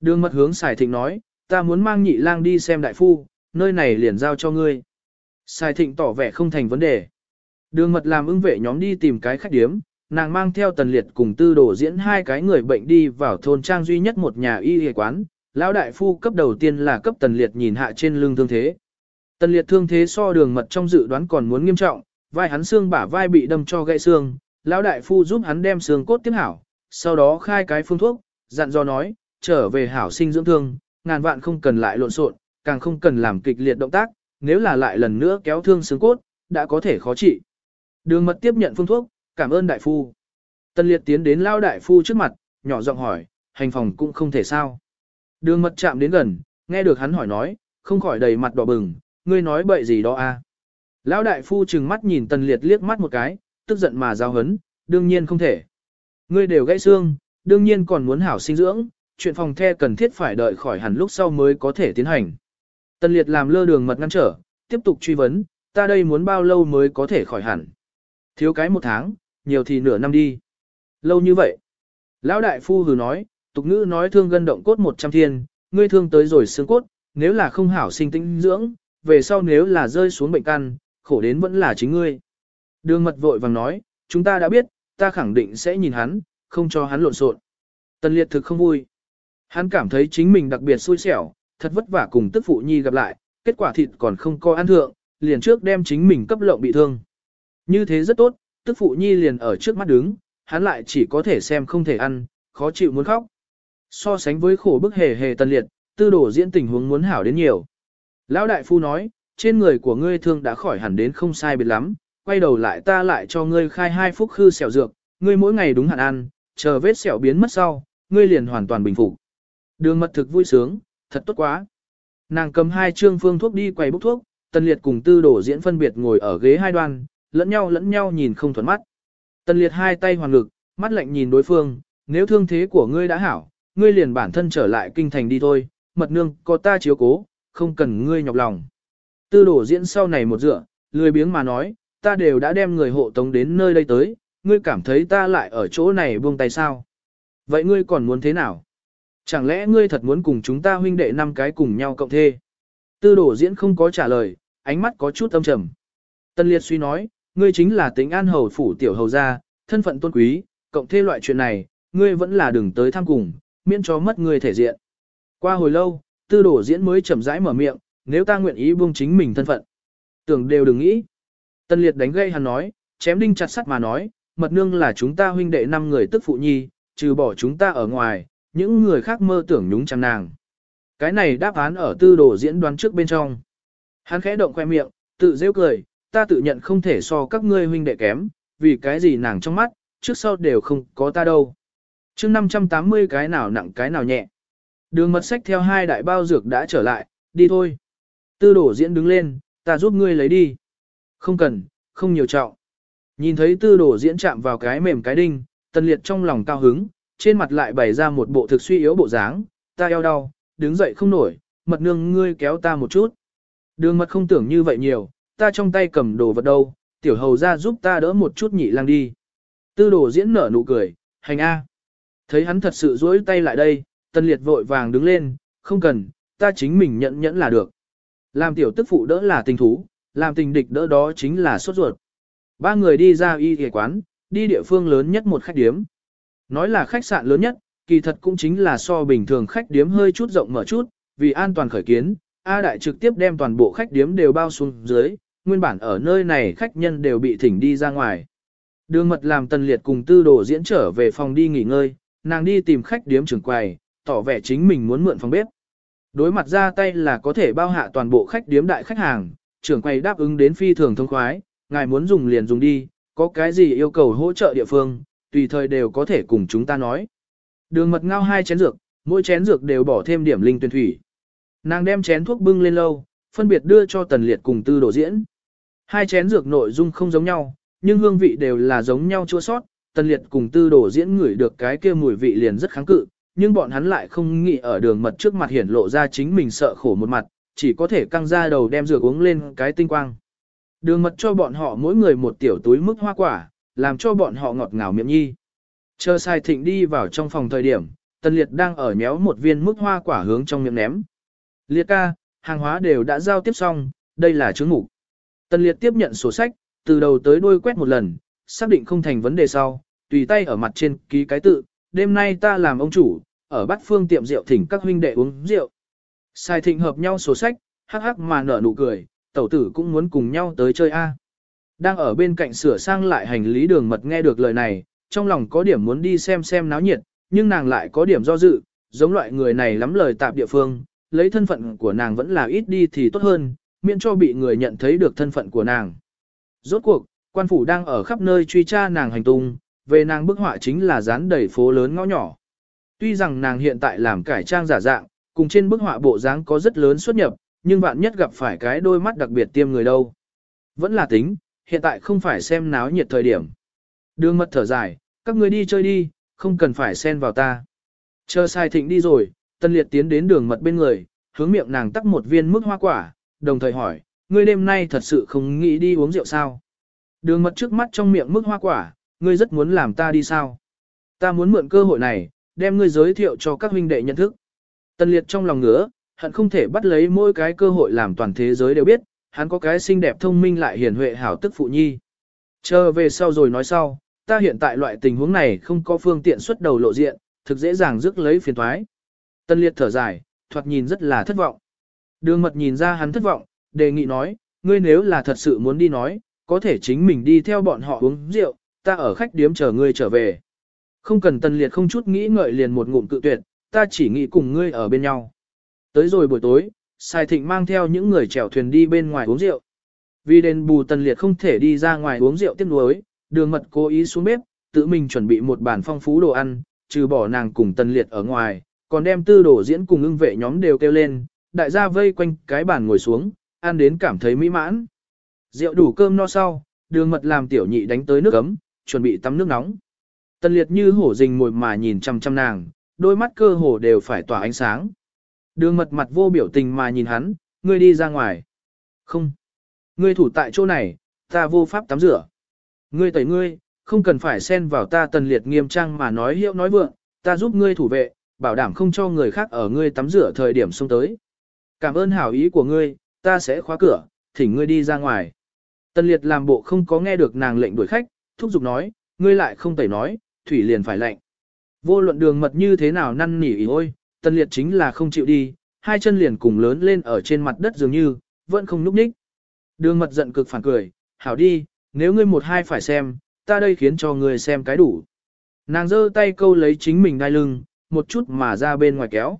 Đường mật hướng Sài Thịnh nói, ta muốn mang nhị lang đi xem đại phu, nơi này liền giao cho ngươi. Sài Thịnh tỏ vẻ không thành vấn đề. Đường mật làm ưng vệ nhóm đi tìm cái khách điếm, nàng mang theo tần liệt cùng tư đồ diễn hai cái người bệnh đi vào thôn trang duy nhất một nhà y y quán. Lão đại phu cấp đầu tiên là cấp tần liệt nhìn hạ trên lưng thương thế. Tần liệt thương thế so đường mật trong dự đoán còn muốn nghiêm trọng, vai hắn xương bả vai bị đâm cho gãy xương. Lão đại phu giúp hắn đem xương cốt tiếp hảo, sau đó khai cái phương thuốc, dặn dò nói, trở về hảo sinh dưỡng thương, ngàn vạn không cần lại lộn xộn, càng không cần làm kịch liệt động tác, nếu là lại lần nữa kéo thương xương cốt, đã có thể khó trị. Đường mật tiếp nhận phương thuốc, cảm ơn đại phu. Tân liệt tiến đến lao đại phu trước mặt, nhỏ giọng hỏi, hành phòng cũng không thể sao. Đường mật chạm đến gần, nghe được hắn hỏi nói, không khỏi đầy mặt đỏ bừng, ngươi nói bậy gì đó a? À? Lão đại phu trừng mắt nhìn tần liệt liếc mắt một cái, tức giận mà giao hấn, đương nhiên không thể. Ngươi đều gãy xương, đương nhiên còn muốn hảo sinh dưỡng, chuyện phòng the cần thiết phải đợi khỏi hẳn lúc sau mới có thể tiến hành. Tần liệt làm lơ đường mật ngăn trở, tiếp tục truy vấn, ta đây muốn bao lâu mới có thể khỏi hẳn. Thiếu cái một tháng, nhiều thì nửa năm đi. Lâu như vậy. Lão đại phu hừ nói, tục ngữ nói thương gân động cốt một trăm thiên, ngươi thương tới rồi xương cốt, nếu là không hảo sinh tinh dưỡng, về sau nếu là rơi xuống bệnh căn, khổ đến vẫn là chính ngươi. Đường mật vội vàng nói, chúng ta đã biết, ta khẳng định sẽ nhìn hắn, không cho hắn lộn xộn. Tần liệt thực không vui. Hắn cảm thấy chính mình đặc biệt xui xẻo, thật vất vả cùng tức phụ nhi gặp lại, kết quả thịt còn không có ăn thượng, liền trước đem chính mình cấp lộng bị thương. Như thế rất tốt, tức phụ nhi liền ở trước mắt đứng, hắn lại chỉ có thể xem không thể ăn, khó chịu muốn khóc. So sánh với khổ bức hề hề tân liệt, tư đổ diễn tình huống muốn hảo đến nhiều. Lão đại phu nói, trên người của ngươi thương đã khỏi hẳn đến không sai biệt lắm, quay đầu lại ta lại cho ngươi khai hai phút khư xẻo dược, ngươi mỗi ngày đúng hạn ăn, chờ vết sẹo biến mất sau, ngươi liền hoàn toàn bình phục. Đường mật thực vui sướng, thật tốt quá. Nàng cầm hai trương phương thuốc đi quầy bốc thuốc, tân liệt cùng tư đổ diễn phân biệt ngồi ở ghế hai đoan, lẫn nhau lẫn nhau nhìn không thuận mắt. Tần liệt hai tay hoàn ngực, mắt lạnh nhìn đối phương, nếu thương thế của ngươi đã hảo, ngươi liền bản thân trở lại kinh thành đi thôi, mật nương có ta chiếu cố, không cần ngươi nhọc lòng. Tư đổ diễn sau này một dựa, lười biếng mà nói, ta đều đã đem người hộ tống đến nơi đây tới, ngươi cảm thấy ta lại ở chỗ này buông tay sao? Vậy ngươi còn muốn thế nào? Chẳng lẽ ngươi thật muốn cùng chúng ta huynh đệ năm cái cùng nhau cộng thê? Tư đổ diễn không có trả lời, ánh mắt có chút âm trầm. Tân liệt suy nói, ngươi chính là tính an hầu phủ tiểu hầu gia, thân phận tôn quý, cộng thêm loại chuyện này, ngươi vẫn là đừng tới tham cùng, miễn cho mất ngươi thể diện. Qua hồi lâu, tư đổ diễn mới chậm rãi mở miệng, nếu ta nguyện ý buông chính mình thân phận. Tưởng đều đừng nghĩ. Tân liệt đánh gây hắn nói, chém đinh chặt sắt mà nói, mật nương là chúng ta huynh đệ năm người tức phụ nhi, trừ bỏ chúng ta ở ngoài, những người khác mơ tưởng nhúng chăm nàng. Cái này đáp án ở tư đồ diễn đoán trước bên trong. Hắn khẽ động khoe miệng, tự rêu cười, ta tự nhận không thể so các ngươi huynh đệ kém, vì cái gì nàng trong mắt, trước sau đều không có ta đâu. Trước 580 cái nào nặng cái nào nhẹ. Đường mật sách theo hai đại bao dược đã trở lại, đi thôi. Tư đổ diễn đứng lên, ta giúp ngươi lấy đi. Không cần, không nhiều trọng. Nhìn thấy tư đổ diễn chạm vào cái mềm cái đinh, tần liệt trong lòng cao hứng, trên mặt lại bày ra một bộ thực suy yếu bộ dáng, ta eo đau, đứng dậy không nổi, mật nương ngươi kéo ta một chút. Đường mật không tưởng như vậy nhiều, ta trong tay cầm đồ vật đâu, tiểu hầu ra giúp ta đỡ một chút nhị lang đi. Tư đồ diễn nở nụ cười, hành A. Thấy hắn thật sự duỗi tay lại đây, tân liệt vội vàng đứng lên, không cần, ta chính mình nhận nhẫn là được. Làm tiểu tức phụ đỡ là tình thú, làm tình địch đỡ đó chính là sốt ruột. Ba người đi ra y ghề quán, đi địa phương lớn nhất một khách điếm. Nói là khách sạn lớn nhất, kỳ thật cũng chính là so bình thường khách điếm hơi chút rộng mở chút, vì an toàn khởi kiến, A Đại trực tiếp đem toàn bộ khách điếm đều bao xuống dưới, nguyên bản ở nơi này khách nhân đều bị thỉnh đi ra ngoài. Đường mật làm tần liệt cùng tư đồ diễn trở về phòng đi nghỉ ngơi, nàng đi tìm khách điếm trưởng quầy, tỏ vẻ chính mình muốn mượn phòng bếp. Đối mặt ra tay là có thể bao hạ toàn bộ khách điếm đại khách hàng, trưởng quầy đáp ứng đến phi thường thông khoái, ngài muốn dùng liền dùng đi, có cái gì yêu cầu hỗ trợ địa phương, tùy thời đều có thể cùng chúng ta nói. Đường mật ngao hai chén dược, mỗi chén dược đều bỏ thêm điểm linh tuyển thủy. Nàng đem chén thuốc bưng lên lâu, phân biệt đưa cho tần liệt cùng tư đồ diễn. Hai chén dược nội dung không giống nhau, nhưng hương vị đều là giống nhau chua sót, tần liệt cùng tư Đổ diễn ngửi được cái kia mùi vị liền rất kháng cự, nhưng bọn hắn lại không nghĩ ở đường mật trước mặt hiển lộ ra chính mình sợ khổ một mặt, chỉ có thể căng ra đầu đem dược uống lên cái tinh quang. Đường mật cho bọn họ mỗi người một tiểu túi mức hoa quả, làm cho bọn họ ngọt ngào miệng nhi. Chờ sai thịnh đi vào trong phòng thời điểm, tần liệt đang ở nhéo một viên mức hoa quả hướng trong miệng ném. Liệt ca, hàng hóa đều đã giao tiếp xong, đây là chứng mục. Tần liệt tiếp nhận sổ sách, từ đầu tới đuôi quét một lần, xác định không thành vấn đề sau, tùy tay ở mặt trên ký cái tự, đêm nay ta làm ông chủ, ở bát phương tiệm rượu thỉnh các huynh đệ uống rượu. Sai thịnh hợp nhau sổ sách, hắc hắc mà nở nụ cười, tẩu tử cũng muốn cùng nhau tới chơi A. Đang ở bên cạnh sửa sang lại hành lý đường mật nghe được lời này, trong lòng có điểm muốn đi xem xem náo nhiệt, nhưng nàng lại có điểm do dự, giống loại người này lắm lời tạp địa phương, lấy thân phận của nàng vẫn là ít đi thì tốt hơn, miễn cho bị người nhận thấy được thân phận của nàng. Rốt cuộc, quan phủ đang ở khắp nơi truy tra nàng hành tung, về nàng bức họa chính là dán đầy phố lớn ngõ nhỏ. Tuy rằng nàng hiện tại làm cải trang giả dạng, cùng trên bức họa bộ dáng có rất lớn xuất nhập, nhưng bạn nhất gặp phải cái đôi mắt đặc biệt tiêm người đâu. Vẫn là tính, hiện tại không phải xem náo nhiệt thời điểm. Đường mật thở dài, các người đi chơi đi, không cần phải xen vào ta. Chờ sai thịnh đi rồi, tân liệt tiến đến đường mật bên người, hướng miệng nàng tắc một viên mức hoa quả, đồng thời hỏi, ngươi đêm nay thật sự không nghĩ đi uống rượu sao? Đường mật trước mắt trong miệng mức hoa quả, ngươi rất muốn làm ta đi sao? Ta muốn mượn cơ hội này, đem ngươi giới thiệu cho các huynh đệ nhận thức. Tân liệt trong lòng ngứa, hận không thể bắt lấy mỗi cái cơ hội làm toàn thế giới đều biết, hắn có cái xinh đẹp thông minh lại hiền huệ hảo tức phụ nhi. Chờ về sau rồi nói sau, ta hiện tại loại tình huống này không có phương tiện xuất đầu lộ diện, thực dễ dàng rước lấy phiền thoái. Tân liệt thở dài, thoạt nhìn rất là thất vọng. Đường mật nhìn ra hắn thất vọng, đề nghị nói, ngươi nếu là thật sự muốn đi nói, có thể chính mình đi theo bọn họ uống rượu, ta ở khách điếm chờ ngươi trở về. Không cần Tần liệt không chút nghĩ ngợi liền một ngụm cự tuyệt, ta chỉ nghĩ cùng ngươi ở bên nhau. Tới rồi buổi tối, Sai Thịnh mang theo những người chèo thuyền đi bên ngoài uống rượu. Vì đền bù tần liệt không thể đi ra ngoài uống rượu tiếp nối, đường mật cố ý xuống bếp, tự mình chuẩn bị một bàn phong phú đồ ăn, trừ bỏ nàng cùng tần liệt ở ngoài, còn đem tư đồ diễn cùng ưng vệ nhóm đều kêu lên, đại gia vây quanh cái bàn ngồi xuống, ăn đến cảm thấy mỹ mãn. Rượu đủ cơm no sau, đường mật làm tiểu nhị đánh tới nước ấm, chuẩn bị tắm nước nóng. Tần liệt như hổ rình mồi mà nhìn chăm chăm nàng, đôi mắt cơ hồ đều phải tỏa ánh sáng. Đường mật mặt vô biểu tình mà nhìn hắn, ngươi đi ra ngoài. Không. Ngươi thủ tại chỗ này, ta vô pháp tắm rửa. Ngươi tẩy ngươi, không cần phải xen vào ta tần liệt nghiêm trang mà nói hiệu nói vượng, ta giúp ngươi thủ vệ, bảo đảm không cho người khác ở ngươi tắm rửa thời điểm xông tới. Cảm ơn hảo ý của ngươi, ta sẽ khóa cửa, thỉnh ngươi đi ra ngoài. Tần liệt làm bộ không có nghe được nàng lệnh đuổi khách, thúc giục nói, ngươi lại không tẩy nói, thủy liền phải lạnh. Vô luận đường mật như thế nào năn nỉ ý ôi, tần liệt chính là không chịu đi, hai chân liền cùng lớn lên ở trên mặt đất dường như, vẫn không núp ních. Đường mật giận cực phản cười, hảo đi, nếu ngươi một hai phải xem, ta đây khiến cho ngươi xem cái đủ. Nàng giơ tay câu lấy chính mình đai lưng, một chút mà ra bên ngoài kéo.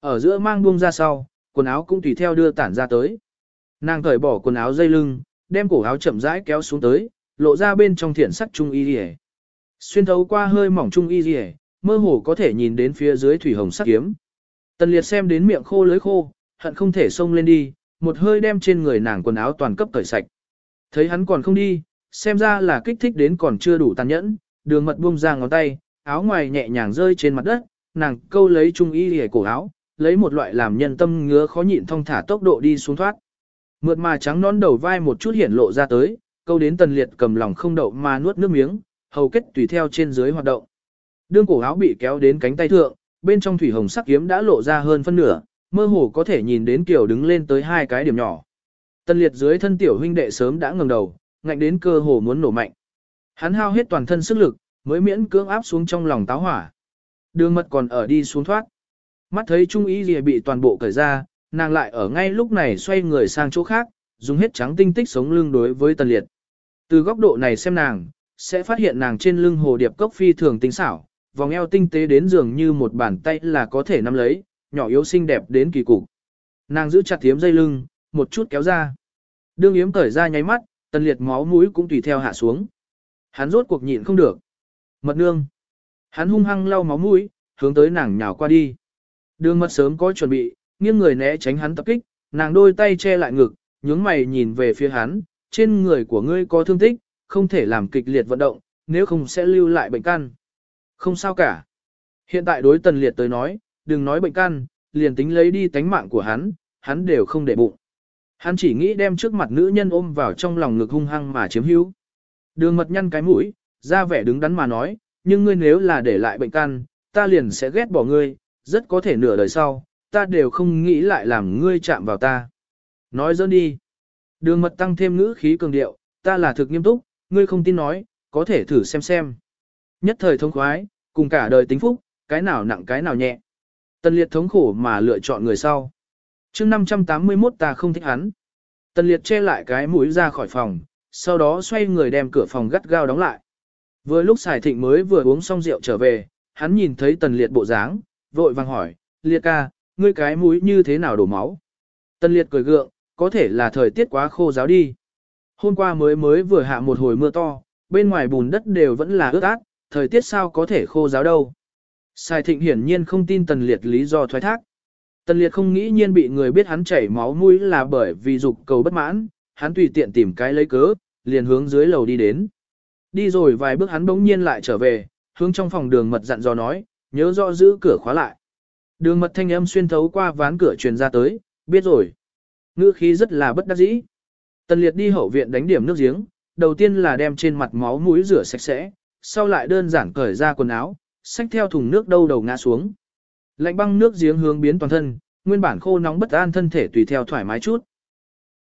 Ở giữa mang buông ra sau, quần áo cũng tùy theo đưa tản ra tới. Nàng cởi bỏ quần áo dây lưng, đem cổ áo chậm rãi kéo xuống tới, lộ ra bên trong thiện sắc trung y liề. Xuyên thấu qua hơi mỏng trung y liề, mơ hồ có thể nhìn đến phía dưới thủy hồng sắc kiếm. Tần liệt xem đến miệng khô lưới khô, hận không thể xông lên đi, một hơi đem trên người nàng quần áo toàn cấp cởi sạch. Thấy hắn còn không đi, xem ra là kích thích đến còn chưa đủ tàn nhẫn, đường mật buông ra ngón tay, áo ngoài nhẹ nhàng rơi trên mặt đất, nàng câu lấy trung y liề cổ áo, lấy một loại làm nhân tâm ngứa khó nhịn thông thả tốc độ đi xuống thoát. Mượt mà trắng nón đầu vai một chút hiển lộ ra tới, câu đến tần liệt cầm lòng không đậu mà nuốt nước miếng, hầu kết tùy theo trên dưới hoạt động. Đương cổ áo bị kéo đến cánh tay thượng, bên trong thủy hồng sắc kiếm đã lộ ra hơn phân nửa, mơ hồ có thể nhìn đến kiểu đứng lên tới hai cái điểm nhỏ. Tần liệt dưới thân tiểu huynh đệ sớm đã ngẩng đầu, ngạnh đến cơ hồ muốn nổ mạnh. Hắn hao hết toàn thân sức lực, mới miễn cưỡng áp xuống trong lòng táo hỏa. Đường mật còn ở đi xuống thoát. Mắt thấy trung ý gì bị toàn bộ cởi ra, nàng lại ở ngay lúc này xoay người sang chỗ khác, dùng hết trắng tinh tích sống lưng đối với tần liệt. Từ góc độ này xem nàng, sẽ phát hiện nàng trên lưng hồ điệp cốc phi thường tinh xảo, vòng eo tinh tế đến dường như một bàn tay là có thể nắm lấy, nhỏ yếu xinh đẹp đến kỳ cục. Nàng giữ chặt thiếm dây lưng, một chút kéo ra. Đương yếm cởi ra nháy mắt, tần liệt máu mũi cũng tùy theo hạ xuống. Hắn rốt cuộc nhịn không được. Mật nương. Hắn hung hăng lau máu mũi, hướng tới nàng nhào qua đi. Đường mật sớm có chuẩn bị, nghiêng người né tránh hắn tập kích, nàng đôi tay che lại ngực, nhướng mày nhìn về phía hắn, trên người của ngươi có thương tích, không thể làm kịch liệt vận động, nếu không sẽ lưu lại bệnh căn. Không sao cả. Hiện tại đối tần liệt tới nói, đừng nói bệnh căn, liền tính lấy đi tánh mạng của hắn, hắn đều không để bụng. Hắn chỉ nghĩ đem trước mặt nữ nhân ôm vào trong lòng ngực hung hăng mà chiếm hữu. Đường mật nhăn cái mũi, ra vẻ đứng đắn mà nói, nhưng ngươi nếu là để lại bệnh căn, ta liền sẽ ghét bỏ ngươi, rất có thể nửa đời sau, ta đều không nghĩ lại làm ngươi chạm vào ta. Nói dỡn đi. Đường mật tăng thêm ngữ khí cường điệu, ta là thực nghiêm túc, ngươi không tin nói, có thể thử xem xem. Nhất thời thông khoái, cùng cả đời tính phúc, cái nào nặng cái nào nhẹ. Tân liệt thống khổ mà lựa chọn người sau. mươi 581 ta không thích hắn. Tân liệt che lại cái mũi ra khỏi phòng, sau đó xoay người đem cửa phòng gắt gao đóng lại. Vừa lúc xài thịnh mới vừa uống xong rượu trở về, hắn nhìn thấy tần liệt bộ dáng, vội vàng hỏi, liệt ca, ngươi cái mũi như thế nào đổ máu. Tần liệt cười gượng, có thể là thời tiết quá khô giáo đi. Hôm qua mới mới vừa hạ một hồi mưa to, bên ngoài bùn đất đều vẫn là ướt át, thời tiết sao có thể khô giáo đâu. Sai thịnh hiển nhiên không tin tần liệt lý do thoái thác. Tần liệt không nghĩ nhiên bị người biết hắn chảy máu mũi là bởi vì dục cầu bất mãn, hắn tùy tiện tìm cái lấy cớ, liền hướng dưới lầu đi đến. Đi rồi vài bước hắn bỗng nhiên lại trở về, hướng trong phòng đường mật dặn dò nói, nhớ rõ giữ cửa khóa lại. Đường mật thanh âm xuyên thấu qua ván cửa truyền ra tới, biết rồi. Ngữ khí rất là bất đắc dĩ. Tần liệt đi hậu viện đánh điểm nước giếng, đầu tiên là đem trên mặt máu mũi rửa sạch sẽ, sau lại đơn giản cởi ra quần áo, xách theo thùng nước đâu đầu ngã xuống. Lạnh băng nước giếng hướng biến toàn thân, nguyên bản khô nóng bất an thân thể tùy theo thoải mái chút.